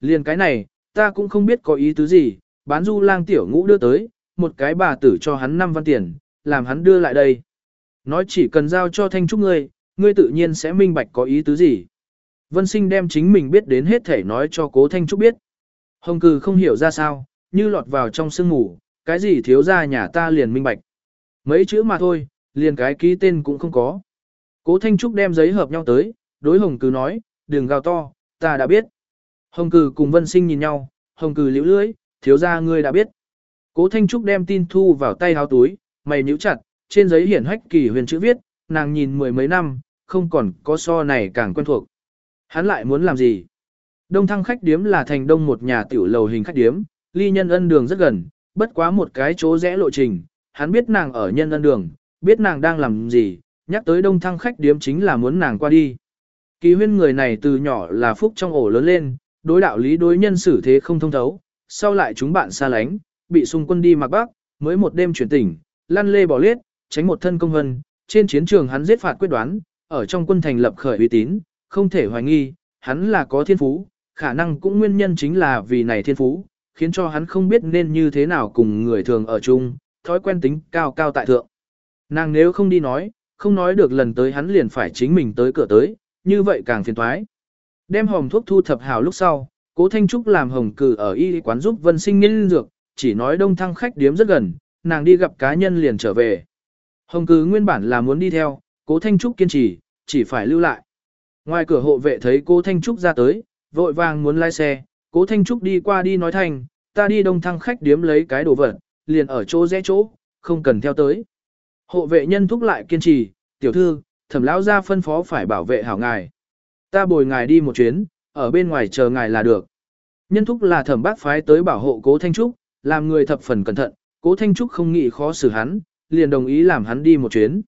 Liền cái này, ta cũng không biết có ý tứ gì, bán du lang tiểu ngũ đưa tới, một cái bà tử cho hắn 5 văn tiền, làm hắn đưa lại đây. Nói chỉ cần giao cho Thanh Trúc ngươi, ngươi tự nhiên sẽ minh bạch có ý tứ gì. Vân sinh đem chính mình biết đến hết thể nói cho cố Thanh Trúc biết. Hồng cừ không hiểu ra sao, như lọt vào trong sương ngủ, cái gì thiếu ra nhà ta liền minh bạch. Mấy chữ mà thôi, liền cái ký tên cũng không có. Cố Thanh Trúc đem giấy hợp nhau tới, đối Hồng cừ nói, đừng gào to, ta đã biết. Hồng cừ cùng Vân sinh nhìn nhau, Hồng cừ liễu lưới, thiếu ra ngươi đã biết. Cố Thanh Trúc đem tin thu vào tay háo túi, mày nhíu chặt, trên giấy hiển hách kỳ huyền chữ viết, nàng nhìn mười mấy năm, không còn có so này càng quen thuộc. Hắn lại muốn làm gì? Đông thăng khách điếm là thành đông một nhà tiểu lầu hình khách điếm, ly nhân ân đường rất gần, bất quá một cái chỗ rẽ lộ trình, hắn biết nàng ở nhân ân đường, biết nàng đang làm gì, nhắc tới đông thăng khách điếm chính là muốn nàng qua đi. Kỳ huyên người này từ nhỏ là phúc trong ổ lớn lên, đối đạo lý đối nhân xử thế không thông thấu, sau lại chúng bạn xa lánh, bị xung quân đi mặc bắc, mới một đêm chuyển tỉnh, lăn lê bỏ liết, tránh một thân công vân, trên chiến trường hắn giết phạt quyết đoán, ở trong quân thành lập khởi uy tín, không thể hoài nghi, hắn là có thiên phú, khả năng cũng nguyên nhân chính là vì này thiên phú, khiến cho hắn không biết nên như thế nào cùng người thường ở chung, thói quen tính cao cao tại thượng. Nàng nếu không đi nói, không nói được lần tới hắn liền phải chính mình tới cửa tới, như vậy càng phiền toái. Đem hồng thuốc thu thập hào lúc sau, cố Thanh Trúc làm hồng cử ở y quán giúp vân sinh nghiên dược, chỉ nói đông thăng khách điếm rất gần, nàng đi gặp cá nhân liền trở về. Hồng cử nguyên bản là muốn đi theo, cố Thanh Trúc kiên trì, chỉ phải lưu lại. Ngoài cửa hộ vệ thấy cố Thanh Trúc ra tới, vội vàng muốn lái xe, cố Thanh Trúc đi qua đi nói thành, ta đi đông thăng khách điếm lấy cái đồ vật, liền ở chỗ rẽ chỗ, không cần theo tới. Hộ vệ nhân thúc lại kiên trì, tiểu thư, thẩm lão ra phân phó phải bảo vệ hảo ngài. Ta bồi ngài đi một chuyến, ở bên ngoài chờ ngài là được. Nhân thúc là thẩm bác phái tới bảo hộ cố Thanh Trúc, làm người thập phần cẩn thận, cố Thanh Trúc không nghĩ khó xử hắn, liền đồng ý làm hắn đi một chuyến.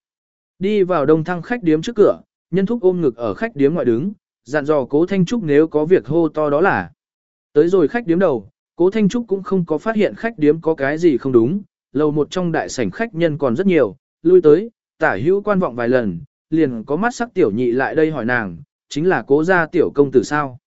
Đi vào đông thăng khách điếm trước cửa, nhân thúc ôm ngực ở khách điếm ngoại đứng, dặn dò cố Thanh Trúc nếu có việc hô to đó là. Tới rồi khách điếm đầu, cố Thanh Trúc cũng không có phát hiện khách điếm có cái gì không đúng, lầu một trong đại sảnh khách nhân còn rất nhiều, lui tới, tả hữu quan vọng vài lần, liền có mắt sắc tiểu nhị lại đây hỏi nàng, chính là cố gia tiểu công tử sao.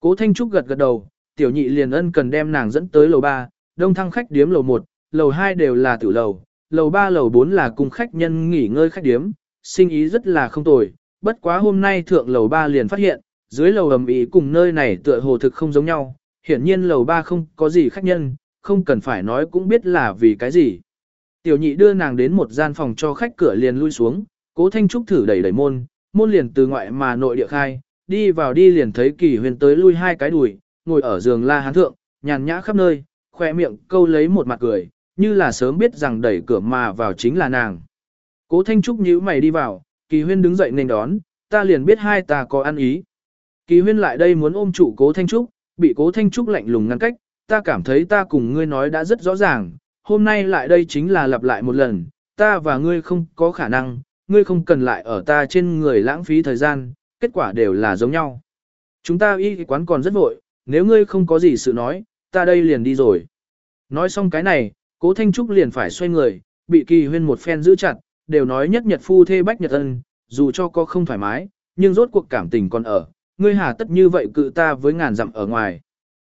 Cố Thanh Trúc gật gật đầu, tiểu nhị liền ân cần đem nàng dẫn tới lầu 3, đông thăng khách điếm lầu 1, lầu 2 đều là tiểu lầu, lầu 3 lầu 4 là cùng khách nhân nghỉ ngơi khách điếm, sinh ý rất là không tồi, bất quá hôm nay thượng lầu 3 liền phát hiện, dưới lầu ầm ĩ cùng nơi này tựa hồ thực không giống nhau, hiển nhiên lầu 3 không có gì khách nhân, không cần phải nói cũng biết là vì cái gì. Tiểu nhị đưa nàng đến một gian phòng cho khách cửa liền lui xuống, cố thanh trúc thử đẩy đẩy môn, môn liền từ ngoại mà nội địa khai, đi vào đi liền thấy kỳ huyền tới lui hai cái đùi, ngồi ở giường la hán thượng, nhàn nhã khắp nơi, khoe miệng câu lấy một mặt cười, như là sớm biết rằng đẩy cửa mà vào chính là nàng. Cố Thanh Trúc nhíu mày đi vào, kỳ huyên đứng dậy nên đón, ta liền biết hai ta có ăn ý. Kỳ huyên lại đây muốn ôm trụ cố Thanh Trúc, bị cố Thanh Trúc lạnh lùng ngăn cách, ta cảm thấy ta cùng ngươi nói đã rất rõ ràng, hôm nay lại đây chính là lặp lại một lần, ta và ngươi không có khả năng, ngươi không cần lại ở ta trên người lãng phí thời gian, kết quả đều là giống nhau. Chúng ta y quán còn rất vội, nếu ngươi không có gì sự nói, ta đây liền đi rồi. Nói xong cái này, cố Thanh Trúc liền phải xoay người, bị kỳ huyên một phen giữ chặt, đều nói nhất nhật phu thê bách nhật ân, dù cho có không thoải mái, nhưng rốt cuộc cảm tình còn ở, ngươi hà tất như vậy cự ta với ngàn dặm ở ngoài.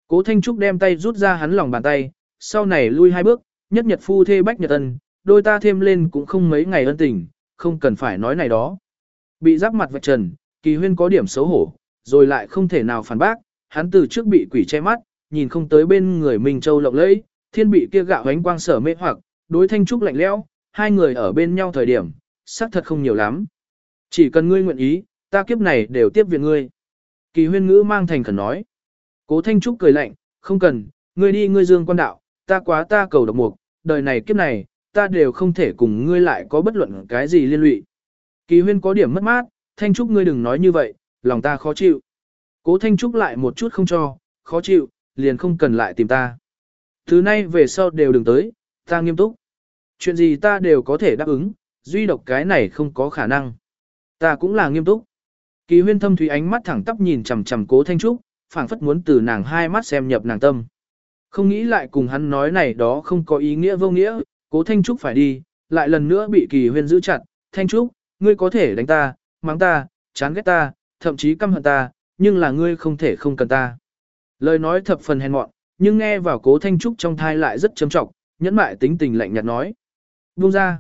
Cố Thanh Trúc đem tay rút ra hắn lòng bàn tay, sau này lui hai bước, nhất nhật phu thê bách nhật ân, đôi ta thêm lên cũng không mấy ngày ân tình, không cần phải nói này đó. Bị giáp mặt vạch trần, kỳ huyên có điểm xấu hổ, rồi lại không thể nào phản bác, hắn từ trước bị quỷ che mắt, nhìn không tới bên người mình châu lộng lẫy, thiên bị kia gạo ánh quang sở mê hoặc, đối thanh trúc lạnh lẽo, hai người ở bên nhau thời điểm, xác thật không nhiều lắm. Chỉ cần ngươi nguyện ý, ta kiếp này đều tiếp viện ngươi. Kỳ huyên ngữ mang thành khẩn nói. Cố thanh trúc cười lạnh, không cần, ngươi đi ngươi dương quan đạo, ta quá ta cầu độc mục, đời này kiếp này, ta đều không thể cùng ngươi lại có bất luận cái gì liên lụy. Kỳ huyên có điểm mất mát, Thanh Trúc ngươi đừng nói như vậy, lòng ta khó chịu. Cố Thanh Trúc lại một chút không cho, khó chịu, liền không cần lại tìm ta. Thứ nay về sau đều đừng tới, ta nghiêm túc. Chuyện gì ta đều có thể đáp ứng, duy độc cái này không có khả năng. Ta cũng là nghiêm túc. Kỳ huyên thâm thủy ánh mắt thẳng tắp nhìn chằm chằm cố Thanh Trúc, phảng phất muốn từ nàng hai mắt xem nhập nàng tâm. Không nghĩ lại cùng hắn nói này đó không có ý nghĩa vô nghĩa, cố Thanh Trúc phải đi, lại lần nữa bị kỳ huyên giữ chặt. Thanh Trúc, ngươi có thể đánh ta, mắng ta, chán ghét ta, thậm chí căm hận ta, nhưng là ngươi không thể không cần ta. Lời nói thập phần hèn mọn, nhưng nghe vào cố thanh trúc trong thai lại rất châm trọng, nhẫn mại tính tình lạnh nhạt nói. Buông ra.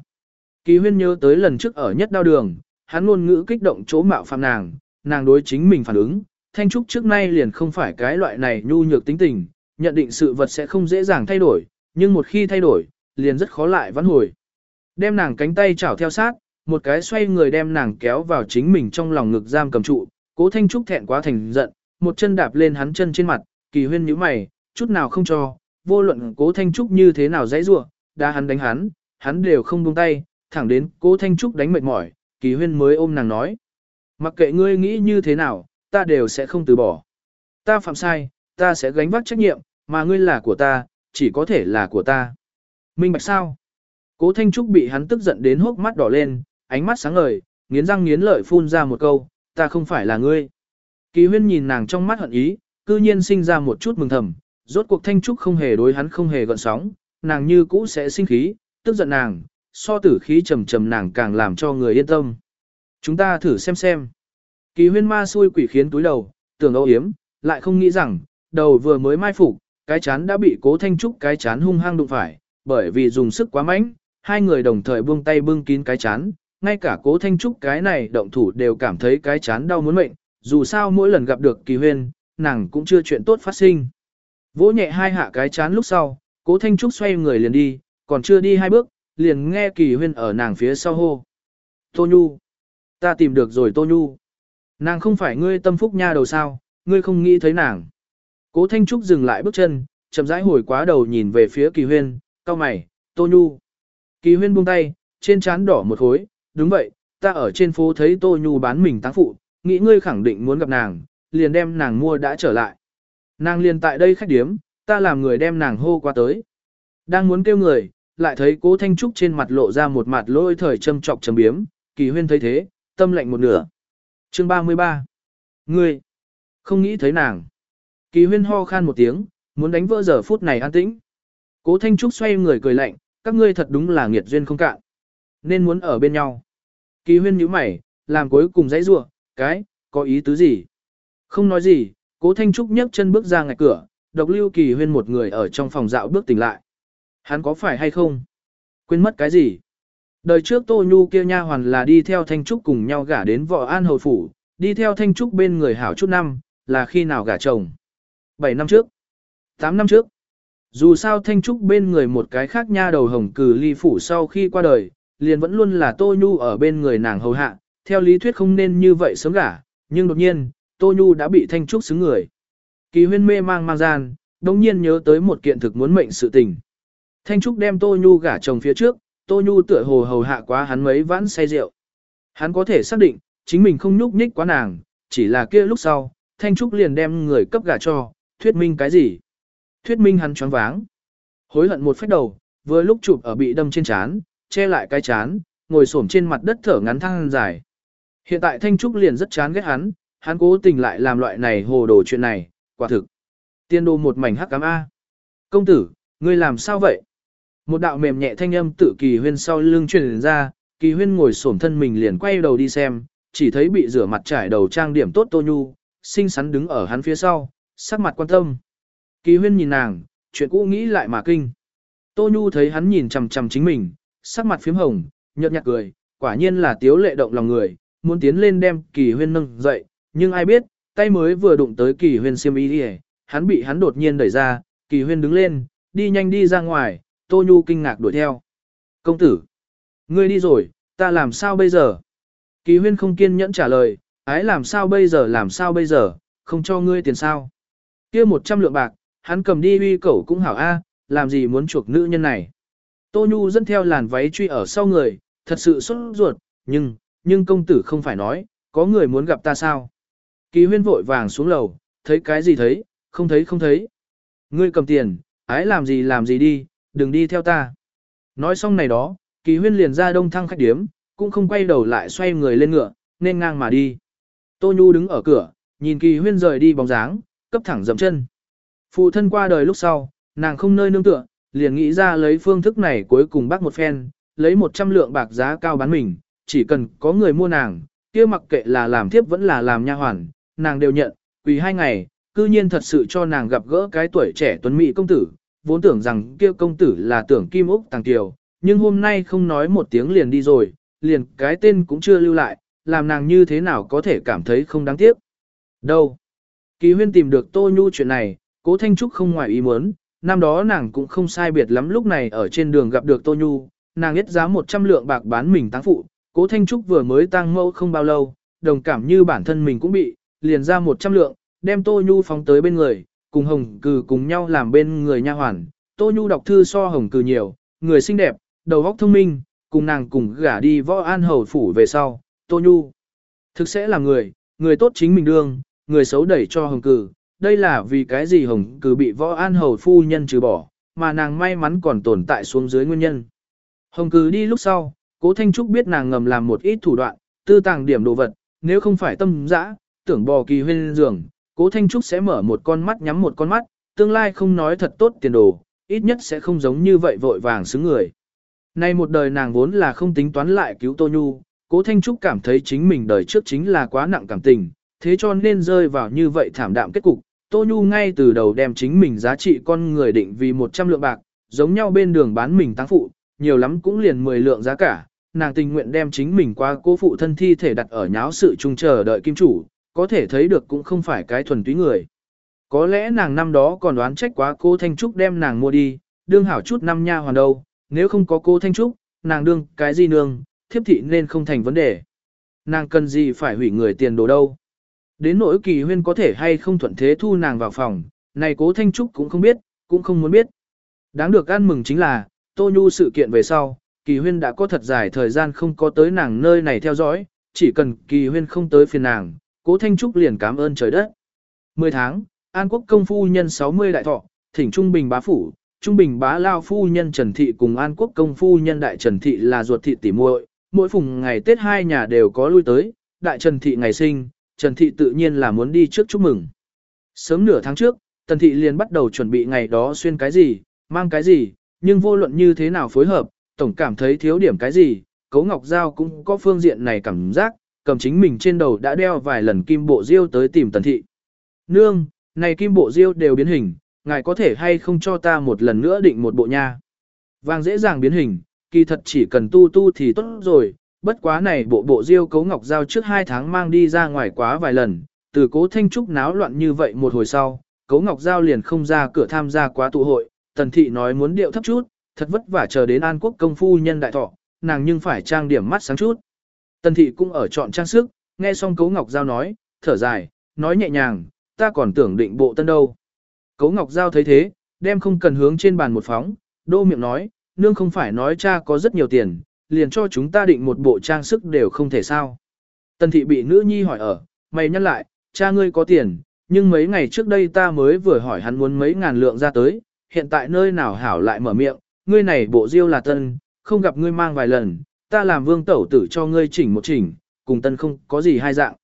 Kỳ huyên nhớ tới lần trước ở nhất đao đường, hắn ngôn ngữ kích động chỗ mạo phạm nàng, nàng đối chính mình phản ứng, thanh trúc trước nay liền không phải cái loại này nhu nhược tính tình, nhận định sự vật sẽ không dễ dàng thay đổi, nhưng một khi thay đổi, liền rất khó lại vãn hồi. Đem nàng cánh tay chảo theo sát, một cái xoay người đem nàng kéo vào chính mình trong lòng ngực giam cầm trụ, cố thanh trúc thẹn quá thành giận, một chân đạp lên hắn chân trên mặt, kỳ huyên nhíu mày, chút nào không cho, vô luận cố thanh trúc như thế nào dãy rủa, đã hắn đánh hắn, hắn đều không buông tay, thẳng đến cố thanh trúc đánh mệt mỏi, kỳ huyên mới ôm nàng nói. Mặc kệ ngươi nghĩ như thế nào, ta đều sẽ không từ bỏ. Ta phạm sai, ta sẽ gánh vác trách nhiệm, mà ngươi là của ta, chỉ có thể là của ta. Minh bạch sao? Cố Thanh Trúc bị hắn tức giận đến hốc mắt đỏ lên, ánh mắt sáng ngời, nghiến răng nghiến lợi phun ra một câu, ta không phải là ngươi. Kỳ huyên nhìn nàng trong mắt hận ý, cư nhiên sinh ra một chút mừng thầm, rốt cuộc Thanh Trúc không hề đối hắn không hề gợn sóng, nàng như cũ sẽ sinh khí, tức giận nàng, so tử khí trầm trầm nàng càng làm cho người yên tâm. Chúng ta thử xem xem. Kỳ huyên ma xui quỷ khiến túi đầu, tưởng âu yếm, lại không nghĩ rằng, đầu vừa mới mai phục, cái chán đã bị cố thanh trúc cái chán hung hăng đụng phải, bởi vì dùng sức quá mạnh, hai người đồng thời buông tay bưng kín cái chán, ngay cả cố thanh trúc cái này động thủ đều cảm thấy cái chán đau muốn mệnh, dù sao mỗi lần gặp được kỳ huyên, nàng cũng chưa chuyện tốt phát sinh. Vỗ nhẹ hai hạ cái chán lúc sau, cố thanh trúc xoay người liền đi, còn chưa đi hai bước, liền nghe kỳ huyên ở nàng phía sau hô. Tô Nhu! Ta tìm được rồi Tô Nhu! Nàng không phải ngươi tâm phúc nha đầu sao, ngươi không nghĩ thấy nàng. Cố Thanh Trúc dừng lại bước chân, chậm rãi hồi quá đầu nhìn về phía Kỳ Huyên, cao mày, Tô Nhu. Kỳ Huyên buông tay, trên trán đỏ một khối, đúng vậy, ta ở trên phố thấy Tô Nhu bán mình táng phụ, nghĩ ngươi khẳng định muốn gặp nàng, liền đem nàng mua đã trở lại. Nàng liền tại đây khách điếm, ta làm người đem nàng hô qua tới. Đang muốn kêu người, lại thấy cố Thanh Trúc trên mặt lộ ra một mặt lôi thời châm trọc châm biếm, Kỳ Huyên thấy thế, tâm lạnh một nửa. Chương 33 Ngươi không nghĩ thấy nàng. Kỳ huyên ho khan một tiếng, muốn đánh vỡ giờ phút này an tĩnh. Cố Thanh Trúc xoay người cười lạnh, các ngươi thật đúng là nghiệt duyên không cạn. Nên muốn ở bên nhau. Kỳ huyên nhíu mày, làm cuối cùng dãy rua, cái, có ý tứ gì? Không nói gì, cố Thanh Trúc nhấc chân bước ra ngạch cửa, độc lưu kỳ huyên một người ở trong phòng dạo bước tỉnh lại. Hắn có phải hay không? Quên mất cái gì? Đời trước Tô Nhu kia nha hoàn là đi theo Thanh Trúc cùng nhau gả đến vợ An Hầu Phủ, đi theo Thanh Trúc bên người hảo chút năm, là khi nào gả chồng. 7 năm trước, 8 năm trước, dù sao Thanh Trúc bên người một cái khác nha đầu hồng cử ly phủ sau khi qua đời, liền vẫn luôn là Tô Nhu ở bên người nàng hầu hạ, theo lý thuyết không nên như vậy sớm gả, nhưng đột nhiên, Tô Nhu đã bị Thanh Trúc xứng người. Kỳ huyên mê mang mang gian, đồng nhiên nhớ tới một kiện thực muốn mệnh sự tình. Thanh Trúc đem Tô Nhu gả chồng phía trước, Tô Nhu tựa hồ hầu hạ quá hắn mấy vãn say rượu. Hắn có thể xác định, chính mình không nhúc nhích quá nàng, chỉ là kia lúc sau, Thanh Trúc liền đem người cấp gả cho, thuyết minh cái gì? Thuyết minh hắn choáng váng. Hối hận một phép đầu, vừa lúc chụp ở bị đâm trên chán, che lại cái chán, ngồi xổm trên mặt đất thở ngắn thăng dài. Hiện tại Thanh Trúc liền rất chán ghét hắn, hắn cố tình lại làm loại này hồ đồ chuyện này, quả thực. Tiên đồ một mảnh hắc cám A. Công tử, ngươi làm sao vậy? Một đạo mềm nhẹ thanh âm tự kỳ huyên sau lưng truyền ra, kỳ huyên ngồi xổm thân mình liền quay đầu đi xem, chỉ thấy bị rửa mặt trải đầu trang điểm tốt tô nhu, xinh xắn đứng ở hắn phía sau, sắc mặt quan tâm. Kỳ huyên nhìn nàng, chuyện cũ nghĩ lại mà kinh. Tô Nhu thấy hắn nhìn chằm chằm chính mình, sắc mặt phím hồng, nhợt nhạt cười, quả nhiên là tiếu lệ động lòng người, muốn tiến lên đem kỳ huyên nâng dậy, nhưng ai biết, tay mới vừa đụng tới kỳ huyên xiêm y đi hắn bị hắn đột nhiên đẩy ra, kỳ huyên đứng lên, đi nhanh đi ra ngoài, Tô Nhu kinh ngạc đuổi theo. Công tử, ngươi đi rồi, ta làm sao bây giờ? Kỳ huyên không kiên nhẫn trả lời, ái làm sao bây giờ làm sao bây giờ, không cho ngươi tiền sao? kia 100 lượng bạc, hắn cầm đi uy cẩu cũng hảo a, làm gì muốn chuộc nữ nhân này. Tô Nhu dẫn theo làn váy truy ở sau người, thật sự sốt ruột, nhưng, nhưng công tử không phải nói, có người muốn gặp ta sao. Kỳ huyên vội vàng xuống lầu, thấy cái gì thấy, không thấy không thấy. Ngươi cầm tiền, ái làm gì làm gì đi, đừng đi theo ta. Nói xong này đó, kỳ huyên liền ra đông thăng khách điếm, cũng không quay đầu lại xoay người lên ngựa, nên ngang mà đi. Tô Nhu đứng ở cửa, nhìn kỳ huyên rời đi bóng dáng, cấp thẳng dậm chân. Phụ thân qua đời lúc sau, nàng không nơi nương tựa, liền nghĩ ra lấy phương thức này cuối cùng bác một phen, lấy 100 lượng bạc giá cao bán mình, chỉ cần có người mua nàng, kia mặc kệ là làm thiếp vẫn là làm nha hoàn, nàng đều nhận, quỳ hai ngày, cư nhiên thật sự cho nàng gặp gỡ cái tuổi trẻ tuấn mỹ công tử, vốn tưởng rằng kia công tử là tưởng Kim Úc Tàng Kiều, nhưng hôm nay không nói một tiếng liền đi rồi, liền cái tên cũng chưa lưu lại, làm nàng như thế nào có thể cảm thấy không đáng tiếc. Đâu? Kỳ huyên tìm được Tô Nhu chuyện này, cố Thanh Trúc không ngoài ý muốn, năm đó nàng cũng không sai biệt lắm lúc này ở trên đường gặp được Tô Nhu, nàng ít giá 100 lượng bạc bán mình táng phụ, cố Thanh Trúc vừa mới tăng mẫu không bao lâu, đồng cảm như bản thân mình cũng bị, liền ra 100 lượng, đem Tô Nhu phóng tới bên người, cùng Hồng Cừ cùng nhau làm bên người nha hoàn. Tô Nhu đọc thư so Hồng Cừ nhiều, người xinh đẹp, đầu óc thông minh, cùng nàng cùng gả đi võ an hầu phủ về sau, Tô Nhu. Thực sẽ là người, người tốt chính mình đương, người xấu đẩy cho Hồng Cừ, đây là vì cái gì Hồng Cử bị võ an hầu phu nhân trừ bỏ, mà nàng may mắn còn tồn tại xuống dưới nguyên nhân. Hồng Cử đi lúc sau, Cố Thanh Trúc biết nàng ngầm làm một ít thủ đoạn, tư tàng điểm đồ vật, nếu không phải tâm dã, tưởng bò kỳ huyên giường, Cố Thanh Trúc sẽ mở một con mắt nhắm một con mắt, tương lai không nói thật tốt tiền đồ, ít nhất sẽ không giống như vậy vội vàng xứng người. Nay một đời nàng vốn là không tính toán lại cứu Tô Nhu, Cố Thanh Trúc cảm thấy chính mình đời trước chính là quá nặng cảm tình, thế cho nên rơi vào như vậy thảm đạm kết cục. Tô Nhu ngay từ đầu đem chính mình giá trị con người định vì 100 lượng bạc, giống nhau bên đường bán mình tăng phụ, nhiều lắm cũng liền 10 lượng giá cả. Nàng tình nguyện đem chính mình qua cố phụ thân thi thể đặt ở nháo sự chung chờ đợi kim chủ, có thể thấy được cũng không phải cái thuần túy người. Có lẽ nàng năm đó còn đoán trách quá cô Thanh Trúc đem nàng mua đi, đương hảo chút năm nha hoàn đâu, nếu không có cô Thanh Trúc, nàng đương cái gì nương, thiếp thị nên không thành vấn đề. Nàng cần gì phải hủy người tiền đồ đâu. Đến nỗi kỳ huyên có thể hay không thuận thế thu nàng vào phòng, này cố Thanh Trúc cũng không biết, cũng không muốn biết. Đáng được ăn mừng chính là, Tô Nhu sự kiện về sau, kỳ huyên đã có thật dài thời gian không có tới nàng nơi này theo dõi, chỉ cần kỳ huyên không tới phiền nàng, cố Thanh Trúc liền cảm ơn trời đất. 10 tháng, An Quốc công phu nhân 60 đại thọ, thỉnh Trung Bình bá phủ, Trung Bình bá lao phu nhân Trần Thị cùng An Quốc công phu nhân đại Trần Thị là ruột thị tỉ muội, mỗi phùng ngày Tết hai nhà đều có lui tới, đại Trần Thị ngày sinh, Trần Thị tự nhiên là muốn đi trước chúc mừng. Sớm nửa tháng trước, Tần Thị liền bắt đầu chuẩn bị ngày đó xuyên cái gì, mang cái gì, nhưng vô luận như thế nào phối hợp, tổng cảm thấy thiếu điểm cái gì, Cấu Ngọc Giao cũng có phương diện này cảm giác, cầm chính mình trên đầu đã đeo vài lần kim bộ diêu tới tìm Tần Thị. Nương, này kim bộ diêu đều biến hình, ngài có thể hay không cho ta một lần nữa định một bộ nha. Vàng dễ dàng biến hình, kỳ thật chỉ cần tu tu thì tốt rồi, bất quá này bộ bộ diêu cấu ngọc giao trước hai tháng mang đi ra ngoài quá vài lần, từ cố thanh trúc náo loạn như vậy một hồi sau, cấu ngọc giao liền không ra cửa tham gia quá tụ hội, tần thị nói muốn điệu thấp chút, thật vất vả chờ đến an quốc công phu nhân đại thọ, nàng nhưng phải trang điểm mắt sáng chút. Tần thị cũng ở chọn trang sức, nghe xong cấu ngọc giao nói, thở dài, nói nhẹ nhàng, ta còn tưởng định bộ tân đâu. Cấu ngọc giao thấy thế, đem không cần hướng trên bàn một phóng, đô miệng nói, nương không phải nói cha có rất nhiều tiền, liền cho chúng ta định một bộ trang sức đều không thể sao. Tần thị bị nữ nhi hỏi ở, mày nhắc lại, cha ngươi có tiền, nhưng mấy ngày trước đây ta mới vừa hỏi hắn muốn mấy ngàn lượng ra tới, hiện tại nơi nào hảo lại mở miệng, ngươi này bộ diêu là tân, không gặp ngươi mang vài lần, ta làm vương tẩu tử cho ngươi chỉnh một chỉnh, cùng tân không có gì hai dạng.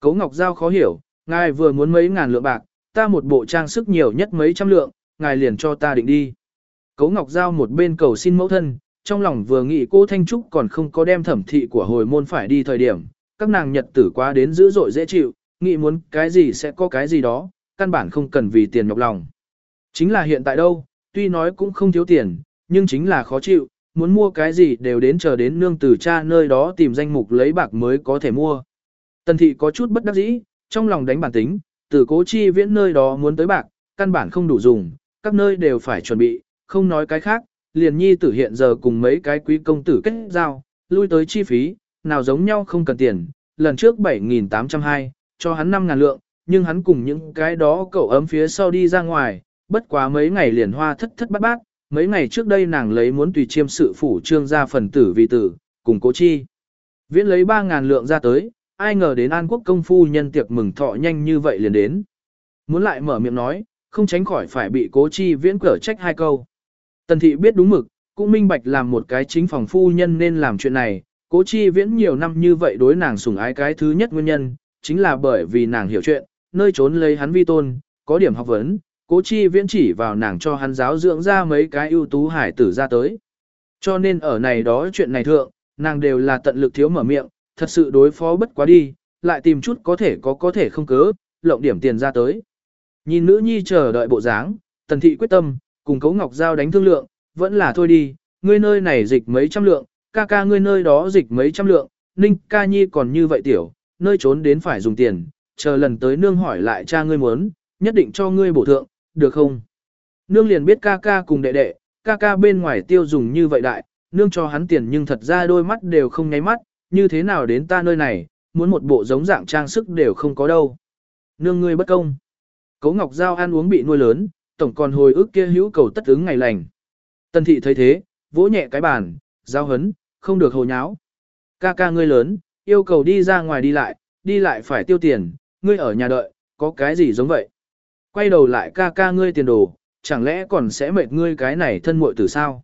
Cấu Ngọc Giao khó hiểu, ngài vừa muốn mấy ngàn lượng bạc, ta một bộ trang sức nhiều nhất mấy trăm lượng, ngài liền cho ta định đi. Cấu Ngọc Giao một bên cầu xin mẫu thân, trong lòng vừa nghĩ cô Thanh Trúc còn không có đem thẩm thị của hồi môn phải đi thời điểm, các nàng nhật tử quá đến dữ dội dễ chịu, nghĩ muốn cái gì sẽ có cái gì đó, căn bản không cần vì tiền nhọc lòng. Chính là hiện tại đâu, tuy nói cũng không thiếu tiền, nhưng chính là khó chịu, muốn mua cái gì đều đến chờ đến nương tử cha nơi đó tìm danh mục lấy bạc mới có thể mua. Tần thị có chút bất đắc dĩ, trong lòng đánh bản tính, từ cố chi viễn nơi đó muốn tới bạc, căn bản không đủ dùng, các nơi đều phải chuẩn bị, không nói cái khác, liền nhi tử hiện giờ cùng mấy cái quý công tử kết giao, lui tới chi phí, nào giống nhau không cần tiền, lần trước 7.820, cho hắn 5.000 lượng, nhưng hắn cùng những cái đó cậu ấm phía sau đi ra ngoài, bất quá mấy ngày liền hoa thất thất bát bát, mấy ngày trước đây nàng lấy muốn tùy chiêm sự phủ trương ra phần tử vì tử, cùng cố chi. Viễn lấy 3.000 lượng ra tới, ai ngờ đến An Quốc công phu nhân tiệc mừng thọ nhanh như vậy liền đến. Muốn lại mở miệng nói, không tránh khỏi phải bị cố chi viễn cở trách hai câu. Tần thị biết đúng mực, cũng minh bạch làm một cái chính phòng phu nhân nên làm chuyện này, cố chi viễn nhiều năm như vậy đối nàng sủng ái cái thứ nhất nguyên nhân, chính là bởi vì nàng hiểu chuyện, nơi trốn lấy hắn vi tôn, có điểm học vấn, cố chi viễn chỉ vào nàng cho hắn giáo dưỡng ra mấy cái ưu tú hải tử ra tới. Cho nên ở này đó chuyện này thượng, nàng đều là tận lực thiếu mở miệng, thật sự đối phó bất quá đi, lại tìm chút có thể có có thể không cớ, lộng điểm tiền ra tới. Nhìn nữ nhi chờ đợi bộ dáng, tần thị quyết tâm, cùng cấu ngọc giao đánh thương lượng, vẫn là thôi đi, ngươi nơi này dịch mấy trăm lượng, ca ca ngươi nơi đó dịch mấy trăm lượng, ninh ca nhi còn như vậy tiểu, nơi trốn đến phải dùng tiền, chờ lần tới nương hỏi lại cha ngươi muốn, nhất định cho ngươi bổ thượng, được không? Nương liền biết ca ca cùng đệ đệ, ca ca bên ngoài tiêu dùng như vậy đại, nương cho hắn tiền nhưng thật ra đôi mắt đều không nháy mắt, như thế nào đến ta nơi này, muốn một bộ giống dạng trang sức đều không có đâu. Nương ngươi bất công. Cấu Ngọc Giao ăn uống bị nuôi lớn, tổng còn hồi ức kia hữu cầu tất ứng ngày lành. Tân thị thấy thế, vỗ nhẹ cái bàn, giao hấn, không được hồ nháo. Ca ca ngươi lớn, yêu cầu đi ra ngoài đi lại, đi lại phải tiêu tiền, ngươi ở nhà đợi, có cái gì giống vậy? Quay đầu lại ca ca ngươi tiền đồ, chẳng lẽ còn sẽ mệt ngươi cái này thân muội từ sao?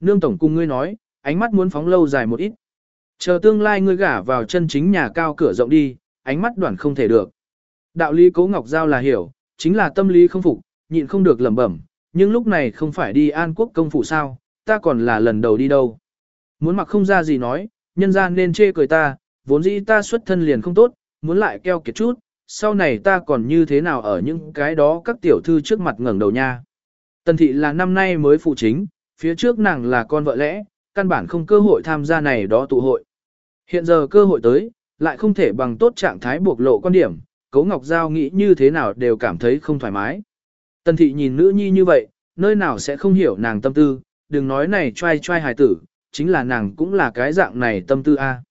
Nương tổng cung ngươi nói, ánh mắt muốn phóng lâu dài một ít. Chờ tương lai ngươi gả vào chân chính nhà cao cửa rộng đi, ánh mắt đoạn không thể được. Đạo lý cố ngọc giao là hiểu, chính là tâm lý không phục, nhịn không được lẩm bẩm, nhưng lúc này không phải đi an quốc công phủ sao, ta còn là lần đầu đi đâu. Muốn mặc không ra gì nói, nhân gian nên chê cười ta, vốn dĩ ta xuất thân liền không tốt, muốn lại keo kiệt chút, sau này ta còn như thế nào ở những cái đó các tiểu thư trước mặt ngẩng đầu nha. Tần thị là năm nay mới phụ chính, phía trước nàng là con vợ lẽ, căn bản không cơ hội tham gia này đó tụ hội. Hiện giờ cơ hội tới, lại không thể bằng tốt trạng thái buộc lộ quan điểm, Cố Ngọc Giao nghĩ như thế nào đều cảm thấy không thoải mái. Tần thị nhìn nữ nhi như vậy, nơi nào sẽ không hiểu nàng tâm tư, đừng nói này trai trai hài tử, chính là nàng cũng là cái dạng này tâm tư a.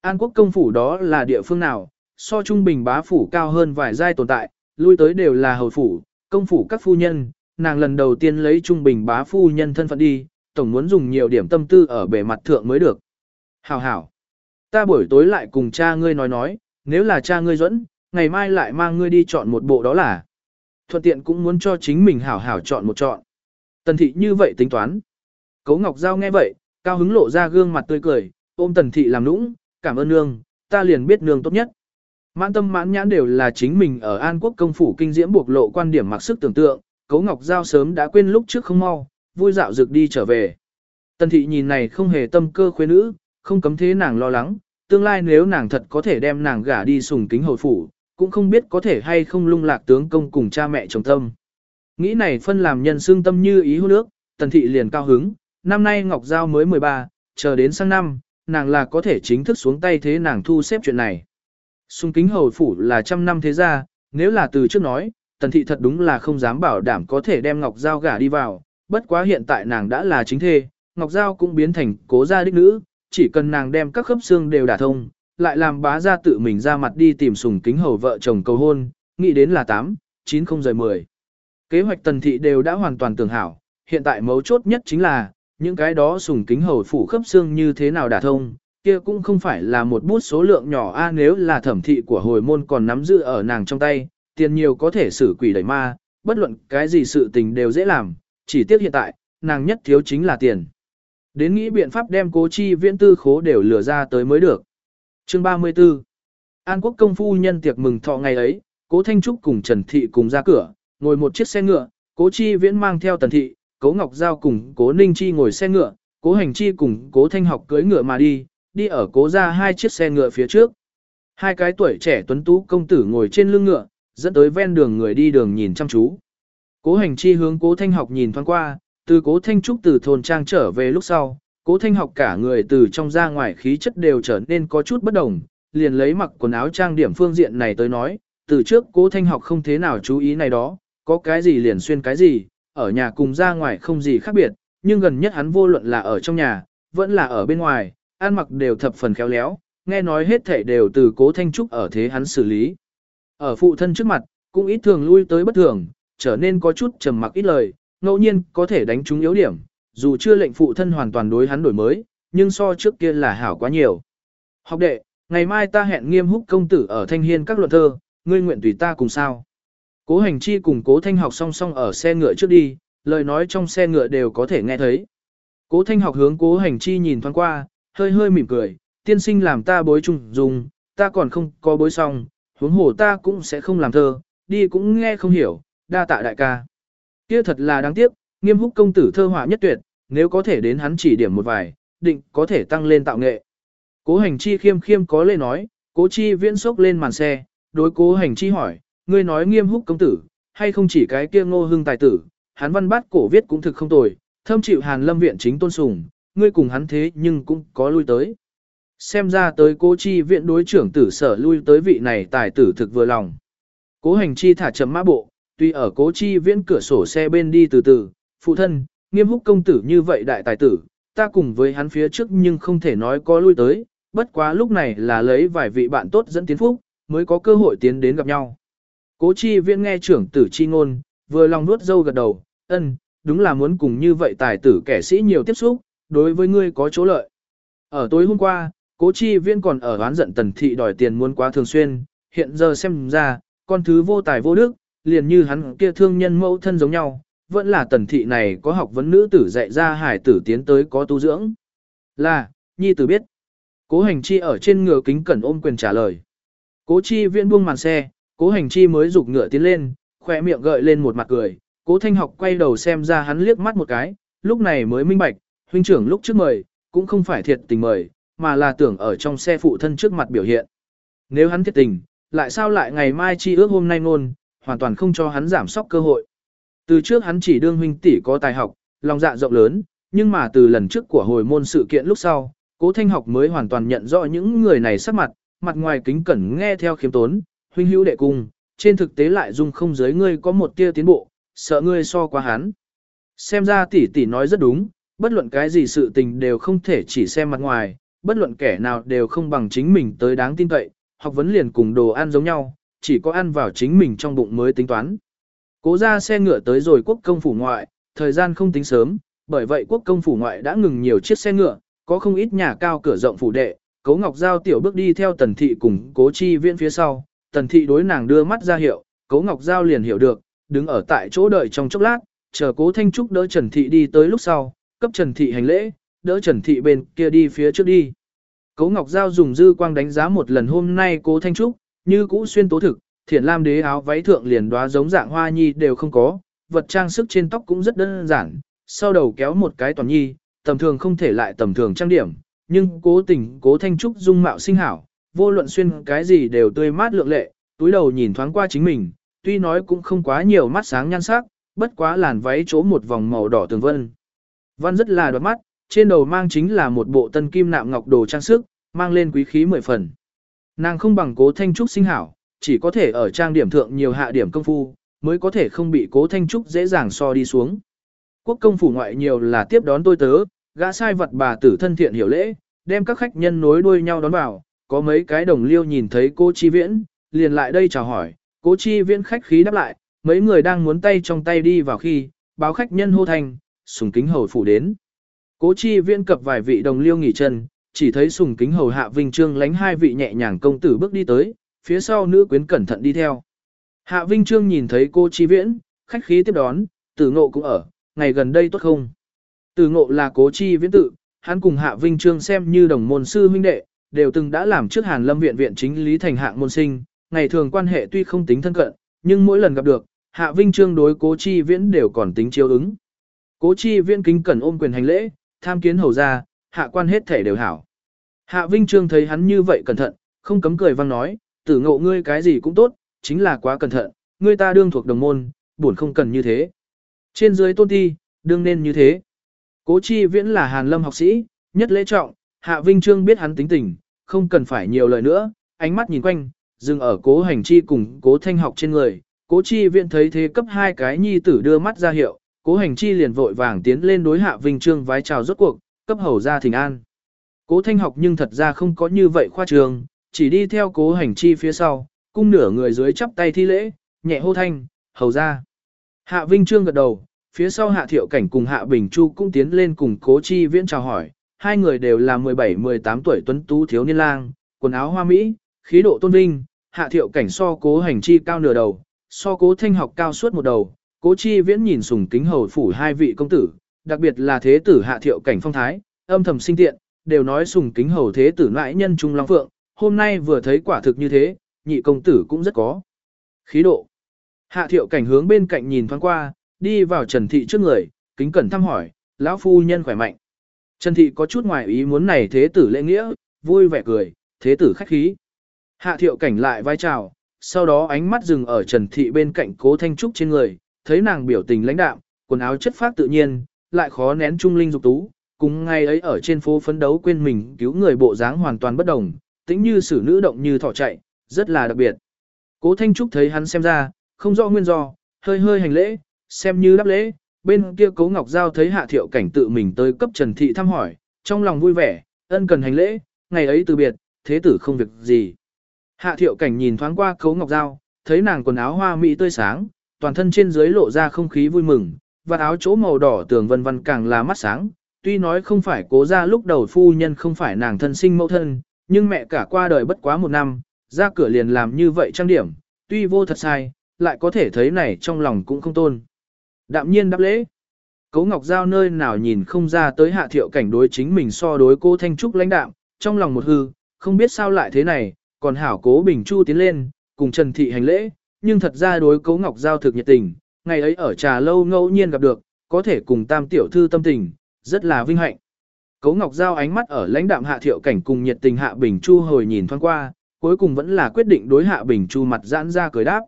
An quốc công phủ đó là địa phương nào, so trung bình bá phủ cao hơn vài giai tồn tại, lui tới đều là hầu phủ, công phủ các phu nhân, nàng lần đầu tiên lấy trung bình bá phu nhân thân phận đi, tổng muốn dùng nhiều điểm tâm tư ở bề mặt thượng mới được. Hảo hảo, ta buổi tối lại cùng cha ngươi nói nói, nếu là cha ngươi dẫn, ngày mai lại mang ngươi đi chọn một bộ đó là. Thuận tiện cũng muốn cho chính mình hảo hảo chọn một chọn. Tần thị như vậy tính toán. Cấu Ngọc Giao nghe vậy, cao hứng lộ ra gương mặt tươi cười, ôm tần thị làm nũng, cảm ơn nương, ta liền biết nương tốt nhất. Mãn tâm mãn nhãn đều là chính mình ở An Quốc công phủ kinh diễm buộc lộ quan điểm mặc sức tưởng tượng, Cấu Ngọc Giao sớm đã quên lúc trước không mau, vui dạo dược đi trở về. Tần thị nhìn này không hề tâm cơ khuê nữ, không cấm thế nàng lo lắng, tương lai nếu nàng thật có thể đem nàng gả đi sùng kính hồi phủ, cũng không biết có thể hay không lung lạc tướng công cùng cha mẹ chồng tâm. Nghĩ này phân làm nhân xương tâm như ý hữu nước, tần thị liền cao hứng, năm nay Ngọc Giao mới 13, chờ đến sang năm, nàng là có thể chính thức xuống tay thế nàng thu xếp chuyện này. Xung kính hầu phủ là trăm năm thế gia, nếu là từ trước nói, tần thị thật đúng là không dám bảo đảm có thể đem Ngọc Giao gả đi vào, bất quá hiện tại nàng đã là chính thê, Ngọc Giao cũng biến thành cố gia đích nữ, chỉ cần nàng đem các khớp xương đều đả thông, lại làm bá gia tự mình ra mặt đi tìm sùng kính hầu vợ chồng cầu hôn, nghĩ đến là 8, 9 không rời 10. Kế hoạch tần thị đều đã hoàn toàn tưởng hảo, hiện tại mấu chốt nhất chính là, những cái đó sùng kính hầu phủ khớp xương như thế nào đả thông, kia cũng không phải là một bút số lượng nhỏ a nếu là thẩm thị của hồi môn còn nắm giữ ở nàng trong tay, tiền nhiều có thể xử quỷ đẩy ma, bất luận cái gì sự tình đều dễ làm, chỉ tiếc hiện tại, nàng nhất thiếu chính là tiền. Đến nghĩ biện pháp đem cố chi viễn tư khố đều lừa ra tới mới được. Chương 34 An quốc công phu nhân tiệc mừng thọ ngày ấy, cố Thanh Trúc cùng Trần Thị cùng ra cửa, ngồi một chiếc xe ngựa, cố chi viễn mang theo Tần Thị, cố Ngọc Giao cùng cố Ninh Chi ngồi xe ngựa, cố Hành Chi cùng cố Thanh học cưỡi ngựa mà đi, đi ở cố ra hai chiếc xe ngựa phía trước. Hai cái tuổi trẻ tuấn tú công tử ngồi trên lưng ngựa, dẫn tới ven đường người đi đường nhìn chăm chú. Cố Hành Chi hướng cố Thanh học nhìn thoáng qua, từ cố Thanh Trúc từ thôn trang trở về lúc sau, cố Thanh học cả người từ trong ra ngoài khí chất đều trở nên có chút bất đồng, liền lấy mặc quần áo trang điểm phương diện này tới nói, từ trước cố Thanh học không thế nào chú ý này đó, có cái gì liền xuyên cái gì, ở nhà cùng ra ngoài không gì khác biệt, nhưng gần nhất hắn vô luận là ở trong nhà, vẫn là ở bên ngoài, ăn mặc đều thập phần khéo léo, nghe nói hết thể đều từ cố Thanh Trúc ở thế hắn xử lý. Ở phụ thân trước mặt, cũng ít thường lui tới bất thường, trở nên có chút trầm mặc ít lời, ngẫu nhiên có thể đánh trúng yếu điểm, dù chưa lệnh phụ thân hoàn toàn đối hắn đổi mới, nhưng so trước kia là hảo quá nhiều. Học đệ, ngày mai ta hẹn nghiêm húc công tử ở thanh hiên các luận thơ, ngươi nguyện tùy ta cùng sao. Cố hành chi cùng cố thanh học song song ở xe ngựa trước đi, lời nói trong xe ngựa đều có thể nghe thấy. Cố thanh học hướng cố hành chi nhìn thoáng qua, hơi hơi mỉm cười, tiên sinh làm ta bối trùng, dùng, ta còn không có bối xong, huống hồ ta cũng sẽ không làm thơ, đi cũng nghe không hiểu, đa tạ đại ca. Kia thật là đáng tiếc, nghiêm húc công tử thơ họa nhất tuyệt, nếu có thể đến hắn chỉ điểm một vài, định có thể tăng lên tạo nghệ. Cố hành chi khiêm khiêm có lê nói, cố chi viễn sốc lên màn xe, đối cố hành chi hỏi, ngươi nói nghiêm húc công tử, hay không chỉ cái kia ngô hưng tài tử, hắn văn bát cổ viết cũng thực không tồi, thâm chịu hàn lâm viện chính tôn sùng, ngươi cùng hắn thế nhưng cũng có lui tới. Xem ra tới cố chi viện đối trưởng tử sở lui tới vị này tài tử thực vừa lòng. Cố hành chi thả chậm mã bộ, tuy ở cố chi viễn cửa sổ xe bên đi từ từ, phụ thân, nghiêm húc công tử như vậy đại tài tử, ta cùng với hắn phía trước nhưng không thể nói có lui tới, bất quá lúc này là lấy vài vị bạn tốt dẫn tiến phúc, mới có cơ hội tiến đến gặp nhau. Cố chi viễn nghe trưởng tử chi ngôn, vừa lòng nuốt dâu gật đầu, ân, đúng là muốn cùng như vậy tài tử kẻ sĩ nhiều tiếp xúc, đối với ngươi có chỗ lợi. Ở tối hôm qua, cố chi viễn còn ở oán giận tần thị đòi tiền muốn quá thường xuyên, hiện giờ xem ra, con thứ vô tài vô đức, liền như hắn kia thương nhân mẫu thân giống nhau, vẫn là tần thị này có học vấn nữ tử dạy ra hải tử tiến tới có tu dưỡng. Là, nhi tử biết. Cố hành chi ở trên ngựa kính cẩn ôm quyền trả lời. Cố chi viễn buông màn xe, cố hành chi mới rục ngựa tiến lên, khỏe miệng gợi lên một mặt cười. Cố thanh học quay đầu xem ra hắn liếc mắt một cái, lúc này mới minh bạch, huynh trưởng lúc trước mời, cũng không phải thiệt tình mời, mà là tưởng ở trong xe phụ thân trước mặt biểu hiện. Nếu hắn thiệt tình, lại sao lại ngày mai chi ước hôm nay ngôn, hoàn toàn không cho hắn giảm sóc cơ hội. Từ trước hắn chỉ đương huynh tỷ có tài học, lòng dạ rộng lớn, nhưng mà từ lần trước của hồi môn sự kiện lúc sau, cố thanh học mới hoàn toàn nhận rõ những người này sắc mặt, mặt ngoài kính cẩn nghe theo khiếm tốn, huynh hữu đệ cung, trên thực tế lại dung không giới ngươi có một tia tiến bộ, sợ ngươi so qua hắn. Xem ra tỷ tỷ nói rất đúng, bất luận cái gì sự tình đều không thể chỉ xem mặt ngoài, bất luận kẻ nào đều không bằng chính mình tới đáng tin cậy, học vấn liền cùng đồ ăn giống nhau, chỉ có ăn vào chính mình trong bụng mới tính toán. Cố ra xe ngựa tới rồi quốc công phủ ngoại, thời gian không tính sớm, bởi vậy quốc công phủ ngoại đã ngừng nhiều chiếc xe ngựa, có không ít nhà cao cửa rộng phủ đệ, Cố Ngọc Giao tiểu bước đi theo Tần Thị cùng Cố Chi Viễn phía sau, Tần Thị đối nàng đưa mắt ra hiệu, Cố Ngọc Giao liền hiểu được, đứng ở tại chỗ đợi trong chốc lát, chờ Cố Thanh Trúc đỡ Trần Thị đi tới lúc sau, cấp Trần Thị hành lễ, đỡ Trần Thị bên kia đi phía trước đi. Cố Ngọc Giao dùng dư quang đánh giá một lần hôm nay Cố Thanh Trúc, như cũ xuyên tố thực, thiện lam đế áo váy thượng liền đoá giống dạng hoa nhi đều không có, vật trang sức trên tóc cũng rất đơn giản, sau đầu kéo một cái toàn nhi, tầm thường không thể lại tầm thường trang điểm, nhưng cố tình cố thanh trúc dung mạo sinh hảo, vô luận xuyên cái gì đều tươi mát lượng lệ, túi đầu nhìn thoáng qua chính mình, tuy nói cũng không quá nhiều mắt sáng nhan sắc, bất quá làn váy chỗ một vòng màu đỏ tường vân. Văn rất là đoạt mắt, trên đầu mang chính là một bộ tân kim nạm ngọc đồ trang sức, mang lên quý khí mười phần. Nàng không bằng cố thanh trúc sinh hảo, chỉ có thể ở trang điểm thượng nhiều hạ điểm công phu, mới có thể không bị cố thanh trúc dễ dàng so đi xuống. Quốc công phủ ngoại nhiều là tiếp đón tôi tớ, gã sai vật bà tử thân thiện hiểu lễ, đem các khách nhân nối đuôi nhau đón vào, có mấy cái đồng liêu nhìn thấy cô Chi Viễn, liền lại đây chào hỏi, cố Chi Viễn khách khí đáp lại, mấy người đang muốn tay trong tay đi vào khi, báo khách nhân hô thành, sùng kính hầu phủ đến. Cố Chi Viễn cập vài vị đồng liêu nghỉ chân, chỉ thấy sùng kính hầu hạ Vinh Trương lánh hai vị nhẹ nhàng công tử bước đi tới, phía sau nữ quyến cẩn thận đi theo. Hạ Vinh Trương nhìn thấy cô Chi Viễn, khách khí tiếp đón, tử ngộ cũng ở, ngày gần đây tốt không? Tử ngộ là cố Chi Viễn tự, hắn cùng Hạ Vinh Trương xem như đồng môn sư huynh đệ, đều từng đã làm trước Hàn Lâm viện viện chính lý thành hạng môn sinh, ngày thường quan hệ tuy không tính thân cận, nhưng mỗi lần gặp được, Hạ Vinh Trương đối cố Chi Viễn đều còn tính chiếu ứng. Cố Chi Viễn kính cẩn ôm quyền hành lễ, tham kiến hầu ra, hạ quan hết thể đều hảo. Hạ Vinh Trương thấy hắn như vậy cẩn thận, không cấm cười vang nói, tử ngộ ngươi cái gì cũng tốt, chính là quá cẩn thận, ngươi ta đương thuộc đồng môn, buồn không cần như thế. Trên dưới tôn ti, đương nên như thế. Cố chi viễn là hàn lâm học sĩ, nhất lễ trọng, hạ vinh trương biết hắn tính tình, không cần phải nhiều lời nữa, ánh mắt nhìn quanh, dừng ở cố hành chi cùng cố thanh học trên người. Cố chi viễn thấy thế cấp hai cái nhi tử đưa mắt ra hiệu, cố hành chi liền vội vàng tiến lên đối hạ vinh trương vái chào rốt cuộc, cấp hầu ra thỉnh an. Cố thanh học nhưng thật ra không có như vậy khoa trường, chỉ đi theo cố hành chi phía sau, cung nửa người dưới chắp tay thi lễ, nhẹ hô thanh, hầu ra. Hạ Vinh Trương gật đầu, phía sau Hạ Thiệu Cảnh cùng Hạ Bình Chu cũng tiến lên cùng cố chi viễn chào hỏi, hai người đều là 17-18 tuổi tuấn tú thiếu niên lang, quần áo hoa mỹ, khí độ tôn vinh, Hạ Thiệu Cảnh so cố hành chi cao nửa đầu, so cố thanh học cao suốt một đầu, cố chi viễn nhìn sùng kính hầu phủ hai vị công tử, đặc biệt là thế tử Hạ Thiệu Cảnh phong thái, âm thầm sinh tiện, đều nói sùng kính hầu thế tử nãi nhân trung long phượng, hôm nay vừa thấy quả thực như thế, nhị công tử cũng rất có khí độ. Hạ thiệu cảnh hướng bên cạnh nhìn thoáng qua, đi vào Trần Thị trước người, kính cẩn thăm hỏi, lão phu nhân khỏe mạnh. Trần Thị có chút ngoài ý muốn này thế tử lễ nghĩa, vui vẻ cười, thế tử khách khí. Hạ thiệu cảnh lại vai chào, sau đó ánh mắt dừng ở Trần Thị bên cạnh cố Thanh Trúc trên người, thấy nàng biểu tình lãnh đạm, quần áo chất phác tự nhiên, lại khó nén trung linh dục tú, cùng ngay ấy ở trên phố phấn đấu quên mình cứu người bộ dáng hoàn toàn bất đồng, tính như xử nữ động như thỏ chạy, rất là đặc biệt. Cố Thanh Trúc thấy hắn xem ra, không rõ nguyên do, hơi hơi hành lễ, xem như đáp lễ, bên kia Cố Ngọc Giao thấy Hạ Thiệu Cảnh tự mình tới cấp Trần Thị thăm hỏi, trong lòng vui vẻ, ân cần hành lễ, ngày ấy từ biệt, thế tử không việc gì. Hạ Thiệu Cảnh nhìn thoáng qua Cố Ngọc Giao, thấy nàng quần áo hoa mỹ tươi sáng, toàn thân trên dưới lộ ra không khí vui mừng, và áo chỗ màu đỏ tường vân vân càng là mắt sáng, tuy nói không phải cố ra lúc đầu phu nhân không phải nàng thân sinh mẫu thân, nhưng mẹ cả qua đời bất quá một năm, ra cửa liền làm như vậy trang điểm, tuy vô thật sai, lại có thể thấy này trong lòng cũng không tôn. Đạm nhiên đáp lễ. Cố Ngọc Giao nơi nào nhìn không ra tới hạ thiệu cảnh đối chính mình so đối cô Thanh Trúc lãnh đạm, trong lòng một hư, không biết sao lại thế này, còn hảo cố Bình Chu tiến lên, cùng Trần Thị hành lễ, nhưng thật ra đối cố Ngọc Giao thực nhiệt tình, ngày ấy ở trà lâu ngẫu nhiên gặp được, có thể cùng tam tiểu thư tâm tình, rất là vinh hạnh. Cố Ngọc Giao ánh mắt ở lãnh đạm hạ thiệu cảnh cùng nhiệt tình hạ Bình Chu hồi nhìn thoáng qua, cuối cùng vẫn là quyết định đối hạ Bình Chu mặt giãn ra cười đáp.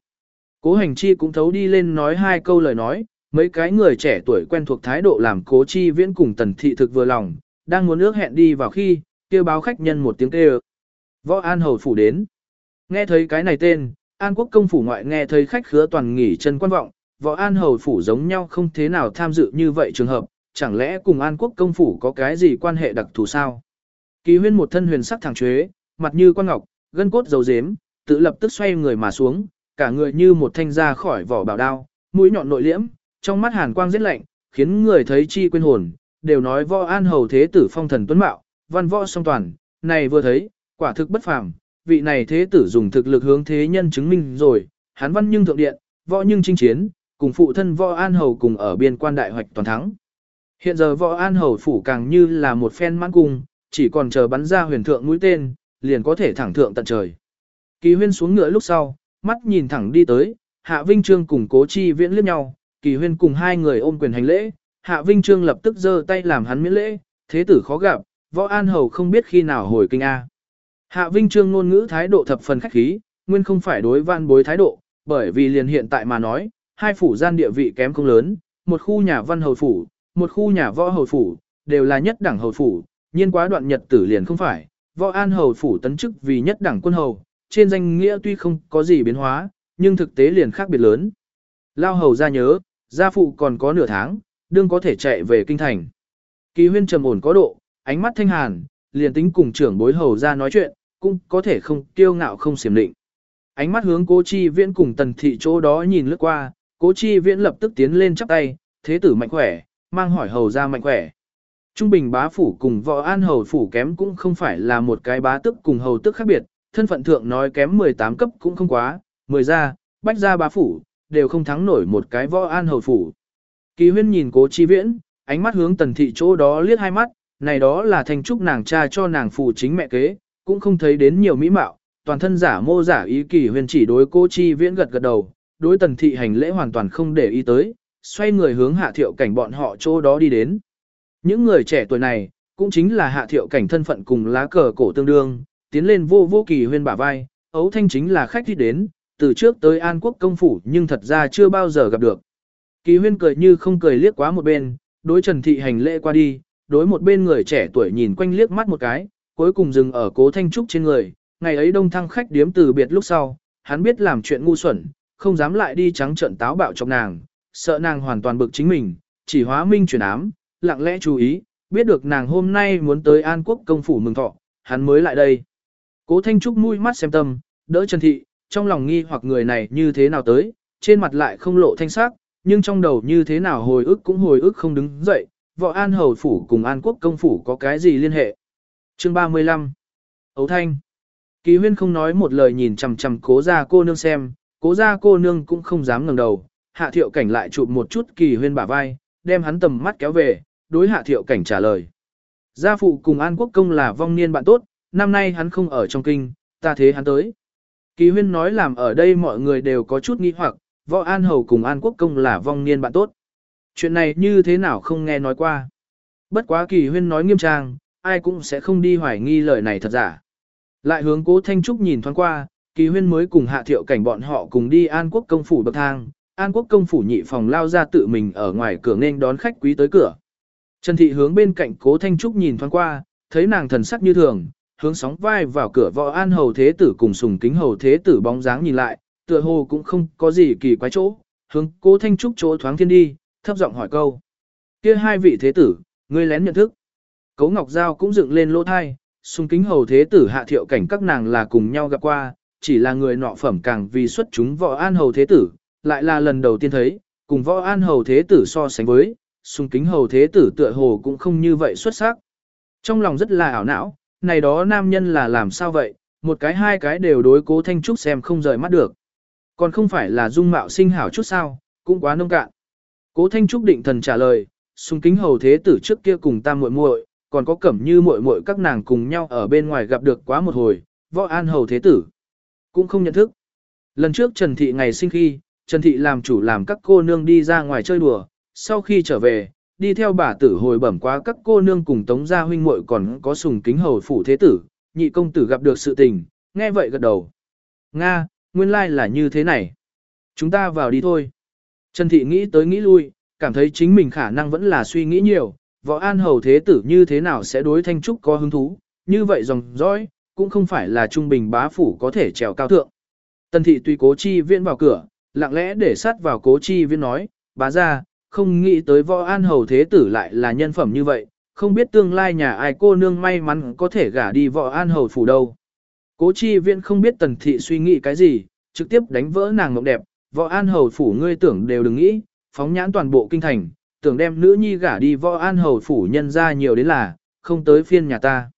Cố hành chi cũng thấu đi lên nói hai câu lời nói, mấy cái người trẻ tuổi quen thuộc thái độ làm cố chi viễn cùng tần thị thực vừa lòng, đang muốn ước hẹn đi vào khi, kêu báo khách nhân một tiếng kêu. Võ An Hầu Phủ đến. Nghe thấy cái này tên, An Quốc công phủ ngoại nghe thấy khách khứa toàn nghỉ chân quan vọng, Võ An Hầu Phủ giống nhau không thế nào tham dự như vậy trường hợp, chẳng lẽ cùng An Quốc công phủ có cái gì quan hệ đặc thù sao? Kỳ huyên một thân huyền sắc thẳng chuế, mặt như quan ngọc, gân cốt dầu dếm, tự lập tức xoay người mà xuống, cả người như một thanh ra khỏi vỏ bảo đao, mũi nhọn nội liễm, trong mắt hàn quang giết lạnh, khiến người thấy chi quên hồn, đều nói võ an hầu thế tử phong thần tuấn mạo, văn võ song toàn, này vừa thấy, quả thực bất phàm, vị này thế tử dùng thực lực hướng thế nhân chứng minh rồi, hắn văn nhưng thượng điện, võ nhưng chinh chiến, cùng phụ thân võ an hầu cùng ở biên quan đại hoạch toàn thắng. Hiện giờ võ an hầu phủ càng như là một phen mãn cung, chỉ còn chờ bắn ra huyền thượng mũi tên, liền có thể thẳng thượng tận trời. Kỳ huyên xuống ngựa lúc sau, mắt nhìn thẳng đi tới, Hạ Vinh Trương cùng cố chi viễn liếc nhau, kỳ huyên cùng hai người ôm quyền hành lễ, Hạ Vinh Trương lập tức giơ tay làm hắn miễn lễ, thế tử khó gặp, võ an hầu không biết khi nào hồi kinh A. Hạ Vinh Trương ngôn ngữ thái độ thập phần khách khí, nguyên không phải đối văn bối thái độ, bởi vì liền hiện tại mà nói, hai phủ gian địa vị kém không lớn, một khu nhà văn hầu phủ, một khu nhà võ hầu phủ, đều là nhất đẳng hầu phủ, nhiên quá đoạn nhật tử liền không phải, võ an hầu phủ tấn chức vì nhất đẳng quân hầu, trên danh nghĩa tuy không có gì biến hóa, nhưng thực tế liền khác biệt lớn. Lao hầu ra nhớ, gia phụ còn có nửa tháng, đương có thể chạy về kinh thành. Kỳ huyên trầm ổn có độ, ánh mắt thanh hàn, liền tính cùng trưởng bối hầu ra nói chuyện, cũng có thể không kiêu ngạo không xiểm định. Ánh mắt hướng cố chi viễn cùng tần thị chỗ đó nhìn lướt qua, cố chi viễn lập tức tiến lên chắp tay, thế tử mạnh khỏe, mang hỏi hầu ra mạnh khỏe. Trung bình bá phủ cùng võ an hầu phủ kém cũng không phải là một cái bá tức cùng hầu tức khác biệt, thân phận thượng nói kém 18 cấp cũng không quá, 10 gia, bách gia bá phủ, đều không thắng nổi một cái võ an hầu phủ. Kỳ huyên nhìn cố chi viễn, ánh mắt hướng tần thị chỗ đó liếc hai mắt, này đó là thành trúc nàng cha cho nàng phụ chính mẹ kế, cũng không thấy đến nhiều mỹ mạo, toàn thân giả mô giả ý kỳ huyên chỉ đối cố chi viễn gật gật đầu, đối tần thị hành lễ hoàn toàn không để ý tới, xoay người hướng hạ thiệu cảnh bọn họ chỗ đó đi đến. Những người trẻ tuổi này, cũng chính là hạ thiệu cảnh thân phận cùng lá cờ cổ tương đương, tiến lên vô vô kỳ huyên bả vai, ấu thanh chính là khách đi đến, từ trước tới An Quốc công phủ nhưng thật ra chưa bao giờ gặp được. Kỳ huyên cười như không cười liếc quá một bên, đối Trần Thị hành lễ qua đi, đối một bên người trẻ tuổi nhìn quanh liếc mắt một cái, cuối cùng dừng ở cố thanh trúc trên người, ngày ấy đông thăng khách điếm từ biệt lúc sau, hắn biết làm chuyện ngu xuẩn, không dám lại đi trắng trận táo bạo trong nàng, sợ nàng hoàn toàn bực chính mình, chỉ hóa minh chuyển ám, lặng lẽ chú ý, biết được nàng hôm nay muốn tới An Quốc công phủ mừng thọ, hắn mới lại đây. Cố Thanh Trúc mũi mắt xem tâm, đỡ Trần Thị, trong lòng nghi hoặc người này như thế nào tới, trên mặt lại không lộ thanh sắc, nhưng trong đầu như thế nào hồi ức cũng hồi ức không đứng dậy, võ An Hầu Phủ cùng An Quốc công phủ có cái gì liên hệ. Chương 35 Ấu Thanh Kỳ huyên không nói một lời nhìn chằm chằm cố ra cô nương xem, cố ra cô nương cũng không dám ngẩng đầu, hạ thiệu cảnh lại chụp một chút kỳ huyên bả vai, đem hắn tầm mắt kéo về, đối hạ thiệu cảnh trả lời. Gia phụ cùng An Quốc công là vong niên bạn tốt, năm nay hắn không ở trong kinh, ta thế hắn tới. Kỳ huyên nói làm ở đây mọi người đều có chút nghi hoặc, võ An Hầu cùng An Quốc công là vong niên bạn tốt. Chuyện này như thế nào không nghe nói qua. Bất quá kỳ huyên nói nghiêm trang, ai cũng sẽ không đi hoài nghi lời này thật giả. Lại hướng cố Thanh Trúc nhìn thoáng qua, kỳ huyên mới cùng hạ thiệu cảnh bọn họ cùng đi An Quốc công phủ bậc thang, An Quốc công phủ nhị phòng lao ra tự mình ở ngoài cửa nên đón khách quý tới cửa. Trần Thị hướng bên cạnh cố Thanh Trúc nhìn thoáng qua, thấy nàng thần sắc như thường, hướng sóng vai vào cửa võ An Hầu Thế Tử cùng sùng kính Hầu Thế Tử bóng dáng nhìn lại, tựa hồ cũng không có gì kỳ quái chỗ, hướng cố Thanh Trúc chỗ thoáng thiên đi, thấp giọng hỏi câu. kia hai vị Thế Tử, ngươi lén nhận thức. Cố Ngọc Giao cũng dựng lên lỗ thai, sùng kính Hầu Thế Tử hạ thiệu cảnh các nàng là cùng nhau gặp qua, chỉ là người nọ phẩm càng vì xuất chúng võ An Hầu Thế Tử, lại là lần đầu tiên thấy, cùng võ An Hầu Thế Tử so sánh với, sùng kính Hầu Thế Tử tựa hồ cũng không như vậy xuất sắc. Trong lòng rất là ảo não, này đó nam nhân là làm sao vậy, một cái hai cái đều đối cố Thanh Trúc xem không rời mắt được. Còn không phải là dung mạo sinh hảo chút sao, cũng quá nông cạn. Cố Thanh Trúc định thần trả lời, sung kính hầu thế tử trước kia cùng ta muội muội, còn có cẩm như muội muội các nàng cùng nhau ở bên ngoài gặp được quá một hồi, võ an hầu thế tử. Cũng không nhận thức. Lần trước Trần Thị ngày sinh khi, Trần Thị làm chủ làm các cô nương đi ra ngoài chơi đùa, sau khi trở về, đi theo bà tử hồi bẩm quá các cô nương cùng tống gia huynh muội còn có sùng kính hầu phủ thế tử, nhị công tử gặp được sự tình, nghe vậy gật đầu. Nga, nguyên lai là như thế này. Chúng ta vào đi thôi. Trần Thị nghĩ tới nghĩ lui, cảm thấy chính mình khả năng vẫn là suy nghĩ nhiều, võ an hầu thế tử như thế nào sẽ đối thanh trúc có hứng thú, như vậy dòng dõi, cũng không phải là trung bình bá phủ có thể trèo cao thượng. Tần Thị tùy cố chi viện vào cửa, lặng lẽ để sát vào cố chi viên nói, bá ra, không nghĩ tới võ an hầu thế tử lại là nhân phẩm như vậy, không biết tương lai nhà ai cô nương may mắn có thể gả đi võ an hầu phủ đâu. Cố chi viên không biết tần thị suy nghĩ cái gì, trực tiếp đánh vỡ nàng mộng đẹp, võ an hầu phủ ngươi tưởng đều đừng nghĩ, phóng nhãn toàn bộ kinh thành, tưởng đem nữ nhi gả đi võ an hầu phủ nhân ra nhiều đến là, không tới phiên nhà ta.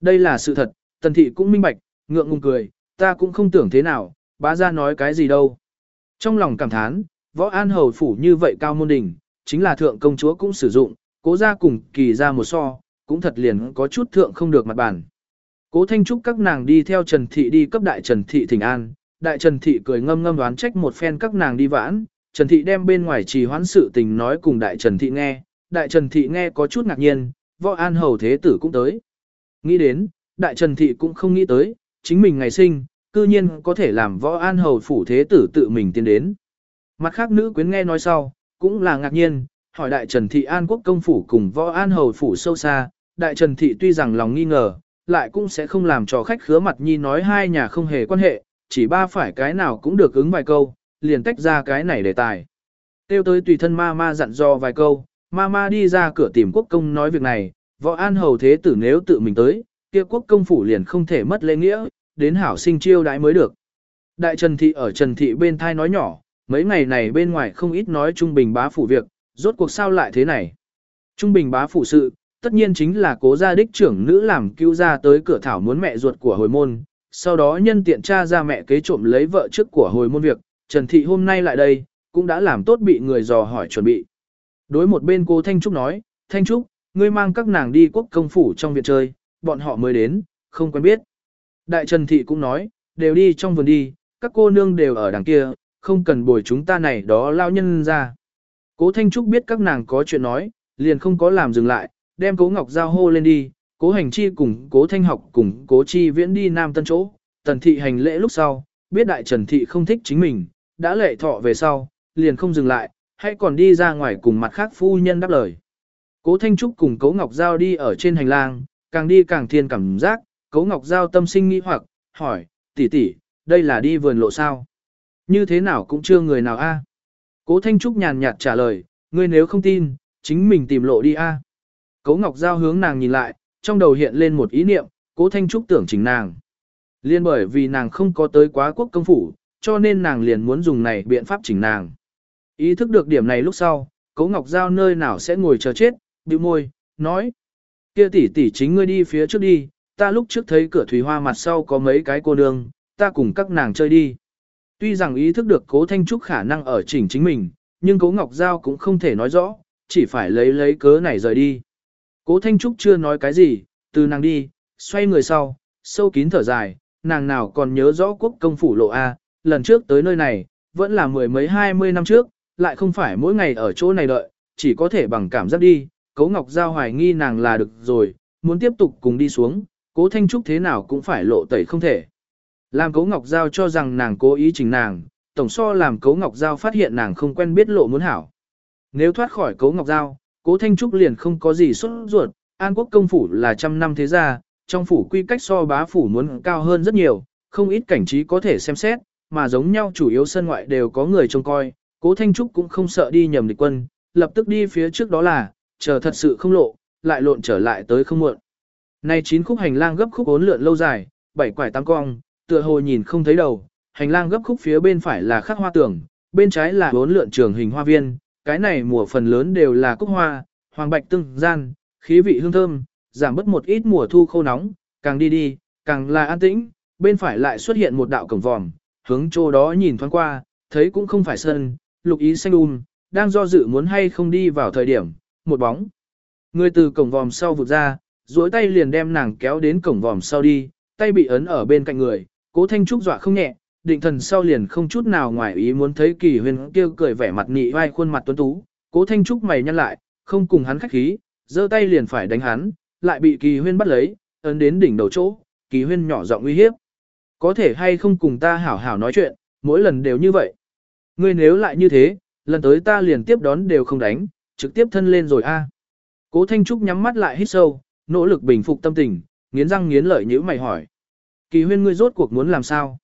Đây là sự thật, tần thị cũng minh bạch, ngượng ngùng cười, ta cũng không tưởng thế nào, bá ra nói cái gì đâu. Trong lòng cảm thán, võ an hầu phủ như vậy cao môn đỉnh, chính là thượng công chúa cũng sử dụng, cố ra cùng kỳ ra một so, cũng thật liền có chút thượng không được mặt bản. Cố Thanh Trúc các nàng đi theo Trần Thị đi cấp đại Trần Thị thỉnh an, đại Trần Thị cười ngâm ngâm đoán trách một phen các nàng đi vãn, Trần Thị đem bên ngoài trì hoãn sự tình nói cùng đại Trần Thị nghe, đại Trần Thị nghe có chút ngạc nhiên, võ an hầu thế tử cũng tới. Nghĩ đến, đại Trần Thị cũng không nghĩ tới, chính mình ngày sinh, cư nhiên có thể làm võ an hầu phủ thế tử tự mình tiến đến. Mặt khác nữ quyến nghe nói sau, cũng là ngạc nhiên, hỏi đại Trần Thị An quốc công phủ cùng võ an hầu phủ sâu xa, đại Trần Thị tuy rằng lòng nghi ngờ, lại cũng sẽ không làm cho khách khứa mặt nhi nói hai nhà không hề quan hệ, chỉ ba phải cái nào cũng được ứng vài câu, liền tách ra cái này đề tài. Tiêu tới tùy thân ma ma dặn dò vài câu, ma ma đi ra cửa tìm quốc công nói việc này, võ an hầu thế tử nếu tự mình tới, kia quốc công phủ liền không thể mất lễ nghĩa, đến hảo sinh chiêu đãi mới được. Đại Trần Thị ở Trần Thị bên thai nói nhỏ, mấy ngày này bên ngoài không ít nói Trung Bình bá phủ việc, rốt cuộc sao lại thế này. Trung Bình bá phủ sự, tất nhiên chính là cố gia đích trưởng nữ làm cứu ra tới cửa thảo muốn mẹ ruột của hồi môn, sau đó nhân tiện cha ra mẹ kế trộm lấy vợ trước của hồi môn việc, Trần Thị hôm nay lại đây, cũng đã làm tốt bị người dò hỏi chuẩn bị. Đối một bên cô Thanh Trúc nói, Thanh Trúc, ngươi mang các nàng đi quốc công phủ trong viện chơi, bọn họ mới đến, không quen biết. Đại Trần Thị cũng nói, đều đi trong vườn đi, các cô nương đều ở đằng kia, không cần bồi chúng ta này đó lao nhân ra. Cố Thanh Trúc biết các nàng có chuyện nói, liền không có làm dừng lại, đem cố Ngọc Giao hô lên đi, cố hành chi cùng cố Thanh học cùng cố chi viễn đi Nam Tân chỗ, tần thị hành lễ lúc sau, biết đại trần thị không thích chính mình, đã lệ thọ về sau, liền không dừng lại, hay còn đi ra ngoài cùng mặt khác phu nhân đáp lời. Cố Thanh Trúc cùng cố Ngọc Giao đi ở trên hành lang, càng đi càng thiên cảm giác, cố Ngọc Giao tâm sinh nghi hoặc, hỏi, tỷ tỷ, đây là đi vườn lộ sao? Như thế nào cũng chưa người nào a. Cố Thanh Trúc nhàn nhạt trả lời, ngươi nếu không tin, chính mình tìm lộ đi a. Cố Ngọc Giao hướng nàng nhìn lại, trong đầu hiện lên một ý niệm, Cố Thanh Trúc tưởng chỉnh nàng. Liên bởi vì nàng không có tới quá quốc công phủ, cho nên nàng liền muốn dùng này biện pháp chỉnh nàng. Ý thức được điểm này lúc sau, Cố Ngọc Giao nơi nào sẽ ngồi chờ chết, bĩu môi, nói. kia tỷ tỷ chính ngươi đi phía trước đi, ta lúc trước thấy cửa thủy hoa mặt sau có mấy cái cô nương, ta cùng các nàng chơi đi. Tuy rằng ý thức được cố Thanh Trúc khả năng ở chỉnh chính mình, nhưng cố Ngọc Giao cũng không thể nói rõ, chỉ phải lấy lấy cớ này rời đi. Cố Thanh Trúc chưa nói cái gì, từ nàng đi, xoay người sau, sâu kín thở dài, nàng nào còn nhớ rõ quốc công phủ lộ A, lần trước tới nơi này, vẫn là mười mấy hai mươi năm trước, lại không phải mỗi ngày ở chỗ này đợi, chỉ có thể bằng cảm giác đi, Cố Ngọc Giao hoài nghi nàng là được rồi, muốn tiếp tục cùng đi xuống, Cố Thanh Trúc thế nào cũng phải lộ tẩy không thể. Làm Cố Ngọc Giao cho rằng nàng cố ý chỉnh nàng, tổng so làm Cố Ngọc Giao phát hiện nàng không quen biết lộ muốn hảo. Nếu thoát khỏi Cố Ngọc Giao, Cố Thanh Trúc liền không có gì xuất ruột, An Quốc công phủ là trăm năm thế gia, trong phủ quy cách so bá phủ muốn cao hơn rất nhiều, không ít cảnh trí có thể xem xét, mà giống nhau chủ yếu sân ngoại đều có người trông coi, Cố Thanh Trúc cũng không sợ đi nhầm địch quân, lập tức đi phía trước đó là, chờ thật sự không lộ, lại lộn trở lại tới không muộn. Này chín khúc hành lang gấp khúc ốn lượn lâu dài, bảy quải tam cong, tựa hồ nhìn không thấy đầu, hành lang gấp khúc phía bên phải là khắc hoa tường, bên trái là bốn lượn trường hình hoa viên, cái này mùa phần lớn đều là cúc hoa, hoàng bạch tương gian, khí vị hương thơm, giảm bớt một ít mùa thu khô nóng, càng đi đi, càng là an tĩnh, bên phải lại xuất hiện một đạo cổng vòm, hướng chỗ đó nhìn thoáng qua, thấy cũng không phải sân, lục ý xanh um, đang do dự muốn hay không đi vào thời điểm, một bóng. Người từ cổng vòm sau vụt ra, duỗi tay liền đem nàng kéo đến cổng vòm sau đi, tay bị ấn ở bên cạnh người, cố thanh trúc dọa không nhẹ, định thần sau liền không chút nào ngoài ý muốn thấy kỳ huyền kêu cười vẻ mặt nị vai khuôn mặt tuấn tú, cố thanh trúc mày nhăn lại, không cùng hắn khách khí, giơ tay liền phải đánh hắn, lại bị kỳ huyên bắt lấy, ấn đến đỉnh đầu chỗ, kỳ huyên nhỏ giọng uy hiếp. Có thể hay không cùng ta hảo hảo nói chuyện, mỗi lần đều như vậy. Ngươi nếu lại như thế, lần tới ta liền tiếp đón đều không đánh, trực tiếp thân lên rồi a. Cố Thanh Trúc nhắm mắt lại hít sâu, nỗ lực bình phục tâm tình, nghiến răng nghiến lợi nhíu mày hỏi. Kỳ huyên ngươi rốt cuộc muốn làm sao?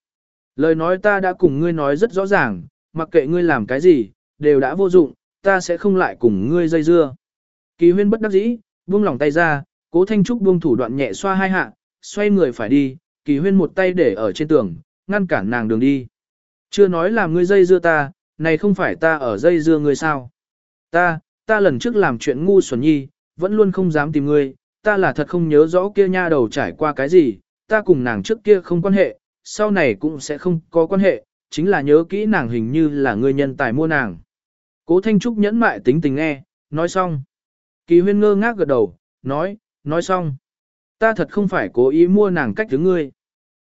Lời nói ta đã cùng ngươi nói rất rõ ràng, mặc kệ ngươi làm cái gì, đều đã vô dụng, ta sẽ không lại cùng ngươi dây dưa. Kỳ huyên bất đắc dĩ, buông lòng tay ra, cố thanh trúc buông thủ đoạn nhẹ xoa hai hạ, xoay người phải đi, kỳ huyên một tay để ở trên tường, ngăn cản nàng đường đi. Chưa nói làm ngươi dây dưa ta, này không phải ta ở dây dưa ngươi sao? Ta, ta lần trước làm chuyện ngu xuẩn nhi, vẫn luôn không dám tìm ngươi, ta là thật không nhớ rõ kia nha đầu trải qua cái gì, ta cùng nàng trước kia không quan hệ, sau này cũng sẽ không có quan hệ, chính là nhớ kỹ nàng hình như là người nhân tài mua nàng. Cố Thanh Trúc nhẫn mại tính tình nghe, nói xong. Kỳ huyên ngơ ngác gật đầu, nói, nói xong. Ta thật không phải cố ý mua nàng cách thứ ngươi.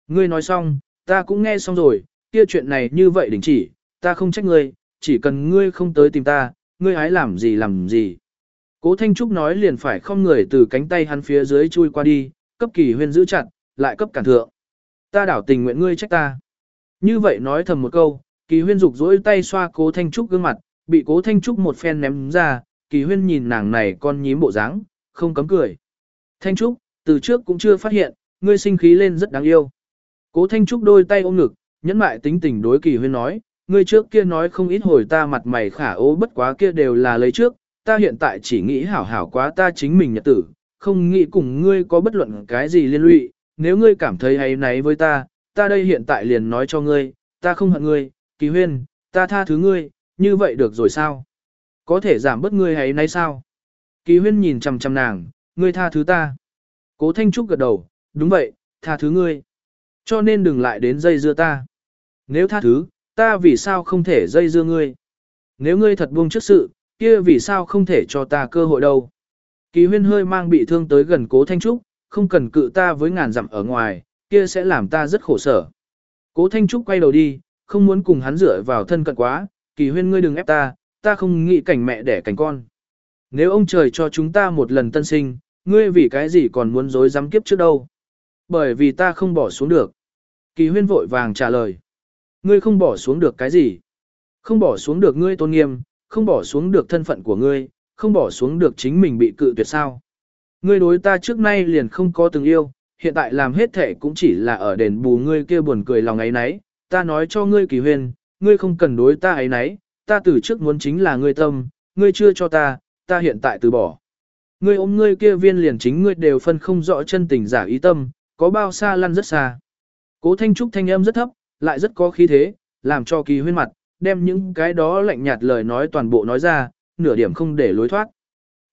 Ngươi nói xong, ta cũng nghe xong rồi, kia chuyện này như vậy đình chỉ, ta không trách ngươi, chỉ cần ngươi không tới tìm ta, ngươi hái làm gì làm gì. Cố Thanh Trúc nói liền phải không người từ cánh tay hắn phía dưới chui qua đi, cấp kỳ huyên giữ chặt, lại cấp cản thượng. Ta đảo tình nguyện ngươi trách ta. Như vậy nói thầm một câu, kỳ huyên rục rỗi tay xoa cố Thanh Trúc gương mặt, bị cố Thanh Trúc một phen ném ra, kỳ huyên nhìn nàng này con nhím bộ dáng, không cấm cười. Thanh Trúc, từ trước cũng chưa phát hiện, ngươi sinh khí lên rất đáng yêu. Cố Thanh Trúc đôi tay ôm ngực, nhẫn mại tính tình đối kỳ huyên nói, ngươi trước kia nói không ít hồi ta mặt mày khả ố bất quá kia đều là lấy trước, ta hiện tại chỉ nghĩ hảo hảo quá ta chính mình nhật tử, không nghĩ cùng ngươi có bất luận cái gì liên lụy, nếu ngươi cảm thấy hay náy với ta, ta đây hiện tại liền nói cho ngươi, ta không hận ngươi, kỳ huyên, ta tha thứ ngươi, như vậy được rồi sao? Có thể giảm bớt ngươi hay náy sao? Kỳ huyên nhìn chằm chằm nàng, ngươi tha thứ ta. Cố Thanh Trúc gật đầu, đúng vậy, tha thứ ngươi. Cho nên đừng lại đến dây dưa ta. Nếu tha thứ, ta vì sao không thể dây dưa ngươi? Nếu ngươi thật buông trước sự, kia vì sao không thể cho ta cơ hội đâu? Kỳ huyên hơi mang bị thương tới gần cố Thanh Trúc, không cần cự ta với ngàn dặm ở ngoài, kia sẽ làm ta rất khổ sở. Cố Thanh Trúc quay đầu đi, không muốn cùng hắn rửa vào thân cận quá, kỳ huyên ngươi đừng ép ta, ta không nghĩ cảnh mẹ đẻ cảnh con. Nếu ông trời cho chúng ta một lần tân sinh, ngươi vì cái gì còn muốn dối dám kiếp trước đâu? Bởi vì ta không bỏ xuống được. Kỳ huyên vội vàng trả lời. Ngươi không bỏ xuống được cái gì? Không bỏ xuống được ngươi tôn nghiêm, không bỏ xuống được thân phận của ngươi, không bỏ xuống được chính mình bị cự tuyệt sao? Ngươi đối ta trước nay liền không có từng yêu, hiện tại làm hết thể cũng chỉ là ở đền bù ngươi kia buồn cười lòng ấy nấy. Ta nói cho ngươi kỳ huyền, ngươi không cần đối ta ấy nấy, ta từ trước muốn chính là ngươi tâm, ngươi chưa cho ta, ta hiện tại từ bỏ. Ngươi ôm ngươi kia viên liền chính ngươi đều phân không rõ chân tình giả ý tâm, có bao xa lăn rất xa. Cố Thanh Trúc thanh âm rất thấp, lại rất có khí thế, làm cho kỳ huyên mặt, đem những cái đó lạnh nhạt lời nói toàn bộ nói ra, nửa điểm không để lối thoát.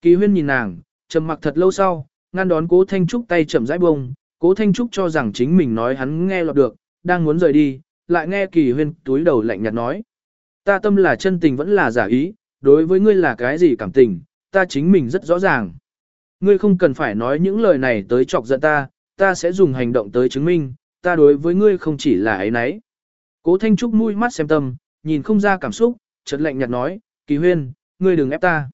Kỳ huyên nhìn nàng, trầm mặc thật lâu sau, ngăn đón cố Thanh Trúc tay chậm rãi bông, cố Thanh Trúc cho rằng chính mình nói hắn nghe lọt được, đang muốn rời đi, lại nghe kỳ huyên túi đầu lạnh nhạt nói. Ta tâm là chân tình vẫn là giả ý, đối với ngươi là cái gì cảm tình, ta chính mình rất rõ ràng. Ngươi không cần phải nói những lời này tới chọc giận ta, ta sẽ dùng hành động tới chứng minh, ta đối với ngươi không chỉ là ấy nấy. Cố Thanh Trúc mũi mắt xem tâm, nhìn không ra cảm xúc, chợt lạnh nhạt nói, kỳ huyên, ngươi đừng ép ta.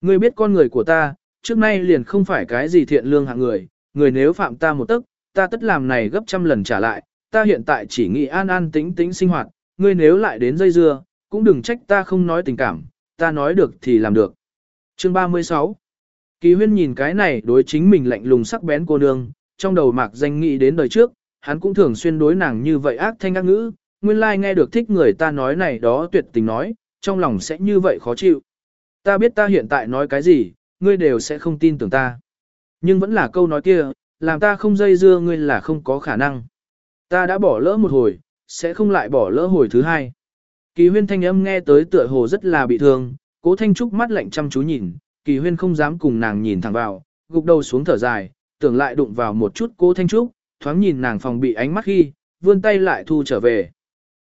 Ngươi biết con người của ta, trước nay liền không phải cái gì thiện lương hạng người, người nếu phạm ta một tức, ta tất làm này gấp trăm lần trả lại, ta hiện tại chỉ nghĩ an an tĩnh tĩnh sinh hoạt, ngươi nếu lại đến dây dưa, cũng đừng trách ta không nói tình cảm, ta nói được thì làm được. Chương 36 Kỳ huyên nhìn cái này đối chính mình lạnh lùng sắc bén cô nương, trong đầu mạc danh nghĩ đến đời trước, hắn cũng thường xuyên đối nàng như vậy ác thanh ác ngữ, nguyên lai nghe được thích người ta nói này đó tuyệt tình nói, trong lòng sẽ như vậy khó chịu. Ta biết ta hiện tại nói cái gì, ngươi đều sẽ không tin tưởng ta. Nhưng vẫn là câu nói kia, làm ta không dây dưa ngươi là không có khả năng. Ta đã bỏ lỡ một hồi, sẽ không lại bỏ lỡ hồi thứ hai. Kỳ huyên thanh âm nghe tới tựa hồ rất là bị thương, cố thanh trúc mắt lạnh chăm chú nhìn, kỳ huyên không dám cùng nàng nhìn thẳng vào, gục đầu xuống thở dài, tưởng lại đụng vào một chút cố thanh trúc, thoáng nhìn nàng phòng bị ánh mắt khi, vươn tay lại thu trở về.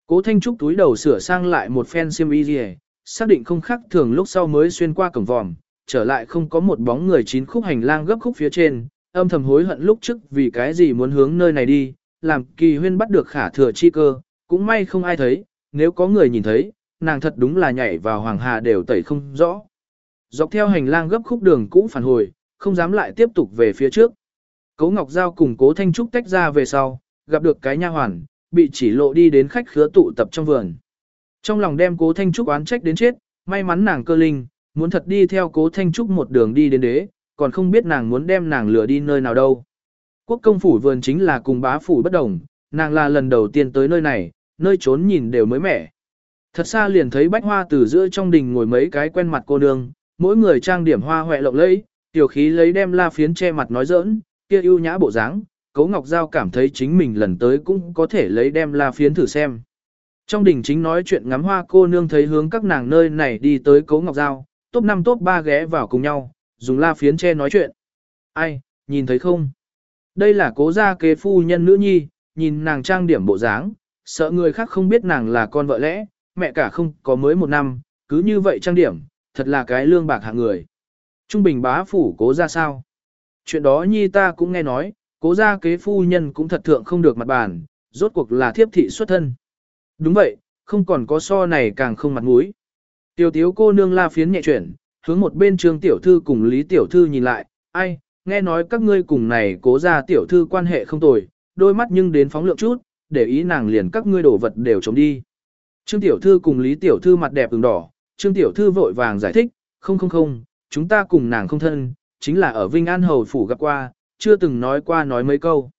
Cố thanh trúc túi đầu sửa sang lại một phen xiêm y gì, xác định không khác thường lúc sau mới xuyên qua cổng vòm, trở lại không có một bóng người chín khúc hành lang gấp khúc phía trên, âm thầm hối hận lúc trước vì cái gì muốn hướng nơi này đi, làm kỳ huyên bắt được khả thừa chi cơ, cũng may không ai thấy, nếu có người nhìn thấy, nàng thật đúng là nhảy vào hoàng hà đều tẩy không rõ. Dọc theo hành lang gấp khúc đường cũ phản hồi, không dám lại tiếp tục về phía trước. Cố Ngọc Giao cùng Cố Thanh Trúc tách ra về sau, gặp được cái nha hoàn, bị chỉ lộ đi đến khách khứa tụ tập trong vườn. Trong lòng đem Cố Thanh Trúc oán trách đến chết, may mắn nàng cơ linh, muốn thật đi theo Cố Thanh Trúc một đường đi đến đế, còn không biết nàng muốn đem nàng lừa đi nơi nào đâu. Quốc công phủ vườn chính là cùng bá phủ bất đồng, nàng là lần đầu tiên tới nơi này, nơi trốn nhìn đều mới mẻ. Thật xa liền thấy bách hoa từ giữa trong đình ngồi mấy cái quen mặt cô nương, mỗi người trang điểm hoa hoẹ lộng lẫy, tiểu khí lấy đem la phiến che mặt nói giỡn, kia ưu nhã bộ dáng, Cố Ngọc Giao cảm thấy chính mình lần tới cũng có thể lấy đem la phiến thử xem. Trong đình chính nói chuyện ngắm hoa cô nương thấy hướng các nàng nơi này đi tới Cố Ngọc Giao, top 5 top 3 ghé vào cùng nhau, dùng la phiến che nói chuyện. Ai, nhìn thấy không? Đây là cố gia kế phu nhân nữ nhi, nhìn nàng trang điểm bộ dáng, sợ người khác không biết nàng là con vợ lẽ, mẹ cả không có mới một năm, cứ như vậy trang điểm, thật là cái lương bạc hạng người. Trung bình bá phủ cố ra sao? Chuyện đó nhi ta cũng nghe nói, cố gia kế phu nhân cũng thật thượng không được mặt bàn, rốt cuộc là thiếp thị xuất thân. Đúng vậy, không còn có so này càng không mặt mũi. Tiểu tiếu cô nương la phiến nhẹ chuyển, hướng một bên trương tiểu thư cùng lý tiểu thư nhìn lại, ai, nghe nói các ngươi cùng này cố gia tiểu thư quan hệ không tồi, đôi mắt nhưng đến phóng lượng chút, để ý nàng liền các ngươi đổ vật đều chống đi. Trương tiểu thư cùng lý tiểu thư mặt đẹp ửng đỏ, trương tiểu thư vội vàng giải thích, không không không, chúng ta cùng nàng không thân, chính là ở Vinh An Hầu Phủ gặp qua, chưa từng nói qua nói mấy câu.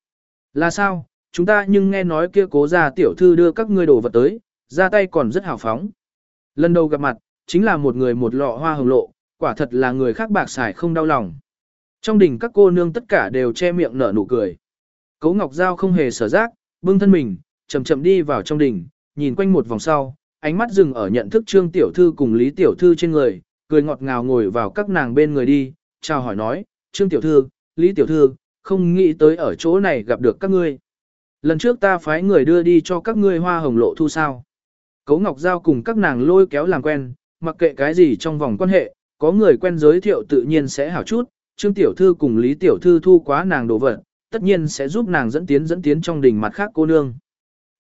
Là sao, chúng ta nhưng nghe nói kia cố gia tiểu thư đưa các ngươi đồ vật tới, ra tay còn rất hào phóng. Lần đầu gặp mặt, chính là một người một lọ hoa hồng lộ, quả thật là người khác bạc xài không đau lòng. Trong đỉnh các cô nương tất cả đều che miệng nở nụ cười. Cố Ngọc Giao không hề sở giác, bưng thân mình, chậm chậm đi vào trong đỉnh, nhìn quanh một vòng sau, ánh mắt dừng ở nhận thức Trương Tiểu Thư cùng Lý Tiểu Thư trên người, cười ngọt ngào ngồi vào các nàng bên người đi, chào hỏi nói, Trương Tiểu Thư, Lý Tiểu Thư, không nghĩ tới ở chỗ này gặp được các ngươi. Lần trước ta phái người đưa đi cho các ngươi hoa hồng lộ thu sao. Cố Ngọc Giao cùng các nàng lôi kéo làm quen, mặc kệ cái gì trong vòng quan hệ, có người quen giới thiệu tự nhiên sẽ hảo chút, Trương Tiểu Thư cùng Lý Tiểu Thư thu quá nàng đồ vật, tất nhiên sẽ giúp nàng dẫn tiến dẫn tiến trong đình mặt khác cô nương.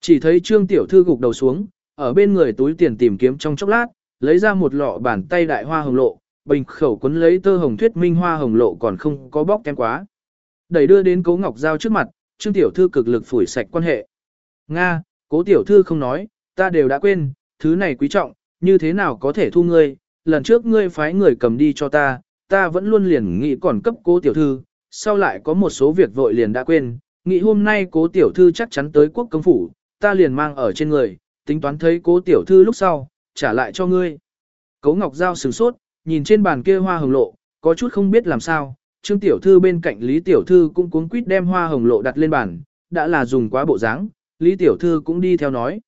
Chỉ thấy Trương Tiểu Thư gục đầu xuống, ở bên người túi tiền tìm kiếm trong chốc lát, lấy ra một lọ bàn tay đại hoa hồng lộ, bình khẩu quấn lấy tơ hồng thuyết minh hoa hồng lộ còn không có bóc kem quá. Đẩy đưa đến Cố Ngọc Giao trước mặt, Trương Tiểu Thư cực lực phủi sạch quan hệ. Nga, Cố Tiểu Thư không nói, ta đều đã quên, thứ này quý trọng, như thế nào có thể thu ngươi, lần trước ngươi phái người cầm đi cho ta, ta vẫn luôn liền nghĩ còn cấp cố tiểu thư, sau lại có một số việc vội liền đã quên, nghĩ hôm nay cố tiểu thư chắc chắn tới quốc công phủ, ta liền mang ở trên người, tính toán thấy cố tiểu thư lúc sau, trả lại cho ngươi. Cố Ngọc Giao sửng sốt, nhìn trên bàn kia hoa hồng lộ, có chút không biết làm sao, Trương tiểu thư bên cạnh Lý tiểu thư cũng cuống quýt đem hoa hồng lộ đặt lên bàn, đã là dùng quá bộ dáng, Lý tiểu thư cũng đi theo nói.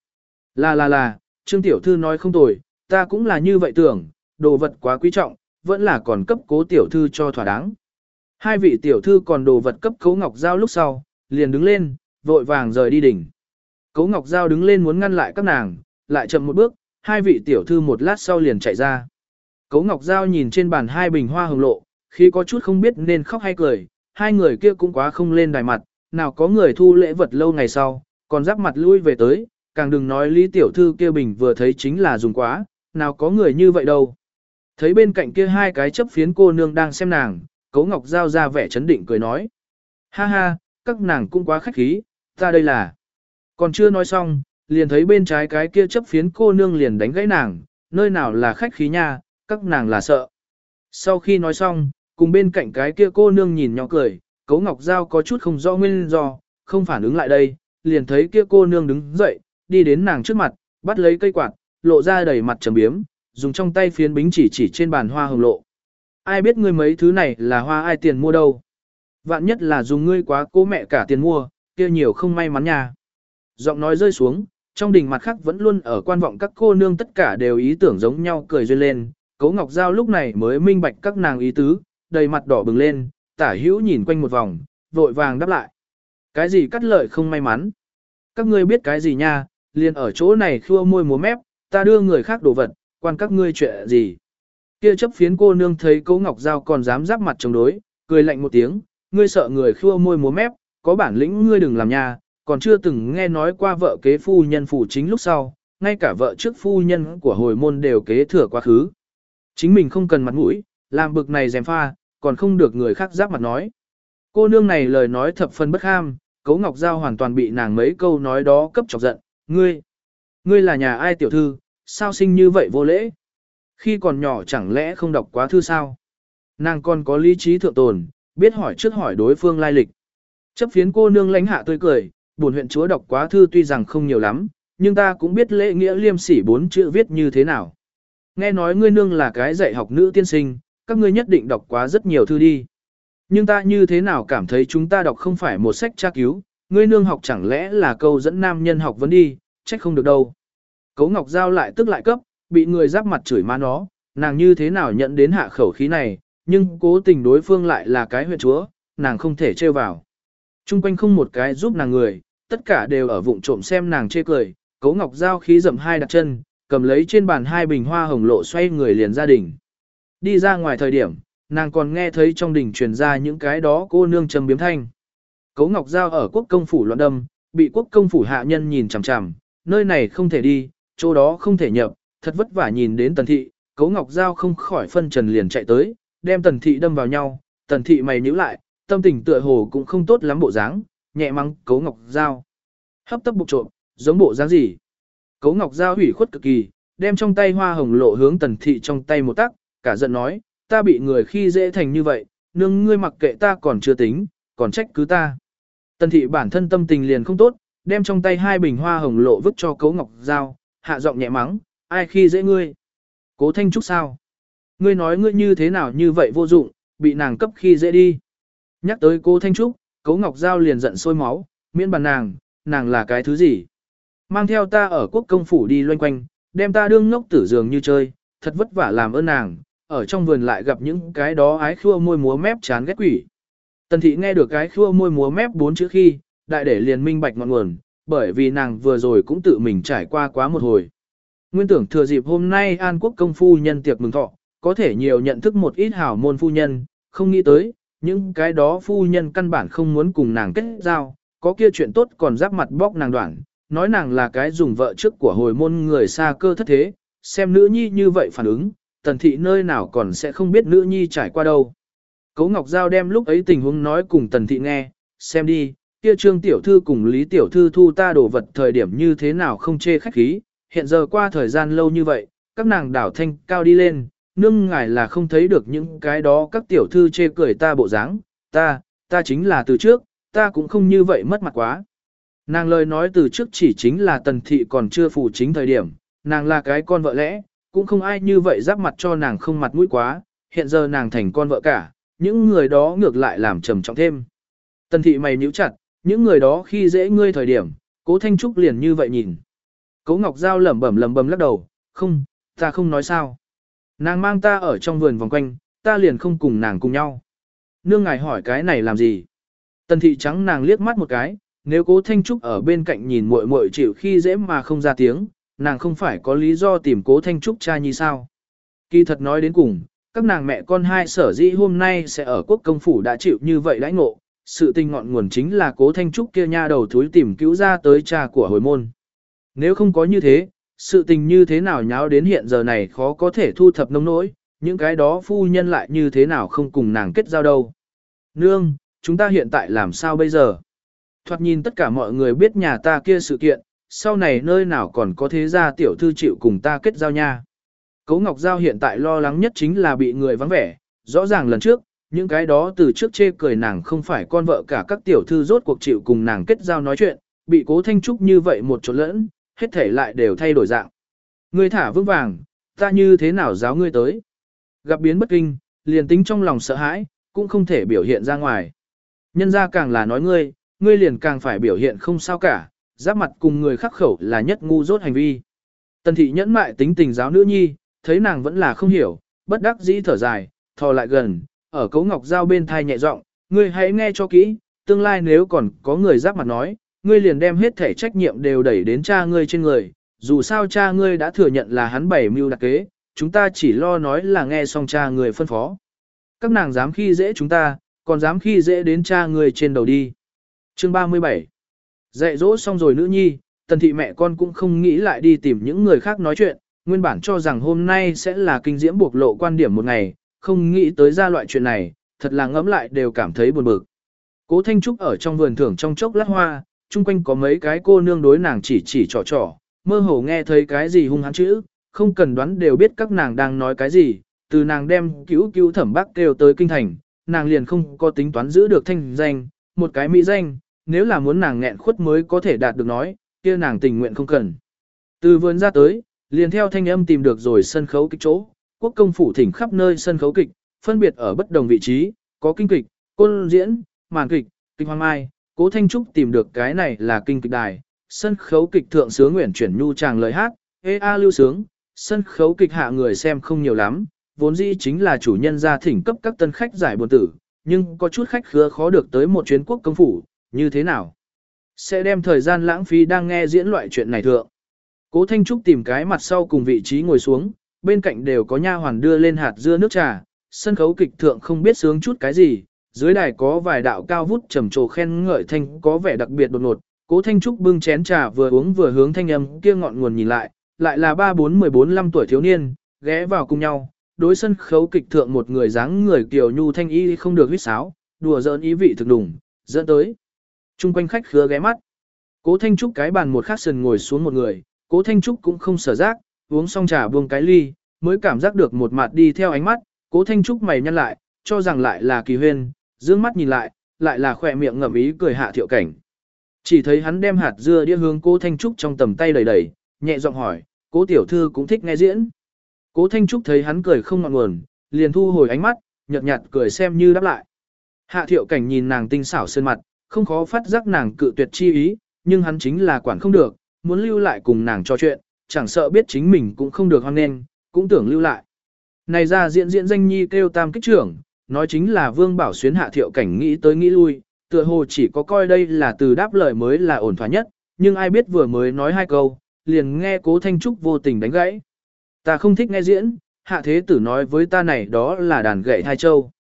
Là là là, Trương tiểu thư nói không tồi, ta cũng là như vậy tưởng, đồ vật quá quý trọng, vẫn là còn cấp cố tiểu thư cho thỏa đáng. Hai vị tiểu thư còn đồ vật cấp cố ngọc giao lúc sau, liền đứng lên, vội vàng rời đi đỉnh. Cố ngọc giao đứng lên muốn ngăn lại các nàng, lại chậm một bước, hai vị tiểu thư một lát sau liền chạy ra. Cố ngọc giao nhìn trên bàn hai bình hoa hồng lộ, khi có chút không biết nên khóc hay cười, hai người kia cũng quá không lên đài mặt, nào có người thu lễ vật lâu ngày sau, còn giáp mặt lui về tới, càng đừng nói lý tiểu thư kia bình vừa thấy chính là dùng quá, nào có người như vậy đâu. Thấy bên cạnh kia hai cái chấp phiến cô nương đang xem nàng, Cố Ngọc Giao ra vẻ chấn định cười nói. Ha ha, các nàng cũng quá khách khí, ta đây là. Còn chưa nói xong, liền thấy bên trái cái kia chấp phiến cô nương liền đánh gãy nàng, nơi nào là khách khí nha, các nàng là sợ. Sau khi nói xong, cùng bên cạnh cái kia cô nương nhìn nhỏ cười, Cấu Ngọc Giao có chút không rõ nguyên do, không phản ứng lại đây, liền thấy kia cô nương đứng dậy, đi đến nàng trước mặt, bắt lấy cây quạt, lộ ra đầy mặt trầm biếm, dùng trong tay phiến bính chỉ chỉ trên bàn hoa hồng lộ. Ai biết ngươi mấy thứ này là hoa ai tiền mua đâu. Vạn nhất là dùng ngươi quá cố mẹ cả tiền mua, kia nhiều không may mắn nha. Giọng nói rơi xuống, trong đình mặt khác vẫn luôn ở quan vọng các cô nương tất cả đều ý tưởng giống nhau cười duyên lên. Cố Ngọc Giao lúc này mới minh bạch các nàng ý tứ, đầy mặt đỏ bừng lên, tả hữu nhìn quanh một vòng, vội vàng đáp lại. Cái gì cắt lợi không may mắn? Các ngươi biết cái gì nha, liền ở chỗ này khua môi múa mép, ta đưa người khác đồ vật, quan các ngươi chuyện gì? Kia chấp phiến cô nương thấy Cố Ngọc Giao còn dám giáp mặt chống đối, cười lạnh một tiếng, ngươi sợ người khua môi múa mép, có bản lĩnh ngươi đừng làm nha, còn chưa từng nghe nói qua vợ kế phu nhân phủ chính lúc sau, ngay cả vợ trước phu nhân của hồi môn đều kế thừa quá khứ. Chính mình không cần mặt mũi, làm bực này dèm pha, còn không được người khác giáp mặt nói. Cô nương này lời nói thập phần bất ham, Cấu Ngọc Giao hoàn toàn bị nàng mấy câu nói đó cấp chọc giận, ngươi, ngươi là nhà ai tiểu thư, sao sinh như vậy vô lễ? Khi còn nhỏ chẳng lẽ không đọc quá thư sao? Nàng còn có lý trí thượng tồn, biết hỏi trước hỏi đối phương lai lịch. Chấp phiến cô nương lãnh hạ tươi cười, buồn huyện chúa đọc quá thư tuy rằng không nhiều lắm, nhưng ta cũng biết lễ nghĩa liêm sỉ bốn chữ viết như thế nào. Nghe nói ngươi nương là cái dạy học nữ tiên sinh, các ngươi nhất định đọc quá rất nhiều thư đi. Nhưng ta như thế nào cảm thấy chúng ta đọc không phải một sách tra cứu, ngươi nương học chẳng lẽ là câu dẫn nam nhân học vấn đi, trách không được đâu. Cấu Ngọc Giao lại tức lại cấp, bị người giáp mặt chửi má nó, nàng như thế nào nhận đến hạ khẩu khí này, nhưng cố tình đối phương lại là cái huyện chúa, nàng không thể trêu vào. Trung quanh không một cái giúp nàng người, tất cả đều ở vụng trộm xem nàng chê cười, Cố Ngọc Giao khí dầm hai đặt chân, cầm lấy trên bàn hai bình hoa hồng lộ xoay người liền ra đình. Đi ra ngoài thời điểm, nàng còn nghe thấy trong đình truyền ra những cái đó cô nương trầm biếm thanh. Cố Ngọc Giao ở quốc công phủ loạn đâm, bị quốc công phủ hạ nhân nhìn chằm chằm, nơi này không thể đi, chỗ đó không thể nhập, thật vất vả nhìn đến tần thị, Cố Ngọc Giao không khỏi phân trần liền chạy tới, đem tần thị đâm vào nhau, tần thị mày nhíu lại, tâm tình tựa hồ cũng không tốt lắm bộ dáng, nhẹ mắng Cố Ngọc Giao. Hấp tấp bục trộm, giống bộ dáng gì? Cố Ngọc Giao hủy khuất cực kỳ, đem trong tay hoa hồng lộ hướng tần thị trong tay một tắc, cả giận nói, ta bị người khi dễ thành như vậy, nương ngươi mặc kệ ta còn chưa tính, còn trách cứ ta. Tần thị bản thân tâm tình liền không tốt, đem trong tay hai bình hoa hồng lộ vứt cho Cố Ngọc Giao, hạ giọng nhẹ mắng, ai khi dễ ngươi? Cố Thanh Trúc sao? Ngươi nói ngươi như thế nào như vậy vô dụng, bị nàng cấp khi dễ đi. Nhắc tới Cố Thanh Trúc, Cố Ngọc Giao liền giận sôi máu, miễn bàn nàng, nàng là cái thứ gì? Mang theo ta ở quốc công phủ đi loanh quanh, đem ta đương ngốc tử dường như chơi, thật vất vả làm ơn nàng, ở trong vườn lại gặp những cái đó ái khua môi múa mép chán ghét quỷ. Tần thị nghe được cái khua môi múa mép bốn chữ khi, đại để liền minh bạch ngọn nguồn, bởi vì nàng vừa rồi cũng tự mình trải qua quá một hồi. Nguyên tưởng thừa dịp hôm nay An Quốc công phu nhân tiệc mừng thọ, có thể nhiều nhận thức một ít hảo môn phu nhân, không nghĩ tới, những cái đó phu nhân căn bản không muốn cùng nàng kết giao, có kia chuyện tốt còn giáp mặt bóc nàng đoạn, nói nàng là cái dùng vợ trước của hồi môn người xa cơ thất thế, xem nữ nhi như vậy phản ứng, tần thị nơi nào còn sẽ không biết nữ nhi trải qua đâu. Cấu Ngọc Giao đem lúc ấy tình huống nói cùng tần thị nghe, xem đi, kia trương tiểu thư cùng lý tiểu thư thu ta đồ vật thời điểm như thế nào không chê khách khí, hiện giờ qua thời gian lâu như vậy, các nàng đảo thanh cao đi lên, nương ngài là không thấy được những cái đó các tiểu thư chê cười ta bộ dáng, ta, ta chính là từ trước, ta cũng không như vậy mất mặt quá. Nàng lời nói từ trước chỉ chính là tần thị còn chưa phủ chính thời điểm, nàng là cái con vợ lẽ, cũng không ai như vậy giáp mặt cho nàng không mặt mũi quá, hiện giờ nàng thành con vợ cả, những người đó ngược lại làm trầm trọng thêm. Tần thị mày nhíu chặt, những người đó khi dễ ngươi thời điểm, cố Thanh Trúc liền như vậy nhìn. Cố Ngọc Giao lẩm bẩm lẩm bẩm lắc đầu, không, ta không nói sao. Nàng mang ta ở trong vườn vòng quanh, ta liền không cùng nàng cùng nhau. Nương ngài hỏi cái này làm gì? Tần thị trắng nàng liếc mắt một cái, nếu cố Thanh Trúc ở bên cạnh nhìn muội muội chịu khi dễ mà không ra tiếng, nàng không phải có lý do tìm cố Thanh Trúc cha nhi sao. Kỳ thật nói đến cùng, các nàng mẹ con hai sở dĩ hôm nay sẽ ở quốc công phủ đã chịu như vậy đãi ngộ, sự tình ngọn nguồn chính là cố Thanh Trúc kia nha đầu thúi tìm cứu ra tới cha của hồi môn. Nếu không có như thế, sự tình như thế nào nháo đến hiện giờ này khó có thể thu thập nông nỗi, những cái đó phu nhân lại như thế nào không cùng nàng kết giao đâu. Nương, chúng ta hiện tại làm sao bây giờ? Thoạt nhìn tất cả mọi người biết nhà ta kia sự kiện, sau này nơi nào còn có thế gia tiểu thư chịu cùng ta kết giao nha. Cấu Ngọc Giao hiện tại lo lắng nhất chính là bị người vắng vẻ, rõ ràng lần trước, những cái đó từ trước chê cười nàng không phải con vợ cả các tiểu thư rốt cuộc chịu cùng nàng kết giao nói chuyện, bị cố thanh trúc như vậy một chỗ lẫn, hết thể lại đều thay đổi dạng. Ngươi thả vững vàng, ta như thế nào giáo ngươi tới. Gặp biến bất kinh, liền tính trong lòng sợ hãi, cũng không thể biểu hiện ra ngoài. Nhân ra càng là nói ngươi, ngươi liền càng phải biểu hiện không sao cả, giáp mặt cùng người khắc khẩu là nhất ngu dốt hành vi. Tần thị nhẫn mại tính tình giáo nữ nhi, thấy nàng vẫn là không hiểu, bất đắc dĩ thở dài, thò lại gần, ở cấu ngọc giao bên thai nhẹ giọng, ngươi hãy nghe cho kỹ, tương lai nếu còn có người giáp mặt nói, ngươi liền đem hết thể trách nhiệm đều đẩy đến cha ngươi trên người, dù sao cha ngươi đã thừa nhận là hắn bảy mưu đặc kế, chúng ta chỉ lo nói là nghe xong cha người phân phó. Các nàng dám khi dễ chúng ta, còn dám khi dễ đến cha người trên đầu đi. Chương 37 Dạy dỗ xong rồi nữ nhi, tần thị mẹ con cũng không nghĩ lại đi tìm những người khác nói chuyện, nguyên bản cho rằng hôm nay sẽ là kinh diễm buộc lộ quan điểm một ngày, không nghĩ tới ra loại chuyện này, thật là ngẫm lại đều cảm thấy buồn bực. Cố Thanh Trúc ở trong vườn thưởng trong chốc lát hoa, chung quanh có mấy cái cô nương đối nàng chỉ chỉ trò trò, mơ hồ nghe thấy cái gì hung hãn chữ, không cần đoán đều biết các nàng đang nói cái gì, từ nàng đem cứu cứu thẩm bác kêu tới kinh thành, nàng liền không có tính toán giữ được thanh danh, một cái mỹ danh, nếu là muốn nàng nghẹn khuất mới có thể đạt được nói, kia nàng tình nguyện không cần. Từ vườn ra tới, liền theo thanh âm tìm được rồi sân khấu kịch chỗ, quốc công phủ thỉnh khắp nơi sân khấu kịch, phân biệt ở bất đồng vị trí, có kinh kịch, côn diễn, màn kịch, kịch hoang mai, cố thanh trúc tìm được cái này là kinh kịch đài, sân khấu kịch thượng sướng nguyện chuyển nhu chàng lời hát, ê a lưu sướng, sân khấu kịch hạ người xem không nhiều lắm, vốn dĩ chính là chủ nhân gia thỉnh cấp các tân khách giải buồn tử, nhưng có chút khách khứa khó được tới một chuyến quốc công phủ, như thế nào? Sẽ đem thời gian lãng phí đang nghe diễn loại chuyện này thượng. Cố Thanh Trúc tìm cái mặt sau cùng vị trí ngồi xuống, bên cạnh đều có nha hoàn đưa lên hạt dưa nước trà, sân khấu kịch thượng không biết sướng chút cái gì, dưới đài có vài đạo cao vút trầm trồ khen ngợi thanh có vẻ đặc biệt đột ngột. Cố Thanh Trúc bưng chén trà vừa uống vừa hướng thanh âm kia ngọn nguồn nhìn lại, lại là ba bốn mười bốn năm tuổi thiếu niên, ghé vào cùng nhau, đối sân khấu kịch thượng một người dáng người kiều nhu thanh y không được huyết sáo, đùa giỡn ý vị thực đủng, dẫn tới. Trung quanh khách khứa ghé mắt. Cố Thanh Trúc cái bàn một khắc sần ngồi xuống một người, Cố Thanh Trúc cũng không sở giác, uống xong trà buông cái ly, mới cảm giác được một mặt đi theo ánh mắt, Cố Thanh Trúc mày nhăn lại, cho rằng lại là kỳ huyên, dương mắt nhìn lại, lại là khỏe miệng ngậm ý cười hạ thiệu cảnh. Chỉ thấy hắn đem hạt dưa đĩa hướng Cố Thanh Trúc trong tầm tay đầy đầy, nhẹ giọng hỏi, Cố tiểu thư cũng thích nghe diễn. Cố Thanh Trúc thấy hắn cười không ngọn nguồn, liền thu hồi ánh mắt, nhợt nhạt cười xem như đáp lại. Hạ thiệu cảnh nhìn nàng tinh xảo sơn mặt, không khó phát giác nàng cự tuyệt chi ý, nhưng hắn chính là quản không được, muốn lưu lại cùng nàng trò chuyện, chẳng sợ biết chính mình cũng không được hoan nên, cũng tưởng lưu lại. Này ra diện diện danh nhi kêu tam kích trưởng, nói chính là vương bảo xuyến hạ thiệu cảnh nghĩ tới nghĩ lui, tựa hồ chỉ có coi đây là từ đáp lời mới là ổn thỏa nhất, nhưng ai biết vừa mới nói hai câu, liền nghe cố thanh trúc vô tình đánh gãy. Ta không thích nghe diễn, hạ thế tử nói với ta này đó là đàn gậy thai châu.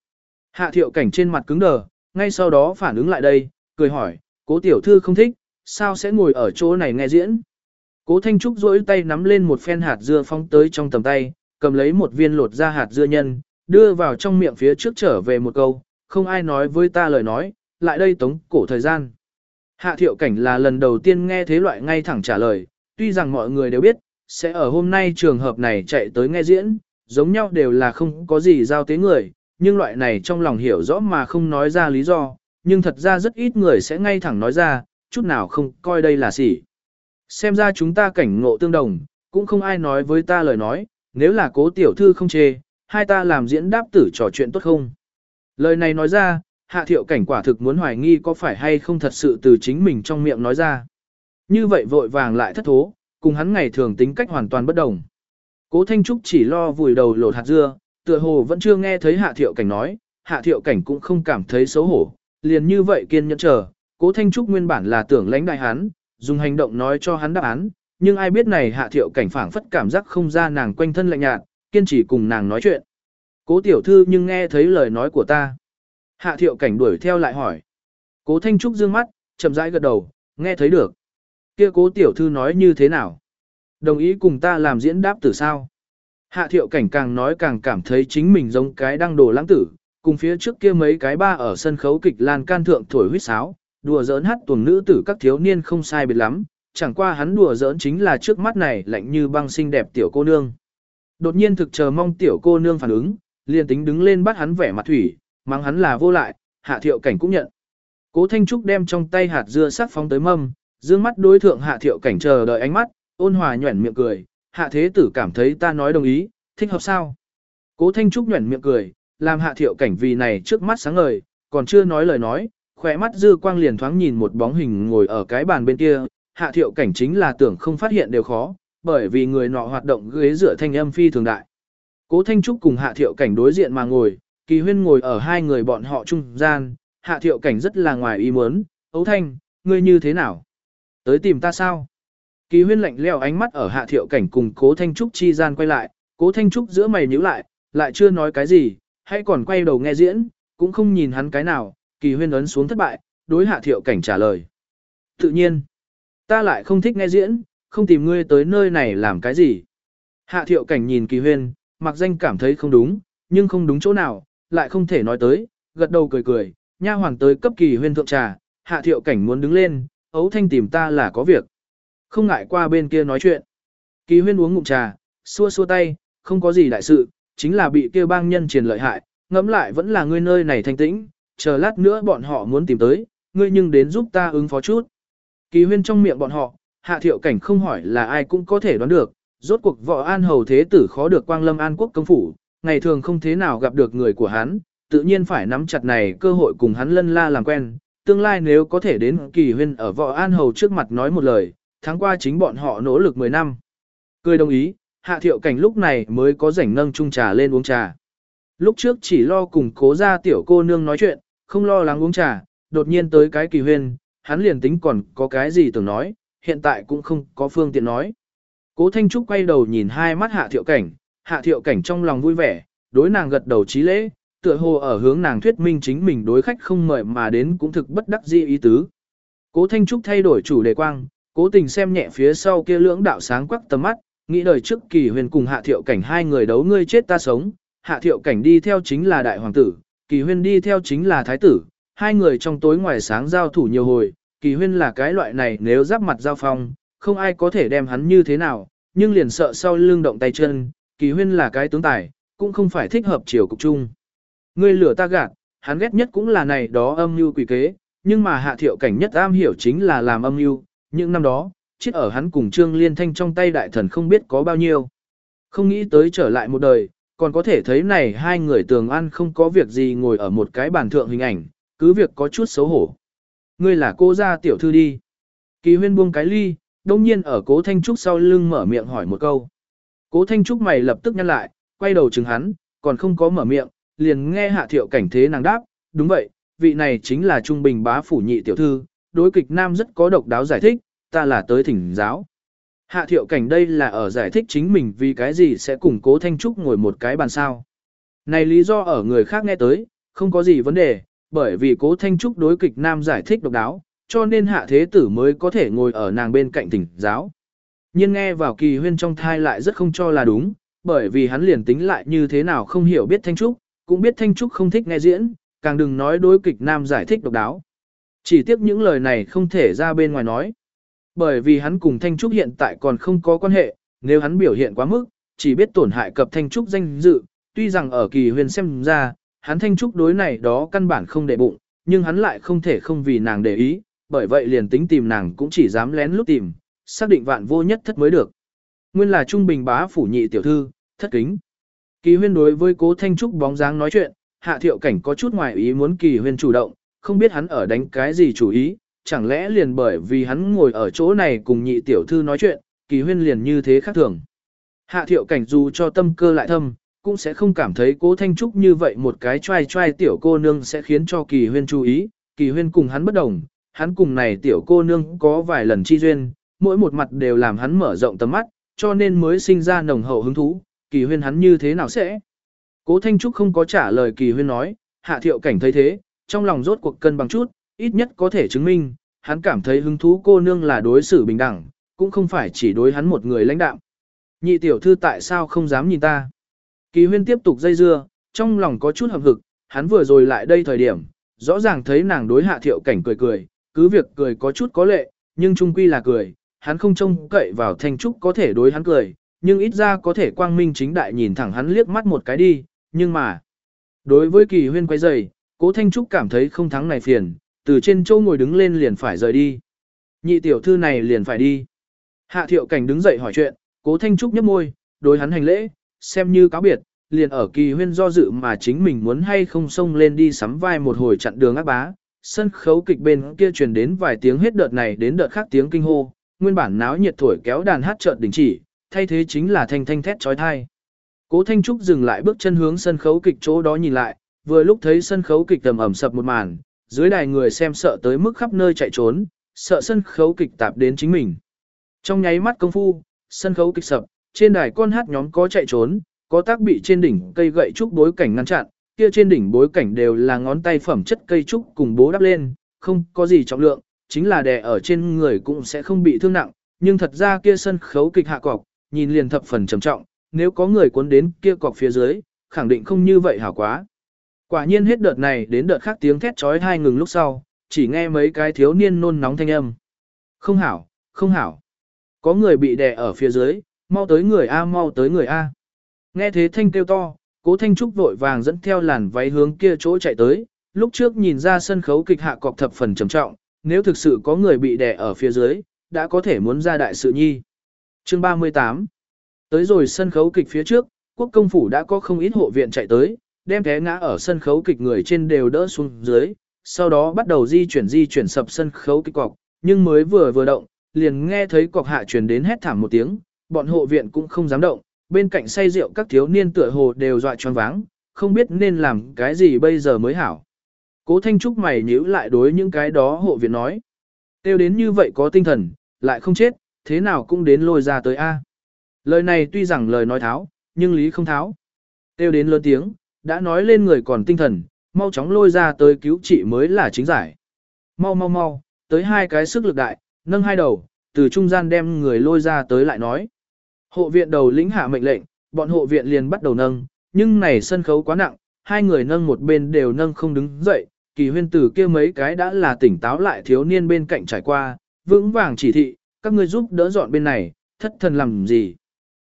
Hạ thiệu cảnh trên mặt cứng đờ, ngay sau đó phản ứng lại đây, cười hỏi, cố tiểu thư không thích, sao sẽ ngồi ở chỗ này nghe diễn. Cố Thanh Trúc duỗi tay nắm lên một phen hạt dưa phong tới trong tầm tay, cầm lấy một viên lột ra hạt dưa nhân, đưa vào trong miệng phía trước trở về một câu, không ai nói với ta lời nói, lại đây tống cổ thời gian. Hạ thiệu cảnh là lần đầu tiên nghe thế loại ngay thẳng trả lời, tuy rằng mọi người đều biết, sẽ ở hôm nay trường hợp này chạy tới nghe diễn, giống nhau đều là không có gì giao tế người, nhưng loại này trong lòng hiểu rõ mà không nói ra lý do, nhưng thật ra rất ít người sẽ ngay thẳng nói ra, chút nào không coi đây là gì. Xem ra chúng ta cảnh ngộ tương đồng, cũng không ai nói với ta lời nói, nếu là cố tiểu thư không chê, hai ta làm diễn đáp tử trò chuyện tốt không. Lời này nói ra, hạ thiệu cảnh quả thực muốn hoài nghi có phải hay không thật sự từ chính mình trong miệng nói ra. Như vậy vội vàng lại thất thố, cùng hắn ngày thường tính cách hoàn toàn bất đồng. Cố Thanh Trúc chỉ lo vùi đầu lột hạt dưa, tựa hồ vẫn chưa nghe thấy hạ thiệu cảnh nói, hạ thiệu cảnh cũng không cảm thấy xấu hổ, liền như vậy kiên nhẫn chờ, cố Thanh Trúc nguyên bản là tưởng lãnh đại hắn, dùng hành động nói cho hắn đáp án, nhưng ai biết này hạ thiệu cảnh phảng phất cảm giác không ra nàng quanh thân lạnh nhạt, kiên trì cùng nàng nói chuyện. Cố tiểu thư nhưng nghe thấy lời nói của ta. Hạ thiệu cảnh đuổi theo lại hỏi. Cố Thanh Trúc dương mắt, chậm rãi gật đầu, nghe thấy được. Kia cố tiểu thư nói như thế nào? Đồng ý cùng ta làm diễn đáp tử sao? Hạ thiệu cảnh càng nói càng cảm thấy chính mình giống cái đăng đồ lãng tử, cùng phía trước kia mấy cái ba ở sân khấu kịch lan can thượng thổi huyết sáo, đùa giỡn hát tuồng nữ tử các thiếu niên không sai biệt lắm, chẳng qua hắn đùa giỡn chính là trước mắt này lạnh như băng xinh đẹp tiểu cô nương. Đột nhiên thực chờ mong tiểu cô nương phản ứng, liền tính đứng lên bắt hắn vẻ mặt thủy, mắng hắn là vô lại, hạ thiệu cảnh cũng nhận. Cố Thanh Trúc đem trong tay hạt dưa sắc phóng tới mâm, dương mắt đối thượng hạ thiệu cảnh chờ đợi ánh mắt, ôn hòa nhuẩn miệng cười, hạ thế tử cảm thấy ta nói đồng ý, thích hợp sao? Cố Thanh Trúc nhuẩn miệng cười, làm hạ thiệu cảnh vì này trước mắt sáng ngời, còn chưa nói lời nói, khỏe mắt dư quang liền thoáng nhìn một bóng hình ngồi ở cái bàn bên kia, hạ thiệu cảnh chính là tưởng không phát hiện đều khó, bởi vì người nọ hoạt động ghế dựa thanh âm phi thường đại. Cố Thanh Trúc cùng hạ thiệu cảnh đối diện mà ngồi, kỳ huyên ngồi ở hai người bọn họ trung gian, hạ thiệu cảnh rất là ngoài ý muốn, ấu thanh, ngươi như thế nào? Tới tìm ta sao? Kỳ huyên lạnh leo ánh mắt ở hạ thiệu cảnh cùng cố Thanh Trúc chi gian quay lại, cố Thanh Trúc giữa mày nhíu lại, lại chưa nói cái gì, hay còn quay đầu nghe diễn, cũng không nhìn hắn cái nào, kỳ huyên ấn xuống thất bại, đối hạ thiệu cảnh trả lời. Tự nhiên, ta lại không thích nghe diễn, không tìm ngươi tới nơi này làm cái gì. Hạ thiệu cảnh nhìn kỳ huyên, mặc danh cảm thấy không đúng, nhưng không đúng chỗ nào, lại không thể nói tới, gật đầu cười cười, nha hoàng tới cấp kỳ huyên thượng trà, hạ thiệu cảnh muốn đứng lên, ấu thanh tìm ta là có việc. Không ngại qua bên kia nói chuyện. Kỳ huyên uống ngụm trà, xua xua tay, không có gì đại sự, chính là bị kêu bang nhân truyền lợi hại, ngẫm lại vẫn là ngươi nơi này thanh tĩnh, chờ lát nữa bọn họ muốn tìm tới, ngươi nhưng đến giúp ta ứng phó chút. Kỳ huyên trong miệng bọn họ, hạ thiệu cảnh không hỏi là ai cũng có thể đoán được, rốt cuộc võ an hầu thế tử khó được quang lâm an quốc công phủ, ngày thường không thế nào gặp được người của hắn, tự nhiên phải nắm chặt này cơ hội cùng hắn lân la làm quen, tương lai nếu có thể đến kỳ huyên ở võ an hầu trước mặt nói một lời, tháng qua chính bọn họ nỗ lực 10 năm. Cười đồng ý, hạ thiệu cảnh lúc này mới có rảnh nâng chung trà lên uống trà. Lúc trước chỉ lo cùng cố ra tiểu cô nương nói chuyện, không lo lắng uống trà, đột nhiên tới cái kỳ huyên, hắn liền tính còn có cái gì tưởng nói, hiện tại cũng không có phương tiện nói. Cố Thanh Trúc quay đầu nhìn hai mắt hạ thiệu cảnh, hạ thiệu cảnh trong lòng vui vẻ, đối nàng gật đầu trí lễ, tựa hồ ở hướng nàng thuyết minh chính mình đối khách không mời mà đến cũng thực bất đắc dĩ ý tứ. Cố Thanh Trúc thay đổi chủ đề quang, cố tình xem nhẹ phía sau kia lưỡng đạo sáng quắc tầm mắt, nghĩ đời trước kỳ huyền cùng hạ thiệu cảnh hai người đấu ngươi chết ta sống, hạ thiệu cảnh đi theo chính là đại hoàng tử, kỳ huyên đi theo chính là thái tử, hai người trong tối ngoài sáng giao thủ nhiều hồi, kỳ huyên là cái loại này nếu giáp mặt giao phong, không ai có thể đem hắn như thế nào, nhưng liền sợ sau lưng động tay chân, kỳ huyên là cái tướng tài, cũng không phải thích hợp chiều cục chung. Ngươi lửa ta gạt, hắn ghét nhất cũng là này đó âm mưu quỷ kế, nhưng mà hạ thiệu cảnh nhất am hiểu chính là làm âm mưu, những năm đó, chết ở hắn cùng Trương Liên Thanh trong tay đại thần không biết có bao nhiêu. Không nghĩ tới trở lại một đời, còn có thể thấy này hai người tường ăn không có việc gì ngồi ở một cái bàn thượng hình ảnh, cứ việc có chút xấu hổ. Ngươi là cô gia tiểu thư đi. Kỳ huyên buông cái ly, đông nhiên ở cố Thanh Trúc sau lưng mở miệng hỏi một câu. Cố Thanh Trúc mày lập tức nhăn lại, quay đầu chừng hắn, còn không có mở miệng, liền nghe hạ thiệu cảnh thế nàng đáp, đúng vậy, vị này chính là trung bình bá phủ nhị tiểu thư, đối kịch nam rất có độc đáo giải thích, ta là tới thỉnh giáo. Hạ thiệu cảnh đây là ở giải thích chính mình vì cái gì sẽ cùng cố Thanh Trúc ngồi một cái bàn sao. Này lý do ở người khác nghe tới, không có gì vấn đề, bởi vì cố Thanh Trúc đối kịch nam giải thích độc đáo, cho nên hạ thế tử mới có thể ngồi ở nàng bên cạnh thỉnh giáo. Nhưng nghe vào kỳ huyên trong thai lại rất không cho là đúng, bởi vì hắn liền tính lại như thế nào không hiểu biết Thanh Trúc, cũng biết Thanh Trúc không thích nghe diễn, càng đừng nói đối kịch nam giải thích độc đáo. Chỉ tiếc những lời này không thể ra bên ngoài nói. Bởi vì hắn cùng Thanh Trúc hiện tại còn không có quan hệ, nếu hắn biểu hiện quá mức, chỉ biết tổn hại cập Thanh Trúc danh dự, tuy rằng ở kỳ huyền xem ra, hắn Thanh Trúc đối này đó căn bản không để bụng, nhưng hắn lại không thể không vì nàng để ý, bởi vậy liền tính tìm nàng cũng chỉ dám lén lúc tìm, xác định vạn vô nhất thất mới được. Nguyên là trung bình bá phủ nhị tiểu thư, thất kính. Kỳ huyên đối với cố Thanh Trúc bóng dáng nói chuyện, hạ thiệu cảnh có chút ngoài ý muốn kỳ huyên chủ động, không biết hắn ở đánh cái gì chủ ý, chẳng lẽ liền bởi vì hắn ngồi ở chỗ này cùng nhị tiểu thư nói chuyện, kỳ huyên liền như thế khác thường. Hạ thiệu cảnh dù cho tâm cơ lại thâm, cũng sẽ không cảm thấy cố Thanh Trúc như vậy một cái trai trai tiểu cô nương sẽ khiến cho kỳ huyên chú ý, kỳ huyên cùng hắn bất đồng, hắn cùng này tiểu cô nương có vài lần chi duyên, mỗi một mặt đều làm hắn mở rộng tầm mắt, cho nên mới sinh ra nồng hậu hứng thú, kỳ huyên hắn như thế nào sẽ? Cố Thanh Trúc không có trả lời kỳ huyên nói, hạ thiệu cảnh thấy thế, trong lòng rốt cuộc cân bằng chút, ít nhất có thể chứng minh, hắn cảm thấy hứng thú cô nương là đối xử bình đẳng, cũng không phải chỉ đối hắn một người lãnh đạo. Nhị tiểu thư tại sao không dám nhìn ta? Kỳ huyên tiếp tục dây dưa, trong lòng có chút hậm hực, hắn vừa rồi lại đây thời điểm, rõ ràng thấy nàng đối hạ thiệu cảnh cười cười, cứ việc cười có chút có lệ, nhưng trung quy là cười, hắn không trông cậy vào Thanh Trúc có thể đối hắn cười, nhưng ít ra có thể quang minh chính đại nhìn thẳng hắn liếc mắt một cái đi, nhưng mà, đối với kỳ huyên quay dày, cố Thanh Trúc cảm thấy không thắng này phiền, từ trên châu ngồi đứng lên liền phải rời đi. Nhị tiểu thư này liền phải đi. Hạ thiệu cảnh đứng dậy hỏi chuyện, cố Thanh Trúc nhấp môi, đối hắn hành lễ, xem như cáo biệt, liền ở kỳ huyên do dự mà chính mình muốn hay không xông lên đi sắm vai một hồi chặn đường ác bá. Sân khấu kịch bên kia truyền đến vài tiếng hết đợt này đến đợt khác tiếng kinh hô, nguyên bản náo nhiệt thổi kéo đàn hát chợt đình chỉ, thay thế chính là thanh thanh thét trói thai. Cố Thanh Trúc dừng lại bước chân hướng sân khấu kịch chỗ đó nhìn lại, vừa lúc thấy sân khấu kịch tầm ẩm sập một màn, dưới đài người xem sợ tới mức khắp nơi chạy trốn, sợ sân khấu kịch tạp đến chính mình. Trong nháy mắt công phu, sân khấu kịch sập, trên đài con hát nhóm có chạy trốn, có tác bị trên đỉnh cây gậy trúc bối cảnh ngăn chặn, kia trên đỉnh bối cảnh đều là ngón tay phẩm chất cây trúc cùng bố đắp lên, không có gì trọng lượng, chính là đè ở trên người cũng sẽ không bị thương nặng, nhưng thật ra kia sân khấu kịch hạ cọc, nhìn liền thập phần trầm trọng, nếu có người cuốn đến kia cọc phía dưới, khẳng định không như vậy hảo quá. Quả nhiên hết đợt này đến đợt khác tiếng thét trói hai ngừng lúc sau, chỉ nghe mấy cái thiếu niên nôn nóng thanh âm. Không hảo, không hảo. Có người bị đè ở phía dưới, mau tới người A mau tới người A. Nghe thế thanh kêu to, cố thanh trúc vội vàng dẫn theo làn váy hướng kia chỗ chạy tới, lúc trước nhìn ra sân khấu kịch hạ cọc thập phần trầm trọng, nếu thực sự có người bị đè ở phía dưới, đã có thể muốn ra đại sự nhi. Chương 38 Tới rồi sân khấu kịch phía trước, quốc công phủ đã có không ít hộ viện chạy tới, đem té ngã ở sân khấu kịch người trên đều đỡ xuống dưới, sau đó bắt đầu di chuyển di chuyển sập sân khấu kịch cọc, nhưng mới vừa vừa động, liền nghe thấy cọc hạ truyền đến hét thảm một tiếng, bọn hộ viện cũng không dám động, bên cạnh say rượu các thiếu niên tựa hồ đều dọa choáng váng, không biết nên làm cái gì bây giờ mới hảo. Cố Thanh Trúc mày nhíu lại đối những cái đó hộ viện nói. Tiêu đến như vậy có tinh thần, lại không chết, thế nào cũng đến lôi ra tới A. Lời này tuy rằng lời nói tháo, nhưng lý không tháo. Tiêu đến lớn tiếng, đã nói lên người còn tinh thần, mau chóng lôi ra tới cứu trị mới là chính giải. Mau mau mau, tới hai cái sức lực đại, nâng hai đầu, từ trung gian đem người lôi ra tới lại nói. Hộ viện đầu lĩnh hạ mệnh lệnh, bọn hộ viện liền bắt đầu nâng, nhưng này sân khấu quá nặng, hai người nâng một bên đều nâng không đứng dậy, kỳ huyên tử kia mấy cái đã là tỉnh táo lại thiếu niên bên cạnh trải qua, vững vàng chỉ thị, các ngươi giúp đỡ dọn bên này, thất thần làm gì.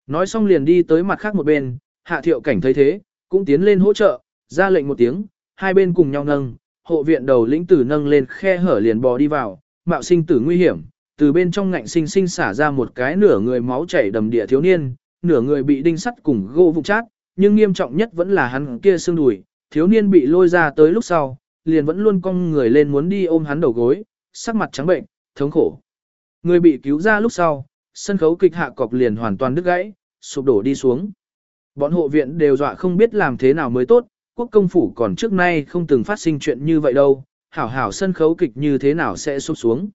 Nói xong liền đi tới mặt khác một bên, hạ thiệu cảnh thấy thế, cũng tiến lên hỗ trợ, ra lệnh một tiếng, hai bên cùng nhau nâng, hộ viện đầu lĩnh tử nâng lên khe hở liền bò đi vào, mạo sinh tử nguy hiểm, từ bên trong ngạnh sinh sinh xả ra một cái nửa người máu chảy đầm địa thiếu niên, nửa người bị đinh sắt cùng gỗ vụ chát, nhưng nghiêm trọng nhất vẫn là hắn kia xương đùi, thiếu niên bị lôi ra tới lúc sau, liền vẫn luôn cong người lên muốn đi ôm hắn đầu gối, sắc mặt trắng bệnh, thống khổ. Người bị cứu ra lúc sau, sân khấu kịch hạ cọc liền hoàn toàn đứt gãy, sụp đổ đi xuống. Bọn hộ viện đều dọa không biết làm thế nào mới tốt, quốc công phủ còn trước nay không từng phát sinh chuyện như vậy đâu, hảo hảo sân khấu kịch như thế nào sẽ sụp xuống.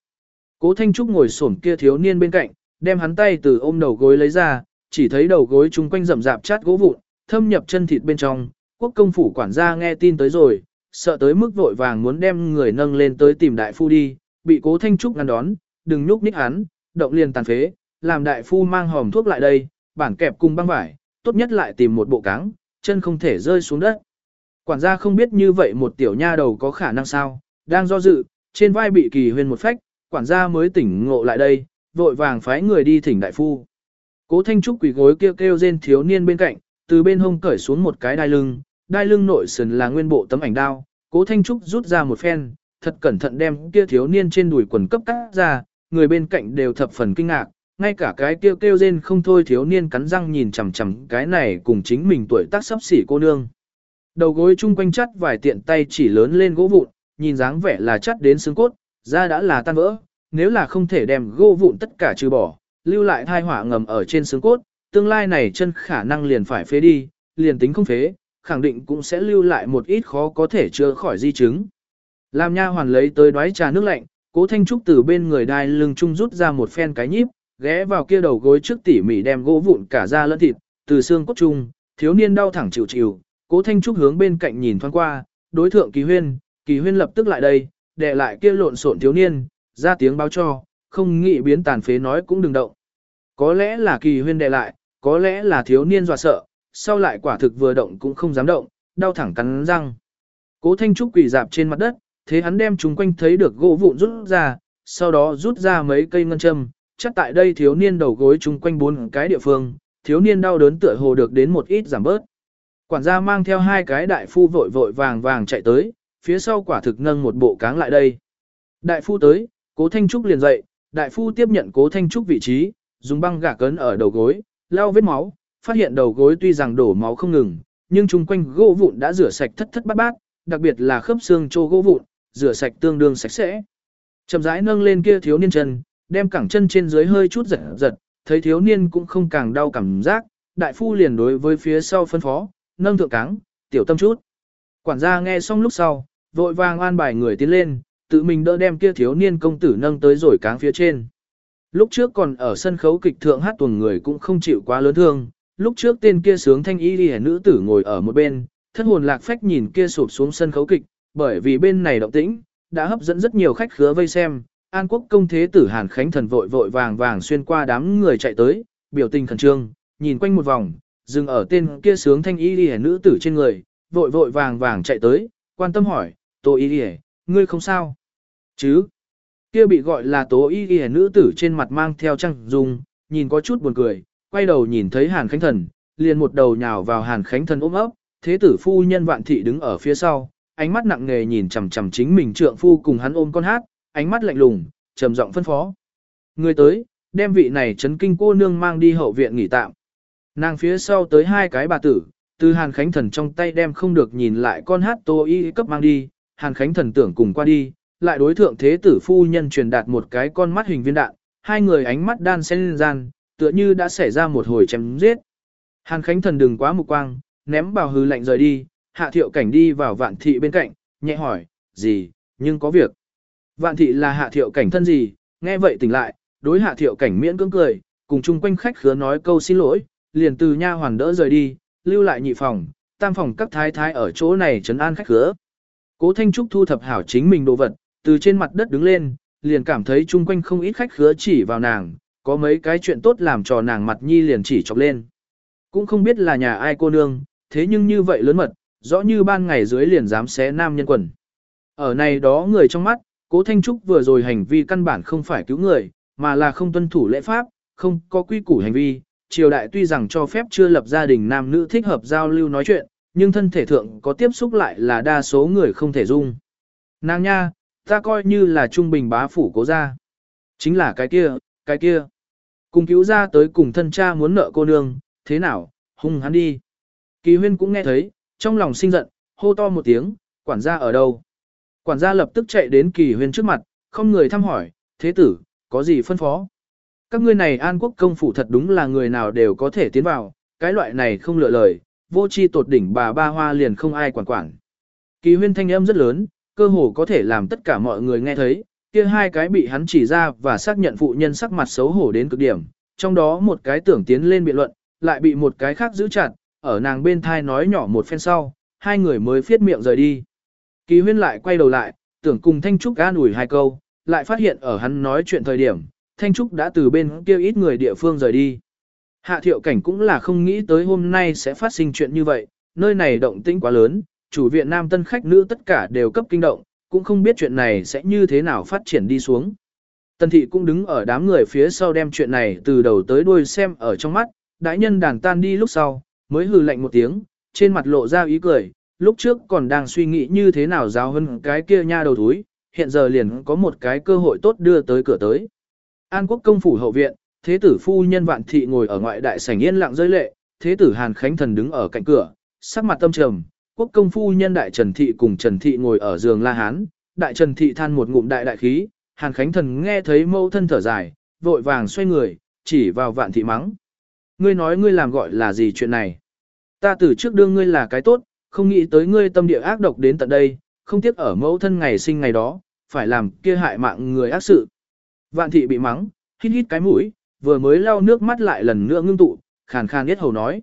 Cố Thanh Trúc ngồi xổm kia thiếu niên bên cạnh, đem hắn tay từ ôm đầu gối lấy ra, chỉ thấy đầu gối chung quanh rậm rạp chát gỗ vụn, thâm nhập chân thịt bên trong, quốc công phủ quản gia nghe tin tới rồi, sợ tới mức vội vàng muốn đem người nâng lên tới tìm đại phu đi, bị cố Thanh Trúc ngăn đón, đừng nhúc nhích hắn, động liền tàn phế, làm đại phu mang hòm thuốc lại đây, bản kẹp cùng băng vải, tốt nhất lại tìm một bộ cáng, chân không thể rơi xuống đất. Quản gia không biết như vậy một tiểu nha đầu có khả năng sao, đang do dự, trên vai bị kỳ huyên một phách, quản gia mới tỉnh ngộ lại đây, vội vàng phái người đi thỉnh đại phu. Cố Thanh Trúc quỳ gối kêu kêu rên thiếu niên bên cạnh, từ bên hông cởi xuống một cái đai lưng, đai lưng nội sườn là nguyên bộ tấm ảnh đao, Cố Thanh Trúc rút ra một phen, thật cẩn thận đem kia thiếu niên trên đùi quần cấp cắt ra, người bên cạnh đều thập phần kinh ngạc, ngay cả cái kêu kêu rên không thôi thiếu niên cắn răng nhìn chằm chằm cái này cùng chính mình tuổi tác sắp xỉ cô nương. Đầu gối chung quanh chắt vài tiện tay chỉ lớn lên gỗ vụn, nhìn dáng vẻ là chắt đến xương cốt, da đã là tan vỡ, nếu là không thể đem gỗ vụn tất cả trừ bỏ, lưu lại thai hỏa ngầm ở trên xương cốt, tương lai này chân khả năng liền phải phế đi, liền tính không phế, khẳng định cũng sẽ lưu lại một ít khó có thể chữa khỏi di chứng. Làm nha hoàn lấy tới đoái trà nước lạnh, cố thanh trúc từ bên người đai lưng trung rút ra một phen cái nhíp, ghé vào kia đầu gối trước tỉ mỉ đem gỗ vụn cả da lẫn thịt, từ xương cốt chung, thiếu niên đau thẳng chịu chịu, cố thanh trúc hướng bên cạnh nhìn thoáng qua, đối thượng kỳ huyên, kỳ huyên lập tức lại đây, đè lại kia lộn xộn thiếu niên, ra tiếng báo cho, không nghĩ biến tàn phế nói cũng đừng động. Có lẽ là kỳ huyên đè lại, có lẽ là thiếu niên dọa sợ, sau lại quả thực vừa động cũng không dám động, đau thẳng cắn răng. Cố Thanh Trúc quỳ dạp trên mặt đất, thế hắn đem chúng quanh thấy được gỗ vụn rút ra, sau đó rút ra mấy cây ngân châm, chắc tại đây thiếu niên đầu gối chúng quanh bốn cái địa phương, thiếu niên đau đớn tựa hồ được đến một ít giảm bớt. Quản gia mang theo hai cái đại phu vội vội vàng vàng chạy tới, phía sau quả thực nâng một bộ cáng lại đây. Đại phu tới, cố Thanh Trúc liền dậy, đại phu tiếp nhận cố Thanh Trúc vị trí, dùng băng gạc cấn ở đầu gối, lau vết máu, phát hiện đầu gối tuy rằng đổ máu không ngừng, nhưng chung quanh gỗ vụn đã rửa sạch thất thất bát bát, đặc biệt là khớp xương trô gỗ vụn, rửa sạch tương đương sạch sẽ. Chậm rãi nâng lên kia thiếu niên chân, đem cẳng chân trên dưới hơi chút giật giật, thấy thiếu niên cũng không càng đau cảm giác, đại phu liền đối với phía sau phân phó, nâng thượng cáng, tiểu tâm chút. Quản gia nghe xong lúc sau, vội vàng an bài người tiến lên, tự mình đỡ đem kia thiếu niên công tử nâng tới rồi cáng phía trên. Lúc trước còn ở sân khấu kịch thượng hát tuồng người cũng không chịu quá lớn thương, lúc trước tên kia sướng thanh y đi nữ tử ngồi ở một bên, thân hồn lạc phách nhìn kia sụp xuống sân khấu kịch, bởi vì bên này động tĩnh, đã hấp dẫn rất nhiều khách khứa vây xem. An quốc công thế tử Hàn Khánh thần vội vội vàng vàng xuyên qua đám người chạy tới, biểu tình khẩn trương, nhìn quanh một vòng, dừng ở tên kia sướng thanh y đi nữ tử trên người, vội vội vàng vàng chạy tới, quan tâm hỏi, Tô y đi ngươi không sao? Chứ? Kia bị gọi là tố y y nữ tử trên mặt mang theo trăng dung, nhìn có chút buồn cười, quay đầu nhìn thấy Hàn Khánh Thần, liền một đầu nhào vào Hàn Khánh Thần ôm ấp, thế tử phu nhân vạn thị đứng ở phía sau, ánh mắt nặng nề nhìn chằm chằm chính mình trượng phu cùng hắn ôm con hát, ánh mắt lạnh lùng, trầm giọng phân phó. Người tới, đem vị này chấn kinh cô nương mang đi hậu viện nghỉ tạm. Nàng phía sau tới hai cái bà tử, từ Hàn Khánh Thần trong tay đem không được nhìn lại con hát tô y cấp mang đi, Hàn Khánh Thần tưởng cùng qua đi, lại đối thượng thế tử phu nhân truyền đạt một cái con mắt hình viên đạn, hai người ánh mắt đan xen lên gian, tựa như đã xảy ra một hồi chém giết. Hàn Khánh Thần đừng quá mục quang, ném bào hư lạnh rời đi, hạ thiệu cảnh đi vào vạn thị bên cạnh, nhẹ hỏi, gì, nhưng có việc. Vạn thị là hạ thiệu cảnh thân gì, nghe vậy tỉnh lại, đối hạ thiệu cảnh miễn cưỡng cười, cùng chung quanh khách khứa nói câu xin lỗi, liền từ nha hoàn đỡ rời đi, lưu lại nhị phòng, tam phòng các thái thái ở chỗ này trấn an khách khứa. Cố Thanh Trúc thu thập hảo chính mình đồ vật, từ trên mặt đất đứng lên, liền cảm thấy chung quanh không ít khách khứa chỉ vào nàng, có mấy cái chuyện tốt làm cho nàng mặt nhi liền chỉ chọc lên. Cũng không biết là nhà ai cô nương, thế nhưng như vậy lớn mật, rõ như ban ngày dưới liền dám xé nam nhân quần. Ở này đó người trong mắt, cố Thanh Trúc vừa rồi hành vi căn bản không phải cứu người, mà là không tuân thủ lễ pháp, không có quy củ hành vi. Triều đại tuy rằng cho phép chưa lập gia đình nam nữ thích hợp giao lưu nói chuyện, nhưng thân thể thượng có tiếp xúc lại là đa số người không thể dung. Nàng nha, ta coi như là trung bình bá phủ cố gia. Chính là cái kia, cái kia. Cùng cứu ra tới cùng thân cha muốn nợ cô nương, thế nào, hung hắn đi. Kỳ huyên cũng nghe thấy, trong lòng sinh giận, hô to một tiếng, quản gia ở đâu. Quản gia lập tức chạy đến kỳ huyên trước mặt, không người thăm hỏi, thế tử, có gì phân phó. Các ngươi này an quốc công phủ thật đúng là người nào đều có thể tiến vào, cái loại này không lựa lời, vô chi tột đỉnh bà ba hoa liền không ai quản quản. Kỳ huyên thanh âm rất lớn, cơ hồ có thể làm tất cả mọi người nghe thấy, kia hai cái bị hắn chỉ ra và xác nhận phụ nhân sắc mặt xấu hổ đến cực điểm, trong đó một cái tưởng tiến lên biện luận, lại bị một cái khác giữ chặt, ở nàng bên thai nói nhỏ một phen sau, hai người mới phiết miệng rời đi. Kỳ huyên lại quay đầu lại, tưởng cùng Thanh Trúc an ủi hai câu, lại phát hiện ở hắn nói chuyện thời điểm, Thanh Trúc đã từ bên kia ít người địa phương rời đi. Hạ thiệu cảnh cũng là không nghĩ tới hôm nay sẽ phát sinh chuyện như vậy, nơi này động tĩnh quá lớn, chủ viện nam tân khách nữ tất cả đều cấp kinh động, cũng không biết chuyện này sẽ như thế nào phát triển đi xuống. Tần thị cũng đứng ở đám người phía sau đem chuyện này từ đầu tới đuôi xem ở trong mắt, đại nhân đàn tan đi lúc sau, mới hừ lạnh một tiếng, trên mặt lộ ra ý cười, lúc trước còn đang suy nghĩ như thế nào giáo hơn cái kia nha đầu thúi, hiện giờ liền có một cái cơ hội tốt đưa tới cửa tới. An quốc công phủ hậu viện, thế tử phu nhân vạn thị ngồi ở ngoại đại sảnh yên lặng rơi lệ, thế tử Hàn Khánh Thần đứng ở cạnh cửa, sắc mặt tâm trầm, quốc công phu nhân đại Trần Thị cùng Trần Thị ngồi ở giường La Hán, đại Trần Thị than một ngụm đại đại khí, Hàn Khánh Thần nghe thấy mâu thân thở dài, vội vàng xoay người, chỉ vào vạn thị mắng. Ngươi nói ngươi làm gọi là gì chuyện này? Ta từ trước đương ngươi là cái tốt, không nghĩ tới ngươi tâm địa ác độc đến tận đây, không tiếc ở mẫu thân ngày sinh ngày đó, phải làm kia hại mạng người ác sự. Vạn thị bị mắng, hít hít cái mũi, vừa mới lau nước mắt lại lần nữa ngưng tụ, khàn khàn biết hầu nói.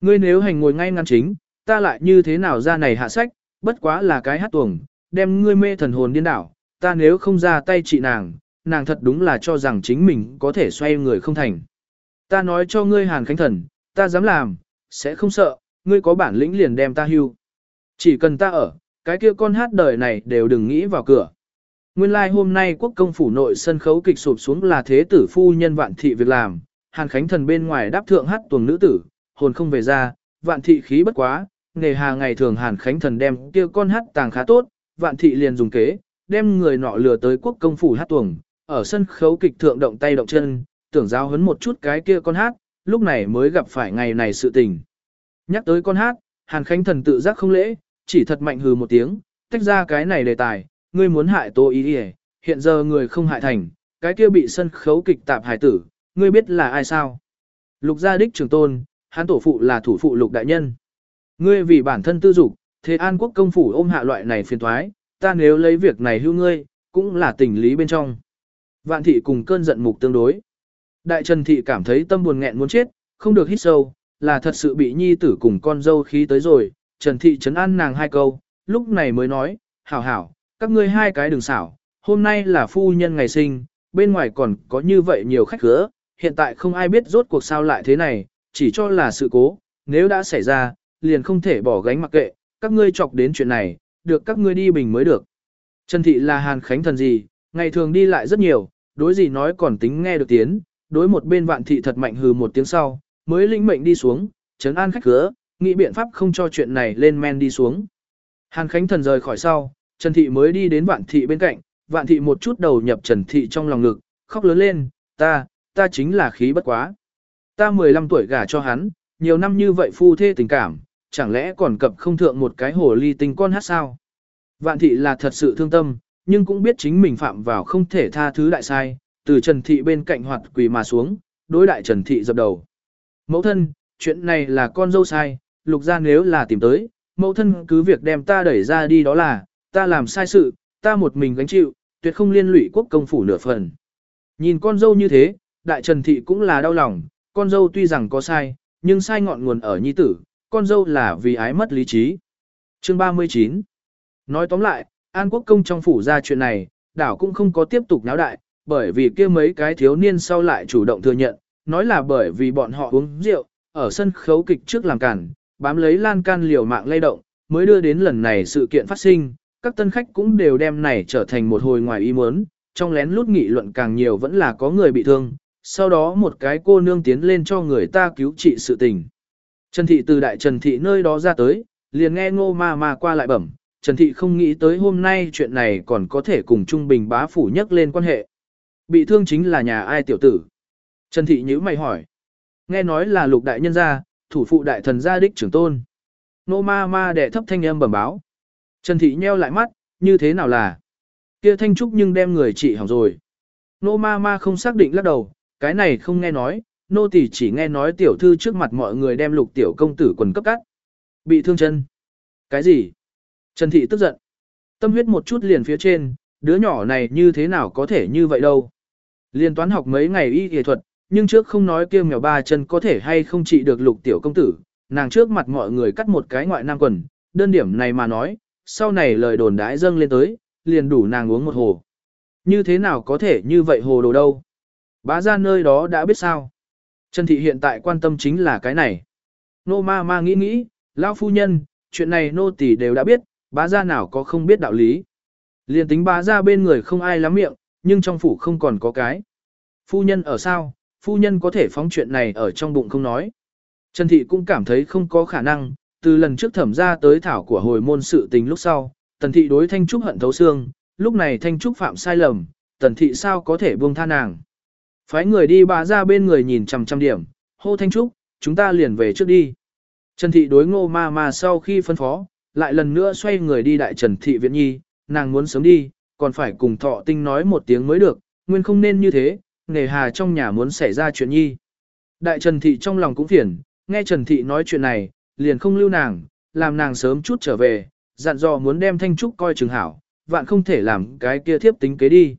Ngươi nếu hành ngồi ngay ngăn chính, ta lại như thế nào ra này hạ sách, bất quá là cái hát tuồng, đem ngươi mê thần hồn điên đảo, ta nếu không ra tay trị nàng, nàng thật đúng là cho rằng chính mình có thể xoay người không thành. Ta nói cho ngươi hàn khánh thần, ta dám làm, sẽ không sợ, ngươi có bản lĩnh liền đem ta hưu. Chỉ cần ta ở, cái kia con hát đời này đều đừng nghĩ vào cửa. Nguyên lai like hôm nay quốc công phủ nội sân khấu kịch sụp xuống là thế tử phu nhân vạn thị việc làm, Hàn Khánh Thần bên ngoài đáp thượng hát tuồng nữ tử, hồn không về ra, vạn thị khí bất quá, nghề hà ngày thường Hàn Khánh Thần đem kia con hát tàng khá tốt, vạn thị liền dùng kế, đem người nọ lừa tới quốc công phủ hát tuồng, ở sân khấu kịch thượng động tay động chân, tưởng giáo hấn một chút cái kia con hát, lúc này mới gặp phải ngày này sự tình. Nhắc tới con hát, Hàn Khánh Thần tự giác không lễ, chỉ thật mạnh hừ một tiếng, tách ra cái này đề tài, ngươi muốn hại Tô Ý đi hiện giờ người không hại thành, cái kia bị sân khấu kịch tạp hải tử, ngươi biết là ai sao? Lục gia đích trường tôn, hắn tổ phụ là thủ phụ lục đại nhân. Ngươi vì bản thân tư dục, thế an quốc công phủ ôm hạ loại này phiền thoái, ta nếu lấy việc này hưu ngươi, cũng là tình lý bên trong. Vạn thị cùng cơn giận mục tương đối. Đại Trần Thị cảm thấy tâm buồn nghẹn muốn chết, không được hít sâu, là thật sự bị nhi tử cùng con dâu khí tới rồi. Trần Thị chấn an nàng hai câu, lúc này mới nói, hảo hảo, các ngươi hai cái đừng xảo, hôm nay là phu nhân ngày sinh, bên ngoài còn có như vậy nhiều khách khứa, hiện tại không ai biết rốt cuộc sao lại thế này, chỉ cho là sự cố, nếu đã xảy ra, liền không thể bỏ gánh mặc kệ, các ngươi chọc đến chuyện này, được các ngươi đi bình mới được. Trần Thị là hàn khánh thần gì, ngày thường đi lại rất nhiều, đối gì nói còn tính nghe được tiếng, đối một bên vạn thị thật mạnh hừ một tiếng sau, mới linh mệnh đi xuống, chấn an khách cửa, nghĩ biện pháp không cho chuyện này lên men đi xuống. Hàn Khánh Thần rời khỏi sau, Trần Thị mới đi đến vạn thị bên cạnh, vạn thị một chút đầu nhập Trần Thị trong lòng ngực, khóc lớn lên, ta, ta chính là khí bất quá. Ta 15 tuổi gả cho hắn, nhiều năm như vậy phu thê tình cảm, chẳng lẽ còn cập không thượng một cái hồ ly tinh con hát sao? Vạn thị là thật sự thương tâm, nhưng cũng biết chính mình phạm vào không thể tha thứ đại sai, từ Trần Thị bên cạnh hoạt quỳ mà xuống, đối đại Trần Thị dập đầu. Mẫu thân, chuyện này là con dâu sai, lục ra nếu là tìm tới, mẫu thân cứ việc đem ta đẩy ra đi đó là, ta làm sai sự, ta một mình gánh chịu, tuyệt không liên lụy quốc công phủ nửa phần. Nhìn con dâu như thế, đại Trần Thị cũng là đau lòng, con dâu tuy rằng có sai, nhưng sai ngọn nguồn ở nhi tử, con dâu là vì ái mất lý trí. Chương 39 Nói tóm lại, An Quốc Công trong phủ ra chuyện này, đảo cũng không có tiếp tục náo đại, bởi vì kia mấy cái thiếu niên sau lại chủ động thừa nhận, nói là bởi vì bọn họ uống rượu, ở sân khấu kịch trước làm cản, bám lấy lan can liều mạng lay động, mới đưa đến lần này sự kiện phát sinh, các tân khách cũng đều đem này trở thành một hồi ngoài ý muốn, trong lén lút nghị luận càng nhiều vẫn là có người bị thương, sau đó một cái cô nương tiến lên cho người ta cứu trị sự tình. Trần Thị từ đại Trần Thị nơi đó ra tới, liền nghe ngô ma ma qua lại bẩm, Trần Thị không nghĩ tới hôm nay chuyện này còn có thể cùng Trung Bình bá phủ nhắc lên quan hệ. Bị thương chính là nhà ai tiểu tử? Trần Thị nhữ mày hỏi. Nghe nói là lục đại nhân gia, thủ phụ đại thần gia đích trưởng tôn. Nô ma ma đệ thấp thanh âm bẩm báo. Trần Thị nheo lại mắt, như thế nào là? Kia thanh trúc nhưng đem người trị hỏng rồi. Nô ma ma không xác định lắc đầu, cái này không nghe nói, nô tỷ chỉ nghe nói tiểu thư trước mặt mọi người đem lục tiểu công tử quần cấp cắt. Bị thương chân. Cái gì? Trần Thị tức giận. Tâm huyết một chút liền phía trên, đứa nhỏ này như thế nào có thể như vậy đâu. Liên toán học mấy ngày y y thuật, nhưng trước không nói kia mèo ba chân có thể hay không trị được lục tiểu công tử, nàng trước mặt mọi người cắt một cái ngoại nam quần, đơn điểm này mà nói, sau này lời đồn đãi dâng lên tới, liền đủ nàng uống một hồ. Như thế nào có thể như vậy hồ đồ đâu? Bá ra nơi đó đã biết sao. Trần Thị hiện tại quan tâm chính là cái này. Nô ma ma nghĩ nghĩ, lão phu nhân, chuyện này nô tỳ đều đã biết, bá ra nào có không biết đạo lý. liền tính bá ra bên người không ai lắm miệng, nhưng trong phủ không còn có cái. Phu nhân ở sao, phu nhân có thể phóng chuyện này ở trong bụng không nói. Trần Thị cũng cảm thấy không có khả năng, từ lần trước thẩm ra tới thảo của hồi môn sự tình lúc sau, Tần Thị đối Thanh Trúc hận thấu xương, lúc này Thanh Trúc phạm sai lầm, Tần Thị sao có thể buông tha nàng. Phái người đi bà ra bên người nhìn chằm chằm điểm, hô Thanh Trúc, chúng ta liền về trước đi. Trần Thị đối ngô ma ma sau khi phân phó, lại lần nữa xoay người đi đại Trần Thị Viện Nhi, nàng muốn sớm đi, còn phải cùng thọ tinh nói một tiếng mới được, nguyên không nên như thế, nghề hà trong nhà muốn xảy ra chuyện nhi. Đại Trần Thị trong lòng cũng phiền, nghe Trần Thị nói chuyện này, liền không lưu nàng, làm nàng sớm chút trở về, dặn dò muốn đem Thanh Trúc coi chừng hảo, vạn không thể làm cái kia thiếp tính kế đi.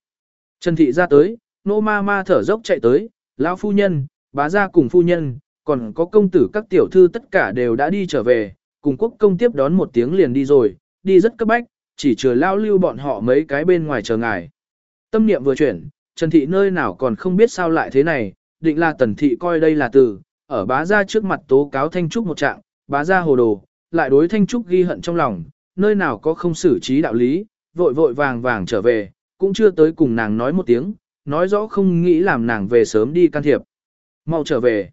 Trần Thị ra tới, nô ma ma thở dốc chạy tới, lão phu nhân, bá gia cùng phu nhân, còn có công tử các tiểu thư tất cả đều đã đi trở về, cùng quốc công tiếp đón một tiếng liền đi rồi, đi rất cấp bách, chỉ chờ lao lưu bọn họ mấy cái bên ngoài chờ ngài. Tâm niệm vừa chuyển, Trần Thị nơi nào còn không biết sao lại thế này, định là Tần Thị coi đây là từ, ở bá gia trước mặt tố cáo Thanh Trúc một trạng, bá gia hồ đồ, lại đối Thanh Trúc ghi hận trong lòng, nơi nào có không xử trí đạo lý, vội vội vàng vàng trở về, cũng chưa tới cùng nàng nói một tiếng, nói rõ không nghĩ làm nàng về sớm đi can thiệp. Mau trở về.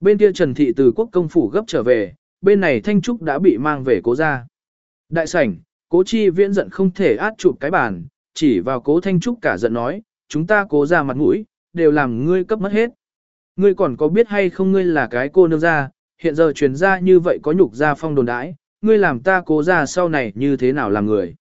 Bên kia Trần Thị từ quốc công phủ gấp trở về, bên này Thanh Trúc đã bị mang về cố ra. Đại sảnh, cố chi viễn giận không thể át chụp cái bàn, chỉ vào cố Thanh Trúc cả giận nói, chúng ta cố ra mặt mũi, đều làm ngươi cấp mất hết. Ngươi còn có biết hay không ngươi là cái cô nương ra, hiện giờ truyền ra như vậy có nhục ra phong đồn đãi, ngươi làm ta cố ra sau này như thế nào làm người.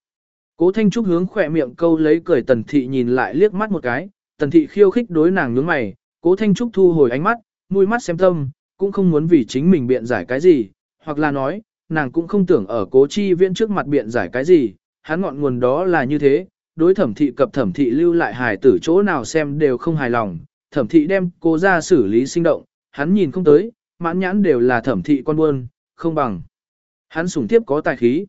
Cố Thanh Trúc hướng khỏe miệng câu lấy cười tần thị nhìn lại liếc mắt một cái, tần thị khiêu khích đối nàng nhướng mày, cố Thanh Trúc thu hồi ánh mắt, nuôi mắt xem tâm, cũng không muốn vì chính mình biện giải cái gì, hoặc là nói, nàng cũng không tưởng ở cố chi viễn trước mặt biện giải cái gì, hắn ngọn nguồn đó là như thế, đối thẩm thị cập thẩm thị lưu lại hài tử chỗ nào xem đều không hài lòng, thẩm thị đem cố ra xử lý sinh động, hắn nhìn không tới, mãn nhãn đều là thẩm thị con buôn, không bằng. Hắn sủng tiếp có tài khí.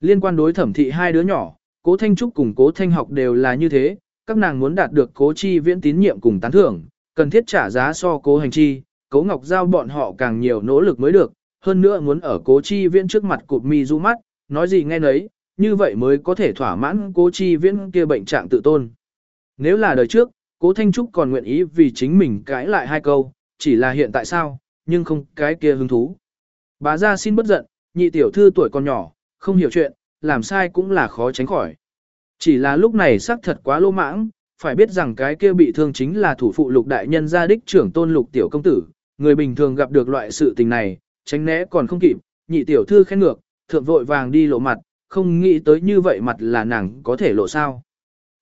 Liên quan đối thẩm thị hai đứa nhỏ, cố thanh trúc cùng cố thanh học đều là như thế, các nàng muốn đạt được cố chi viễn tín nhiệm cùng tán thưởng, cần thiết trả giá so cố hành chi, cố ngọc giao bọn họ càng nhiều nỗ lực mới được, hơn nữa muốn ở cố chi viễn trước mặt cụp mi du mắt, nói gì nghe nấy, như vậy mới có thể thỏa mãn cố chi viễn kia bệnh trạng tự tôn. Nếu là đời trước, cố Thanh Trúc còn nguyện ý vì chính mình cãi lại hai câu, chỉ là hiện tại sao, nhưng không cái kia hứng thú. Bà ra xin bất giận, nhị tiểu thư tuổi còn nhỏ, không hiểu chuyện, làm sai cũng là khó tránh khỏi. Chỉ là lúc này xác thật quá lô mãng, phải biết rằng cái kia bị thương chính là thủ phụ lục đại nhân gia đích trưởng tôn lục tiểu công tử, người bình thường gặp được loại sự tình này, tránh né còn không kịp, nhị tiểu thư khen ngược, thượng vội vàng đi lộ mặt, không nghĩ tới như vậy mặt là nàng có thể lộ sao.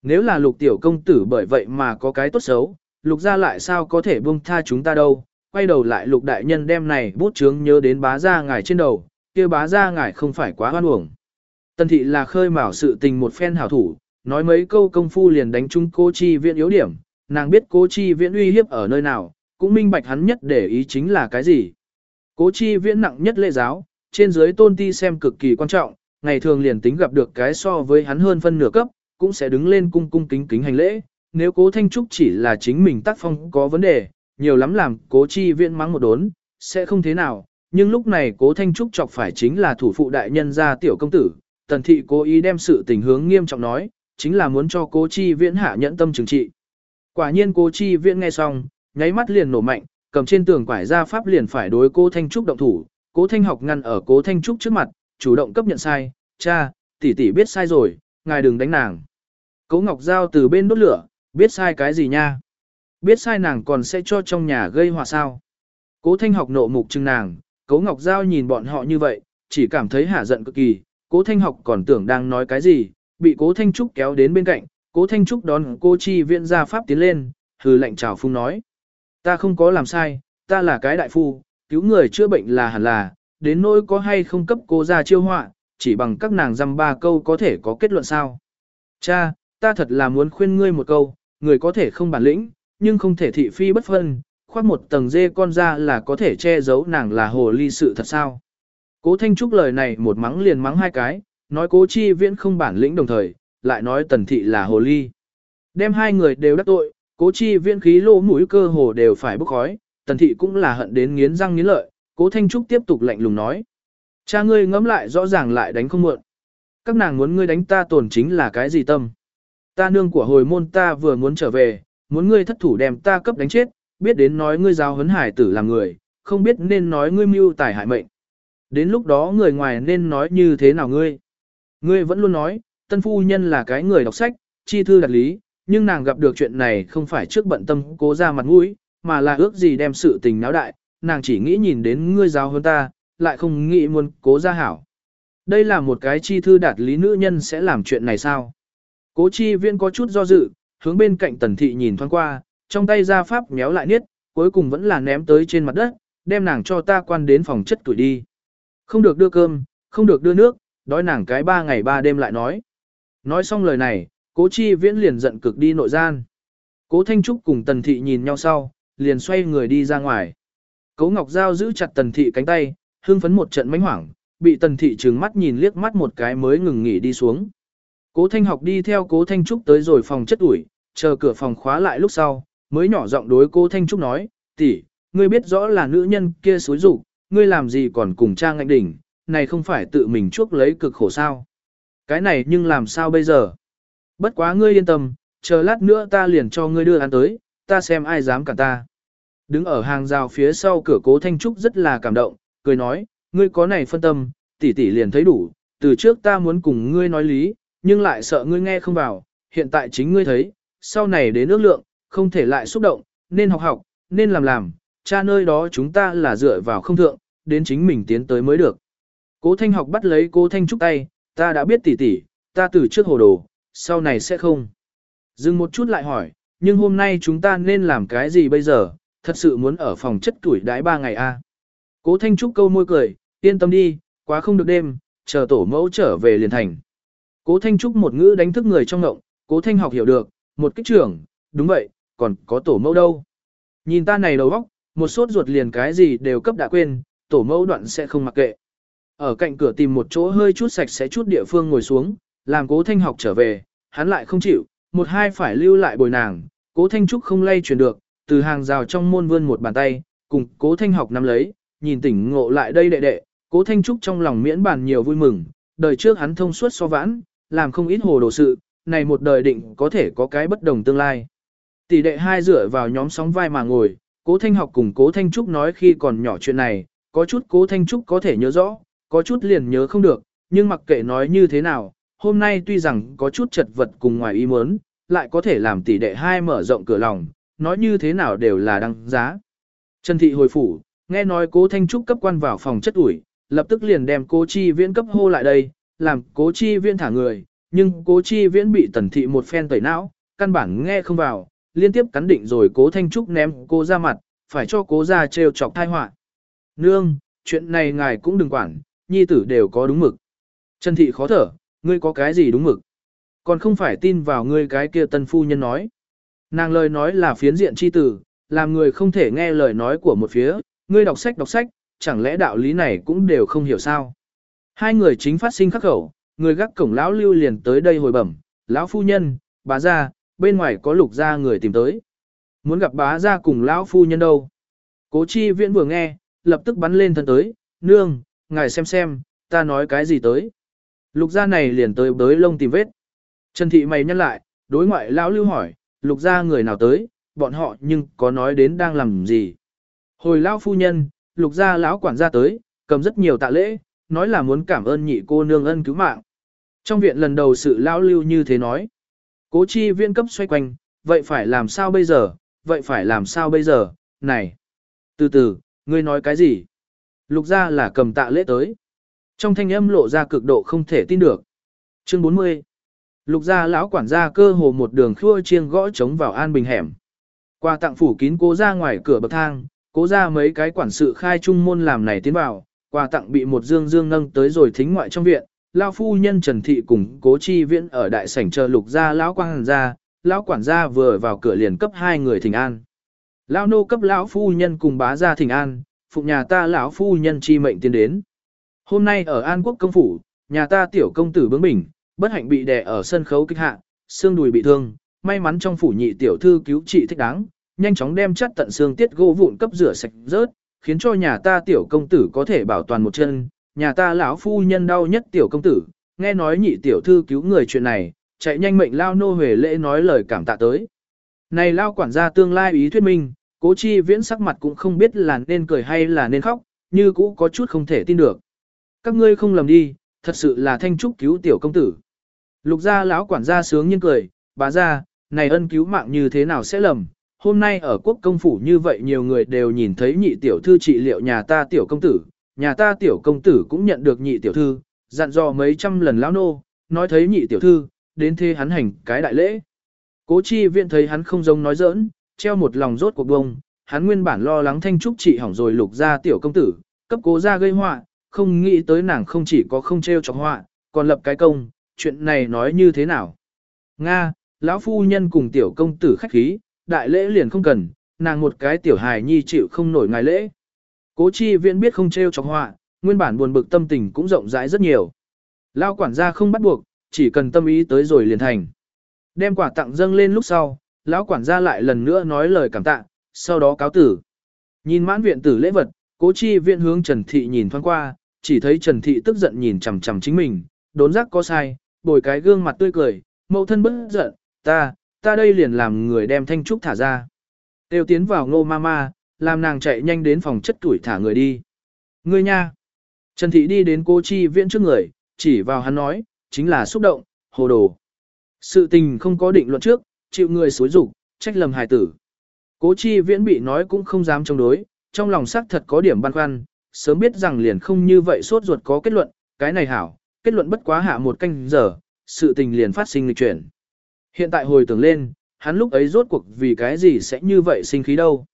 Nếu là lục tiểu công tử bởi vậy mà có cái tốt xấu, lục ra lại sao có thể buông tha chúng ta đâu, quay đầu lại lục đại nhân đem này bút chướng nhớ đến bá ra ngài trên đầu, kia bá ra ngài không phải quá hoan uổng. Tần thị là khơi mào sự tình một phen hảo thủ, nói mấy câu công phu liền đánh chung cô chi viện yếu điểm, nàng biết cô chi viễn uy hiếp ở nơi nào, cũng minh bạch hắn nhất để ý chính là cái gì. Cố chi viễn nặng nhất lễ giáo, trên dưới tôn ti xem cực kỳ quan trọng, ngày thường liền tính gặp được cái so với hắn hơn phân nửa cấp, cũng sẽ đứng lên cung cung kính kính hành lễ. Nếu cố Thanh Trúc chỉ là chính mình tác phong có vấn đề, nhiều lắm làm cố chi viễn mắng một đốn, sẽ không thế nào. Nhưng lúc này cố Thanh Trúc chọc phải chính là thủ phụ đại nhân gia tiểu công tử, tần thị cố ý đem sự tình hướng nghiêm trọng nói, chính là muốn cho cố chi viễn hạ nhẫn tâm trừng trị. Quả nhiên cố chi viễn nghe xong, nháy mắt liền nổ mạnh, cầm trên tường quải ra pháp liền phải đối cố Thanh Trúc động thủ, cố Thanh học ngăn ở cố Thanh Trúc trước mặt, chủ động cấp nhận sai, cha, tỷ tỷ biết sai rồi, ngài đừng đánh nàng. Cố Ngọc Giao từ bên đốt lửa, biết sai cái gì nha? Biết sai nàng còn sẽ cho trong nhà gây họa sao? Cố Thanh học nộ mục chừng nàng, Cố Ngọc Giao nhìn bọn họ như vậy, chỉ cảm thấy hả giận cực kỳ, Cố Thanh học còn tưởng đang nói cái gì, bị Cố Thanh Trúc kéo đến bên cạnh, Cố Thanh Trúc đón cô chi viện ra pháp tiến lên, hừ lạnh chào phung nói. Ta không có làm sai, ta là cái đại phu, cứu người chữa bệnh là hẳn là, đến nỗi có hay không cấp cô ra chiêu họa, chỉ bằng các nàng dăm ba câu có thể có kết luận sao. Cha, ta thật là muốn khuyên ngươi một câu, người có thể không bản lĩnh, nhưng không thể thị phi bất phân, khoác một tầng dê con ra là có thể che giấu nàng là hồ ly sự thật sao. Cố Thanh Trúc lời này một mắng liền mắng hai cái, nói cố chi viễn không bản lĩnh đồng thời, lại nói tần thị là hồ ly. Đem hai người đều đắc tội, cố chi viễn khí lô mũi cơ hồ đều phải bốc khói, tần thị cũng là hận đến nghiến răng nghiến lợi, cố Thanh Trúc tiếp tục lạnh lùng nói. Cha ngươi ngẫm lại rõ ràng lại đánh không mượn, Các nàng muốn ngươi đánh ta tổn chính là cái gì tâm. Ta nương của hồi môn ta vừa muốn trở về, muốn ngươi thất thủ đem ta cấp đánh chết, biết đến nói ngươi giao huấn hải tử làm người, không biết nên nói ngươi mưu tài hại mệnh. Đến lúc đó người ngoài nên nói như thế nào ngươi. Ngươi vẫn luôn nói, tân phu nhân là cái người đọc sách, chi thư đặt lý, nhưng nàng gặp được chuyện này không phải trước bận tâm cố ra mặt mũi, mà là ước gì đem sự tình náo đại, nàng chỉ nghĩ nhìn đến ngươi giáo hơn ta, lại không nghĩ muốn cố ra hảo. Đây là một cái chi thư đạt lý nữ nhân sẽ làm chuyện này sao? Cố chi viên có chút do dự, hướng bên cạnh tần thị nhìn thoáng qua, trong tay ra pháp méo lại niết, cuối cùng vẫn là ném tới trên mặt đất, đem nàng cho ta quan đến phòng chất tuổi đi. Không được đưa cơm, không được đưa nước, đói nàng cái ba ngày ba đêm lại nói. Nói xong lời này, cố chi viễn liền giận cực đi nội gian. Cố Thanh Trúc cùng tần thị nhìn nhau sau, liền xoay người đi ra ngoài. Cố Ngọc Giao giữ chặt tần thị cánh tay, hương phấn một trận mánh hoảng, bị tần thị trừng mắt nhìn liếc mắt một cái mới ngừng nghỉ đi xuống. Cố Thanh học đi theo Cố Thanh Trúc tới rồi phòng chất ủi, chờ cửa phòng khóa lại lúc sau, mới nhỏ giọng đối Cố Thanh Trúc nói, tỷ, ngươi biết rõ là nữ nhân kia xối rủ, ngươi làm gì còn cùng cha ngạnh đỉnh, này không phải tự mình chuốc lấy cực khổ sao. Cái này nhưng làm sao bây giờ? Bất quá ngươi yên tâm, chờ lát nữa ta liền cho ngươi đưa ăn tới, ta xem ai dám cả ta. Đứng ở hàng rào phía sau cửa cố Thanh Trúc rất là cảm động, cười nói, ngươi có này phân tâm, tỷ tỷ liền thấy đủ, từ trước ta muốn cùng ngươi nói lý, nhưng lại sợ ngươi nghe không vào, hiện tại chính ngươi thấy, sau này đến ước lượng, không thể lại xúc động, nên học học, nên làm làm, cha nơi đó chúng ta là dựa vào không thượng, đến chính mình tiến tới mới được. Cố Thanh học bắt lấy cố Thanh Trúc tay, ta đã biết tỷ tỷ, ta từ trước hồ đồ, sau này sẽ không. Dừng một chút lại hỏi, nhưng hôm nay chúng ta nên làm cái gì bây giờ, thật sự muốn ở phòng chất tuổi đãi ba ngày a à? Cố Thanh Trúc câu môi cười, yên tâm đi, quá không được đêm, chờ tổ mẫu trở về liền thành. Cố Thanh Trúc một ngữ đánh thức người trong ngộng, Cố Thanh học hiểu được, một kích trưởng, đúng vậy, còn có tổ mẫu đâu. Nhìn ta này đầu óc, một sốt ruột liền cái gì đều cấp đã quên, tổ mẫu đoạn sẽ không mặc kệ. Ở cạnh cửa tìm một chỗ hơi chút sạch sẽ chút địa phương ngồi xuống, làm Cố Thanh học trở về, hắn lại không chịu, một hai phải lưu lại bồi nàng, Cố Thanh Trúc không lay chuyển được, từ hàng rào trong môn vươn một bàn tay, cùng Cố Thanh học nắm lấy, nhìn tỉnh ngộ lại đây đệ đệ, Cố Thanh Trúc trong lòng miễn bàn nhiều vui mừng, đời trước hắn thông suốt so vãn, làm không ít hồ đồ sự, này một đời định có thể có cái bất đồng tương lai. Tỷ đệ hai dựa vào nhóm sóng vai mà ngồi, Cố Thanh học cùng Cố Thanh Trúc nói khi còn nhỏ chuyện này, có chút Cố Thanh Trúc có thể nhớ rõ, có chút liền nhớ không được, nhưng mặc kệ nói như thế nào, hôm nay tuy rằng có chút chật vật cùng ngoài ý muốn, lại có thể làm tỷ đệ hai mở rộng cửa lòng, nói như thế nào đều là đăng giá. Trần Thị hồi phủ, nghe nói Cố Thanh Trúc cấp quan vào phòng chất ủi, lập tức liền đem Cố Chi Viễn cấp hô lại đây, làm Cố Chi Viễn thả người, nhưng Cố Chi Viễn bị Tần Thị một phen tẩy não, căn bản nghe không vào, liên tiếp cắn định rồi Cố Thanh Trúc ném cô ra mặt, phải cho Cố ra trêu chọc thai họa. Nương, chuyện này ngài cũng đừng quản, nhi tử đều có đúng mực. Trần Thị khó thở, ngươi có cái gì đúng mực? Còn không phải tin vào ngươi cái kia tân phu nhân nói. Nàng lời nói là phiến diện chi tử, làm người không thể nghe lời nói của một phía, ngươi đọc sách đọc sách, chẳng lẽ đạo lý này cũng đều không hiểu sao. Hai người chính phát sinh khắc khẩu, người gác cổng lão lưu liền tới đây hồi bẩm, lão phu nhân, bá gia, bên ngoài có lục gia người tìm tới. Muốn gặp bá gia cùng lão phu nhân đâu. Cố chi viễn vừa nghe, lập tức bắn lên thân tới, nương, ngài xem xem, ta nói cái gì tới. Lục gia này liền tới bới lông tìm vết. Trần thị mày nhắc lại, đối ngoại lão lưu hỏi, lục gia người nào tới, bọn họ nhưng có nói đến đang làm gì. Hồi lão phu nhân, lục gia lão quản gia tới, cầm rất nhiều tạ lễ, nói là muốn cảm ơn nhị cô nương ân cứu mạng. Trong viện lần đầu sự lão lưu như thế nói. Cố chi viên cấp xoay quanh, vậy phải làm sao bây giờ, vậy phải làm sao bây giờ, này. Từ từ, ngươi nói cái gì? Lục gia là cầm tạ lễ tới. Trong thanh âm lộ ra cực độ không thể tin được. Chương 40 Lục gia lão quản gia cơ hồ một đường khua chiêng gõ trống vào an bình hẻm. Qua tặng phủ kín cố ra ngoài cửa bậc thang, cố ra mấy cái quản sự khai trung môn làm này tiến vào, quà tặng bị một dương dương nâng tới rồi thính ngoại trong viện, lão phu nhân Trần Thị cùng cố chi viễn ở đại sảnh chờ lục gia lão quang gia, lão quản gia vừa vào cửa liền cấp hai người thỉnh an. Lão nô cấp lão phu nhân cùng bá gia thỉnh an, phụng nhà ta lão phu nhân chi mệnh tiến đến. Hôm nay ở An Quốc công phủ, nhà ta tiểu công tử bướng bỉnh, bất hạnh bị đè ở sân khấu kích hạ, xương đùi bị thương, may mắn trong phủ nhị tiểu thư cứu trị thích đáng, nhanh chóng đem chất tận xương tiết gỗ vụn cấp rửa sạch rớt, khiến cho nhà ta tiểu công tử có thể bảo toàn một chân, nhà ta lão phu nhân đau nhất tiểu công tử, nghe nói nhị tiểu thư cứu người chuyện này, chạy nhanh mệnh lao nô huề lễ nói lời cảm tạ tới. Này lao quản gia tương lai ý thuyết minh, cố chi viễn sắc mặt cũng không biết là nên cười hay là nên khóc, như cũ có chút không thể tin được. Các ngươi không lầm đi, thật sự là thanh trúc cứu tiểu công tử. Lục gia lão quản gia sướng nhiên cười, bá gia, này ân cứu mạng như thế nào sẽ lầm. Hôm nay ở quốc công phủ như vậy nhiều người đều nhìn thấy nhị tiểu thư trị liệu nhà ta tiểu công tử, nhà ta tiểu công tử cũng nhận được nhị tiểu thư, dặn dò mấy trăm lần lão nô, nói thấy nhị tiểu thư, đến thế hắn hành cái đại lễ. Cố chi viện thấy hắn không giống nói giỡn, treo một lòng rốt cuộc bông, hắn nguyên bản lo lắng thanh trúc trị hỏng rồi lục ra tiểu công tử, cấp cố ra gây họa, không nghĩ tới nàng không chỉ có không treo chọc họa, còn lập cái công, chuyện này nói như thế nào. Nga, lão phu nhân cùng tiểu công tử khách khí, đại lễ liền không cần, nàng một cái tiểu hài nhi chịu không nổi ngài lễ. Cố chi viện biết không treo chọc họa, nguyên bản buồn bực tâm tình cũng rộng rãi rất nhiều. Lao quản gia không bắt buộc, chỉ cần tâm ý tới rồi liền thành. Đem quả tặng dâng lên lúc sau, lão quản gia lại lần nữa nói lời cảm tạ, sau đó cáo tử. Nhìn mãn viện tử lễ vật, cố chi viện hướng Trần Thị nhìn thoáng qua, chỉ thấy Trần Thị tức giận nhìn chằm chằm chính mình, đốn giác có sai, bồi cái gương mặt tươi cười, mẫu thân bất giận, ta, ta đây liền làm người đem Thanh Trúc thả ra. Tiêu tiến vào ngô ma ma, làm nàng chạy nhanh đến phòng chất tuổi thả người đi. Ngươi nha! Trần Thị đi đến cô chi viễn trước người, chỉ vào hắn nói, chính là xúc động, hồ đồ. Sự tình không có định luận trước, chịu người xối rục, trách lầm hài tử. Cố chi viễn bị nói cũng không dám chống đối, trong lòng xác thật có điểm băn khoăn, sớm biết rằng liền không như vậy sốt ruột có kết luận, cái này hảo, kết luận bất quá hạ một canh giờ, sự tình liền phát sinh lịch chuyển. Hiện tại hồi tưởng lên, hắn lúc ấy rốt cuộc vì cái gì sẽ như vậy sinh khí đâu.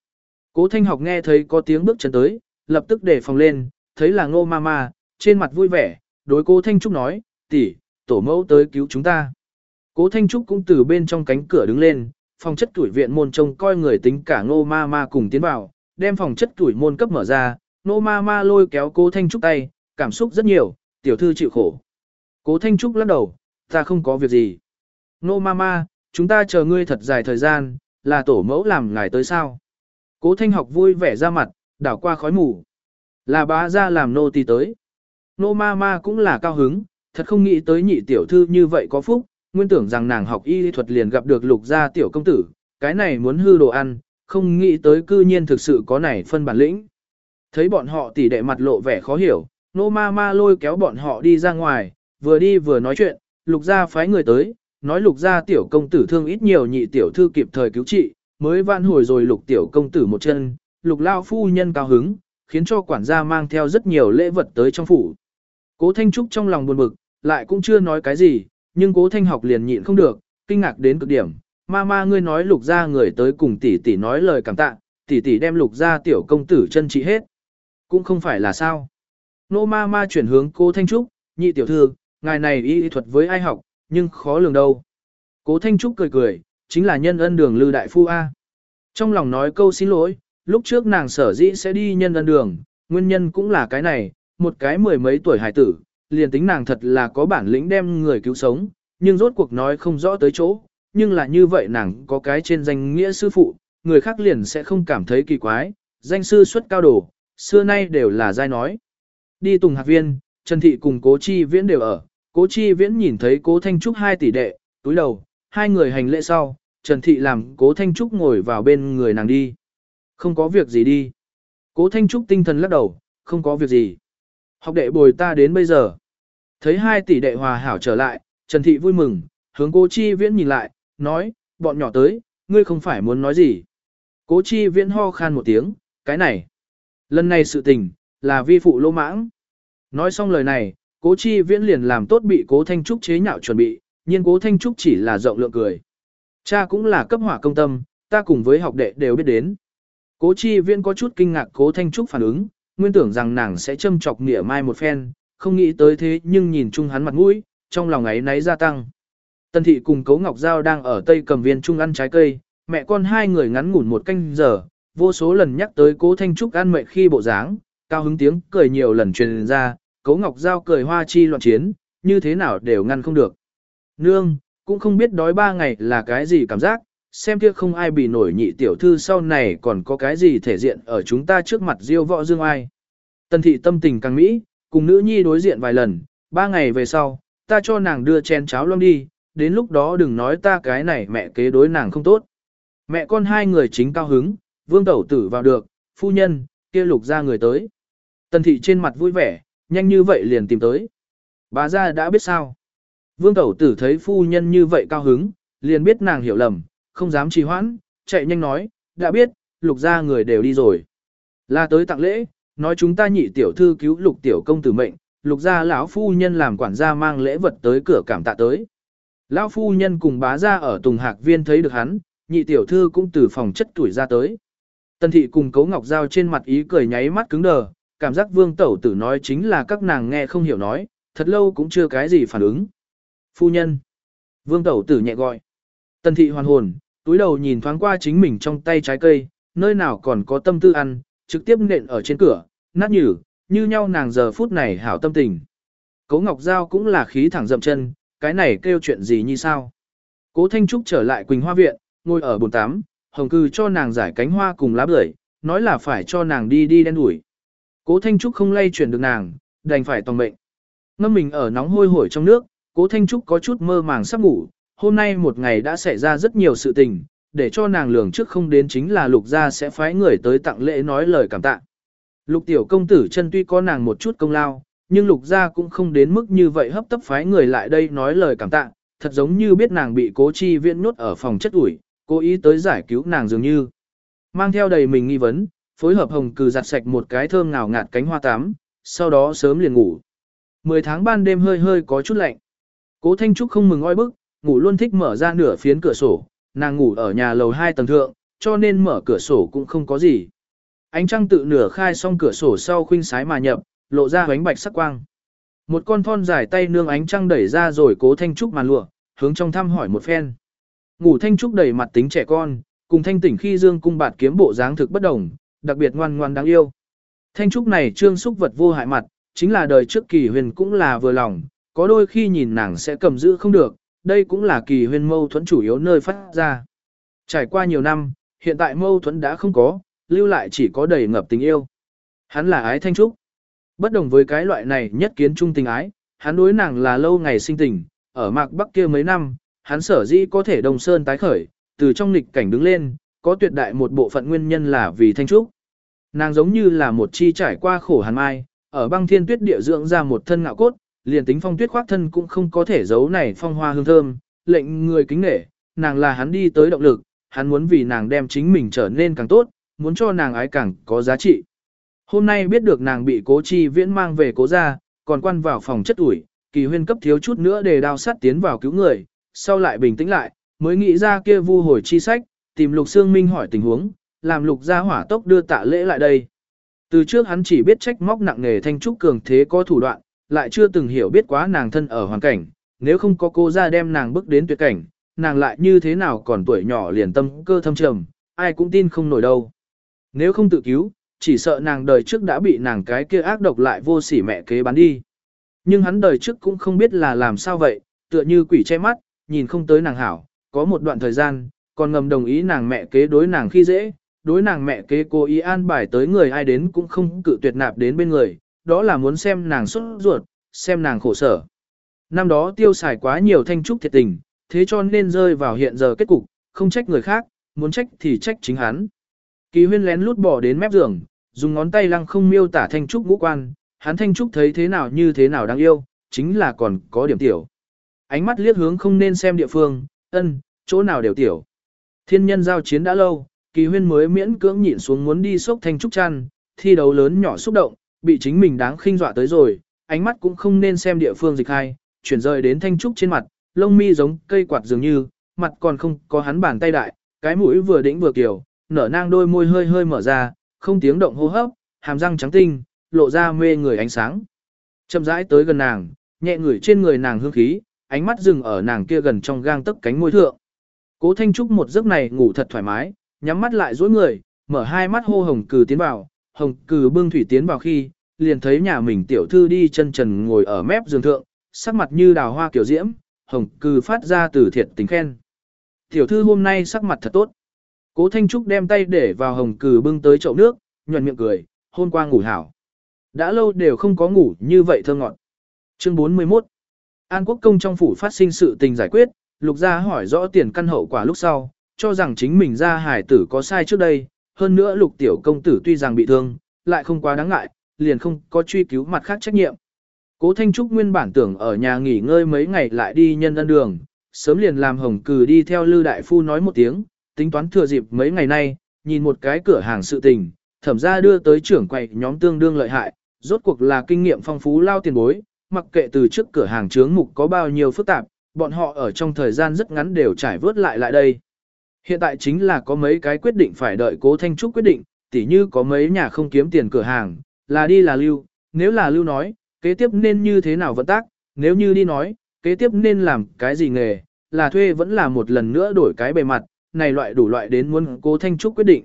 Cố thanh học nghe thấy có tiếng bước chân tới, lập tức để phòng lên, thấy là ngô ma ma, trên mặt vui vẻ, đối cố thanh trúc nói, tỷ, tổ mẫu tới cứu chúng ta. Cố thanh trúc cũng từ bên trong cánh cửa đứng lên, phòng chất tuổi viện môn trông coi người tính cả ngô ma ma cùng tiến vào, đem phòng chất tuổi môn cấp mở ra, Nô ma ma lôi kéo cố thanh trúc tay, cảm xúc rất nhiều, tiểu thư chịu khổ. Cố thanh trúc lắc đầu, ta không có việc gì. Nô ma ma, chúng ta chờ ngươi thật dài thời gian, là tổ mẫu làm ngài tới sao. Cố thanh học vui vẻ ra mặt, đảo qua khói mù. Là bá ra làm nô tỳ tới. Nô ma ma cũng là cao hứng, thật không nghĩ tới nhị tiểu thư như vậy có phúc, nguyên tưởng rằng nàng học y thuật liền gặp được lục gia tiểu công tử, cái này muốn hư đồ ăn, không nghĩ tới cư nhiên thực sự có này phân bản lĩnh. Thấy bọn họ tỉ đệ mặt lộ vẻ khó hiểu, nô ma ma lôi kéo bọn họ đi ra ngoài, vừa đi vừa nói chuyện, lục gia phái người tới, nói lục gia tiểu công tử thương ít nhiều nhị tiểu thư kịp thời cứu trị, mới vãn hồi rồi lục tiểu công tử một chân, lục lao phu nhân cao hứng, khiến cho quản gia mang theo rất nhiều lễ vật tới trong phủ. Cố Thanh Trúc trong lòng buồn bực, lại cũng chưa nói cái gì, nhưng cố Thanh học liền nhịn không được, kinh ngạc đến cực điểm. Ma ma ngươi nói lục gia người tới cùng tỷ tỷ nói lời cảm tạ, tỷ tỷ đem lục gia tiểu công tử chân trị hết. Cũng không phải là sao. Nô ma ma chuyển hướng cô Thanh Trúc, nhị tiểu thư, ngài này y thuật với ai học, nhưng khó lường đâu. Cố Thanh Trúc cười cười, chính là nhân ân đường Lư Đại Phu A. Trong lòng nói câu xin lỗi, lúc trước nàng sở dĩ sẽ đi nhân ân đường, nguyên nhân cũng là cái này, một cái mười mấy tuổi hải tử, liền tính nàng thật là có bản lĩnh đem người cứu sống, nhưng rốt cuộc nói không rõ tới chỗ, nhưng là như vậy nàng có cái trên danh nghĩa sư phụ, người khác liền sẽ không cảm thấy kỳ quái, danh sư xuất cao đồ, xưa nay đều là giai nói. Đi tùng Hạc viên, Trần Thị cùng Cố Chi Viễn đều ở, Cố Chi Viễn nhìn thấy Cố Thanh Trúc hai tỷ đệ, túi đầu, hai người hành lễ sau, Trần Thị làm Cố Thanh Trúc ngồi vào bên người nàng đi. Không có việc gì đi. Cố Thanh Trúc tinh thần lắc đầu, không có việc gì. Học đệ bồi ta đến bây giờ. Thấy hai tỷ đệ hòa hảo trở lại, Trần Thị vui mừng, hướng Cố Chi Viễn nhìn lại, nói, bọn nhỏ tới, ngươi không phải muốn nói gì. Cố Chi Viễn ho khan một tiếng, cái này. Lần này sự tình, là vi phụ lỗ mãng. Nói xong lời này, Cố Chi Viễn liền làm tốt bị Cố Thanh Trúc chế nhạo chuẩn bị, nhưng Cố Thanh Trúc chỉ là rộng lượng cười. Cha cũng là cấp hỏa công tâm, ta cùng với học đệ đều biết đến. Cố chi viễn có chút kinh ngạc cố thanh trúc phản ứng, nguyên tưởng rằng nàng sẽ châm chọc nghĩa mai một phen, không nghĩ tới thế nhưng nhìn chung hắn mặt mũi, trong lòng ấy náy gia tăng. Tân thị cùng cố ngọc giao đang ở tây cầm viên trung ăn trái cây, mẹ con hai người ngắn ngủn một canh giờ, vô số lần nhắc tới cố thanh trúc ăn mệnh khi bộ dáng, cao hứng tiếng cười nhiều lần truyền ra, cố ngọc giao cười hoa chi loạn chiến, như thế nào đều ngăn không được. Nương, cũng không biết đói ba ngày là cái gì cảm giác, xem kia không ai bị nổi nhị tiểu thư sau này còn có cái gì thể diện ở chúng ta trước mặt diêu võ dương ai. Tần thị tâm tình càng mỹ, cùng nữ nhi đối diện vài lần, ba ngày về sau, ta cho nàng đưa chén cháo loang đi, đến lúc đó đừng nói ta cái này mẹ kế đối nàng không tốt. Mẹ con hai người chính cao hứng, vương tẩu tử vào được, phu nhân, kia lục ra người tới. Tần thị trên mặt vui vẻ, nhanh như vậy liền tìm tới. Bà ra đã biết sao. Vương tẩu tử thấy phu nhân như vậy cao hứng, liền biết nàng hiểu lầm, không dám trì hoãn, chạy nhanh nói, đã biết, lục gia người đều đi rồi. Là tới tặng lễ, nói chúng ta nhị tiểu thư cứu lục tiểu công tử mệnh, lục gia lão phu nhân làm quản gia mang lễ vật tới cửa cảm tạ tới. Lão phu nhân cùng bá gia ở Tùng Hạc Viên thấy được hắn, nhị tiểu thư cũng từ phòng chất tuổi ra tới. Tần thị cùng Cấu Ngọc Giao trên mặt ý cười nháy mắt cứng đờ, cảm giác vương tẩu tử nói chính là các nàng nghe không hiểu nói, thật lâu cũng chưa cái gì phản ứng. Phu nhân. Vương tẩu tử nhẹ gọi. Tần thị hoàn hồn, túi đầu nhìn thoáng qua chính mình trong tay trái cây, nơi nào còn có tâm tư ăn, trực tiếp nện ở trên cửa, nát nhử, như nhau nàng giờ phút này hảo tâm tình. Cố Ngọc Giao cũng là khí thẳng dậm chân, cái này kêu chuyện gì như sao. Cố Thanh Trúc trở lại Quỳnh Hoa Viện, ngồi ở bồn tắm, hồng cư cho nàng giải cánh hoa cùng lá bưởi, nói là phải cho nàng đi đi đen đuổi. Cố Thanh Trúc không lay chuyển được nàng, đành phải tòng mệnh. Ngâm mình ở nóng hôi hổi trong nước, cố Thanh Trúc có chút mơ màng sắp ngủ, hôm nay một ngày đã xảy ra rất nhiều sự tình, để cho nàng lường trước không đến chính là lục gia sẽ phái người tới tặng lễ nói lời cảm tạ. Lục tiểu công tử chân tuy có nàng một chút công lao, nhưng lục gia cũng không đến mức như vậy hấp tấp phái người lại đây nói lời cảm tạ, thật giống như biết nàng bị cố chi viện nhốt ở phòng chất ủi, cố ý tới giải cứu nàng dường như. Mang theo đầy mình nghi vấn, phối hợp hồng cừ giặt sạch một cái thơm ngào ngạt cánh hoa tám, sau đó sớm liền ngủ. Mười tháng ban đêm hơi hơi có chút lạnh. Cố Thanh Trúc không mừng oi bức, ngủ luôn thích mở ra nửa phiến cửa sổ, nàng ngủ ở nhà lầu hai tầng thượng, cho nên mở cửa sổ cũng không có gì. Ánh trăng tự nửa khai xong cửa sổ sau khuynh sái mà nhập, lộ ra ánh bạch sắc quang. Một con thon dài tay nương ánh trăng đẩy ra rồi cố Thanh Trúc màn lụa, hướng trong thăm hỏi một phen. Ngủ Thanh Trúc đầy mặt tính trẻ con, cùng thanh tỉnh khi dương cung bạt kiếm bộ dáng thực bất đồng, đặc biệt ngoan ngoan đáng yêu. Thanh Trúc này trương xúc vật vô hại mặt, chính là đời trước kỳ huyền cũng là vừa lòng, có đôi khi nhìn nàng sẽ cầm giữ không được, đây cũng là kỳ huyền mâu thuẫn chủ yếu nơi phát ra. Trải qua nhiều năm, hiện tại mâu thuẫn đã không có, lưu lại chỉ có đầy ngập tình yêu. Hắn là ái Thanh Trúc. Bất đồng với cái loại này nhất kiến trung tình ái, hắn đối nàng là lâu ngày sinh tình, ở mạc bắc kia mấy năm, hắn sở dĩ có thể đồng sơn tái khởi, từ trong nghịch cảnh đứng lên, có tuyệt đại một bộ phận nguyên nhân là vì Thanh Trúc. Nàng giống như là một chi trải qua khổ hàn mai, ở băng thiên tuyết địa dưỡng ra một thân ngạo cốt, liền tính phong tuyết khoác thân cũng không có thể giấu này phong hoa hương thơm, lệnh người kính nể, nàng là hắn đi tới động lực, hắn muốn vì nàng đem chính mình trở nên càng tốt, muốn cho nàng ái càng có giá trị. Hôm nay biết được nàng bị cố chi viễn mang về cố gia, còn quan vào phòng chất ủi, kỳ huyên cấp thiếu chút nữa để đao sát tiến vào cứu người, sau lại bình tĩnh lại, mới nghĩ ra kia vu hồi chi sách, tìm lục xương minh hỏi tình huống, làm lục gia hỏa tốc đưa tạ lễ lại đây. Từ trước hắn chỉ biết trách móc nặng nề thanh trúc cường thế có thủ đoạn, lại chưa từng hiểu biết quá nàng thân ở hoàn cảnh, nếu không có cô ra đem nàng bước đến tuyệt cảnh, nàng lại như thế nào còn tuổi nhỏ liền tâm cơ thâm trầm, ai cũng tin không nổi đâu. Nếu không tự cứu, chỉ sợ nàng đời trước đã bị nàng cái kia ác độc lại vô sỉ mẹ kế bán đi. Nhưng hắn đời trước cũng không biết là làm sao vậy, tựa như quỷ che mắt, nhìn không tới nàng hảo, có một đoạn thời gian, còn ngầm đồng ý nàng mẹ kế đối nàng khi dễ, đối nàng mẹ kế cố ý an bài tới người ai đến cũng không cự tuyệt nạp đến bên người, đó là muốn xem nàng xuất ruột, xem nàng khổ sở. Năm đó tiêu xài quá nhiều thanh trúc thiệt tình, thế cho nên rơi vào hiện giờ kết cục, không trách người khác, muốn trách thì trách chính hắn. Kỳ huyên lén lút bỏ đến mép giường, dùng ngón tay lăng không miêu tả thanh trúc ngũ quan, hắn thanh trúc thấy thế nào như thế nào đáng yêu, chính là còn có điểm tiểu. Ánh mắt liếc hướng không nên xem địa phương, ân, chỗ nào đều tiểu. Thiên nhân giao chiến đã lâu, kỳ huyên mới miễn cưỡng nhịn xuống muốn đi sốc thanh trúc chăn, thi đấu lớn nhỏ xúc động, bị chính mình đáng khinh dọa tới rồi, ánh mắt cũng không nên xem địa phương dịch hai, chuyển rời đến thanh trúc trên mặt, lông mi giống cây quạt dường như, mặt còn không có hắn bàn tay đại, cái mũi vừa đĩnh vừa kiểu, nở nang đôi môi hơi hơi mở ra, không tiếng động hô hấp, hàm răng trắng tinh, lộ ra mê người ánh sáng. Chậm rãi tới gần nàng, nhẹ ngửi trên người nàng hương khí, ánh mắt dừng ở nàng kia gần trong gang tấc cánh môi thượng. Cố Thanh Trúc một giấc này ngủ thật thoải mái, nhắm mắt lại dối người, mở hai mắt hô hồng cừ tiến vào, hồng cừ bưng thủy tiến vào khi, liền thấy nhà mình tiểu thư đi chân trần ngồi ở mép giường thượng, sắc mặt như đào hoa kiểu diễm, hồng cừ phát ra từ thiệt tình khen. Tiểu thư hôm nay sắc mặt thật tốt. Cố Thanh Trúc đem tay để vào hồng cừ bưng tới chậu nước, nhuận miệng cười, hôm qua ngủ hảo. Đã lâu đều không có ngủ như vậy thơ ngọt. Chương 41 An Quốc Công trong phủ phát sinh sự tình giải quyết, lục gia hỏi rõ tiền căn hậu quả lúc sau, cho rằng chính mình ra hải tử có sai trước đây, hơn nữa lục tiểu công tử tuy rằng bị thương, lại không quá đáng ngại, liền không có truy cứu mặt khác trách nhiệm. Cố Thanh Trúc nguyên bản tưởng ở nhà nghỉ ngơi mấy ngày lại đi nhân dân đường, sớm liền làm hồng cừ đi theo Lư Đại Phu nói một tiếng, tính toán thừa dịp mấy ngày nay, nhìn một cái cửa hàng sự tình, thẩm ra đưa tới trưởng quầy nhóm tương đương lợi hại, rốt cuộc là kinh nghiệm phong phú lao tiền bối, mặc kệ từ trước cửa hàng chướng mục có bao nhiêu phức tạp, bọn họ ở trong thời gian rất ngắn đều trải vớt lại lại đây. Hiện tại chính là có mấy cái quyết định phải đợi cố Thanh Trúc quyết định, tỉ như có mấy nhà không kiếm tiền cửa hàng, là đi là lưu, nếu là lưu nói, kế tiếp nên như thế nào vận tác, nếu như đi nói, kế tiếp nên làm cái gì nghề, là thuê vẫn là một lần nữa đổi cái bề mặt, này loại đủ loại đến muốn cố Thanh Trúc quyết định.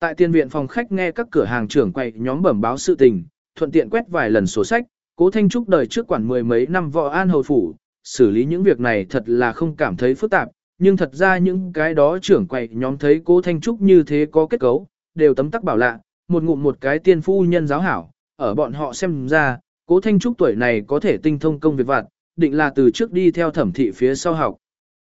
Tại tiền viện phòng khách nghe các cửa hàng trưởng quay nhóm bẩm báo sự tình, thuận tiện quét vài lần sổ sách, cố Thanh Trúc đời trước quản mười mấy năm võ an hầu phủ, xử lý những việc này thật là không cảm thấy phức tạp, nhưng thật ra những cái đó trưởng quầy nhóm thấy cố Thanh Trúc như thế có kết cấu, đều tấm tắc bảo lạ, một ngụm một cái tiên phu nhân giáo hảo, ở bọn họ xem ra, Cố Thanh Trúc tuổi này có thể tinh thông công việc vặt, định là từ trước đi theo thẩm thị phía sau học.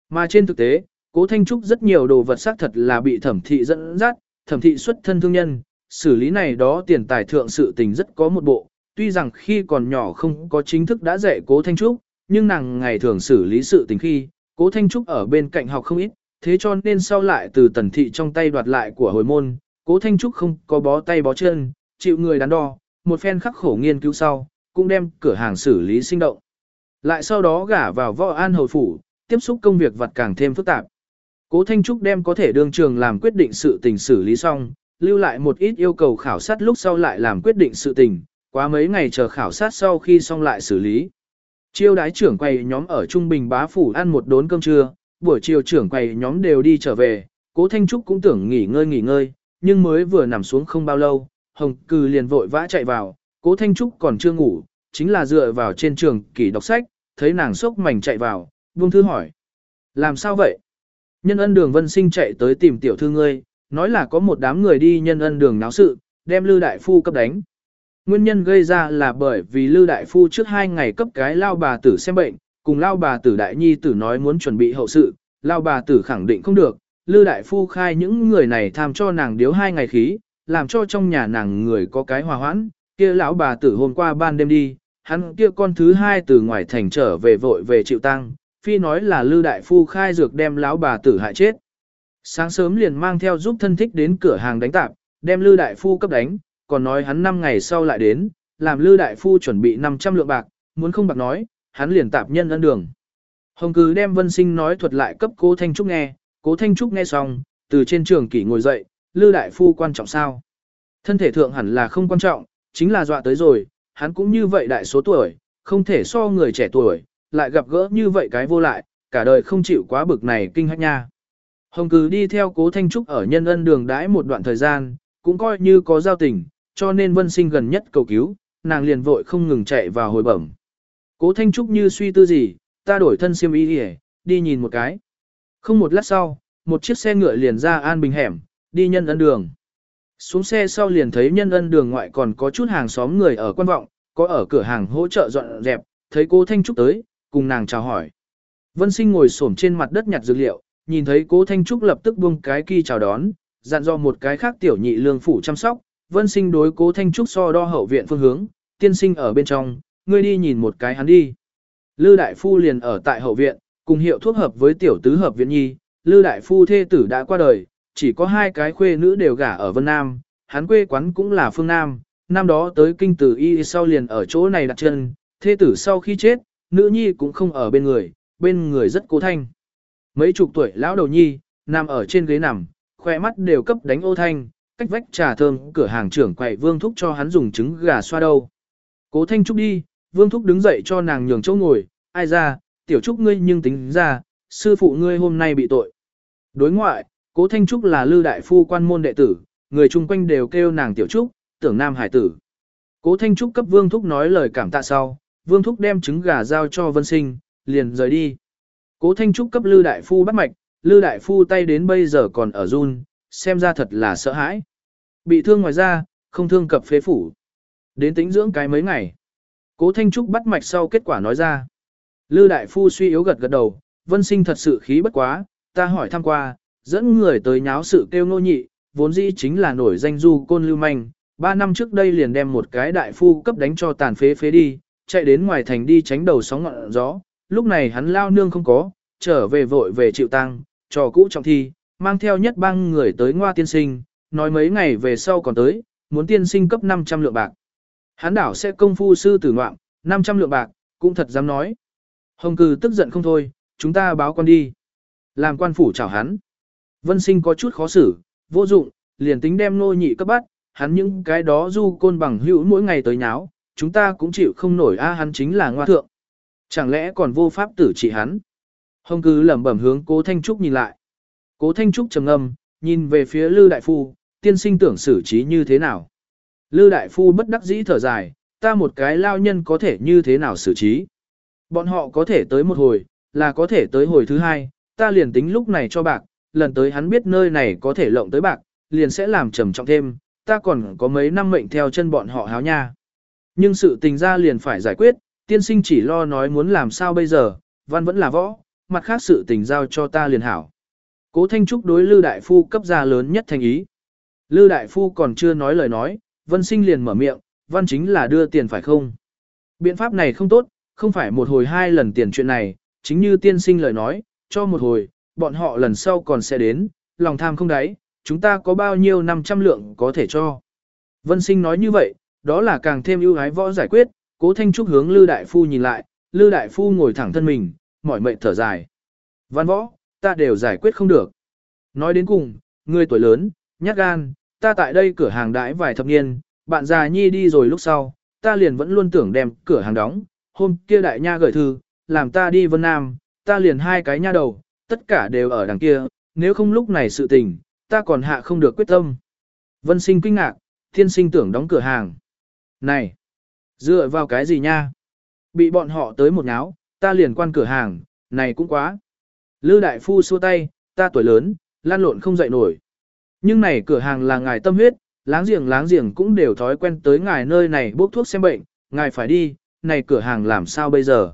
Mà trên thực tế, Cố Thanh Trúc rất nhiều đồ vật xác thật là bị thẩm thị dẫn dắt, thẩm thị xuất thân thương nhân, xử lý này đó tiền tài thượng sự tình rất có một bộ, tuy rằng khi còn nhỏ không có chính thức đã dạy Cố Thanh Trúc, nhưng nàng ngày thường xử lý sự tình khi, Cố Thanh Trúc ở bên cạnh học không ít, thế cho nên sau lại từ tần thị trong tay đoạt lại của hồi môn, Cố Thanh Trúc không có bó tay bó chân, chịu người đắn đo, một phen khắc khổ nghiên cứu sau, cũng đem cửa hàng xử lý sinh động. Lại sau đó gả vào võ an hầu phủ, tiếp xúc công việc vật càng thêm phức tạp. Cố Thanh Trúc đem có thể đương trường làm quyết định sự tình xử lý xong, lưu lại một ít yêu cầu khảo sát lúc sau lại làm quyết định sự tình, quá mấy ngày chờ khảo sát sau khi xong lại xử lý. Chiêu đái trưởng quầy nhóm ở Trung Bình bá phủ ăn một đốn cơm trưa, buổi chiều trưởng quầy nhóm đều đi trở về, Cố Thanh Trúc cũng tưởng nghỉ ngơi nghỉ ngơi, nhưng mới vừa nằm xuống không bao lâu, Hồng Cừ liền vội vã chạy vào, Cố Thanh Trúc còn chưa ngủ, chính là dựa vào trên trường kỷ đọc sách, thấy nàng sốc mảnh chạy vào, buông thư hỏi. Làm sao vậy? Nhân ân đường vân sinh chạy tới tìm tiểu thư ngươi, nói là có một đám người đi nhân ân đường náo sự, đem Lư Đại Phu cấp đánh. Nguyên nhân gây ra là bởi vì Lư Đại Phu trước hai ngày cấp cái lao bà tử xem bệnh, cùng lao bà tử Đại Nhi tử nói muốn chuẩn bị hậu sự, lao bà tử khẳng định không được, Lư Đại Phu khai những người này tham cho nàng điếu hai ngày khí, làm cho trong nhà nàng người có cái hòa hoãn, kia lão bà tử hôm qua ban đêm đi, hắn kia con thứ hai từ ngoài thành trở về vội về chịu tăng, phi nói là Lư Đại Phu khai dược đem lão bà tử hại chết. Sáng sớm liền mang theo giúp thân thích đến cửa hàng đánh tạp, đem Lư Đại Phu cấp đánh, còn nói hắn 5 ngày sau lại đến, làm Lư Đại Phu chuẩn bị 500 lượng bạc, muốn không bạc nói, hắn liền tạp nhân ân đường. Hồng cứ đem Vân Sinh nói thuật lại cấp Cố Thanh Trúc nghe, Cố Thanh Trúc nghe xong, từ trên trường kỷ ngồi dậy, Lư Đại Phu quan trọng sao? Thân thể thượng hẳn là không quan trọng, chính là dọa tới rồi, hắn cũng như vậy đại số tuổi, không thể so người trẻ tuổi, lại gặp gỡ như vậy cái vô lại, cả đời không chịu quá bực này kinh hách nha. Hồng cứ đi theo cố Thanh Trúc ở nhân ân đường đãi một đoạn thời gian, cũng coi như có giao tình, cho nên vân sinh gần nhất cầu cứu, nàng liền vội không ngừng chạy vào hồi bẩm. Cố Thanh Trúc như suy tư gì, ta đổi thân xiêm y đi, đi nhìn một cái. Không một lát sau, một chiếc xe ngựa liền ra an bình hẻm, đi nhân ân đường. Xuống xe sau liền thấy nhân ân đường ngoại còn có chút hàng xóm người ở quan vọng, có ở cửa hàng hỗ trợ dọn dẹp, thấy cố Thanh Trúc tới, cùng nàng chào hỏi. Vân sinh ngồi xổm trên mặt đất nhặt dược liệu, nhìn thấy cố Thanh Trúc lập tức buông cái kỳ chào đón, dặn dò một cái khác tiểu nhị lương phủ chăm sóc. Vân sinh đối cố Thanh Trúc so đo hậu viện phương hướng, tiên sinh ở bên trong, ngươi đi nhìn một cái hắn đi. Lư đại phu liền ở tại hậu viện, cùng hiệu thuốc hợp với tiểu tứ hợp viện nhi, Lư đại phu thê tử đã qua đời, chỉ có hai cái khuê nữ đều gả ở Vân Nam, hắn quê quán cũng là phương Nam, năm đó tới kinh tử y sau liền ở chỗ này đặt chân, thê tử sau khi chết, nữ nhi cũng không ở bên người, bên người rất cố thanh. Mấy chục tuổi lão đầu nhi, nằm ở trên ghế nằm, khoe mắt đều cấp đánh ô thanh, cách vách trà thơm, cửa hàng trưởng quậy vương thúc cho hắn dùng trứng gà xoa đâu. Cố thanh trúc đi, vương thúc đứng dậy cho nàng nhường chỗ ngồi, ai ra, tiểu trúc ngươi nhưng tính ra, sư phụ ngươi hôm nay bị tội. Đối ngoại, cố thanh trúc là lư đại phu quan môn đệ tử, người chung quanh đều kêu nàng tiểu trúc, tưởng nam hải tử. Cố thanh trúc cấp vương thúc nói lời cảm tạ sau, vương thúc đem trứng gà giao cho vân sinh, liền rời đi. Cố Thanh Trúc cấp Lư Đại Phu bắt mạch, Lư Đại Phu tay đến bây giờ còn ở run, xem ra thật là sợ hãi. Bị thương ngoài ra, không thương cập phế phủ. Đến tính dưỡng cái mấy ngày. Cố Thanh Trúc bắt mạch sau kết quả nói ra. Lư Đại Phu suy yếu gật gật đầu, vân sinh thật sự khí bất quá, ta hỏi thăm qua, dẫn người tới nháo sự kêu nô nhị, vốn dĩ chính là nổi danh du côn lưu manh. Ba năm trước đây liền đem một cái đại phu cấp đánh cho tàn phế phế đi, chạy đến ngoài thành đi tránh đầu sóng ngọn gió, lúc này hắn lao nương không có, trở về vội về chịu tăng, trò cũ trọng thi, mang theo nhất bang người tới ngoa tiên sinh, nói mấy ngày về sau còn tới, muốn tiên sinh cấp 500 lượng bạc. Hắn đảo sẽ công phu sư tử ngoạm, 500 lượng bạc, cũng thật dám nói. Hồng cừ tức giận không thôi, chúng ta báo quan đi. Làm quan phủ chào hắn. Vân sinh có chút khó xử, vô dụng, liền tính đem nô nhị cấp bắt, hắn những cái đó du côn bằng hữu mỗi ngày tới nháo, chúng ta cũng chịu không nổi a hắn chính là ngoa thượng. Chẳng lẽ còn vô pháp tử trị hắn? Hồng cứ lẩm bẩm hướng cố Thanh Trúc nhìn lại. Cố Thanh Trúc trầm ngâm, nhìn về phía Lư Đại Phu, tiên sinh tưởng xử trí như thế nào? Lư Đại Phu bất đắc dĩ thở dài, ta một cái lao nhân có thể như thế nào xử trí? Bọn họ có thể tới một hồi, là có thể tới hồi thứ hai, ta liền tính lúc này cho bạc, lần tới hắn biết nơi này có thể lộng tới bạc, liền sẽ làm trầm trọng thêm, ta còn có mấy năm mệnh theo chân bọn họ háo nha. Nhưng sự tình ra liền phải giải quyết, tiên sinh chỉ lo nói muốn làm sao bây giờ, văn vẫn là võ, mặt khác sự tình giao cho ta liền hảo. Cố Thanh Trúc đối Lư Đại Phu cấp ra lớn nhất thành ý. Lư Đại Phu còn chưa nói lời nói, Vân Sinh liền mở miệng, văn chính là đưa tiền phải không? Biện pháp này không tốt, không phải một hồi hai lần tiền chuyện này, chính như tiên sinh lời nói, cho một hồi, bọn họ lần sau còn sẽ đến, lòng tham không đáy, chúng ta có bao nhiêu năm trăm lượng có thể cho. Vân Sinh nói như vậy, đó là càng thêm ưu ái võ giải quyết, cố Thanh Trúc hướng Lư Đại Phu nhìn lại, Lư Đại Phu ngồi thẳng thân mình, mỏi mệt thở dài. Văn võ, ta đều giải quyết không được. Nói đến cùng, người tuổi lớn, nhát gan, ta tại đây cửa hàng đãi vài thập niên, bạn già nhi đi rồi lúc sau, ta liền vẫn luôn tưởng đem cửa hàng đóng, hôm kia đại nha gửi thư, làm ta đi Vân Nam, ta liền hai cái nha đầu, tất cả đều ở đằng kia, nếu không lúc này sự tình, ta còn hạ không được quyết tâm. Vân sinh kinh ngạc, thiên sinh tưởng đóng cửa hàng. Này, dựa vào cái gì nha? Bị bọn họ tới một nháo, ta liền quan cửa hàng, này cũng quá. Lư đại phu xua tay, ta tuổi lớn, lan lộn không dậy nổi. Nhưng này cửa hàng là ngài tâm huyết, láng giềng láng giềng cũng đều thói quen tới ngài nơi này bốc thuốc xem bệnh, ngài phải đi, này cửa hàng làm sao bây giờ.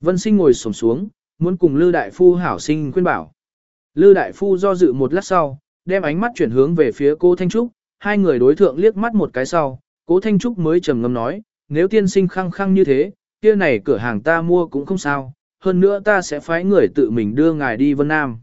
Vân sinh ngồi sổm xuống, muốn cùng Lư đại phu hảo sinh khuyên bảo. Lư đại phu do dự một lát sau, đem ánh mắt chuyển hướng về phía cô Thanh Trúc, hai người đối thượng liếc mắt một cái sau, cố Thanh Trúc mới trầm ngâm nói, nếu tiên sinh khăng khăng như thế, kia này cửa hàng ta mua cũng không sao, hơn nữa ta sẽ phái người tự mình đưa ngài đi Vân Nam.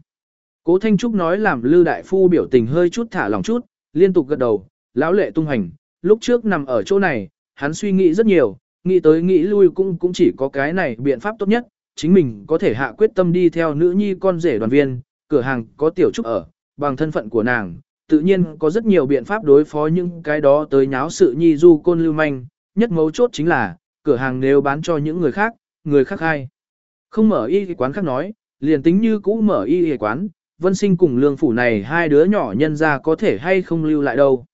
Cố Thanh Trúc nói làm Lư Đại Phu biểu tình hơi chút thả lòng chút, liên tục gật đầu, lão lệ tung hành, lúc trước nằm ở chỗ này, hắn suy nghĩ rất nhiều, nghĩ tới nghĩ lui cũng cũng chỉ có cái này biện pháp tốt nhất, chính mình có thể hạ quyết tâm đi theo nữ nhi con rể đoàn viên, cửa hàng có tiểu trúc ở, bằng thân phận của nàng, tự nhiên có rất nhiều biện pháp đối phó những cái đó tới nháo sự nhi du côn lưu manh, nhất mấu chốt chính là, cửa hàng nếu bán cho những người khác, người khác hay. Không mở y quán khác nói, liền tính như cũ mở y quán, vân sinh cùng lương phủ này hai đứa nhỏ nhân ra có thể hay không lưu lại đâu.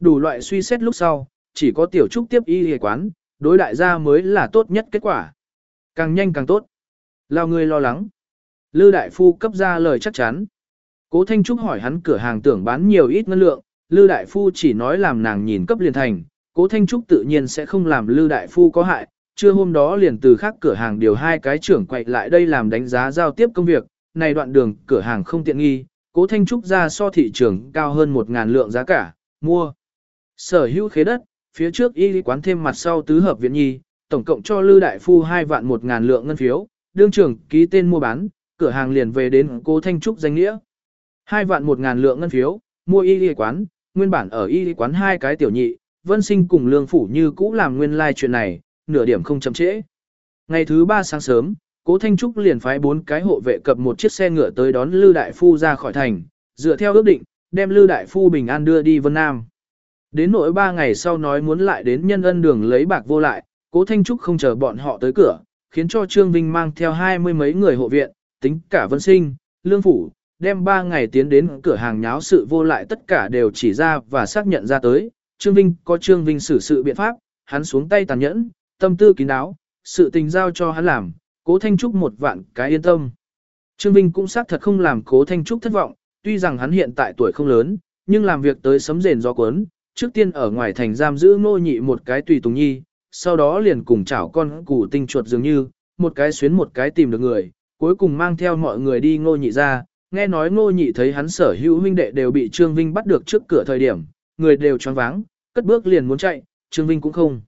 Đủ loại suy xét lúc sau, chỉ có tiểu trúc tiếp y quán, đối đại gia mới là tốt nhất kết quả. Càng nhanh càng tốt. Lao người lo lắng. Lư đại phu cấp ra lời chắc chắn. Cố Thanh Trúc hỏi hắn cửa hàng tưởng bán nhiều ít ngân lượng, Lư đại phu chỉ nói làm nàng nhìn cấp liền thành, Cố Thanh Trúc tự nhiên sẽ không làm Lư đại phu có hại, trưa hôm đó liền từ khác cửa hàng điều hai cái trưởng quậy lại đây làm đánh giá giao tiếp công việc, này đoạn đường cửa hàng không tiện nghi, Cố Thanh Trúc ra so thị trường cao hơn 1.000 lượng giá cả, mua. Sở hữu khế đất, phía trước y lý quán thêm mặt sau tứ hợp viện nhi, tổng cộng cho Lư Đại Phu 2 vạn 1.000 lượng ngân phiếu, đương trưởng ký tên mua bán, cửa hàng liền về đến Cố Thanh Trúc danh nghĩa. 2 vạn 1.000 lượng ngân phiếu, mua y lý quán, nguyên bản ở y lý quán hai cái tiểu nhị, vân sinh cùng lương phủ như cũ làm nguyên lai like chuyện này, nửa điểm không chậm trễ. Ngày thứ ba sáng sớm, Cố Thanh Trúc liền phái bốn cái hộ vệ cập một chiếc xe ngựa tới đón Lư Đại Phu ra khỏi thành, dựa theo ước định, đem Lư Đại Phu bình an đưa đi Vân Nam. Đến nỗi ba ngày sau nói muốn lại đến nhân ân đường lấy bạc vô lại, Cố Thanh Trúc không chờ bọn họ tới cửa, khiến cho Trương Vinh mang theo hai mươi mấy người hộ viện, tính cả Vân Sinh, Lương Phủ, đem ba ngày tiến đến cửa hàng nháo sự vô lại tất cả đều chỉ ra và xác nhận ra tới. Trương Vinh có Trương Vinh xử sự biện pháp, hắn xuống tay tàn nhẫn, tâm tư kín đáo, sự tình giao cho hắn làm, cố Thanh Trúc một vạn cái yên tâm. Trương Vinh cũng xác thật không làm cố Thanh Trúc thất vọng, tuy rằng hắn hiện tại tuổi không lớn, nhưng làm việc tới sấm rền do cuốn, trước tiên ở ngoài thành giam giữ ngô nhị một cái tùy tùng nhi, sau đó liền cùng chảo con củ tinh chuột dường như, một cái xuyến một cái tìm được người, cuối cùng mang theo mọi người đi ngô nhị ra, nghe nói ngô nhị thấy hắn sở hữu huynh đệ đều bị Trương Vinh bắt được trước cửa thời điểm, người đều choáng váng, cất bước liền muốn chạy, Trương Vinh cũng không.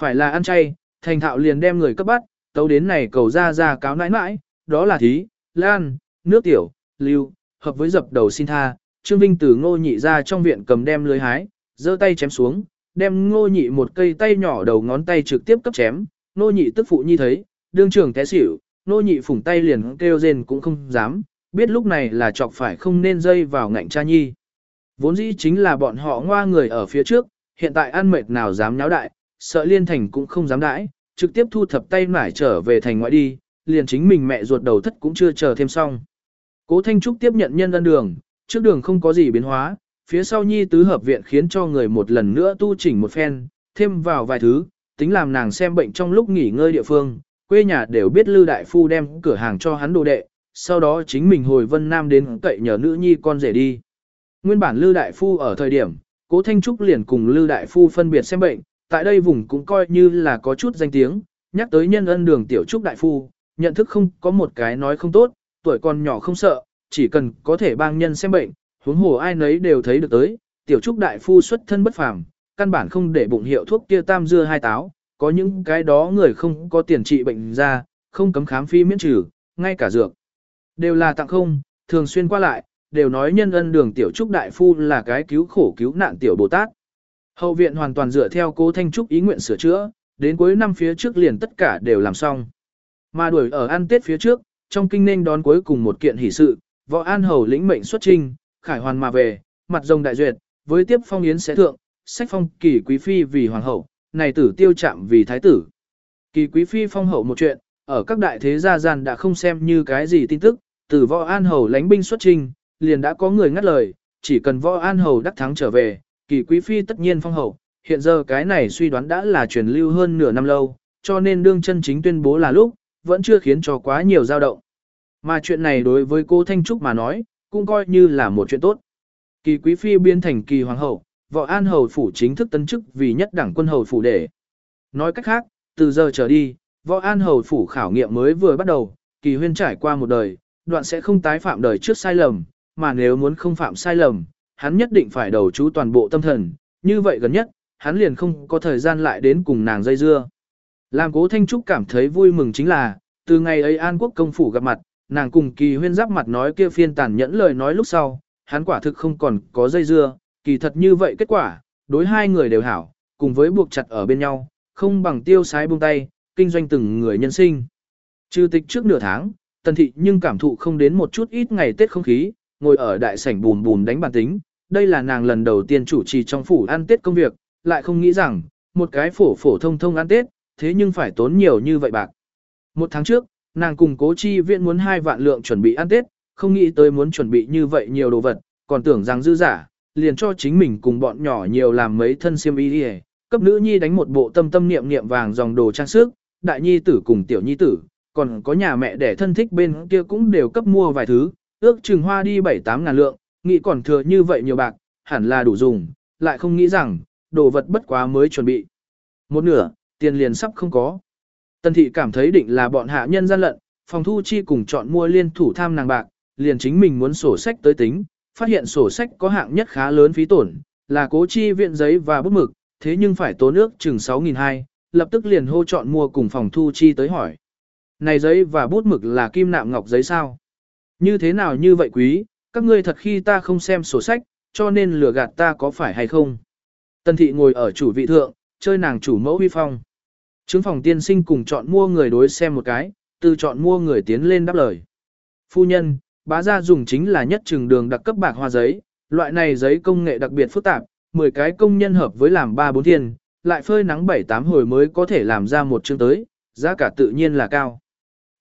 Phải là ăn chay, thành thạo liền đem người cấp bắt, tấu đến này cầu ra ra cáo nãi nãi, đó là thí, lan, nước tiểu, lưu, hợp với dập đầu xin tha. Trương Vinh từ ngô nhị ra trong viện cầm đem lưới hái, giơ tay chém xuống, đem ngô nhị một cây tay nhỏ đầu ngón tay trực tiếp cấp chém, ngô nhị tức phụ nhi thấy, đương trưởng té xỉu, ngô nhị phủng tay liền kêu rên cũng không dám, biết lúc này là chọc phải không nên dây vào ngạnh cha nhi. Vốn dĩ chính là bọn họ ngoa người ở phía trước, hiện tại ăn mệt nào dám nháo đại, sợ liên thành cũng không dám đãi, trực tiếp thu thập tay nải trở về thành ngoại đi, liền chính mình mẹ ruột đầu thất cũng chưa chờ thêm xong. Cố Thanh Trúc tiếp nhận nhân ân đường, trước đường không có gì biến hóa, phía sau nhi tứ hợp viện khiến cho người một lần nữa tu chỉnh một phen, thêm vào vài thứ, tính làm nàng xem bệnh trong lúc nghỉ ngơi địa phương, quê nhà đều biết Lư Đại Phu đem cửa hàng cho hắn đồ đệ, sau đó chính mình hồi Vân Nam đến cậy nhờ nữ nhi con rể đi. Nguyên bản Lư Đại Phu ở thời điểm, Cố Thanh Trúc liền cùng Lư Đại Phu phân biệt xem bệnh, tại đây vùng cũng coi như là có chút danh tiếng, nhắc tới nhân ân đường tiểu trúc đại phu, nhận thức không có một cái nói không tốt, tuổi còn nhỏ không sợ, chỉ cần có thể bang nhân xem bệnh, huống hồ ai nấy đều thấy được tới, tiểu trúc đại phu xuất thân bất phàm, căn bản không để bụng hiệu thuốc kia tam dưa hai táo, có những cái đó người không có tiền trị bệnh ra, không cấm khám phi miễn trừ, ngay cả dược. Đều là tặng không, thường xuyên qua lại, đều nói nhân ân đường tiểu trúc đại phu là cái cứu khổ cứu nạn tiểu Bồ Tát. Hậu viện hoàn toàn dựa theo cố Thanh Trúc ý nguyện sửa chữa, đến cuối năm phía trước liền tất cả đều làm xong. Mà đuổi ở ăn Tết phía trước, trong kinh nên đón cuối cùng một kiện hỷ sự, võ an hầu lĩnh mệnh xuất trinh, khải hoàn mà về, mặt rồng đại duyệt, với tiếp phong yến sẽ thượng, sách phong kỳ quý phi vì hoàng hậu, này tử tiêu chạm vì thái tử. Kỳ quý phi phong hậu một chuyện, ở các đại thế gia gian đã không xem như cái gì tin tức, từ võ an hầu lãnh binh xuất trinh, liền đã có người ngắt lời, chỉ cần võ an hầu đắc thắng trở về, kỳ quý phi tất nhiên phong hậu, hiện giờ cái này suy đoán đã là truyền lưu hơn nửa năm lâu, cho nên đương chân chính tuyên bố là lúc, vẫn chưa khiến cho quá nhiều dao động. Mà chuyện này đối với cô Thanh Trúc mà nói, cũng coi như là một chuyện tốt. Kỳ quý phi biến thành kỳ hoàng hậu, võ an hầu phủ chính thức tân chức vì nhất đảng quân hầu phủ để. Nói cách khác, từ giờ trở đi, võ an hầu phủ khảo nghiệm mới vừa bắt đầu, kỳ huyên trải qua một đời, đoạn sẽ không tái phạm đời trước sai lầm, mà nếu muốn không phạm sai lầm, hắn nhất định phải đầu chú toàn bộ tâm thần, như vậy gần nhất, hắn liền không có thời gian lại đến cùng nàng dây dưa. Làm cố Thanh Trúc cảm thấy vui mừng chính là, từ ngày ấy An Quốc công phủ gặp mặt, nàng cùng kỳ huyên giáp mặt nói kia phiên tàn nhẫn lời nói lúc sau, hắn quả thực không còn có dây dưa, kỳ thật như vậy kết quả, đối hai người đều hảo, cùng với buộc chặt ở bên nhau, không bằng tiêu sái buông tay, kinh doanh từng người nhân sinh. Trừ tịch trước nửa tháng, tần thị nhưng cảm thụ không đến một chút ít ngày Tết không khí, ngồi ở đại sảnh bùn bùn đánh bàn tính, đây là nàng lần đầu tiên chủ trì trong phủ ăn Tết công việc, lại không nghĩ rằng, một cái phổ phổ thông thông ăn Tết, thế nhưng phải tốn nhiều như vậy bạc. Một tháng trước, nàng cùng cố chi viện muốn hai vạn lượng chuẩn bị ăn Tết, không nghĩ tới muốn chuẩn bị như vậy nhiều đồ vật, còn tưởng rằng dư giả, liền cho chính mình cùng bọn nhỏ nhiều làm mấy thân xiêm y đi cấp nữ nhi đánh một bộ tâm tâm niệm niệm vàng dòng đồ trang sức, đại nhi tử cùng tiểu nhi tử, còn có nhà mẹ để thân thích bên kia cũng đều cấp mua vài thứ, ước chừng hoa đi 7-8 ngàn lượng, nghĩ còn thừa như vậy nhiều bạc, hẳn là đủ dùng, lại không nghĩ rằng, đồ vật bất quá mới chuẩn bị. Một nửa, tiền liền sắp không có. Tần thị cảm thấy định là bọn hạ nhân gian lận, phòng thu chi cùng chọn mua liên thủ tham nàng bạc, liền chính mình muốn sổ sách tới tính, phát hiện sổ sách có hạng nhất khá lớn phí tổn, là cố chi viện giấy và bút mực, thế nhưng phải tốn nước chừng 6.200, lập tức liền hô chọn mua cùng phòng thu chi tới hỏi. Này giấy và bút mực là kim nạm ngọc giấy sao? Như thế nào như vậy quý, các ngươi thật khi ta không xem sổ sách, cho nên lừa gạt ta có phải hay không? Tần thị ngồi ở chủ vị thượng, chơi nàng chủ mẫu huy phong. Trứng phòng tiên sinh cùng chọn mua người đối xem một cái, từ chọn mua người tiến lên đáp lời. Phu nhân, bá gia dùng chính là nhất trường đường đặc cấp bạc hoa giấy, loại này giấy công nghệ đặc biệt phức tạp, 10 cái công nhân hợp với làm 3 4 thiên, lại phơi nắng 7 8 hồi mới có thể làm ra một chương tới, giá cả tự nhiên là cao.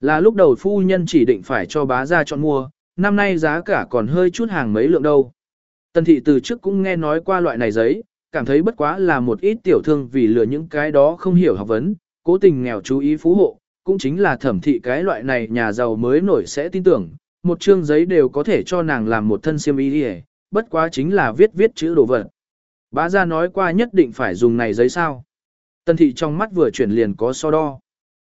Là lúc đầu phu nhân chỉ định phải cho bá gia chọn mua, năm nay giá cả còn hơi chút hàng mấy lượng đâu. Tần thị từ trước cũng nghe nói qua loại này giấy, cảm thấy bất quá là một ít tiểu thương vì lừa những cái đó không hiểu học vấn, cố tình nghèo chú ý phú hộ, cũng chính là thẩm thị cái loại này nhà giàu mới nổi sẽ tin tưởng, một chương giấy đều có thể cho nàng làm một thân siêm y đi bất quá chính là viết viết chữ đồ vật. Bá gia nói qua nhất định phải dùng này giấy sao. Tần thị trong mắt vừa chuyển liền có so đo.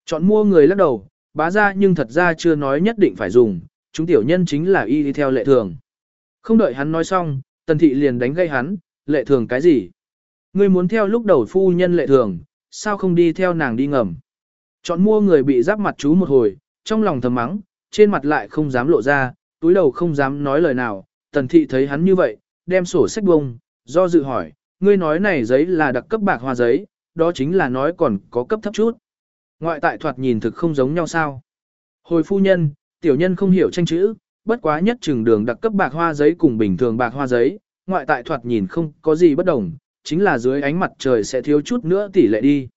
Chọn mua người lắc đầu, bá ra nhưng thật ra chưa nói nhất định phải dùng, chúng tiểu nhân chính là y đi theo lệ thường. Không đợi hắn nói xong, tần thị liền đánh gây hắn, lệ thường cái gì? Ngươi muốn theo lúc đầu phu nhân lệ thường, sao không đi theo nàng đi ngầm? Chọn mua người bị giáp mặt chú một hồi, trong lòng thầm mắng, trên mặt lại không dám lộ ra, túi đầu không dám nói lời nào, tần thị thấy hắn như vậy, đem sổ sách bông, do dự hỏi, ngươi nói này giấy là đặc cấp bạc hoa giấy, đó chính là nói còn có cấp thấp chút. Ngoại tại thoạt nhìn thực không giống nhau sao. Hồi phu nhân, tiểu nhân không hiểu tranh chữ, bất quá nhất trường đường đặc cấp bạc hoa giấy cùng bình thường bạc hoa giấy, ngoại tại thoạt nhìn không có gì bất đồng, chính là dưới ánh mặt trời sẽ thiếu chút nữa tỷ lệ đi.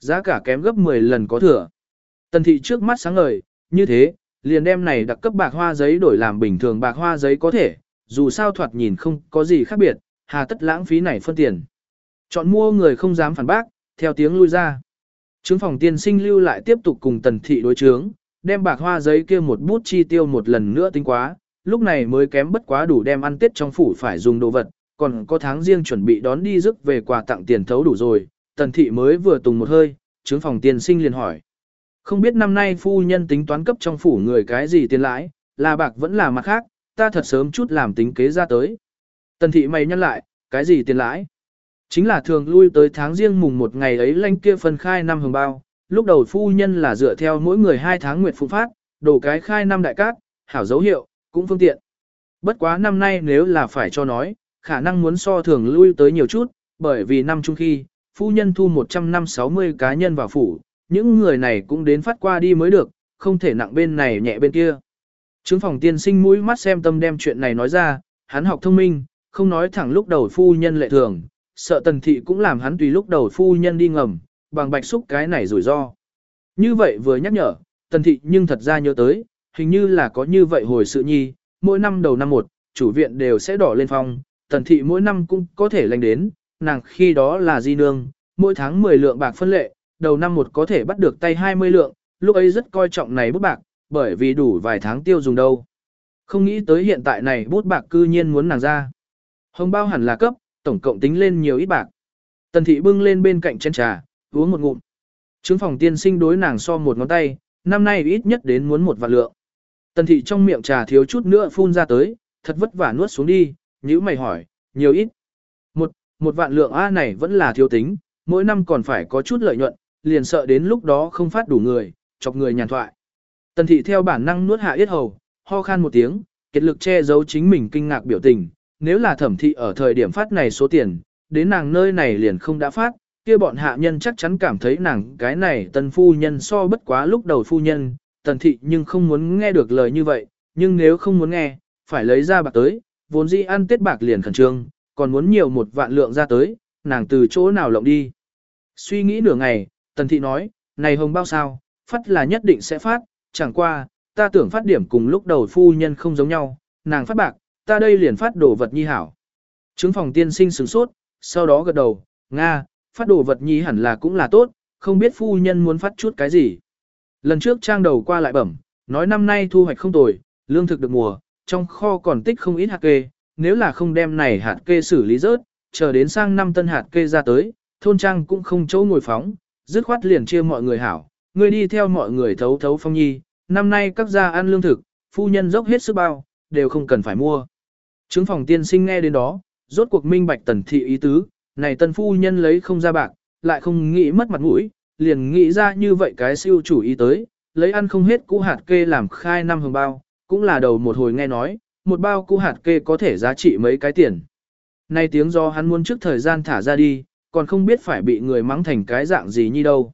Giá cả kém gấp 10 lần có thừa. Tần thị trước mắt sáng ngời, như thế, liền đem này đặc cấp bạc hoa giấy đổi làm bình thường bạc hoa giấy có thể, dù sao thoạt nhìn không có gì khác biệt, hà tất lãng phí này phân tiền. Chọn mua người không dám phản bác, theo tiếng lui ra. Trướng phòng tiên sinh lưu lại tiếp tục cùng tần thị đối chướng, đem bạc hoa giấy kia một bút chi tiêu một lần nữa tính quá, lúc này mới kém bất quá đủ đem ăn tết trong phủ phải dùng đồ vật, còn có tháng riêng chuẩn bị đón đi rước về quà tặng tiền thấu đủ rồi, tần thị mới vừa tùng một hơi, trướng phòng tiên sinh liền hỏi. Không biết năm nay phu nhân tính toán cấp trong phủ người cái gì tiền lãi, là bạc vẫn là mặt khác, ta thật sớm chút làm tính kế ra tới. Tần thị mày nhăn lại, cái gì tiền lãi? Chính là thường lui tới tháng riêng mùng một ngày ấy lanh kia phân khai năm hồng bao, lúc đầu phu nhân là dựa theo mỗi người hai tháng nguyệt phụ phát, đổ cái khai năm đại cát, hảo dấu hiệu, cũng phương tiện. Bất quá năm nay nếu là phải cho nói, khả năng muốn so thường lui tới nhiều chút, bởi vì năm chung khi, phu nhân thu 100 năm 60 cá nhân vào phủ, những người này cũng đến phát qua đi mới được, không thể nặng bên này nhẹ bên kia. Trướng phòng tiên sinh mũi mắt xem tâm đem chuyện này nói ra, hắn học thông minh, không nói thẳng lúc đầu phu nhân lệ thường, sợ tần thị cũng làm hắn tùy lúc đầu phu nhân đi ngầm, bằng bạch xúc cái này rủi ro. Như vậy vừa nhắc nhở, tần thị nhưng thật ra nhớ tới, hình như là có như vậy hồi sự nhi, mỗi năm đầu năm một, chủ viện đều sẽ đỏ lên phong, tần thị mỗi năm cũng có thể lành đến, nàng khi đó là di nương, mỗi tháng 10 lượng bạc phân lệ, đầu năm một có thể bắt được tay 20 lượng, lúc ấy rất coi trọng này bút bạc, bởi vì đủ vài tháng tiêu dùng đâu. Không nghĩ tới hiện tại này bút bạc cư nhiên muốn nàng ra. Hồng bao hẳn là cấp, tổng cộng tính lên nhiều ít bạc. Tần thị bưng lên bên cạnh chén trà, uống một ngụm. Trứng phòng tiên sinh đối nàng so một ngón tay, năm nay ít nhất đến muốn một vạn lượng. Tần thị trong miệng trà thiếu chút nữa phun ra tới, thật vất vả nuốt xuống đi, nhữ mày hỏi, nhiều ít. Một, một vạn lượng A này vẫn là thiếu tính, mỗi năm còn phải có chút lợi nhuận, liền sợ đến lúc đó không phát đủ người, chọc người nhàn thoại. Tần thị theo bản năng nuốt hạ yết hầu, ho khan một tiếng, kết lực che giấu chính mình kinh ngạc biểu tình, nếu là thẩm thị ở thời điểm phát này số tiền, đến nàng nơi này liền không đã phát, kia bọn hạ nhân chắc chắn cảm thấy nàng cái này tần phu nhân so bất quá lúc đầu phu nhân, tần thị nhưng không muốn nghe được lời như vậy, nhưng nếu không muốn nghe, phải lấy ra bạc tới, vốn dĩ ăn tết bạc liền khẩn trương, còn muốn nhiều một vạn lượng ra tới, nàng từ chỗ nào lộng đi. Suy nghĩ nửa ngày, tần thị nói, này hồng bao sao, phát là nhất định sẽ phát, chẳng qua, ta tưởng phát điểm cùng lúc đầu phu nhân không giống nhau, nàng phát bạc, ta đây liền phát đồ vật nhi hảo. Trứng phòng tiên sinh sửng sốt, sau đó gật đầu, Nga, phát đồ vật nhi hẳn là cũng là tốt, không biết phu nhân muốn phát chút cái gì. Lần trước trang đầu qua lại bẩm, nói năm nay thu hoạch không tồi, lương thực được mùa, trong kho còn tích không ít hạt kê, nếu là không đem này hạt kê xử lý rớt, chờ đến sang năm tân hạt kê ra tới, thôn trang cũng không chỗ ngồi phóng, dứt khoát liền chia mọi người hảo, người đi theo mọi người thấu thấu phong nhi, năm nay các gia ăn lương thực, phu nhân dốc hết sức bao, đều không cần phải mua. Trứng phòng tiên sinh nghe đến đó, rốt cuộc minh bạch tần thị ý tứ, này tân phu nhân lấy không ra bạc, lại không nghĩ mất mặt mũi, liền nghĩ ra như vậy cái siêu chủ ý tới, lấy ăn không hết cũ hạt kê làm khai năm hồng bao, cũng là đầu một hồi nghe nói, một bao cũ hạt kê có thể giá trị mấy cái tiền. Nay tiếng do hắn muốn trước thời gian thả ra đi, còn không biết phải bị người mắng thành cái dạng gì như đâu.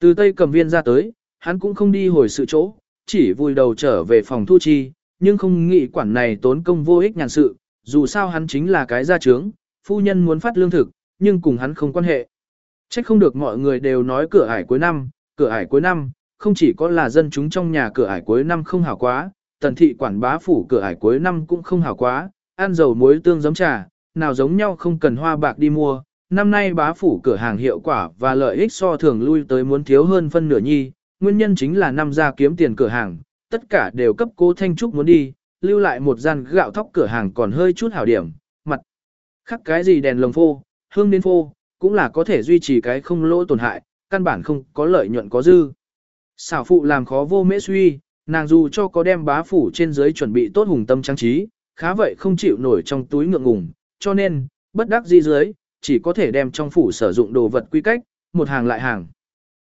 Từ Tây cầm viên ra tới, hắn cũng không đi hồi sự chỗ, chỉ vùi đầu trở về phòng thu chi, nhưng không nghĩ quản này tốn công vô ích nhàn sự, dù sao hắn chính là cái gia trướng, phu nhân muốn phát lương thực, nhưng cùng hắn không quan hệ. Trách không được mọi người đều nói cửa ải cuối năm, cửa ải cuối năm, không chỉ có là dân chúng trong nhà cửa ải cuối năm không hảo quá, tần thị quản bá phủ cửa ải cuối năm cũng không hảo quá, ăn dầu muối tương giống trà, nào giống nhau không cần hoa bạc đi mua. Năm nay bá phủ cửa hàng hiệu quả và lợi ích so thường lui tới muốn thiếu hơn phân nửa nhi, nguyên nhân chính là năm ra kiếm tiền cửa hàng, tất cả đều cấp cố Thanh Trúc muốn đi, lưu lại một gian gạo thóc cửa hàng còn hơi chút hảo điểm, mặt. Khắc cái gì đèn lồng phô, hương đến phô, cũng là có thể duy trì cái không lỗ tổn hại, căn bản không có lợi nhuận có dư. Xảo phụ làm khó vô mễ suy, nàng dù cho có đem bá phủ trên dưới chuẩn bị tốt hùng tâm trang trí, khá vậy không chịu nổi trong túi ngượng ngùng, cho nên, bất đắc di dưới, chỉ có thể đem trong phủ sử dụng đồ vật quy cách, một hàng lại hàng.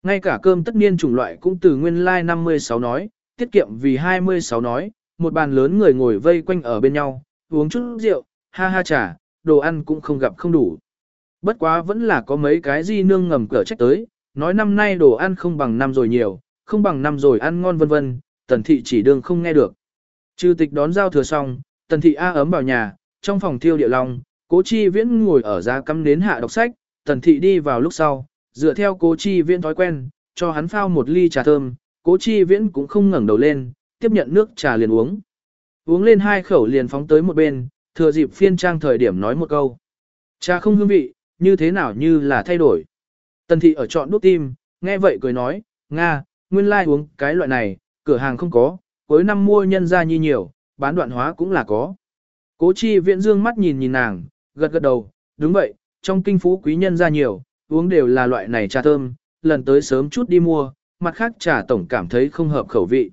Ngay cả cơm tất niên chủng loại cũng từ nguyên lai like 56 nói, tiết kiệm vì 26 nói, một bàn lớn người ngồi vây quanh ở bên nhau, uống chút rượu, ha ha trà, đồ ăn cũng không gặp không đủ. Bất quá vẫn là có mấy cái di nương ngầm cỡ trách tới, nói năm nay đồ ăn không bằng năm rồi nhiều, không bằng năm rồi ăn ngon vân vân, tần thị chỉ đương không nghe được. Chư tịch đón giao thừa xong, tần thị A ấm vào nhà, trong phòng thiêu địa long, cố chi viễn ngồi ở giá cắm đến hạ đọc sách, tần thị đi vào lúc sau, dựa theo cố chi viễn thói quen, cho hắn phao một ly trà thơm, cố chi viễn cũng không ngẩng đầu lên, tiếp nhận nước trà liền uống. Uống lên hai khẩu liền phóng tới một bên, thừa dịp phiên trang thời điểm nói một câu. Trà không hương vị, như thế nào như là thay đổi. Tần thị ở chọn đốt tim, nghe vậy cười nói, Nga, nguyên lai like uống cái loại này, cửa hàng không có, cuối năm mua nhân ra nhi nhiều, bán đoạn hóa cũng là có. Cố chi viện dương mắt nhìn nhìn nàng, gật gật đầu, đúng vậy, trong kinh phú quý nhân ra nhiều, uống đều là loại này trà thơm, lần tới sớm chút đi mua, mặt khác trà tổng cảm thấy không hợp khẩu vị.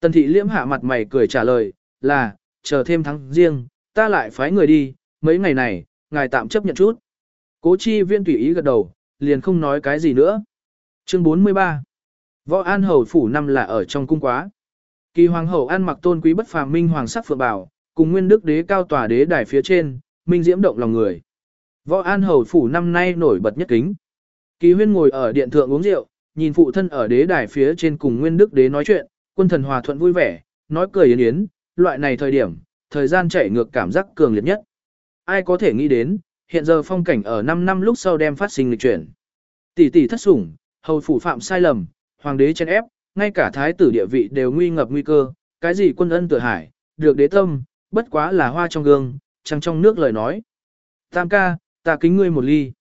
Tần thị liễm hạ mặt mày cười trả lời, là, chờ thêm tháng riêng, ta lại phái người đi, mấy ngày này, ngài tạm chấp nhận chút. Cố chi viên tùy ý gật đầu, liền không nói cái gì nữa. Chương 43 Võ An Hầu Phủ năm là ở trong cung quá. Kỳ Hoàng Hậu an mặc tôn quý bất phàm minh hoàng sắc phượng bảo, cùng nguyên đức đế cao tòa đế đài phía trên, minh diễm động lòng người. Võ An Hầu Phủ năm nay nổi bật nhất kính. Kỳ huyên ngồi ở điện thượng uống rượu, nhìn phụ thân ở đế đài phía trên cùng nguyên đức đế nói chuyện, quân thần hòa thuận vui vẻ, nói cười yến yến, loại này thời điểm, thời gian chảy ngược cảm giác cường liệt nhất. Ai có thể nghĩ đến, hiện giờ phong cảnh ở 5 năm lúc sau đem phát sinh lịch chuyển. Tỷ tỷ thất sủng, hầu phủ phạm sai lầm, hoàng đế chen ép, ngay cả thái tử địa vị đều nguy ngập nguy cơ, cái gì quân ân tự hải, được đế tâm, bất quá là hoa trong gương, trăng trong nước lời nói. Tam ca, ta kính ngươi một ly.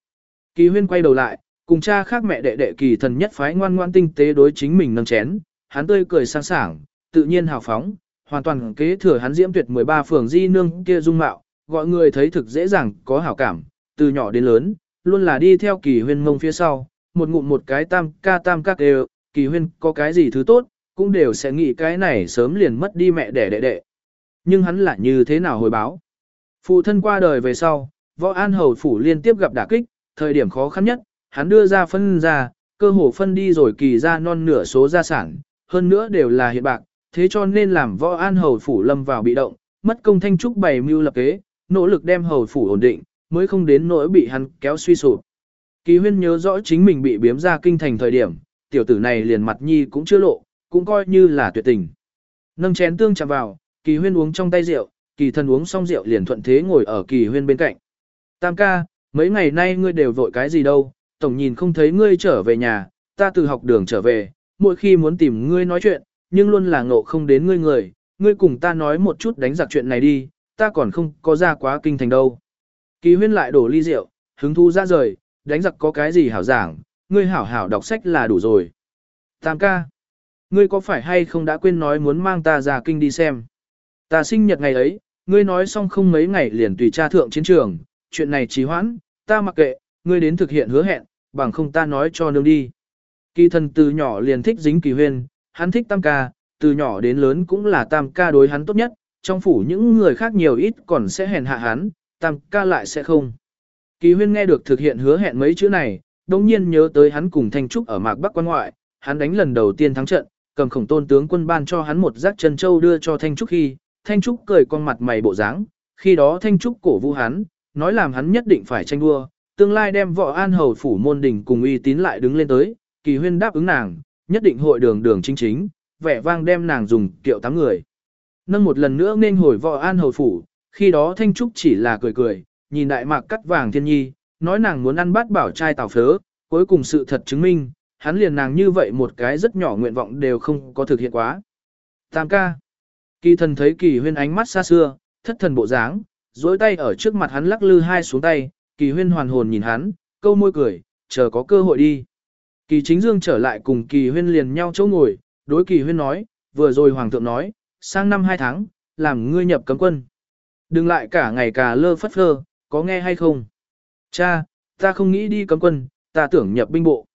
Kỳ huyên quay đầu lại, cùng cha khác mẹ đệ đệ kỳ thần nhất phái ngoan ngoan tinh tế đối chính mình nâng chén, hắn tươi cười sang sảng, tự nhiên hào phóng, hoàn toàn kế thừa hắn diễm tuyệt 13 phường di nương kia dung mạo, gọi người thấy thực dễ dàng có hảo cảm, từ nhỏ đến lớn, luôn là đi theo kỳ huyên mông phía sau, một ngụm một cái tam ca tam các đều, kỳ huyên có cái gì thứ tốt, cũng đều sẽ nghĩ cái này sớm liền mất đi mẹ đẻ đệ đệ. Nhưng hắn lại như thế nào hồi báo? Phụ thân qua đời về sau, võ an hầu phủ liên tiếp gặp đả kích, thời điểm khó khăn nhất, hắn đưa ra phân ra, cơ hồ phân đi rồi kỳ ra non nửa số gia sản, hơn nữa đều là hiện bạc, thế cho nên làm võ an hầu phủ lâm vào bị động, mất công thanh trúc bày mưu lập kế, nỗ lực đem hầu phủ ổn định, mới không đến nỗi bị hắn kéo suy sụp. Kỳ huyên nhớ rõ chính mình bị biếm ra kinh thành thời điểm, tiểu tử này liền mặt nhi cũng chưa lộ, cũng coi như là tuyệt tình. Nâng chén tương chạm vào, kỳ huyên uống trong tay rượu, kỳ thần uống xong rượu liền thuận thế ngồi ở kỳ huyên bên cạnh. Tam ca, mấy ngày nay ngươi đều vội cái gì đâu, tổng nhìn không thấy ngươi trở về nhà, ta từ học đường trở về, mỗi khi muốn tìm ngươi nói chuyện, nhưng luôn là ngộ không đến ngươi người, ngươi cùng ta nói một chút đánh giặc chuyện này đi, ta còn không có ra quá kinh thành đâu. Kỳ huyên lại đổ ly rượu, hứng thu ra rời, đánh giặc có cái gì hảo giảng, ngươi hảo hảo đọc sách là đủ rồi. Tam ca, ngươi có phải hay không đã quên nói muốn mang ta ra kinh đi xem. Ta sinh nhật ngày ấy, ngươi nói xong không mấy ngày liền tùy cha thượng chiến trường, chuyện này trì hoãn, ta mặc kệ, ngươi đến thực hiện hứa hẹn, bằng không ta nói cho nương đi. Kỳ thần từ nhỏ liền thích dính kỳ huyên, hắn thích tam ca, từ nhỏ đến lớn cũng là tam ca đối hắn tốt nhất, trong phủ những người khác nhiều ít còn sẽ hèn hạ hắn, tam ca lại sẽ không. Kỳ huyên nghe được thực hiện hứa hẹn mấy chữ này, đồng nhiên nhớ tới hắn cùng Thanh Trúc ở mạc Bắc quan ngoại, hắn đánh lần đầu tiên thắng trận, cầm khổng tôn tướng quân ban cho hắn một giác chân châu đưa cho Thanh Trúc khi, Thanh Trúc cười con mặt mày bộ dáng, khi đó Thanh Trúc cổ vũ hắn, nói làm hắn nhất định phải tranh đua, tương lai đem võ an hầu phủ môn đỉnh cùng uy tín lại đứng lên tới, kỳ huyên đáp ứng nàng, nhất định hội đường đường chính chính, vẻ vang đem nàng dùng kiệu tám người. Nâng một lần nữa nên hồi võ an hầu phủ, khi đó Thanh Trúc chỉ là cười cười, nhìn đại mạc cắt vàng thiên nhi, nói nàng muốn ăn bát bảo trai tàu phớ, cuối cùng sự thật chứng minh, hắn liền nàng như vậy một cái rất nhỏ nguyện vọng đều không có thực hiện quá. Tam ca. Kỳ thần thấy kỳ huyên ánh mắt xa xưa, thất thần bộ dáng, dối tay ở trước mặt hắn lắc lư hai xuống tay, kỳ huyên hoàn hồn nhìn hắn, câu môi cười, chờ có cơ hội đi. Kỳ chính dương trở lại cùng kỳ huyên liền nhau chỗ ngồi, đối kỳ huyên nói, vừa rồi hoàng thượng nói, sang năm hai tháng, làm ngươi nhập cấm quân. Đừng lại cả ngày cả lơ phất phơ, có nghe hay không? Cha, ta không nghĩ đi cấm quân, ta tưởng nhập binh bộ.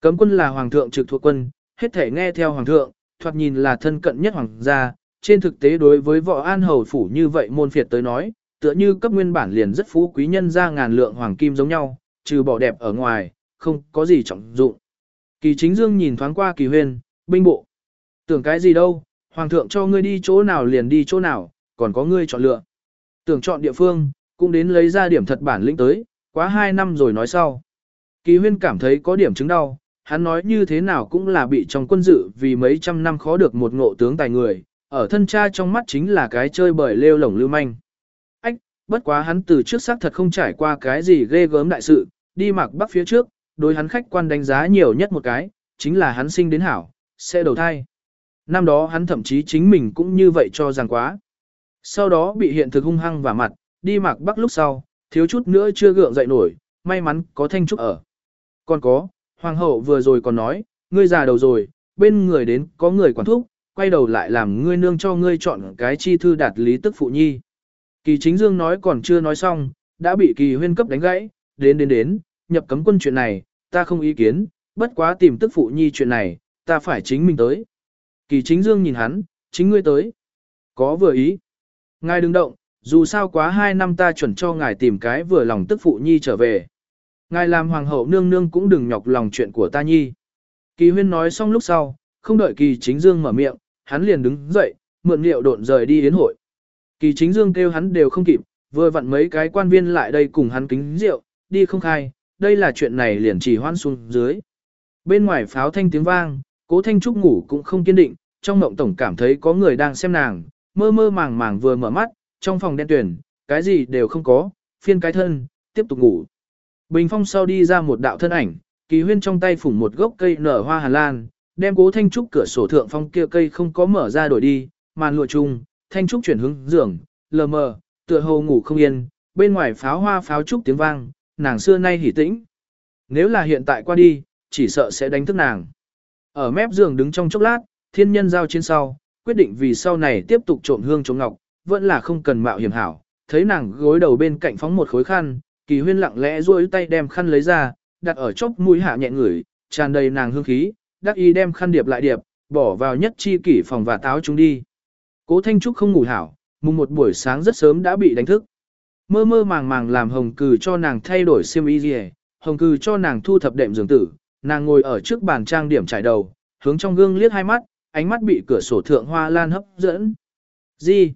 Cấm quân là hoàng thượng trực thuộc quân, hết thể nghe theo hoàng thượng, thoạt nhìn là thân cận nhất hoàng gia, trên thực tế đối với võ an hầu phủ như vậy môn phiệt tới nói, tựa như cấp nguyên bản liền rất phú quý nhân ra ngàn lượng hoàng kim giống nhau, trừ bỏ đẹp ở ngoài, không có gì trọng dụng. Kỳ chính dương nhìn thoáng qua kỳ huyên, binh bộ. Tưởng cái gì đâu, hoàng thượng cho ngươi đi chỗ nào liền đi chỗ nào, còn có ngươi chọn lựa. Tưởng chọn địa phương, cũng đến lấy ra điểm thật bản lĩnh tới, quá hai năm rồi nói sau. Kỳ huyên cảm thấy có điểm chứng đau, hắn nói như thế nào cũng là bị trong quân dự vì mấy trăm năm khó được một ngộ tướng tài người, ở thân cha trong mắt chính là cái chơi bời lêu lổng lưu manh. Bất quá hắn từ trước xác thật không trải qua cái gì ghê gớm đại sự, đi mặc bắc phía trước, đối hắn khách quan đánh giá nhiều nhất một cái, chính là hắn sinh đến hảo, sẽ đầu thai. Năm đó hắn thậm chí chính mình cũng như vậy cho rằng quá. Sau đó bị hiện thực hung hăng và mặt, đi mặc bắc lúc sau, thiếu chút nữa chưa gượng dậy nổi, may mắn có thanh trúc ở. Còn có, hoàng hậu vừa rồi còn nói, ngươi già đầu rồi, bên người đến có người quản thúc, quay đầu lại làm ngươi nương cho ngươi chọn cái chi thư đạt lý tức phụ nhi. Kỳ chính dương nói còn chưa nói xong, đã bị kỳ huyên cấp đánh gãy, đến đến đến, nhập cấm quân chuyện này, ta không ý kiến, bất quá tìm tức phụ nhi chuyện này, ta phải chính mình tới. Kỳ chính dương nhìn hắn, chính ngươi tới. Có vừa ý. Ngài đừng động, dù sao quá hai năm ta chuẩn cho ngài tìm cái vừa lòng tức phụ nhi trở về. Ngài làm hoàng hậu nương nương cũng đừng nhọc lòng chuyện của ta nhi. Kỳ huyên nói xong lúc sau, không đợi kỳ chính dương mở miệng, hắn liền đứng dậy, mượn liệu độn rời đi yến hội. Kỳ chính dương kêu hắn đều không kịp, vừa vặn mấy cái quan viên lại đây cùng hắn kính rượu, đi không khai, đây là chuyện này liền chỉ hoan xuống dưới. Bên ngoài pháo thanh tiếng vang, cố thanh trúc ngủ cũng không kiên định, trong mộng tổng cảm thấy có người đang xem nàng, mơ mơ màng màng vừa mở mắt, trong phòng đen tuyển, cái gì đều không có, phiên cái thân, tiếp tục ngủ. Bình phong sau đi ra một đạo thân ảnh, kỳ huyên trong tay phủng một gốc cây nở hoa hà lan, đem cố thanh trúc cửa sổ thượng phong kia cây không có mở ra đổi đi, màn lụa chung, thanh trúc chuyển hướng giường, lờ mờ, tựa hồ ngủ không yên, bên ngoài pháo hoa pháo trúc tiếng vang, nàng xưa nay hỉ tĩnh. Nếu là hiện tại qua đi, chỉ sợ sẽ đánh thức nàng. Ở mép giường đứng trong chốc lát, thiên nhân giao trên sau, quyết định vì sau này tiếp tục trộm hương chống ngọc, vẫn là không cần mạo hiểm hảo. Thấy nàng gối đầu bên cạnh phóng một khối khăn, kỳ huyên lặng lẽ duỗi tay đem khăn lấy ra, đặt ở chốc mũi hạ nhẹ ngửi, tràn đầy nàng hương khí, đắc y đem khăn điệp lại điệp, bỏ vào nhất chi kỷ phòng và táo chúng đi. Cố Thanh Trúc không ngủ hảo, mùng một buổi sáng rất sớm đã bị đánh thức. Mơ mơ màng màng làm hồng cừ cho nàng thay đổi xiêm y gì, hồng cừ cho nàng thu thập đệm giường tử, nàng ngồi ở trước bàn trang điểm trải đầu, hướng trong gương liếc hai mắt, ánh mắt bị cửa sổ thượng hoa lan hấp dẫn. Gì?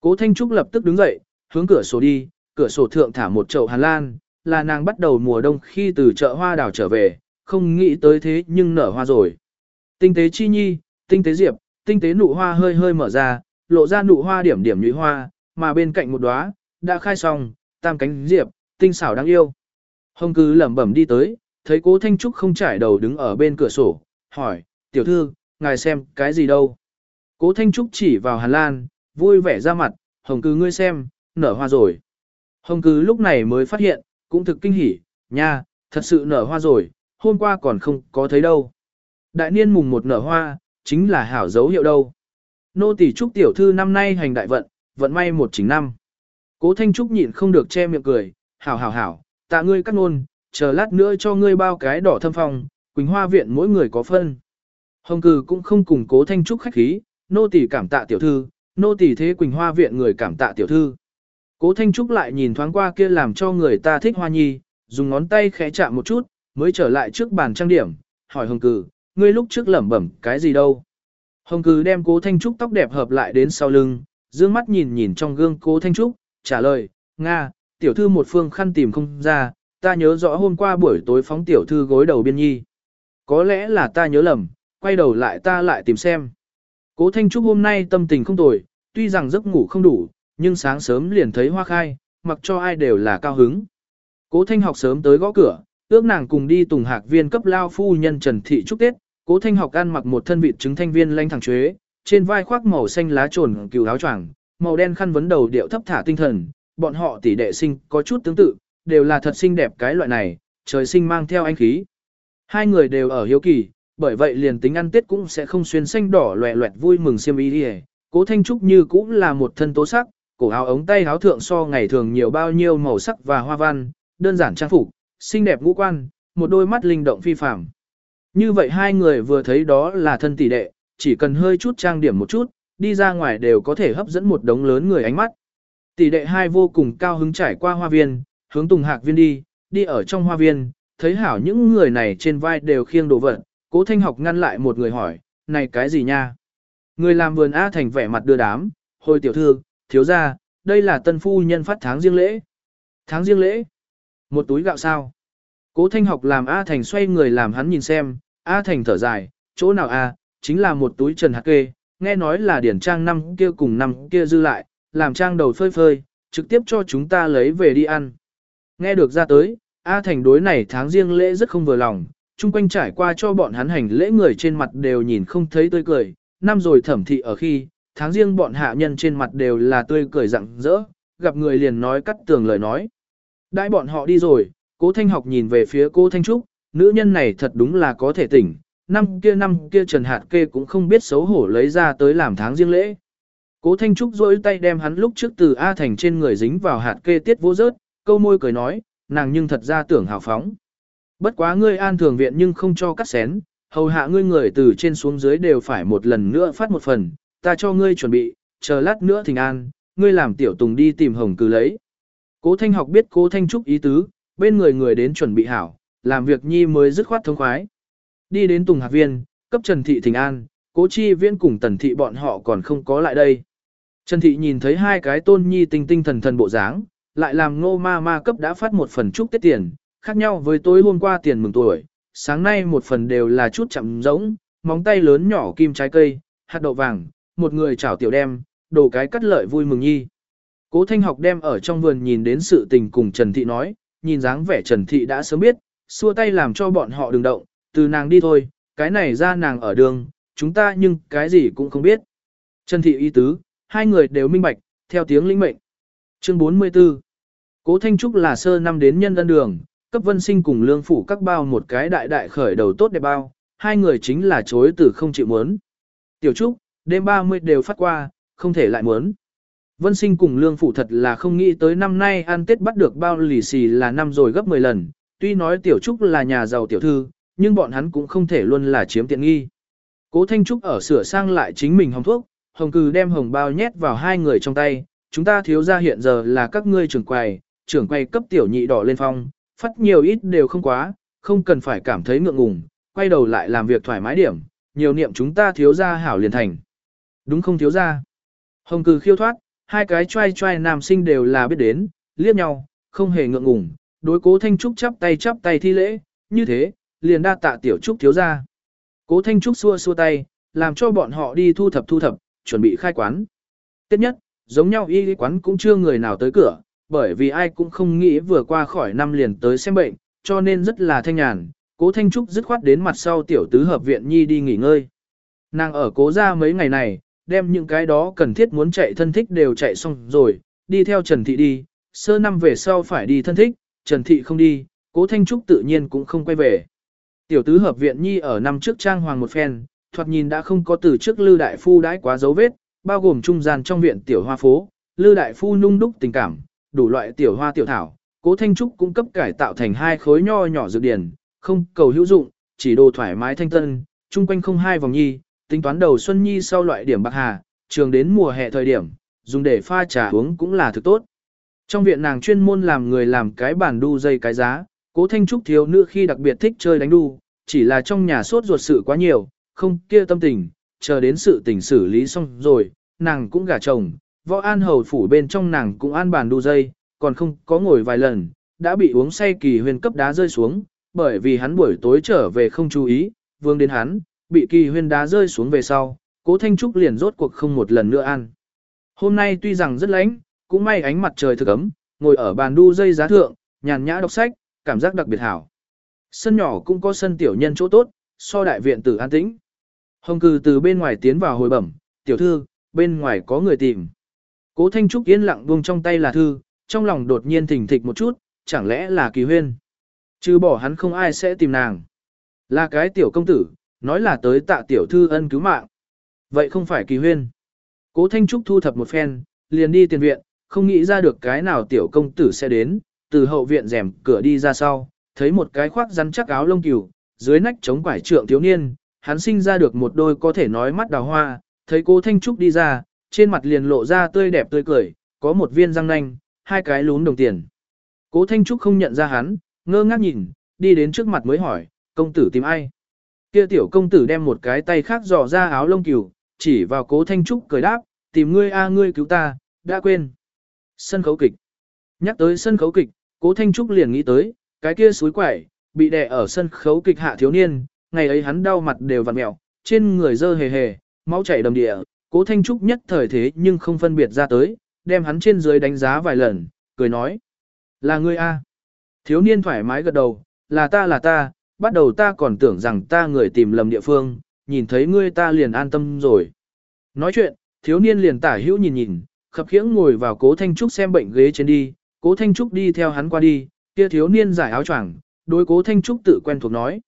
Cố Thanh Trúc lập tức đứng dậy, hướng cửa sổ đi, cửa sổ thượng thả một chậu hàn lan, là nàng bắt đầu mùa đông khi từ chợ hoa đào trở về, không nghĩ tới thế nhưng nở hoa rồi. Tinh tế chi nhi, tinh tế diệp, tinh tế nụ hoa hơi hơi mở ra, lộ ra nụ hoa điểm điểm nhụy hoa, mà bên cạnh một đóa đã khai xong, tam cánh diệp, tinh xảo đáng yêu. Hồng cứ lẩm bẩm đi tới, thấy cố Thanh Trúc không trải đầu đứng ở bên cửa sổ, hỏi, tiểu thư, ngài xem, cái gì đâu? Cố Thanh Trúc chỉ vào Hàn Lan, vui vẻ ra mặt, hồng cứ ngươi xem, nở hoa rồi. Hồng cứ lúc này mới phát hiện, cũng thực kinh hỉ, nha, thật sự nở hoa rồi, hôm qua còn không có thấy đâu. Đại niên mùng một nở hoa, chính là hảo dấu hiệu đâu. Nô tỷ Trúc tiểu thư năm nay hành đại vận, vận may một chính năm. Cố Thanh Trúc nhịn không được che miệng cười, hảo hảo hảo, tạ ngươi cắt ngôn, chờ lát nữa cho ngươi bao cái đỏ thâm phong, Quỳnh Hoa viện mỗi người có phân. Hồng cừ cũng không cùng Cố Thanh Trúc khách khí, nô tỷ cảm tạ tiểu thư, nô tỷ thế Quỳnh Hoa viện người cảm tạ tiểu thư. Cố Thanh Trúc lại nhìn thoáng qua kia làm cho người ta thích hoa nhi, dùng ngón tay khẽ chạm một chút, mới trở lại trước bàn trang điểm, hỏi Hồng cừ ngươi lúc trước lẩm bẩm cái gì đâu. Hồng cứ đem Cố Thanh Trúc tóc đẹp hợp lại đến sau lưng, dương mắt nhìn nhìn trong gương Cố Thanh Trúc, trả lời, Nga, tiểu thư một phương khăn tìm không ra, ta nhớ rõ hôm qua buổi tối phóng tiểu thư gối đầu biên nhi. Có lẽ là ta nhớ lầm, quay đầu lại ta lại tìm xem. Cố Thanh Trúc hôm nay tâm tình không tồi, tuy rằng giấc ngủ không đủ, nhưng sáng sớm liền thấy hoa khai, mặc cho ai đều là cao hứng. Cố Thanh học sớm tới gõ cửa, ước nàng cùng đi tùng hạc viên cấp lao phu nhân Trần Thị chúc Tết, Cố Thanh học ăn mặc một thân vịt trứng thanh viên lanh thẳng chuế, trên vai khoác màu xanh lá trồn cừu áo choàng, màu đen khăn vấn đầu điệu thấp thả tinh thần, bọn họ tỷ đệ sinh có chút tương tự, đều là thật xinh đẹp cái loại này, trời sinh mang theo anh khí. Hai người đều ở hiếu kỳ, bởi vậy liền tính ăn Tết cũng sẽ không xuyên xanh đỏ loẹ loẹt vui mừng xiêm y đi Cố Thanh Trúc như cũng là một thân tố sắc, cổ áo ống tay áo thượng so ngày thường nhiều bao nhiêu màu sắc và hoa văn, đơn giản trang phục, xinh đẹp ngũ quan, một đôi mắt linh động phi phàm. Như vậy hai người vừa thấy đó là thân tỷ đệ, chỉ cần hơi chút trang điểm một chút, đi ra ngoài đều có thể hấp dẫn một đống lớn người ánh mắt. Tỷ đệ hai vô cùng cao hứng trải qua hoa viên, hướng Tùng Hạc viên đi, đi ở trong hoa viên, thấy hảo những người này trên vai đều khiêng đồ vật, Cố Thanh học ngăn lại một người hỏi, này cái gì nha? Người làm vườn A Thành vẻ mặt đưa đám, hồi tiểu thư, thiếu gia, đây là tân phu nhân phát tháng riêng lễ. Tháng riêng lễ? Một túi gạo sao? Cố Thanh học làm A Thành xoay người làm hắn nhìn xem, A Thành thở dài, chỗ nào A, chính là một túi trần hạt kê, nghe nói là điển trang năm kia cùng năm kia dư lại, làm trang đầu phơi phơi, trực tiếp cho chúng ta lấy về đi ăn. Nghe được ra tới, A Thành đối này tháng riêng lễ rất không vừa lòng, chung quanh trải qua cho bọn hắn hành lễ người trên mặt đều nhìn không thấy tươi cười, năm rồi thẩm thị ở khi, tháng riêng bọn hạ nhân trên mặt đều là tươi cười rặng rỡ, gặp người liền nói cắt tường lời nói. Đãi bọn họ đi rồi, cố thanh học nhìn về phía cô Thanh Trúc, nữ nhân này thật đúng là có thể tỉnh, năm kia năm kia Trần Hạt Kê cũng không biết xấu hổ lấy ra tới làm tháng riêng lễ. Cố Thanh Trúc rỗi tay đem hắn lúc trước từ A Thành trên người dính vào hạt kê tiết vô rớt, câu môi cười nói, nàng nhưng thật ra tưởng hào phóng. Bất quá ngươi an thường viện nhưng không cho cắt xén, hầu hạ ngươi người từ trên xuống dưới đều phải một lần nữa phát một phần, ta cho ngươi chuẩn bị, chờ lát nữa thỉnh an, ngươi làm tiểu tùng đi tìm hồng cứ lấy. Cố thanh học biết cố thanh trúc ý tứ, bên người người đến chuẩn bị hảo, làm việc nhi mới dứt khoát thông khoái. Đi đến tùng hạc viên, cấp Trần Thị Thịnh an, cố chi viên cùng tần thị bọn họ còn không có lại đây. Trần Thị nhìn thấy hai cái tôn nhi tinh tinh thần thần bộ dáng, lại làm ngô ma ma cấp đã phát một phần chúc tết tiền, khác nhau với tối hôm qua tiền mừng tuổi, sáng nay một phần đều là chút chậm giống, móng tay lớn nhỏ kim trái cây, hạt đậu vàng, một người chảo tiểu đem, đồ cái cắt lợi vui mừng nhi. Cố Thanh học đem ở trong vườn nhìn đến sự tình cùng Trần Thị nói, nhìn dáng vẻ Trần Thị đã sớm biết, xua tay làm cho bọn họ đừng động, từ nàng đi thôi, cái này ra nàng ở đường, chúng ta nhưng cái gì cũng không biết. Trần Thị ý tứ, hai người đều minh bạch, theo tiếng lĩnh mệnh. Chương 44 Cố Thanh Trúc là sơ năm đến nhân dân đường, cấp vân sinh cùng lương phủ các bao một cái đại đại khởi đầu tốt đẹp bao, hai người chính là chối từ không chịu muốn. Tiểu Trúc, đêm 30 đều phát qua, không thể lại muốn. Vân sinh cùng lương phụ thật là không nghĩ tới năm nay ăn Tết bắt được bao lì xì là năm rồi gấp 10 lần, tuy nói Tiểu Trúc là nhà giàu tiểu thư, nhưng bọn hắn cũng không thể luôn là chiếm tiện nghi. Cố Thanh Trúc ở sửa sang lại chính mình hồng thuốc, hồng cừ đem hồng bao nhét vào hai người trong tay, chúng ta thiếu ra hiện giờ là các ngươi trưởng quầy, trưởng quầy cấp tiểu nhị đỏ lên phong, phát nhiều ít đều không quá, không cần phải cảm thấy ngượng ngùng, quay đầu lại làm việc thoải mái điểm, nhiều niệm chúng ta thiếu ra hảo liền thành. Đúng không thiếu ra? Hồng cừ khiêu thoát, hai cái trai trai nam sinh đều là biết đến, liếc nhau, không hề ngượng ngùng, đối cố Thanh Trúc chắp tay chắp tay thi lễ, như thế, liền đa tạ tiểu Trúc thiếu ra. Cố Thanh Trúc xua xua tay, làm cho bọn họ đi thu thập thu thập, chuẩn bị khai quán. Tiếp nhất, giống nhau y quán cũng chưa người nào tới cửa, bởi vì ai cũng không nghĩ vừa qua khỏi năm liền tới xem bệnh, cho nên rất là thanh nhàn. Cố Thanh Trúc dứt khoát đến mặt sau tiểu tứ hợp viện nhi đi nghỉ ngơi. Nàng ở cố ra mấy ngày này, đem những cái đó cần thiết muốn chạy thân thích đều chạy xong rồi, đi theo Trần Thị đi, sơ năm về sau phải đi thân thích, Trần Thị không đi, cố Thanh Trúc tự nhiên cũng không quay về. Tiểu tứ hợp viện nhi ở năm trước trang hoàng một phen, thoạt nhìn đã không có từ trước Lư Đại Phu đãi quá dấu vết, bao gồm trung gian trong viện tiểu hoa phố, Lư Đại Phu nung đúc tình cảm, đủ loại tiểu hoa tiểu thảo, cố Thanh Trúc cũng cấp cải tạo thành hai khối nho nhỏ dược điển, không cầu hữu dụng, chỉ đồ thoải mái thanh tân, chung quanh không hai vòng nhi, tính toán đầu xuân nhi sau loại điểm bạc hà, trường đến mùa hè thời điểm, dùng để pha trà uống cũng là thực tốt. Trong viện nàng chuyên môn làm người làm cái bản đu dây cái giá, cố Thanh Trúc thiếu nữ khi đặc biệt thích chơi đánh đu, chỉ là trong nhà sốt ruột sự quá nhiều, không kia tâm tình, chờ đến sự tình xử lý xong rồi, nàng cũng gả chồng, võ an hầu phủ bên trong nàng cũng an bàn đu dây, còn không có ngồi vài lần, đã bị uống say kỳ huyền cấp đá rơi xuống, bởi vì hắn buổi tối trở về không chú ý, vương đến hắn, bị kỳ huyên đá rơi xuống về sau, cố thanh trúc liền rốt cuộc không một lần nữa ăn. Hôm nay tuy rằng rất lạnh, cũng may ánh mặt trời thực ấm, ngồi ở bàn đu dây giá thượng, nhàn nhã đọc sách, cảm giác đặc biệt hảo. Sân nhỏ cũng có sân tiểu nhân chỗ tốt, so đại viện tử an tĩnh. Hồng cừ từ bên ngoài tiến vào hồi bẩm, tiểu thư, bên ngoài có người tìm. Cố Thanh Trúc yên lặng buông trong tay là thư, trong lòng đột nhiên thỉnh thịch một chút, chẳng lẽ là kỳ huyên. Chứ bỏ hắn không ai sẽ tìm nàng. Là cái tiểu công tử, nói là tới tạ tiểu thư ân cứu mạng. Vậy không phải kỳ huyên. Cố Thanh Trúc thu thập một phen, liền đi tiền viện, không nghĩ ra được cái nào tiểu công tử sẽ đến, từ hậu viện rèm cửa đi ra sau, thấy một cái khoác rắn chắc áo lông cừu, dưới nách chống quải trượng thiếu niên, hắn sinh ra được một đôi có thể nói mắt đào hoa, thấy cố Thanh Trúc đi ra, trên mặt liền lộ ra tươi đẹp tươi cười, có một viên răng nanh, hai cái lún đồng tiền. Cố Thanh Trúc không nhận ra hắn, ngơ ngác nhìn, đi đến trước mặt mới hỏi, công tử tìm ai? Kia tiểu công tử đem một cái tay khác dò ra áo lông cừu, chỉ vào cố Thanh Trúc cười đáp, tìm ngươi a ngươi cứu ta, đã quên. Sân khấu kịch. Nhắc tới sân khấu kịch, cố Thanh Trúc liền nghĩ tới, cái kia suối quẩy, bị đè ở sân khấu kịch hạ thiếu niên, ngày ấy hắn đau mặt đều vặn mẹo, trên người dơ hề hề, máu chảy đầm địa, cố thanh trúc nhất thời thế nhưng không phân biệt ra tới, đem hắn trên dưới đánh giá vài lần, cười nói. Là ngươi a Thiếu niên thoải mái gật đầu, là ta là ta, bắt đầu ta còn tưởng rằng ta người tìm lầm địa phương, nhìn thấy ngươi ta liền an tâm rồi. Nói chuyện, thiếu niên liền tả hữu nhìn nhìn, khập khiễng ngồi vào cố thanh trúc xem bệnh ghế trên đi, cố thanh trúc đi theo hắn qua đi, kia thiếu niên giải áo choàng, đối cố thanh trúc tự quen thuộc nói.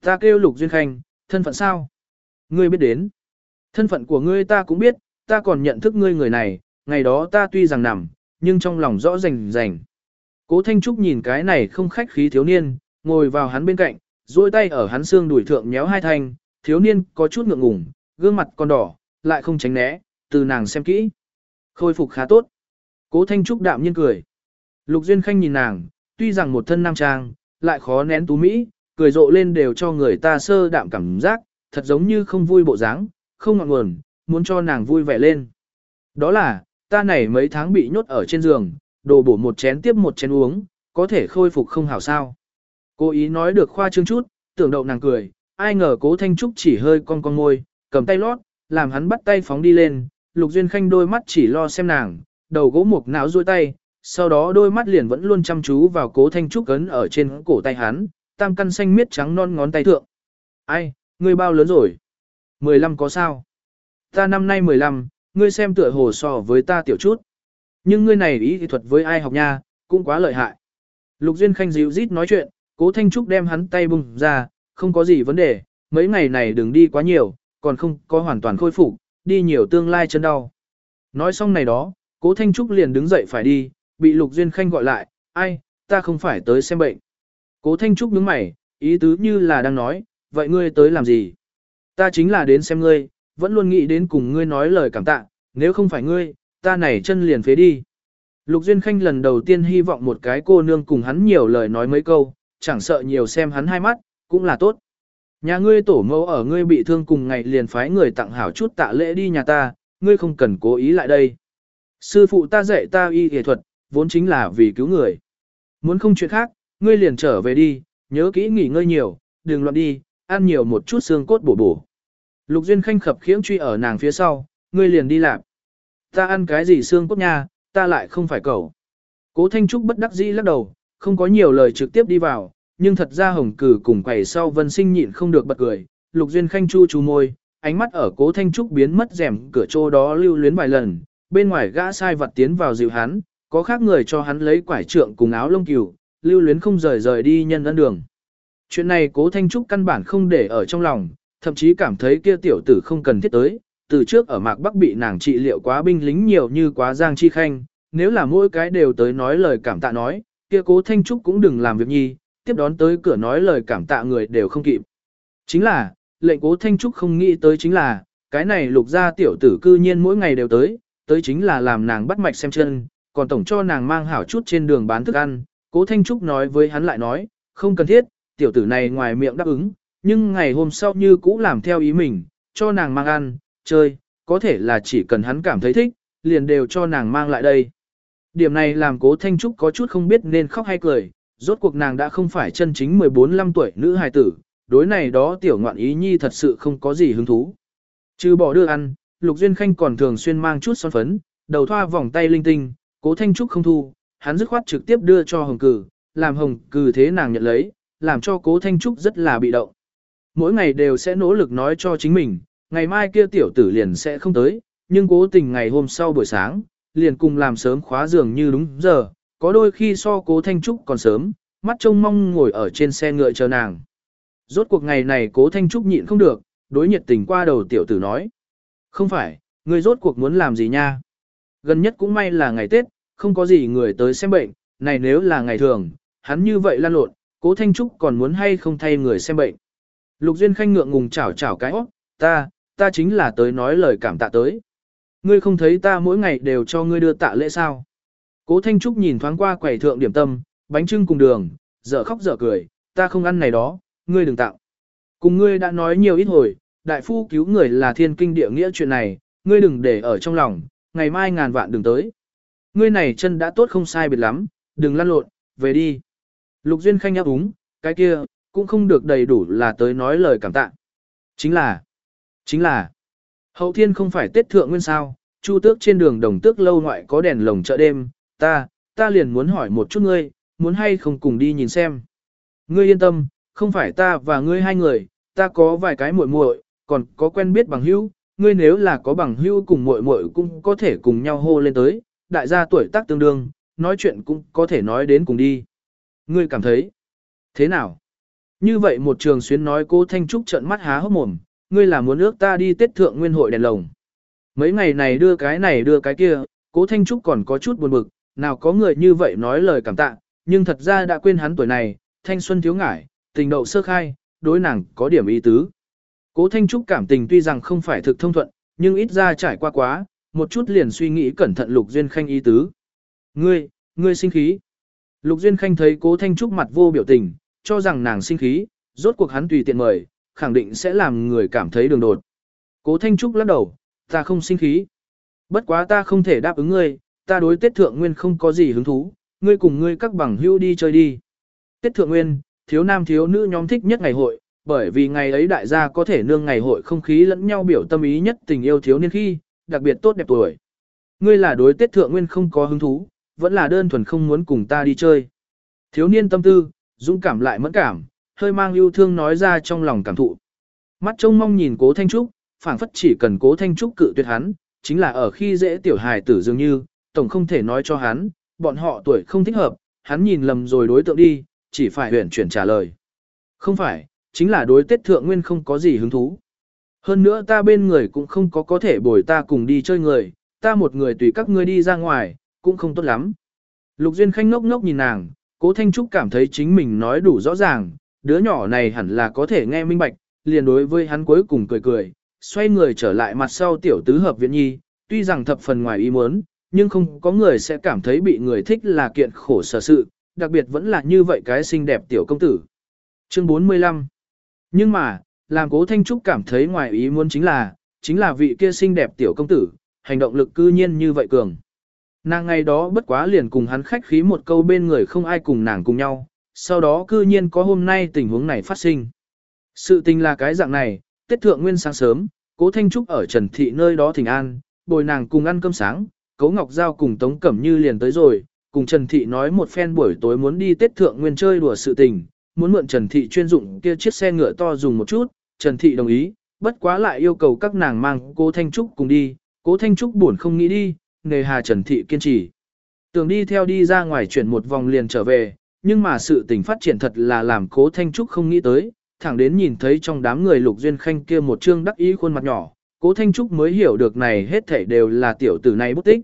Ta kêu lục duyên khanh, thân phận sao? Ngươi biết đến. Thân phận của ngươi ta cũng biết, ta còn nhận thức ngươi người này, ngày đó ta tuy rằng nằm, nhưng trong lòng rõ rành rành. Cố Thanh Trúc nhìn cái này không khách khí thiếu niên, ngồi vào hắn bên cạnh, duỗi tay ở hắn xương đùi thượng nhéo hai thanh, thiếu niên có chút ngượng ngùng, gương mặt còn đỏ, lại không tránh né, từ nàng xem kỹ. Khôi phục khá tốt. Cố Thanh Trúc đạm nhiên cười. Lục Duyên Khanh nhìn nàng, tuy rằng một thân nam trang, lại khó nén tú mỹ, cười rộ lên đều cho người ta sơ đạm cảm giác, thật giống như không vui bộ dáng, không ngọn nguồn, muốn cho nàng vui vẻ lên. Đó là, ta này mấy tháng bị nhốt ở trên giường, đồ bổ một chén tiếp một chén uống, có thể khôi phục không hảo sao. Cố ý nói được khoa trương chút, tưởng đậu nàng cười, ai ngờ cố Thanh Trúc chỉ hơi cong cong môi, cầm tay lót, làm hắn bắt tay phóng đi lên, Lục Duyên Khanh đôi mắt chỉ lo xem nàng, đầu gỗ mục não duỗi tay, sau đó đôi mắt liền vẫn luôn chăm chú vào cố Thanh Trúc ấn ở trên cổ tay hắn, tam căn xanh miết trắng non ngón tay thượng. Ai, ngươi bao lớn rồi? 15 có sao? Ta năm nay 15, ngươi xem tựa hồ so với ta tiểu chút. Nhưng ngươi này ý thì thuật với ai học nha, cũng quá lợi hại. Lục Duyên Khanh dịu rít nói chuyện, cố Thanh Trúc đem hắn tay bung ra, không có gì vấn đề, mấy ngày này đừng đi quá nhiều, còn không có hoàn toàn khôi phục, đi nhiều tương lai chân đau. Nói xong này đó, cố Thanh Trúc liền đứng dậy phải đi, bị Lục Duyên Khanh gọi lại, ai, ta không phải tới xem bệnh. Cố Thanh Trúc nhướng mày, ý tứ như là đang nói, vậy ngươi tới làm gì? Ta chính là đến xem ngươi, vẫn luôn nghĩ đến cùng ngươi nói lời cảm tạ, nếu không phải ngươi, ta này chân liền phế đi. Lục Duyên Khanh lần đầu tiên hy vọng một cái cô nương cùng hắn nhiều lời nói mấy câu, chẳng sợ nhiều xem hắn hai mắt, cũng là tốt. Nhà ngươi tổ mẫu ở ngươi bị thương cùng ngày liền phái người tặng hảo chút tạ lễ đi nhà ta, ngươi không cần cố ý lại đây. Sư phụ ta dạy ta y y thuật, vốn chính là vì cứu người. Muốn không chuyện khác, ngươi liền trở về đi, nhớ kỹ nghỉ ngơi nhiều, đừng loạn đi, ăn nhiều một chút xương cốt bổ bổ. Lục Duyên Khanh khập khiễng truy ở nàng phía sau, ngươi liền đi làm. Ta ăn cái gì xương cốt nha, ta lại không phải cậu. Cố Thanh Trúc bất đắc dĩ lắc đầu, không có nhiều lời trực tiếp đi vào, nhưng thật ra hồng cử cùng quầy sau vân sinh nhịn không được bật cười. Lục Duyên Khanh chu chú môi, ánh mắt ở cố Thanh Trúc biến mất rèm cửa chỗ đó lưu luyến vài lần, bên ngoài gã sai vật tiến vào dịu hắn, có khác người cho hắn lấy quải trượng cùng áo lông cừu, lưu luyến không rời rời đi nhân ân đường. Chuyện này cố Thanh Trúc căn bản không để ở trong lòng, thậm chí cảm thấy kia tiểu tử không cần thiết tới, từ trước ở Mạc Bắc bị nàng trị liệu quá binh lính nhiều như quá giang chi khanh, nếu là mỗi cái đều tới nói lời cảm tạ nói, kia cố Thanh Trúc cũng đừng làm việc nhi, tiếp đón tới cửa nói lời cảm tạ người đều không kịp. Chính là, lệnh cố Thanh Trúc không nghĩ tới chính là, cái này lục gia tiểu tử cư nhiên mỗi ngày đều tới, tới chính là làm nàng bắt mạch xem chân, còn tổng cho nàng mang hảo chút trên đường bán thức ăn, cố Thanh Trúc nói với hắn lại nói, không cần thiết, tiểu tử này ngoài miệng đáp ứng, nhưng ngày hôm sau như cũ làm theo ý mình, cho nàng mang ăn, chơi, có thể là chỉ cần hắn cảm thấy thích, liền đều cho nàng mang lại đây. Điểm này làm cố Thanh Trúc có chút không biết nên khóc hay cười, rốt cuộc nàng đã không phải chân chính 14-15 tuổi nữ hài tử, đối này đó tiểu ngoạn ý nhi thật sự không có gì hứng thú. Trừ bỏ đưa ăn, Lục Duyên Khanh còn thường xuyên mang chút son phấn, đầu thoa vòng tay linh tinh, cố Thanh Trúc không thu, hắn dứt khoát trực tiếp đưa cho Hồng Cử, làm Hồng Cử thế nàng nhận lấy, làm cho cố Thanh Trúc rất là bị động. Mỗi ngày đều sẽ nỗ lực nói cho chính mình, ngày mai kia tiểu tử liền sẽ không tới, nhưng cố tình ngày hôm sau buổi sáng, liền cùng làm sớm khóa giường như đúng giờ, có đôi khi so cố Thanh Trúc còn sớm, mắt trông mong ngồi ở trên xe ngựa chờ nàng. Rốt cuộc ngày này cố Thanh Trúc nhịn không được, đối nhiệt tình qua đầu tiểu tử nói. Không phải, người rốt cuộc muốn làm gì nha? Gần nhất cũng may là ngày Tết, không có gì người tới xem bệnh, này nếu là ngày thường, hắn như vậy lan lộn, cố Thanh Trúc còn muốn hay không thay người xem bệnh. Lục Duyên Khanh ngượng ngùng chảo chảo cái óc, ta, ta chính là tới nói lời cảm tạ tới. Ngươi không thấy ta mỗi ngày đều cho ngươi đưa tạ lễ sao? Cố Thanh Trúc nhìn thoáng qua quầy thượng điểm tâm, bánh trưng cùng đường, dở khóc dở cười, ta không ăn này đó, ngươi đừng tặng. Cùng ngươi đã nói nhiều ít hồi, đại phu cứu người là thiên kinh địa nghĩa chuyện này, ngươi đừng để ở trong lòng, ngày mai ngàn vạn đừng tới. Ngươi này chân đã tốt không sai biệt lắm, đừng lăn lộn, về đi. Lục Duyên Khanh áp úng, cái kia, cũng không được đầy đủ là tới nói lời cảm tạ. Chính là, chính là, hậu thiên không phải Tết Thượng Nguyên sao, chu tước trên đường đồng tước lâu ngoại có đèn lồng chợ đêm, ta, ta liền muốn hỏi một chút ngươi, muốn hay không cùng đi nhìn xem. Ngươi yên tâm, không phải ta và ngươi hai người, ta có vài cái muội muội, còn có quen biết bằng hữu, ngươi nếu là có bằng hữu cùng muội muội cũng có thể cùng nhau hô lên tới, đại gia tuổi tác tương đương, nói chuyện cũng có thể nói đến cùng đi. Ngươi cảm thấy thế nào? Như vậy một trường xuyến nói cô Thanh Trúc trợn mắt há hốc mồm, ngươi là muốn ước ta đi tết thượng nguyên hội đèn lồng. Mấy ngày này đưa cái này đưa cái kia, cố Thanh Trúc còn có chút buồn bực, nào có người như vậy nói lời cảm tạ, nhưng thật ra đã quên hắn tuổi này, thanh xuân thiếu ngải, tình đậu sơ khai, đối nàng có điểm ý tứ. Cố Thanh Trúc cảm tình tuy rằng không phải thực thông thuận, nhưng ít ra trải qua quá, một chút liền suy nghĩ cẩn thận Lục Duyên Khanh ý tứ. Ngươi, ngươi sinh khí. Lục Duyên Khanh thấy Cố Thanh Trúc mặt vô biểu tình, cho rằng nàng sinh khí, rốt cuộc hắn tùy tiện mời, khẳng định sẽ làm người cảm thấy đường đột. Cố Thanh Trúc lắc đầu, ta không sinh khí. Bất quá ta không thể đáp ứng ngươi, ta đối Tết Thượng Nguyên không có gì hứng thú, ngươi cùng ngươi các bằng hữu đi chơi đi. Tết Thượng Nguyên, thiếu nam thiếu nữ nhóm thích nhất ngày hội, bởi vì ngày ấy đại gia có thể nương ngày hội không khí lẫn nhau biểu tâm ý nhất tình yêu thiếu niên khi, đặc biệt tốt đẹp tuổi. Ngươi là đối Tết Thượng Nguyên không có hứng thú, vẫn là đơn thuần không muốn cùng ta đi chơi. Thiếu niên tâm tư, dũng cảm lại mẫn cảm, hơi mang yêu thương nói ra trong lòng cảm thụ. Mắt trông mong nhìn cố Thanh Trúc, phảng phất chỉ cần cố Thanh Trúc cự tuyệt hắn, chính là ở khi dễ tiểu hài tử dường như, tổng không thể nói cho hắn, bọn họ tuổi không thích hợp, hắn nhìn lầm rồi đối tượng đi, chỉ phải huyền chuyển trả lời. Không phải, chính là đối Tết Thượng Nguyên không có gì hứng thú. Hơn nữa ta bên người cũng không có có thể bồi ta cùng đi chơi người, ta một người tùy các ngươi đi ra ngoài, cũng không tốt lắm. Lục Duyên Khanh ngốc ngốc nhìn nàng, cố Thanh Trúc cảm thấy chính mình nói đủ rõ ràng, đứa nhỏ này hẳn là có thể nghe minh bạch, liền đối với hắn cuối cùng cười cười, xoay người trở lại mặt sau tiểu tứ hợp viện nhi, tuy rằng thập phần ngoài ý muốn, nhưng không có người sẽ cảm thấy bị người thích là kiện khổ sở sự, đặc biệt vẫn là như vậy cái xinh đẹp tiểu công tử. Chương 45 Nhưng mà, làm cố Thanh Trúc cảm thấy ngoài ý muốn chính là, chính là vị kia xinh đẹp tiểu công tử, hành động lực cư nhiên như vậy cường. Nàng ngày đó bất quá liền cùng hắn khách khí một câu bên người không ai cùng nàng cùng nhau, sau đó cư nhiên có hôm nay tình huống này phát sinh. Sự tình là cái dạng này, Tết Thượng Nguyên sáng sớm, Cố Thanh Trúc ở Trần Thị nơi đó thỉnh an, bồi nàng cùng ăn cơm sáng, Cố Ngọc Giao cùng Tống Cẩm Như liền tới rồi, cùng Trần Thị nói một phen buổi tối muốn đi Tết Thượng Nguyên chơi đùa sự tình, muốn mượn Trần Thị chuyên dụng kia chiếc xe ngựa to dùng một chút, Trần Thị đồng ý, bất quá lại yêu cầu các nàng mang Cố Thanh Trúc cùng đi, Cố Thanh Trúc buồn không nghĩ đi, nề hà Trần Thị kiên trì. Tưởng đi theo đi ra ngoài chuyển một vòng liền trở về, nhưng mà sự tình phát triển thật là làm Cố Thanh Trúc không nghĩ tới, thẳng đến nhìn thấy trong đám người Lục Duyên Khanh kia một trương đắc ý khuôn mặt nhỏ, Cố Thanh Trúc mới hiểu được này hết thảy đều là tiểu tử này bút tích.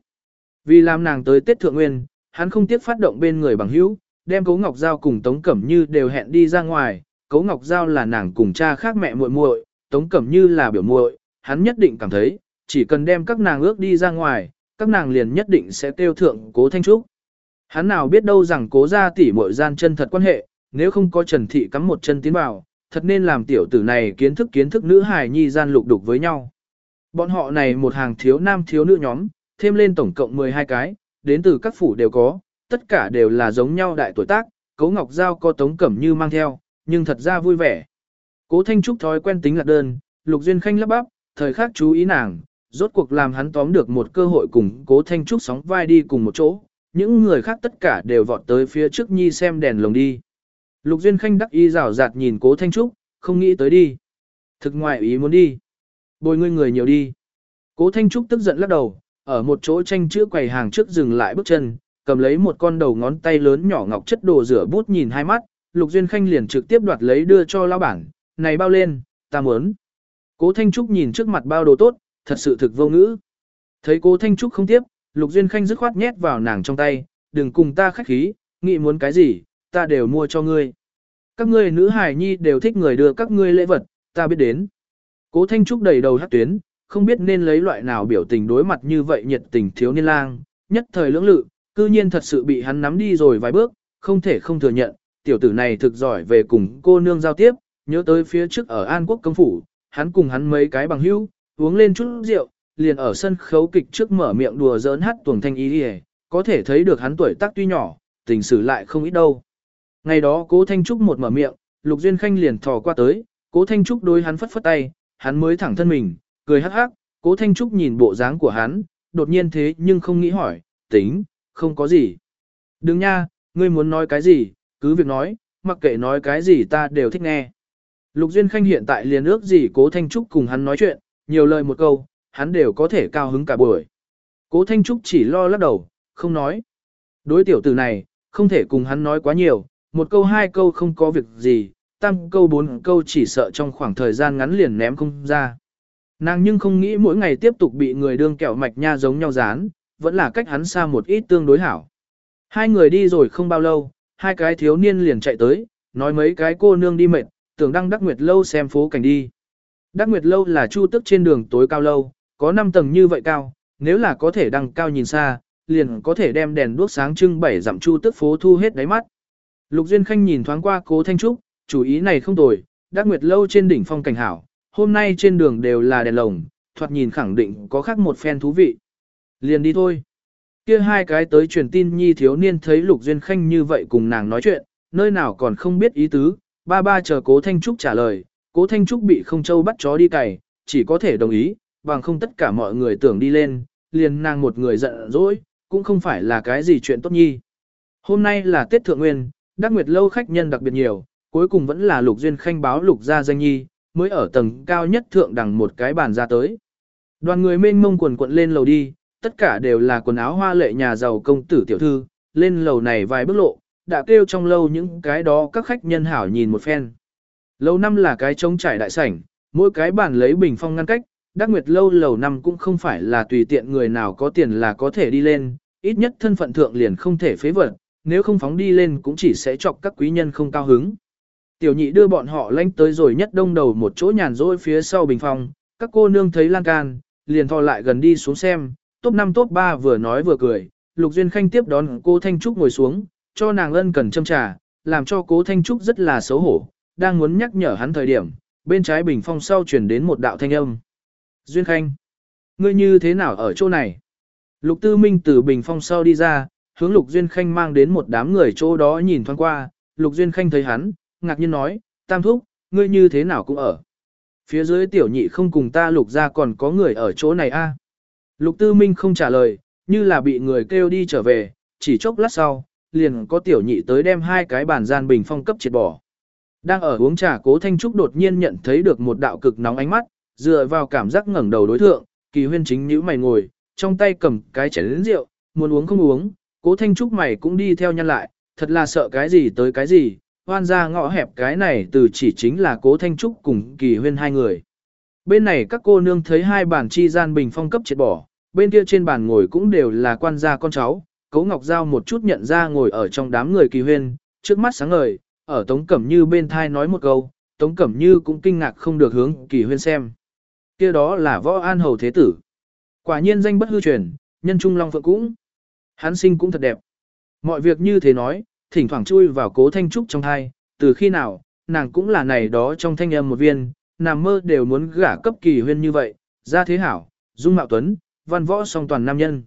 Vì làm nàng tới Tết Thượng Nguyên, hắn không tiếc phát động bên người bằng hữu, đem Cố Ngọc Giao cùng Tống Cẩm Như đều hẹn đi ra ngoài, Cố Ngọc Giao là nàng cùng cha khác mẹ muội muội, Tống Cẩm Như là biểu muội, hắn nhất định cảm thấy, chỉ cần đem các nàng ước đi ra ngoài, các nàng liền nhất định sẽ tiêu thượng Cố Thanh Trúc. Hắn nào biết đâu rằng Cố gia tỷ muội gian chân thật quan hệ, nếu không có Trần Thị cắm một chân tiến vào, thật nên làm tiểu tử này kiến thức kiến thức nữ hài nhi gian lục đục với nhau. Bọn họ này một hàng thiếu nam thiếu nữ nhóm, thêm lên tổng cộng 12 cái, đến từ các phủ đều có, tất cả đều là giống nhau đại tuổi tác, Cố Ngọc Giao có Tống Cẩm Như mang theo, nhưng thật ra vui vẻ. Cố Thanh Trúc thói quen tính lạc đơn, Lục Duyên Khanh lắp bắp, thời khắc chú ý nàng, rốt cuộc làm hắn tóm được một cơ hội cùng Cố Thanh Trúc sóng vai đi cùng một chỗ, những người khác tất cả đều vọt tới phía trước nhi xem đèn lồng đi. Lục Duyên Khanh đắc ý rào rạt nhìn Cố Thanh Trúc, không nghĩ tới đi. Thực ngoại ý muốn đi. Bồi ngươi người nhiều đi. Cố Thanh Trúc tức giận lắc đầu, ở một chỗ tranh chữ quầy hàng trước dừng lại bước chân, cầm lấy một con đầu ngón tay lớn nhỏ ngọc chất đồ rửa bút nhìn hai mắt, Lục Duyên Khanh liền trực tiếp đoạt lấy đưa cho lão bản, này bao lên, ta muốn. Cố Thanh Trúc nhìn trước mặt bao đồ tốt, thật sự thực vô ngữ. Thấy Cố Thanh Trúc không tiếp, Lục Duyên Khanh dứt khoát nhét vào nàng trong tay, đừng cùng ta khách khí, nghĩ muốn cái gì, ta đều mua cho ngươi. Các ngươi nữ hài nhi đều thích người đưa các ngươi lễ vật, ta biết đến. Cố Thanh Trúc đầy đầu hát tuyến, không biết nên lấy loại nào biểu tình đối mặt như vậy nhiệt tình thiếu niên lang, nhất thời lưỡng lự, cư nhiên thật sự bị hắn nắm đi rồi vài bước, không thể không thừa nhận, tiểu tử này thực giỏi về cùng cô nương giao tiếp, nhớ tới phía trước ở An Quốc công phủ, hắn cùng hắn mấy cái bằng hữu, uống lên chút rượu, liền ở sân khấu kịch trước mở miệng đùa giỡn hát tuồng thanh ý đi có thể thấy được hắn tuổi tác tuy nhỏ, tình sử lại không ít đâu. Ngày đó cố Thanh Trúc một mở miệng, Lục Duyên Khanh liền thò qua tới, cố Thanh Trúc đối hắn phất phất tay, hắn mới thẳng thân mình, cười hắc hắc, cố Thanh Trúc nhìn bộ dáng của hắn, đột nhiên thế nhưng không nghĩ hỏi, tính, không có gì. Đừng nha, ngươi muốn nói cái gì, cứ việc nói, mặc kệ nói cái gì ta đều thích nghe. Lục Duyên Khanh hiện tại liền ước gì cố Thanh Trúc cùng hắn nói chuyện, nhiều lời một câu, hắn đều có thể cao hứng cả buổi. Cố Thanh Trúc chỉ lo lắc đầu, không nói. Đối tiểu tử này, không thể cùng hắn nói quá nhiều, một câu hai câu không có việc gì, tam câu bốn câu chỉ sợ trong khoảng thời gian ngắn liền ném không ra. Nàng nhưng không nghĩ mỗi ngày tiếp tục bị người đương kẹo mạch nha giống nhau dán, vẫn là cách hắn xa một ít tương đối hảo. Hai người đi rồi không bao lâu, hai cái thiếu niên liền chạy tới, nói mấy cái cô nương đi mệt, tưởng đăng Đắc Nguyệt lâu xem phố cảnh đi. Đắc Nguyệt lâu là chu tức trên đường tối cao lâu, có 5 tầng như vậy cao, nếu là có thể đăng cao nhìn xa, liền có thể đem đèn đuốc sáng trưng bảy dặm chu tức phố thu hết đáy mắt. Lục Duyên Khanh nhìn thoáng qua Cố Thanh Trúc, chủ ý này không tồi, Đắc Nguyệt lâu trên đỉnh phong cảnh hảo, hôm nay trên đường đều là đèn lồng, thoạt nhìn khẳng định có khác một phen thú vị. Liền đi thôi. Kia hai cái tới truyền tin nhi thiếu niên thấy Lục Duyên Khanh như vậy cùng nàng nói chuyện, nơi nào còn không biết ý tứ, ba ba chờ Cố Thanh Trúc trả lời, Cố Thanh Trúc bị không châu bắt chó đi cày, chỉ có thể đồng ý, bằng không tất cả mọi người tưởng đi lên, liền nàng một người giận dỗi, cũng không phải là cái gì chuyện tốt nhi. Hôm nay là Tết Thượng Nguyên, Đắc Nguyệt lâu khách nhân đặc biệt nhiều, cuối cùng vẫn là Lục Duyên Khanh báo Lục gia danh nhi, mới ở tầng cao nhất thượng đằng một cái bàn ra tới. Đoàn người mênh mông quần quận lên lầu đi, tất cả đều là quần áo hoa lệ nhà giàu công tử tiểu thư, lên lầu này vài bước lộ, đã kêu trong lâu những cái đó các khách nhân hảo nhìn một phen. Lầu năm là cái trống trải đại sảnh, mỗi cái bàn lấy bình phong ngăn cách, Đắc Nguyệt lâu lầu năm cũng không phải là tùy tiện người nào có tiền là có thể đi lên, ít nhất thân phận thượng liền không thể phế vật, nếu không phóng đi lên cũng chỉ sẽ chọc các quý nhân không cao hứng. Tiểu nhị đưa bọn họ lánh tới rồi nhất đông đầu một chỗ nhàn rỗi phía sau bình phong, các cô nương thấy lan can, liền thò lại gần đi xuống xem, top 5 top 3 vừa nói vừa cười, Lục Duyên Khanh tiếp đón cô Thanh Trúc ngồi xuống, cho nàng ân cần châm trà, làm cho cố Thanh Trúc rất là xấu hổ, đang muốn nhắc nhở hắn thời điểm, bên trái bình phong sau truyền đến một đạo thanh âm. Duyên Khanh, ngươi như thế nào ở chỗ này? Lục Tư Minh từ bình phong sau đi ra, hướng Lục Duyên Khanh mang đến một đám người chỗ đó nhìn thoáng qua, Lục Duyên Khanh thấy hắn, ngạc nhiên nói, Tam Thúc, ngươi như thế nào cũng ở. Phía dưới tiểu nhị không cùng ta Lục ra còn có người ở chỗ này a. Lục Tư Minh không trả lời, như là bị người kêu đi trở về, chỉ chốc lát sau, liền có tiểu nhị tới đem hai cái bàn gian bình phong cấp triệt bỏ. Đang ở uống trà cố Thanh Trúc đột nhiên nhận thấy được một đạo cực nóng ánh mắt, dựa vào cảm giác ngẩng đầu đối thượng, kỳ huyên chính nhíu mày ngồi, trong tay cầm cái chén lớn rượu, muốn uống không uống, cố Thanh Trúc mày cũng đi theo nhăn lại, thật là sợ cái gì tới cái gì, hoan ra ngõ hẹp cái này từ chỉ chính là cố Thanh Trúc cùng kỳ huyên hai người. Bên này các cô nương thấy hai bàn chi gian bình phong cấp triệt bỏ, bên kia trên bàn ngồi cũng đều là quan gia con cháu, Cố Ngọc Giao một chút nhận ra ngồi ở trong đám người kỳ huyên, trước mắt sáng ngời, ở Tống Cẩm Như bên thai nói một câu, Tống Cẩm Như cũng kinh ngạc không được hướng kỳ huyên xem kia đó là võ an hầu thế tử. Quả nhiên danh bất hư truyền, nhân trung long phượng cũng. Hắn sinh cũng thật đẹp. Mọi việc như thế nói, thỉnh thoảng chui vào cố thanh trúc trong thai, từ khi nào, nàng cũng là này đó trong thanh âm một viên, nằm mơ đều muốn gả cấp kỳ huyên như vậy, ra thế hảo, dung mạo tuấn, văn võ song toàn nam nhân.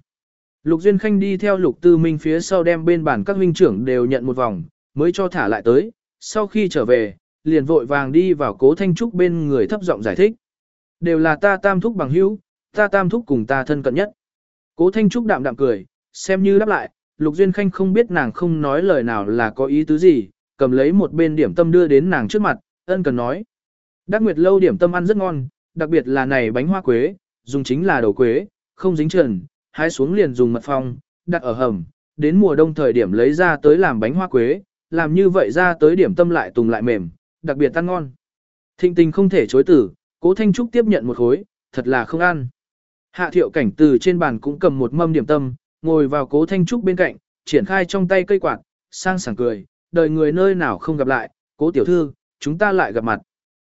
Lục Duyên Khanh đi theo Lục Tư Minh phía sau đem bên bản các huynh trưởng đều nhận một vòng, mới cho thả lại tới, sau khi trở về, liền vội vàng đi vào cố thanh trúc bên người thấp giọng giải thích. Đều là ta tam thúc bằng hữu, ta tam thúc cùng ta thân cận nhất. Cố thanh trúc đạm đạm cười, xem như đáp lại, Lục Duyên Khanh không biết nàng không nói lời nào là có ý tứ gì, cầm lấy một bên điểm tâm đưa đến nàng trước mặt, ân cần nói. Đắc Nguyệt lâu điểm tâm ăn rất ngon, đặc biệt là này bánh hoa quế, dùng chính là đầu quế, không dính trần, hái xuống liền dùng mật phong, đặt ở hầm, đến mùa đông thời điểm lấy ra tới làm bánh hoa quế, làm như vậy ra tới điểm tâm lại tùng lại mềm, đặc biệt ăn ngon. Thịnh tình không thể chối tử, cố Thanh Trúc tiếp nhận một khối, thật là không ăn. Hạ thiệu cảnh từ trên bàn cũng cầm một mâm điểm tâm, ngồi vào cố Thanh Trúc bên cạnh, triển khai trong tay cây quạt, sang sảng cười, đời người nơi nào không gặp lại, cố tiểu thư, chúng ta lại gặp mặt.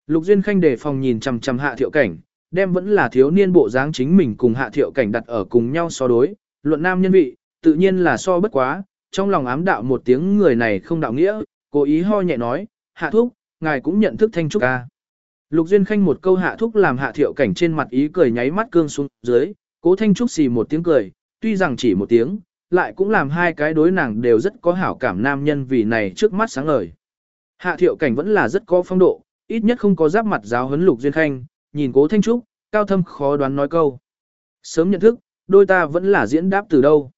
Lục Duyên Khanh đề phòng nhìn chằm chằm hạ thiệu cảnh, đem vẫn là thiếu niên bộ dáng chính mình cùng hạ thiệu cảnh đặt ở cùng nhau so đối, luận nam nhân vị, tự nhiên là so bất quá, trong lòng ám đạo một tiếng người này không đạo nghĩa, cố ý ho nhẹ nói, hạ thúc, ngài cũng nhận thức thanh trúc ca. Lục Duyên Khanh một câu hạ thúc làm hạ thiệu cảnh trên mặt ý cười nháy mắt cương xuống dưới, cố thanh trúc xì một tiếng cười, tuy rằng chỉ một tiếng, lại cũng làm hai cái đối nàng đều rất có hảo cảm nam nhân vì này trước mắt sáng ngời. Hạ thiệu cảnh vẫn là rất có phong độ, ít nhất không có giáp mặt giáo huấn Lục Duyên Khanh, nhìn cố thanh trúc, cao thâm khó đoán nói câu. Sớm nhận thức, đôi ta vẫn là diễn đáp từ đâu.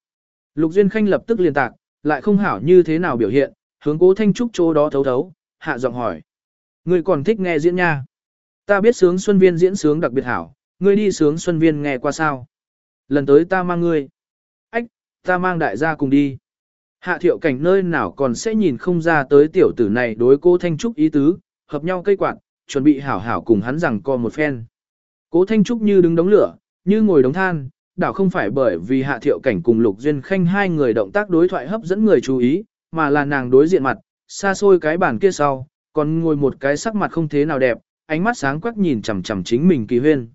Lục Duyên Khanh lập tức liền tạc, lại không hảo như thế nào biểu hiện, hướng cố thanh trúc chỗ đó thấu thấu, hạ giọng hỏi. người còn thích nghe diễn nha. Ta biết sướng Xuân Viên diễn sướng đặc biệt hảo, ngươi đi sướng Xuân Viên nghe qua sao. Lần tới ta mang ngươi. Ách, ta mang đại gia cùng đi. Hạ thiệu cảnh nơi nào còn sẽ nhìn không ra tới tiểu tử này đối cố Thanh Trúc ý tứ, hợp nhau cây quạt, chuẩn bị hảo hảo cùng hắn rằng co một phen. Cố Thanh Trúc như đứng đống lửa, như ngồi đống than, đảo không phải bởi vì hạ thiệu cảnh cùng Lục Duyên Khanh hai người động tác đối thoại hấp dẫn người chú ý, mà là nàng đối diện mặt, xa xôi cái bàn kia sau, còn ngồi một cái sắc mặt không thế nào đẹp, ánh mắt sáng quắc nhìn chằm chằm chính mình kỳ huyên.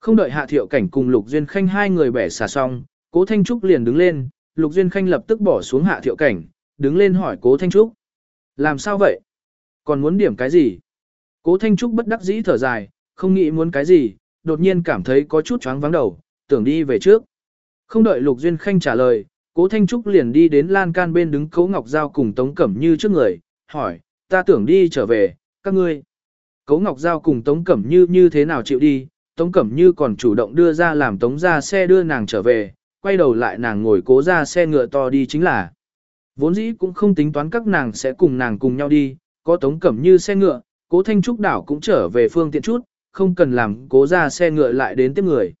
Không đợi hạ thiệu cảnh cùng Lục Duyên Khanh hai người bẻ xà xong, cố Thanh Trúc liền đứng lên, Lục Duyên Khanh lập tức bỏ xuống hạ thiệu cảnh, đứng lên hỏi cố Thanh Trúc. Làm sao vậy? Còn muốn điểm cái gì? Cố Thanh Trúc bất đắc dĩ thở dài, không nghĩ muốn cái gì, đột nhiên cảm thấy có chút choáng vắng đầu, tưởng đi về trước. Không đợi Lục Duyên Khanh trả lời, Cố Thanh Trúc liền đi đến lan can bên đứng Cố Ngọc Giao cùng Tống Cẩm Như trước người, hỏi, ta tưởng đi trở về, các ngươi. Cố Ngọc Giao cùng Tống Cẩm Như như thế nào chịu đi, Tống Cẩm Như còn chủ động đưa ra làm Tống ra xe đưa nàng trở về, quay đầu lại nàng ngồi cố ra xe ngựa to đi chính là. Vốn dĩ cũng không tính toán các nàng sẽ cùng nàng cùng nhau đi, có Tống Cẩm Như xe ngựa, cố Thanh Trúc đảo cũng trở về phương tiện chút, không cần làm cố ra xe ngựa lại đến tiếp người.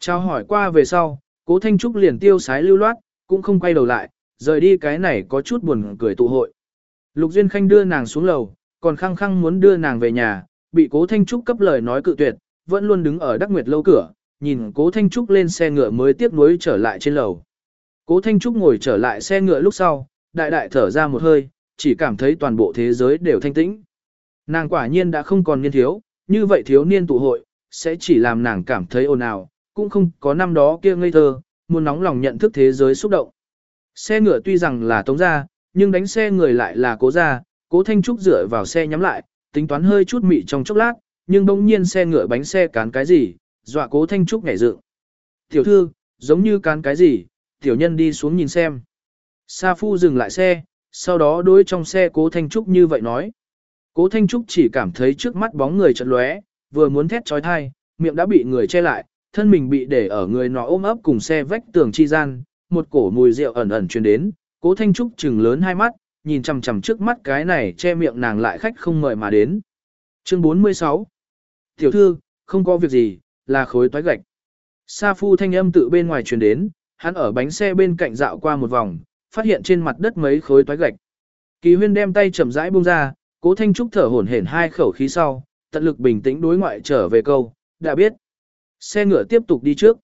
Trao hỏi qua về sau, cố Thanh Trúc liền tiêu sái lưu loát, cũng không quay đầu lại, rời đi cái này có chút buồn cười tụ hội. Lục Duyên Khanh đưa nàng xuống lầu, còn khăng khăng muốn đưa nàng về nhà, bị cố Thanh Trúc cấp lời nói cự tuyệt, vẫn luôn đứng ở Đắc Nguyệt lâu cửa, nhìn cố Thanh Trúc lên xe ngựa mới tiếp nối trở lại trên lầu. Cố Thanh Trúc ngồi trở lại xe ngựa lúc sau, đại đại thở ra một hơi, chỉ cảm thấy toàn bộ thế giới đều thanh tĩnh. Nàng quả nhiên đã không còn niên thiếu, như vậy thiếu niên tụ hội, sẽ chỉ làm nàng cảm thấy ồn ào, cũng không có năm đó kia ngây thơ, muốn nóng lòng nhận thức thế giới xúc động. Xe ngựa tuy rằng là tống ra, nhưng đánh xe người lại là cố ra, cố Thanh Trúc dựa vào xe nhắm lại, tính toán hơi chút mị trong chốc lát, nhưng bỗng nhiên xe ngựa bánh xe cán cái gì, dọa cố Thanh Trúc nhảy dựng. Tiểu thư, giống như cán cái gì, tiểu nhân đi xuống nhìn xem. Sa phu dừng lại xe, sau đó đối trong xe cố Thanh Trúc như vậy nói. Cố Thanh Trúc chỉ cảm thấy trước mắt bóng người chợt lóe, vừa muốn thét chói tai, miệng đã bị người che lại, thân mình bị để ở người nọ ôm ấp cùng xe vách tường chi gian, một cổ mùi rượu ẩn ẩn truyền đến, Cố Thanh Trúc trừng lớn hai mắt, nhìn chằm chằm trước mắt cái này che miệng nàng lại khách không mời mà đến. Chương 46 Tiểu thư, không có việc gì, là khối toái gạch. Sa phu thanh âm tự bên ngoài truyền đến, hắn ở bánh xe bên cạnh dạo qua một vòng, phát hiện trên mặt đất mấy khối toái gạch. Kỳ huyên đem tay chậm rãi buông ra, cố thanh trúc thở hổn hển hai khẩu khí sau, tận lực bình tĩnh đối ngoại trở về câu, đã biết. Xe ngựa tiếp tục đi trước.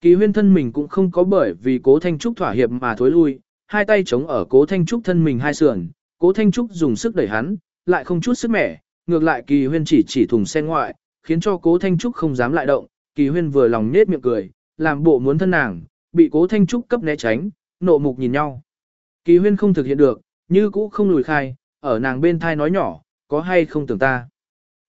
Kỳ huyên thân mình cũng không có bởi vì cố thanh trúc thỏa hiệp mà thối lui, hai tay chống ở cố thanh trúc thân mình hai sườn, cố thanh trúc dùng sức đẩy hắn, lại không chút sức mẻ, ngược lại kỳ huyên chỉ chỉ thùng xe ngoại, khiến cho cố thanh trúc không dám lại động, kỳ huyên vừa lòng nết miệng cười, làm bộ muốn thân nàng, bị cố thanh trúc cấp né tránh, nộ mục nhìn nhau. Kỳ huyên không thực hiện được, như cũ không lùi khai, ở nàng bên thai nói nhỏ, có hay không tưởng ta.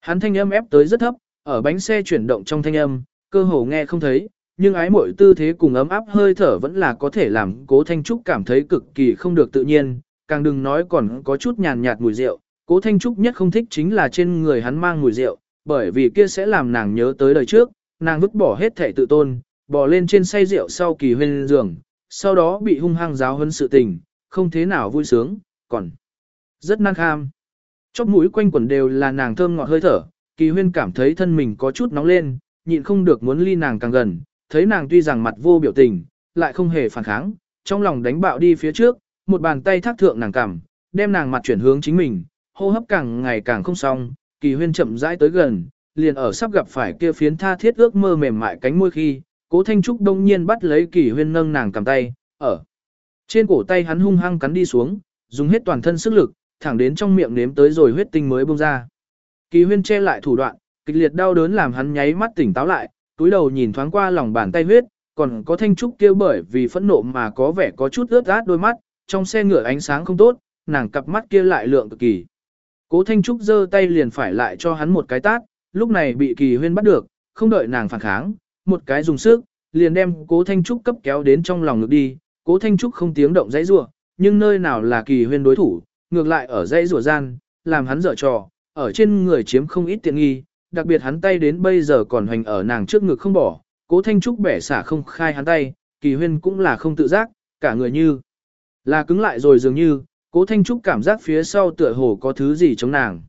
Hắn thanh âm ép tới rất thấp, ở bánh xe chuyển động trong thanh âm, cơ hồ nghe không thấy, nhưng ái mỗi tư thế cùng ấm áp hơi thở vẫn là có thể làm cố Thanh Trúc cảm thấy cực kỳ không được tự nhiên, càng đừng nói còn có chút nhàn nhạt mùi rượu. Cố Thanh Trúc nhất không thích chính là trên người hắn mang mùi rượu, bởi vì kia sẽ làm nàng nhớ tới đời trước, nàng vứt bỏ hết thể tự tôn, bỏ lên trên say rượu sau kỳ huyên giường, sau đó bị hung hăng giáo hơn sự tình, không thế nào vui sướng, còn rất năng kham. Chóp mũi quanh quẩn đều là nàng thơm ngọt hơi thở, kỳ huyên cảm thấy thân mình có chút nóng lên, nhịn không được muốn ly nàng càng gần, thấy nàng tuy rằng mặt vô biểu tình, lại không hề phản kháng, trong lòng đánh bạo đi phía trước, một bàn tay thác thượng nàng cằm, đem nàng mặt chuyển hướng chính mình, hô hấp càng ngày càng không xong, kỳ huyên chậm rãi tới gần, liền ở sắp gặp phải kia phiến tha thiết ước mơ mềm mại cánh môi khi, cố thanh trúc đông nhiên bắt lấy kỳ huyên nâng nàng cầm tay, ở trên cổ tay hắn hung hăng cắn đi xuống, dùng hết toàn thân sức lực, thẳng đến trong miệng nếm tới rồi huyết tinh mới bung ra. Kỳ huyên che lại thủ đoạn, kịch liệt đau đớn làm hắn nháy mắt tỉnh táo lại, túi đầu nhìn thoáng qua lòng bàn tay huyết, còn có thanh trúc kêu bởi vì phẫn nộ mà có vẻ có chút ướt át đôi mắt, trong xe ngựa ánh sáng không tốt, nàng cặp mắt kia lại lượng cực kỳ. Cố thanh trúc giơ tay liền phải lại cho hắn một cái tát, lúc này bị kỳ huyên bắt được, không đợi nàng phản kháng, một cái dùng sức, liền đem cố thanh trúc cấp kéo đến trong lòng ngực đi, cố thanh trúc không tiếng động dãy rủa nhưng nơi nào là kỳ huyên đối thủ, ngược lại ở dãy rủa gian, làm hắn dở trò, ở trên người chiếm không ít tiện nghi, đặc biệt hắn tay đến bây giờ còn hoành ở nàng trước ngực không bỏ, cố thanh trúc bẻ xả không khai hắn tay, kỳ huyên cũng là không tự giác, cả người như là cứng lại rồi dường như, cố thanh trúc cảm giác phía sau tựa hồ có thứ gì chống nàng.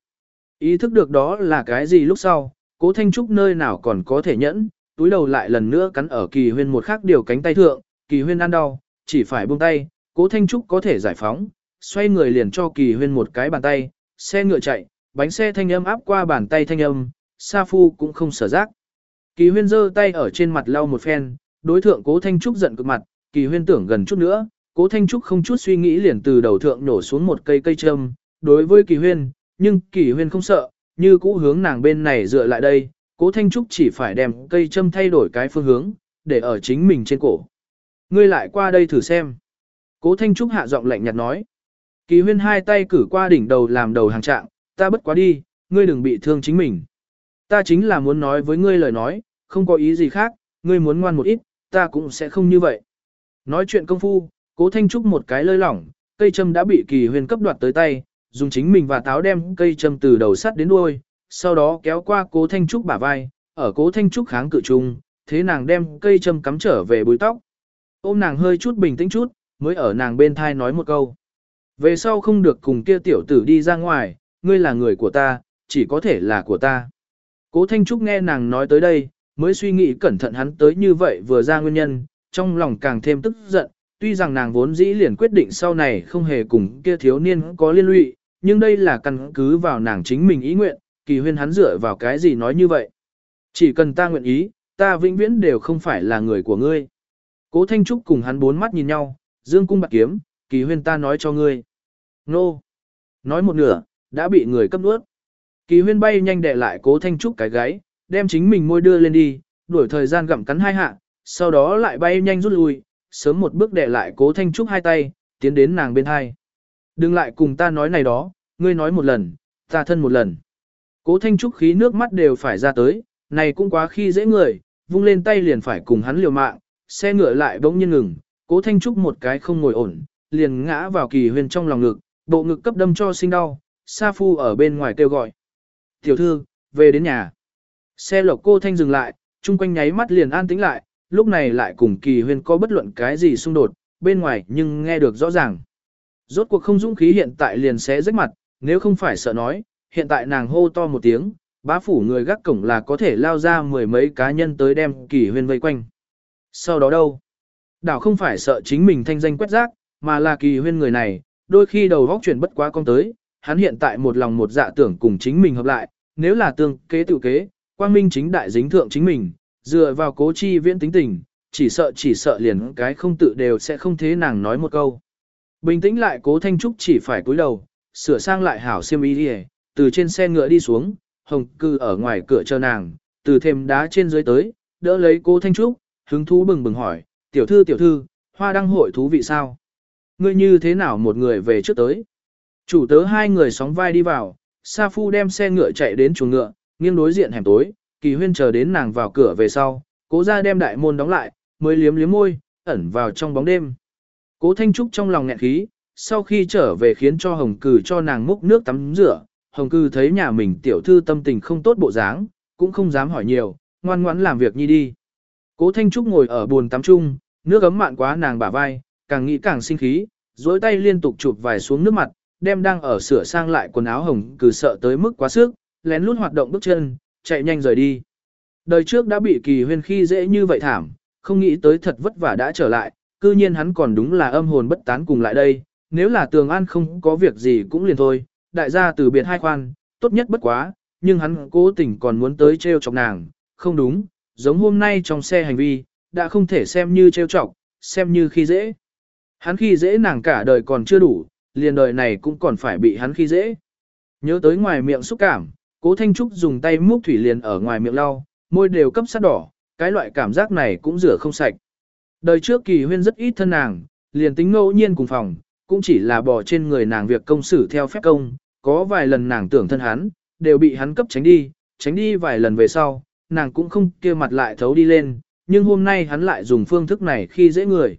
Ý thức được đó là cái gì lúc sau, cố thanh trúc nơi nào còn có thể nhẫn, túi đầu lại lần nữa cắn ở kỳ huyên một khắc điều cánh tay thượng, kỳ huyên ăn đau, chỉ phải buông tay, cố thanh trúc có thể giải phóng, xoay người liền cho kỳ huyên một cái bàn tay, xe ngựa chạy, bánh xe thanh âm áp qua bàn tay thanh âm, Sa Phu cũng không sở giác. Kỳ huyên giơ tay ở trên mặt lau một phen, đối thượng cố thanh trúc giận cực mặt, kỳ huyên tưởng gần chút nữa, cố Thanh Trúc không chút suy nghĩ liền từ đầu thượng nổ xuống một cây cây châm, đối với kỳ huyên, nhưng kỳ huyên không sợ, như cũ hướng nàng bên này dựa lại đây, cố Thanh Trúc chỉ phải đem cây châm thay đổi cái phương hướng, để ở chính mình trên cổ. Ngươi lại qua đây thử xem. Cố Thanh Trúc hạ giọng lạnh nhạt nói. Kỳ huyên hai tay cử qua đỉnh đầu làm đầu hàng trạng, ta bất quá đi, ngươi đừng bị thương chính mình. Ta chính là muốn nói với ngươi lời nói, không có ý gì khác, ngươi muốn ngoan một ít, ta cũng sẽ không như vậy. Nói chuyện công phu, cố Thanh Trúc một cái lơi lỏng, cây châm đã bị kỳ huyên cấp đoạt tới tay, dùng chính mình và táo đem cây châm từ đầu sắt đến đuôi, sau đó kéo qua cố Thanh Trúc bả vai, ở cố Thanh Trúc kháng cự chung, thế nàng đem cây châm cắm trở về búi tóc. Ôm nàng hơi chút bình tĩnh chút, mới ở nàng bên thai nói một câu. Về sau không được cùng kia tiểu tử đi ra ngoài, ngươi là người của ta, chỉ có thể là của ta. Cố Thanh Trúc nghe nàng nói tới đây, mới suy nghĩ cẩn thận hắn tới như vậy vừa ra nguyên nhân, trong lòng càng thêm tức giận, tuy rằng nàng vốn dĩ liền quyết định sau này không hề cùng kia thiếu niên có liên lụy, nhưng đây là căn cứ vào nàng chính mình ý nguyện, kỳ huyên hắn dựa vào cái gì nói như vậy. Chỉ cần ta nguyện ý, ta vĩnh viễn đều không phải là người của ngươi. Cố Thanh Trúc cùng hắn bốn mắt nhìn nhau, dương cung bạc kiếm, kỳ huyên ta nói cho ngươi. Nô! Nói một nửa, đã bị người cấp nuốt. Kỳ huyên bay nhanh để lại cố Thanh Trúc cái gáy, đem chính mình môi đưa lên đi, đuổi thời gian gặm cắn hai hạ, sau đó lại bay nhanh rút lui, sớm một bước để lại cố Thanh Trúc hai tay, tiến đến nàng bên hai. Đừng lại cùng ta nói này đó, ngươi nói một lần, ta thân một lần. Cố Thanh Trúc khí nước mắt đều phải ra tới, này cũng quá khi dễ người, vung lên tay liền phải cùng hắn liều mạng, xe ngựa lại bỗng nhiên ngừng, Cố Thanh Trúc một cái không ngồi ổn, liền ngã vào kỳ huyền trong lòng ngực, bộ ngực cấp đâm cho sinh đau, Sa Phu ở bên ngoài kêu gọi. Tiểu thư, về đến nhà. Xe lộc cô Thanh dừng lại, chung quanh nháy mắt liền an tĩnh lại, lúc này lại cùng kỳ Huyên có bất luận cái gì xung đột, bên ngoài nhưng nghe được rõ ràng. Rốt cuộc không dũng khí hiện tại liền sẽ rách mặt, nếu không phải sợ nói, hiện tại nàng hô to một tiếng, bá phủ người gác cổng là có thể lao ra mười mấy cá nhân tới đem kỳ Huyên vây quanh. Sau đó đâu? Đảo không phải sợ chính mình thanh danh quét rác, mà là kỳ huyên người này, đôi khi đầu vóc chuyển bất quá con tới, hắn hiện tại một lòng một dạ tưởng cùng chính mình hợp lại, nếu là tương kế tự kế, quang minh chính đại dính thượng chính mình, dựa vào cố chi viễn tính tình, chỉ sợ chỉ sợ liền cái không tự đều sẽ không thế nàng nói một câu. Bình tĩnh lại cố thanh trúc chỉ phải cúi đầu, sửa sang lại hảo xiêm y đi từ trên xe ngựa đi xuống, hồng cư ở ngoài cửa chờ nàng, từ thêm đá trên dưới tới, đỡ lấy cố thanh trúc, hứng thú bừng bừng hỏi, tiểu thư tiểu thư, hoa đăng hội thú vị sao? Ngươi như thế nào một người về trước tới? Chủ tớ hai người sóng vai đi vào, Sa Phu đem xe ngựa chạy đến chuồng ngựa, nghiêng đối diện hẻm tối, kỳ huyên chờ đến nàng vào cửa về sau, cố ra đem đại môn đóng lại, mới liếm liếm môi, ẩn vào trong bóng đêm. Cố Thanh Trúc trong lòng nghẹn khí, sau khi trở về khiến cho Hồng Cừ cho nàng múc nước tắm rửa, Hồng Cừ thấy nhà mình tiểu thư tâm tình không tốt bộ dáng, cũng không dám hỏi nhiều, ngoan ngoãn làm việc nhi đi. Cố Thanh Trúc ngồi ở buồn tắm chung, nước ấm mạn quá nàng bả vai, càng nghĩ càng sinh khí, duỗi tay liên tục chụp vài xuống nước mặt, đem đang ở sửa sang lại quần áo hồng cử sợ tới mức quá sức, lén lút hoạt động bước chân, chạy nhanh rời đi. Đời trước đã bị kỳ huyên khi dễ như vậy thảm, không nghĩ tới thật vất vả đã trở lại, cư nhiên hắn còn đúng là âm hồn bất tán cùng lại đây, nếu là tường an không có việc gì cũng liền thôi, đại gia từ biệt hai khoan, tốt nhất bất quá, nhưng hắn cố tình còn muốn tới treo chọc nàng, không đúng, giống hôm nay trong xe hành vi, đã không thể xem như treo chọc, xem như khi dễ. Hắn khi dễ nàng cả đời còn chưa đủ, liền đời này cũng còn phải bị hắn khi dễ. Nhớ tới ngoài miệng xúc cảm, cố Thanh Trúc dùng tay múc thủy liền ở ngoài miệng lau, môi đều cấp sát đỏ, cái loại cảm giác này cũng rửa không sạch. Đời trước kỳ huyên rất ít thân nàng, liền tính ngẫu nhiên cùng phòng, cũng chỉ là bỏ trên người nàng việc công xử theo phép công, có vài lần nàng tưởng thân hắn, đều bị hắn cấp tránh đi, tránh đi vài lần về sau, nàng cũng không kia mặt lại thấu đi lên, nhưng hôm nay hắn lại dùng phương thức này khi dễ người.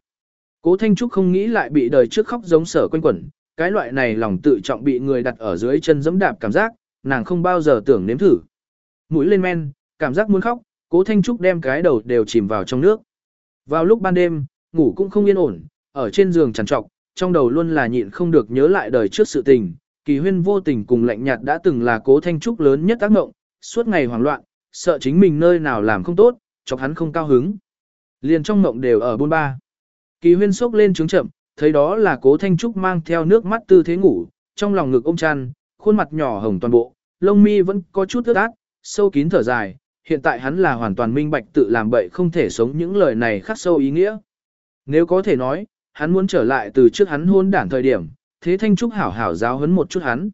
Cố Thanh Trúc không nghĩ lại bị đời trước khóc giống sở quanh quẩn, cái loại này lòng tự trọng bị người đặt ở dưới chân giẫm đạp cảm giác, nàng không bao giờ tưởng nếm thử. Mũi lên men, cảm giác muốn khóc, Cố Thanh Trúc đem cái đầu đều chìm vào trong nước. Vào lúc ban đêm, ngủ cũng không yên ổn, ở trên giường trằn trọc, trong đầu luôn là nhịn không được nhớ lại đời trước sự tình. Kỳ huyên vô tình cùng lạnh nhạt đã từng là Cố Thanh Trúc lớn nhất tác ngộng, suốt ngày hoảng loạn, sợ chính mình nơi nào làm không tốt, chọc hắn không cao hứng. Liền trong ngộng đều ở buôn ba. Kỳ huyên sốc lên trướng chậm, thấy đó là cố thanh trúc mang theo nước mắt tư thế ngủ, trong lòng ngực ôm chăn, khuôn mặt nhỏ hồng toàn bộ, lông mi vẫn có chút ướt át, sâu kín thở dài, hiện tại hắn là hoàn toàn minh bạch tự làm bậy không thể sống những lời này khắc sâu ý nghĩa. Nếu có thể nói, hắn muốn trở lại từ trước hắn hôn đản thời điểm, thế Thanh Trúc hảo hảo giáo huấn một chút hắn.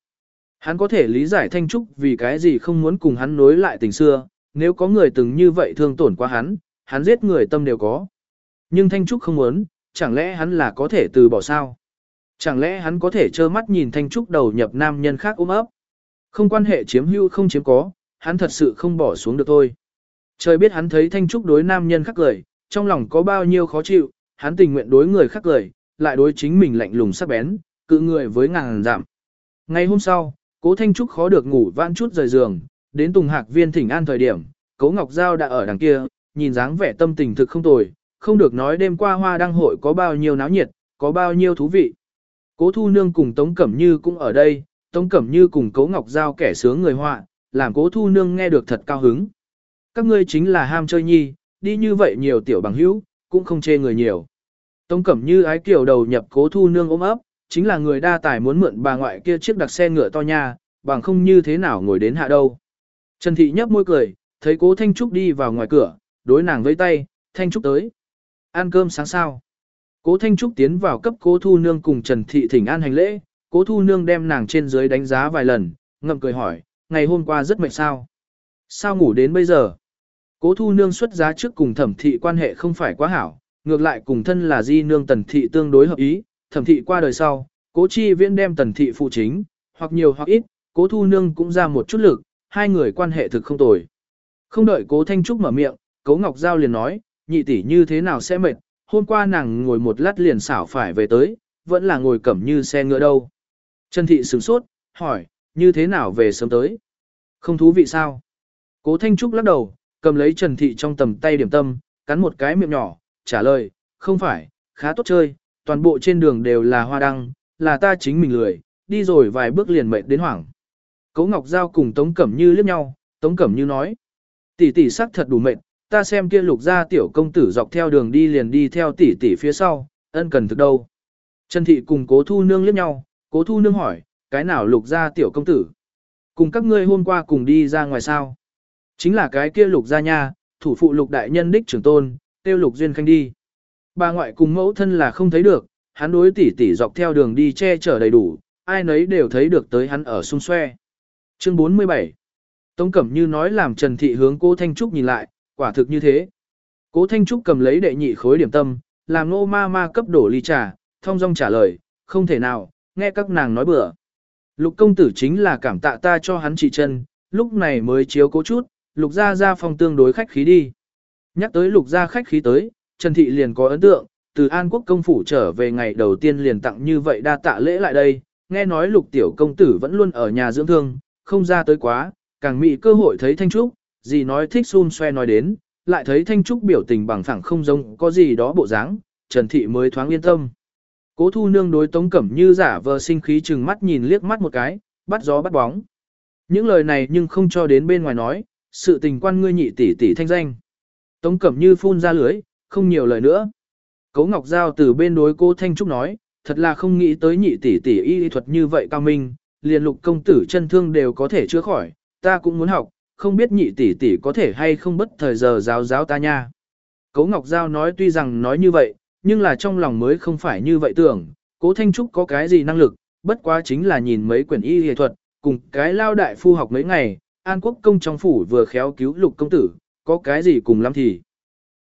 Hắn có thể lý giải Thanh Trúc vì cái gì không muốn cùng hắn nối lại tình xưa, nếu có người từng như vậy thương tổn quá hắn, hắn giết người tâm đều có. Nhưng Thanh Trúc không muốn, chẳng lẽ hắn là có thể từ bỏ sao? Chẳng lẽ hắn có thể trơ mắt nhìn Thanh Trúc đầu nhập nam nhân khác ôm ấp? Không quan hệ chiếm hữu không chiếm có, hắn thật sự không bỏ xuống được thôi. Trời biết hắn thấy Thanh Trúc đối nam nhân khác cười, trong lòng có bao nhiêu khó chịu, hắn tình nguyện đối người khác cười, lại đối chính mình lạnh lùng sắc bén, cự người với ngàn giảm. Ngày hôm sau, Cố Thanh Trúc khó được ngủ vãn chút rời giường, đến Tùng Hạc Viên thỉnh an thời điểm, Cố Ngọc Giao đã ở đằng kia, nhìn dáng vẻ tâm tình thực không tồi, không được nói đêm qua hoa đăng hội có bao nhiêu náo nhiệt, có bao nhiêu thú vị. Cố Thu Nương cùng Tống Cẩm Như cũng ở đây, Tống Cẩm Như cùng Cố Ngọc Giao kẻ sướng người họa, làm Cố Thu Nương nghe được thật cao hứng. Các ngươi chính là ham chơi nhi, đi như vậy nhiều tiểu bằng hữu, cũng không chê người nhiều. Tống Cẩm Như ái kiểu đầu nhập Cố Thu Nương ôm ấp, chính là người đa tài muốn mượn bà ngoại kia chiếc đặc xe ngựa to nha, bằng không như thế nào ngồi đến hạ đâu. Trần Thị nhấp môi cười, thấy Cố Thanh Trúc đi vào ngoài cửa, đối nàng với tay, Thanh Trúc tới. Ăn cơm sáng sao. Cố Thanh Trúc tiến vào cấp Cố Thu Nương cùng Trần Thị thỉnh an hành lễ, Cố Thu Nương đem nàng trên dưới đánh giá vài lần, ngậm cười hỏi, ngày hôm qua rất mệt sao? Sao ngủ đến bây giờ? Cố Thu Nương xuất giá trước cùng Thẩm Thị quan hệ không phải quá hảo, ngược lại cùng thân là Di Nương Tần Thị tương đối hợp ý, Thẩm Thị qua đời sau, Cố Chi Viễn đem Tần Thị phụ chính, hoặc nhiều hoặc ít, Cố Thu Nương cũng ra một chút lực, hai người quan hệ thực không tồi. Không đợi Cố Thanh Trúc mở miệng, Cố Ngọc Giao liền nói, nhị tỷ như thế nào sẽ mệt, hôm qua nàng ngồi một lát liền xảo phải về tới, vẫn là ngồi cẩm như xe ngựa đâu. Trần Thị sửng sốt, hỏi, như thế nào về sớm tới? Không thú vị sao? Cố Thanh Trúc lắc đầu, cầm lấy Trần Thị trong tầm tay điểm tâm, cắn một cái miệng nhỏ, trả lời, không phải, khá tốt chơi, toàn bộ trên đường đều là hoa đăng, là ta chính mình lười, đi rồi vài bước liền mệt đến hoảng. Cố Ngọc Giao cùng Tống Cẩm Như liếc nhau, Tống Cẩm Như nói, tỷ tỷ sắc thật đủ mệt, ta xem kia lục gia tiểu công tử dọc theo đường đi liền đi theo tỷ tỷ phía sau, ân cần thực đâu. Trần Thị cùng Cố Thu Nương liếc nhau, Cố Thu Nương hỏi, cái nào lục gia tiểu công tử? Cùng các ngươi hôm qua cùng đi ra ngoài sao? Chính là cái kia lục gia nha, thủ phụ lục đại nhân đích trưởng tôn, tiêu lục duyên khanh đi. Bà ngoại cùng mẫu thân là không thấy được, hắn đối tỷ tỷ dọc theo đường đi che chở đầy đủ, ai nấy đều thấy được tới hắn ở xung xoe. Chương 47 Tống Cẩm Như nói làm Trần Thị hướng cô Thanh Trúc nhìn lại, quả thực như thế. Cố Thanh Trúc cầm lấy đệ nhị khối điểm tâm, làm nô ma ma cấp đổ ly trà, thông dong trả lời, không thể nào, nghe các nàng nói bừa. Lục công tử chính là cảm tạ ta cho hắn trị chân, lúc này mới chiếu cố chút, lục gia gia phong tương đối khách khí đi. Nhắc tới lục gia khách khí tới, Trần Thị liền có ấn tượng, từ An Quốc công phủ trở về ngày đầu tiên liền tặng như vậy đa tạ lễ lại đây, nghe nói lục tiểu công tử vẫn luôn ở nhà dưỡng thương, không ra tới quá, càng mị cơ hội thấy Thanh Trúc, gì nói thích xun xoe nói đến, lại thấy Thanh Trúc biểu tình bằng phẳng không giống có gì đó bộ dáng, Trần Thị mới thoáng yên tâm. Cố thu nương đối Tống Cẩm Như giả vờ sinh khí chừng mắt nhìn liếc mắt một cái, bắt gió bắt bóng. Những lời này nhưng không cho đến bên ngoài nói, sự tình quan ngươi nhị tỷ tỷ thanh danh. Tống Cẩm Như phun ra lưới, không nhiều lời nữa. Cố Ngọc Giao từ bên đối cô Thanh Trúc nói, thật là không nghĩ tới nhị tỷ tỷ y thuật như vậy cao minh, liền lục công tử chân thương đều có thể chữa khỏi, ta cũng muốn học, không biết nhị tỷ tỷ có thể hay không bất thời giờ giáo giáo ta nha. Cố Ngọc Giao nói tuy rằng nói như vậy, nhưng là trong lòng mới không phải như vậy tưởng, cố Thanh Trúc có cái gì năng lực, bất quá chính là nhìn mấy quyển y y thuật, cùng cái lao đại phu học mấy ngày, An Quốc công trong phủ vừa khéo cứu lục công tử, có cái gì cùng lắm thì.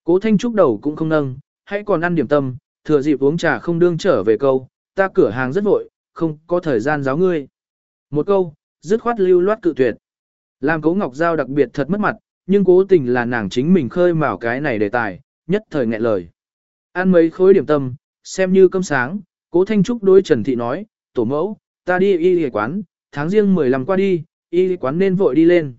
Cố Thanh Trúc đầu cũng không nâng, hãy còn ăn điểm tâm, thừa dịp uống trà không đương trở về câu, ta cửa hàng rất vội, không có thời gian giáo ngươi. Một câu, dứt khoát lưu loát cự tuyệt. Làm cố Ngọc Giao đặc biệt thật mất mặt, nhưng cố tình là nàng chính mình khơi mào cái này đề tài, nhất thời nghẹn lời. Ăn mấy khối điểm tâm, xem như cơm sáng, cố Thanh Trúc đối Trần Thị nói, tổ mẫu, ta đi y y quán, tháng riêng 15 qua đi, y quán nên vội đi lên.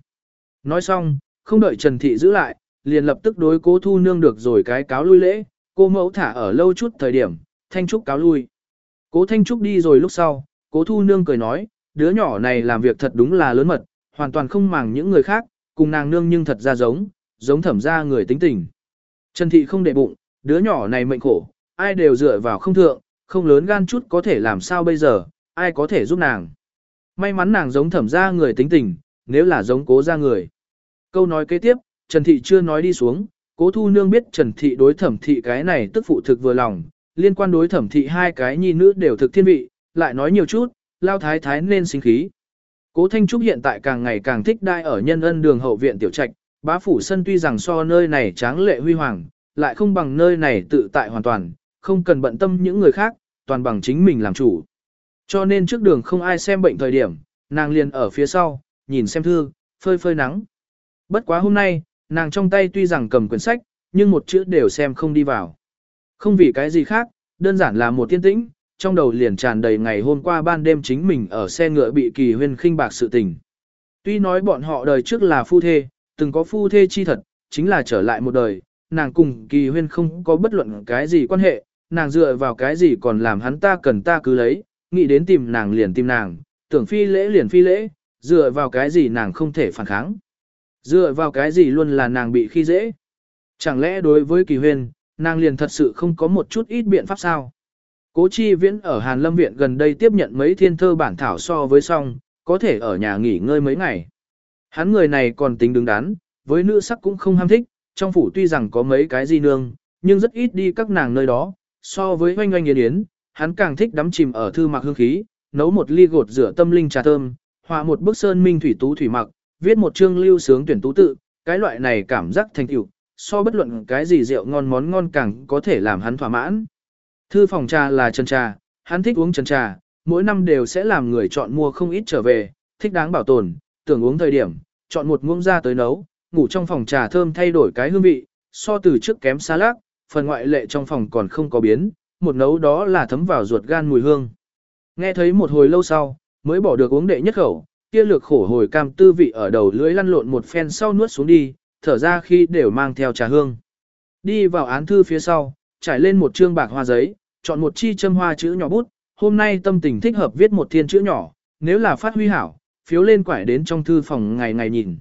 Nói xong, không đợi Trần Thị giữ lại, liền lập tức đối cố thu nương được rồi cái cáo lui lễ, cô mẫu thả ở lâu chút thời điểm, Thanh Trúc cáo lui. Cố Thanh Trúc đi rồi lúc sau, cố thu nương cười nói, đứa nhỏ này làm việc thật đúng là lớn mật, hoàn toàn không màng những người khác, cùng nàng nương nhưng thật ra giống, giống thẩm ra người tính tình. Trần Thị không để bụng, đứa nhỏ này mệnh khổ, ai đều dựa vào không thượng, không lớn gan chút có thể làm sao bây giờ, ai có thể giúp nàng. May mắn nàng giống thẩm ra người tính tình, nếu là giống cố ra người. Câu nói kế tiếp, Trần Thị chưa nói đi xuống, cố thu nương biết Trần Thị đối thẩm thị cái này tức phụ thực vừa lòng, liên quan đối thẩm thị hai cái nhi nữ đều thực thiên vị, lại nói nhiều chút, lao thái thái nên sinh khí. Cố Thanh Trúc hiện tại càng ngày càng thích đai ở nhân ân đường hậu viện tiểu trạch, bá phủ sân tuy rằng so nơi này tráng lệ huy hoàng, lại không bằng nơi này tự tại hoàn toàn, không cần bận tâm những người khác, toàn bằng chính mình làm chủ. Cho nên trước đường không ai xem bệnh thời điểm, nàng liền ở phía sau, nhìn xem thư, phơi phơi nắng. Bất quá hôm nay, nàng trong tay tuy rằng cầm quyển sách, nhưng một chữ đều xem không đi vào. Không vì cái gì khác, đơn giản là một tiên tĩnh, trong đầu liền tràn đầy ngày hôm qua ban đêm chính mình ở xe ngựa bị kỳ huyên khinh bạc sự tình. Tuy nói bọn họ đời trước là phu thê, từng có phu thê chi thật, chính là trở lại một đời, nàng cùng kỳ huyên không có bất luận cái gì quan hệ, nàng dựa vào cái gì còn làm hắn ta cần ta cứ lấy, nghĩ đến tìm nàng liền tìm nàng, tưởng phi lễ liền phi lễ, dựa vào cái gì nàng không thể phản kháng. Dựa vào cái gì luôn là nàng bị khi dễ. Chẳng lẽ đối với kỳ huyên, nàng liền thật sự không có một chút ít biện pháp sao? Cố chi viễn ở Hàn Lâm Viện gần đây tiếp nhận mấy thiên thơ bản thảo so với song, có thể ở nhà nghỉ ngơi mấy ngày. Hắn người này còn tính đứng đắn, với nữ sắc cũng không ham thích, trong phủ tuy rằng có mấy cái di nương, nhưng rất ít đi các nàng nơi đó, so với oanh oanh yến yến, hắn càng thích đắm chìm ở thư mặc hương khí, nấu một ly gột rửa tâm linh trà thơm, hòa một bức sơn minh thủy tú thủy mặc, viết một chương lưu sướng tuyển tú tự, cái loại này cảm giác thành tựu, so bất luận cái gì rượu ngon món ngon càng có thể làm hắn thỏa mãn. Thư phòng trà là chân trà, hắn thích uống chân trà, mỗi năm đều sẽ làm người chọn mua không ít trở về, thích đáng bảo tồn, tưởng uống thời điểm, chọn một muỗng ra tới nấu, ngủ trong phòng trà thơm thay đổi cái hương vị, so từ trước kém xa lác, phần ngoại lệ trong phòng còn không có biến, một nấu đó là thấm vào ruột gan mùi hương. Nghe thấy một hồi lâu sau, mới bỏ được uống đệ nhất khẩu, kia lược khổ hồi cam tư vị ở đầu lưỡi lăn lộn một phen sau nuốt xuống đi, thở ra khi đều mang theo trà hương. Đi vào án thư phía sau, trải lên một trương bạc hoa giấy, chọn một chi châm hoa chữ nhỏ bút, hôm nay tâm tình thích hợp viết một thiên chữ nhỏ, nếu là phát huy hảo, phiếu lên quải đến trong thư phòng ngày ngày nhìn.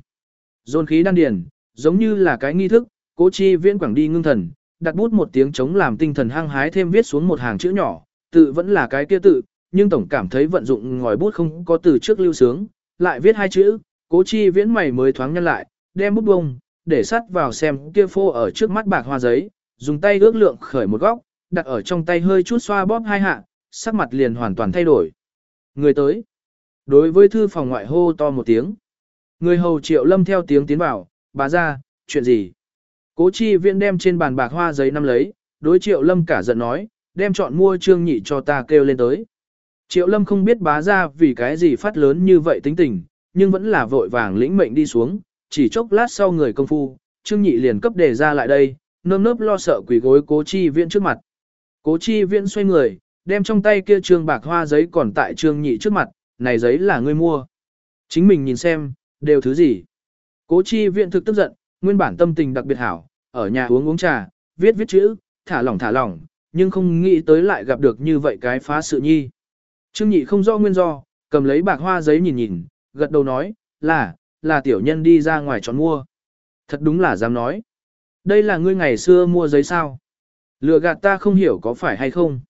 Dồn khí đan điền, giống như là cái nghi thức, cố chi viễn quảng đi ngưng thần, đặt bút một tiếng chống làm tinh thần hăng hái thêm viết xuống một hàng chữ nhỏ, tự vẫn là cái kia tự, nhưng tổng cảm thấy vận dụng ngòi bút không có từ trước lưu sướng, lại viết hai chữ, cố chi viễn mày mới thoáng nhân lại, đem bút bông, để sắt vào xem kia phô ở trước mắt bạc hoa giấy, dùng tay ước lượng khởi một góc, đặt ở trong tay hơi chút xoa bóp hai hạ, sắc mặt liền hoàn toàn thay đổi. Người tới. Đối với thư phòng ngoại hô to một tiếng. Người hầu triệu lâm theo tiếng tiến vào, bà ra, chuyện gì? Cố chi viện đem trên bàn bạc hoa giấy năm lấy, đối triệu lâm cả giận nói, đem chọn mua trương nhị cho ta kêu lên tới. Triệu lâm không biết bá ra vì cái gì phát lớn như vậy tính tình, nhưng vẫn là vội vàng lĩnh mệnh đi xuống, chỉ chốc lát sau người công phu, trương nhị liền cấp đề ra lại đây, nơm nớp lo sợ quỷ gối cố chi viện trước mặt. Cố chi Viễn xoay người, đem trong tay kia trương bạc hoa giấy còn tại trương nhị trước mặt, này giấy là ngươi mua. Chính mình nhìn xem, đều thứ gì. Cố chi viện thực tức giận, nguyên bản tâm tình đặc biệt hảo, ở nhà uống uống trà, viết viết chữ, thả lỏng thả lỏng, nhưng không nghĩ tới lại gặp được như vậy cái phá sự nhi. Trương nhị không rõ nguyên do, cầm lấy bạc hoa giấy nhìn nhìn, gật đầu nói, là, là tiểu nhân đi ra ngoài chọn mua. Thật đúng là dám nói. Đây là ngươi ngày xưa mua giấy sao. Lừa gạt ta không hiểu có phải hay không.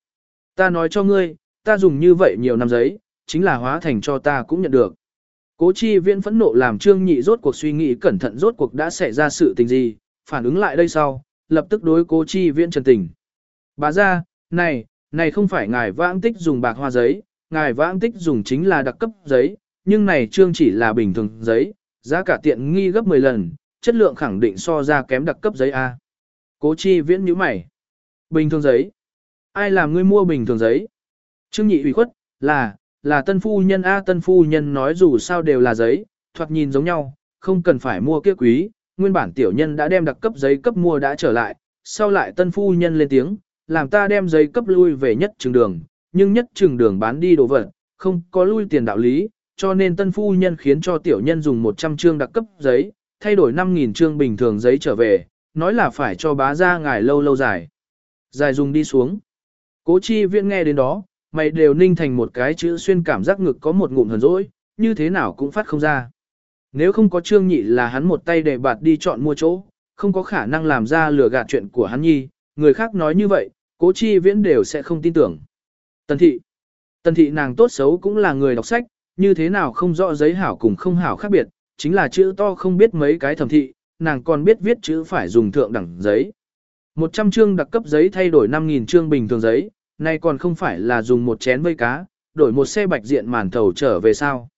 Ta nói cho ngươi, ta dùng như vậy nhiều năm giấy, chính là hóa thành cho ta cũng nhận được. Cố chi viễn phẫn nộ làm trương nhị rốt cuộc suy nghĩ cẩn thận rốt cuộc đã xảy ra sự tình gì, phản ứng lại đây sau, lập tức đối cố chi viễn trần tình. Bà ra, này, này không phải ngài vãng tích dùng bạc hoa giấy, ngài vãng tích dùng chính là đặc cấp giấy, nhưng này trương chỉ là bình thường giấy, giá cả tiện nghi gấp 10 lần, chất lượng khẳng định so ra kém đặc cấp giấy A. Cố chi viễn nhíu mày. Bình thường giấy. Ai làm ngươi mua bình thường giấy? Trương nhị ủy khuất, là, là tân phu nhân A tân phu nhân nói dù sao đều là giấy, thoạt nhìn giống nhau, không cần phải mua kia quý, nguyên bản tiểu nhân đã đem đặc cấp giấy cấp mua đã trở lại, sau lại tân phu nhân lên tiếng, làm ta đem giấy cấp lui về nhất trường đường, nhưng nhất trường đường bán đi đồ vật, không có lui tiền đạo lý, cho nên tân phu nhân khiến cho tiểu nhân dùng 100 trương đặc cấp giấy, thay đổi 5.000 trương bình thường giấy trở về, nói là phải cho bá ra ngài lâu lâu dài. Dài dùng đi xuống. Cố chi viện nghe đến đó, mày đều ninh thành một cái chữ xuyên cảm giác ngực có một ngụm hờn dỗi, như thế nào cũng phát không ra. Nếu không có trương nhị là hắn một tay để bạt đi chọn mua chỗ, không có khả năng làm ra lừa gạt chuyện của hắn nhi, người khác nói như vậy, cố chi viễn đều sẽ không tin tưởng. Tần thị. Tần thị nàng tốt xấu cũng là người đọc sách, như thế nào không rõ giấy hảo cùng không hảo khác biệt, chính là chữ to không biết mấy cái thẩm thị, nàng còn biết viết chữ phải dùng thượng đẳng giấy. 100 chương đặc cấp giấy thay đổi 5.000 chương bình thường giấy, này còn không phải là dùng một chén vây cá, đổi một xe bạch diện màn thầu trở về sao.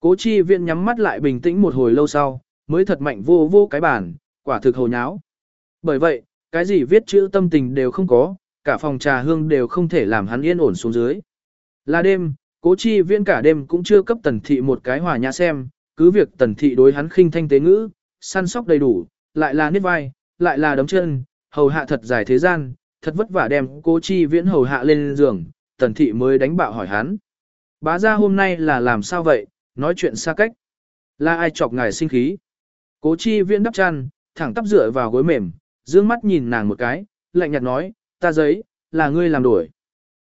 Cố chi viện nhắm mắt lại bình tĩnh một hồi lâu sau, mới thật mạnh vô vô cái bản, quả thực hồ nháo. Bởi vậy, cái gì viết chữ tâm tình đều không có, cả phòng trà hương đều không thể làm hắn yên ổn xuống dưới. Là đêm, cố chi viễn cả đêm cũng chưa cấp tần thị một cái hòa nhã xem, cứ việc tần thị đối hắn khinh thanh tế ngữ, săn sóc đầy đủ, lại là niết vai, lại là đấm chân, hầu hạ thật dài thế gian, thật vất vả đem cố chi viễn hầu hạ lên giường, tần thị mới đánh bạo hỏi hắn. Bá ra hôm nay là làm sao vậy, nói chuyện xa cách. Là ai chọc ngài sinh khí. Cố chi viễn đắp chăn, thẳng tắp dựa vào gối mềm, dương mắt nhìn nàng một cái, lạnh nhạt nói, ta giấy, là ngươi làm đuổi.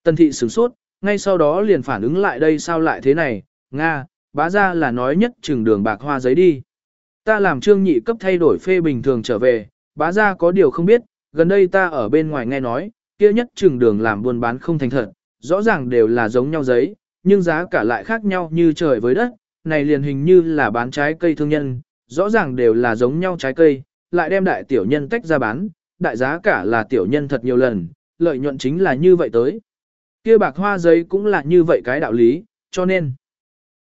Tần thị sửng sốt, ngay sau đó liền phản ứng lại đây sao lại thế này, Nga, bá ra là nói nhất chừng đường bạc hoa giấy đi. Ta làm trương nhị cấp thay đổi phê bình thường trở về, bá ra có điều không biết, gần đây ta ở bên ngoài nghe nói, kia nhất trường đường làm buôn bán không thành thật, rõ ràng đều là giống nhau giấy, nhưng giá cả lại khác nhau như trời với đất, này liền hình như là bán trái cây thương nhân, rõ ràng đều là giống nhau trái cây, lại đem đại tiểu nhân tách ra bán, đại giá cả là tiểu nhân thật nhiều lần, lợi nhuận chính là như vậy tới. Kia bạc hoa giấy cũng là như vậy cái đạo lý, cho nên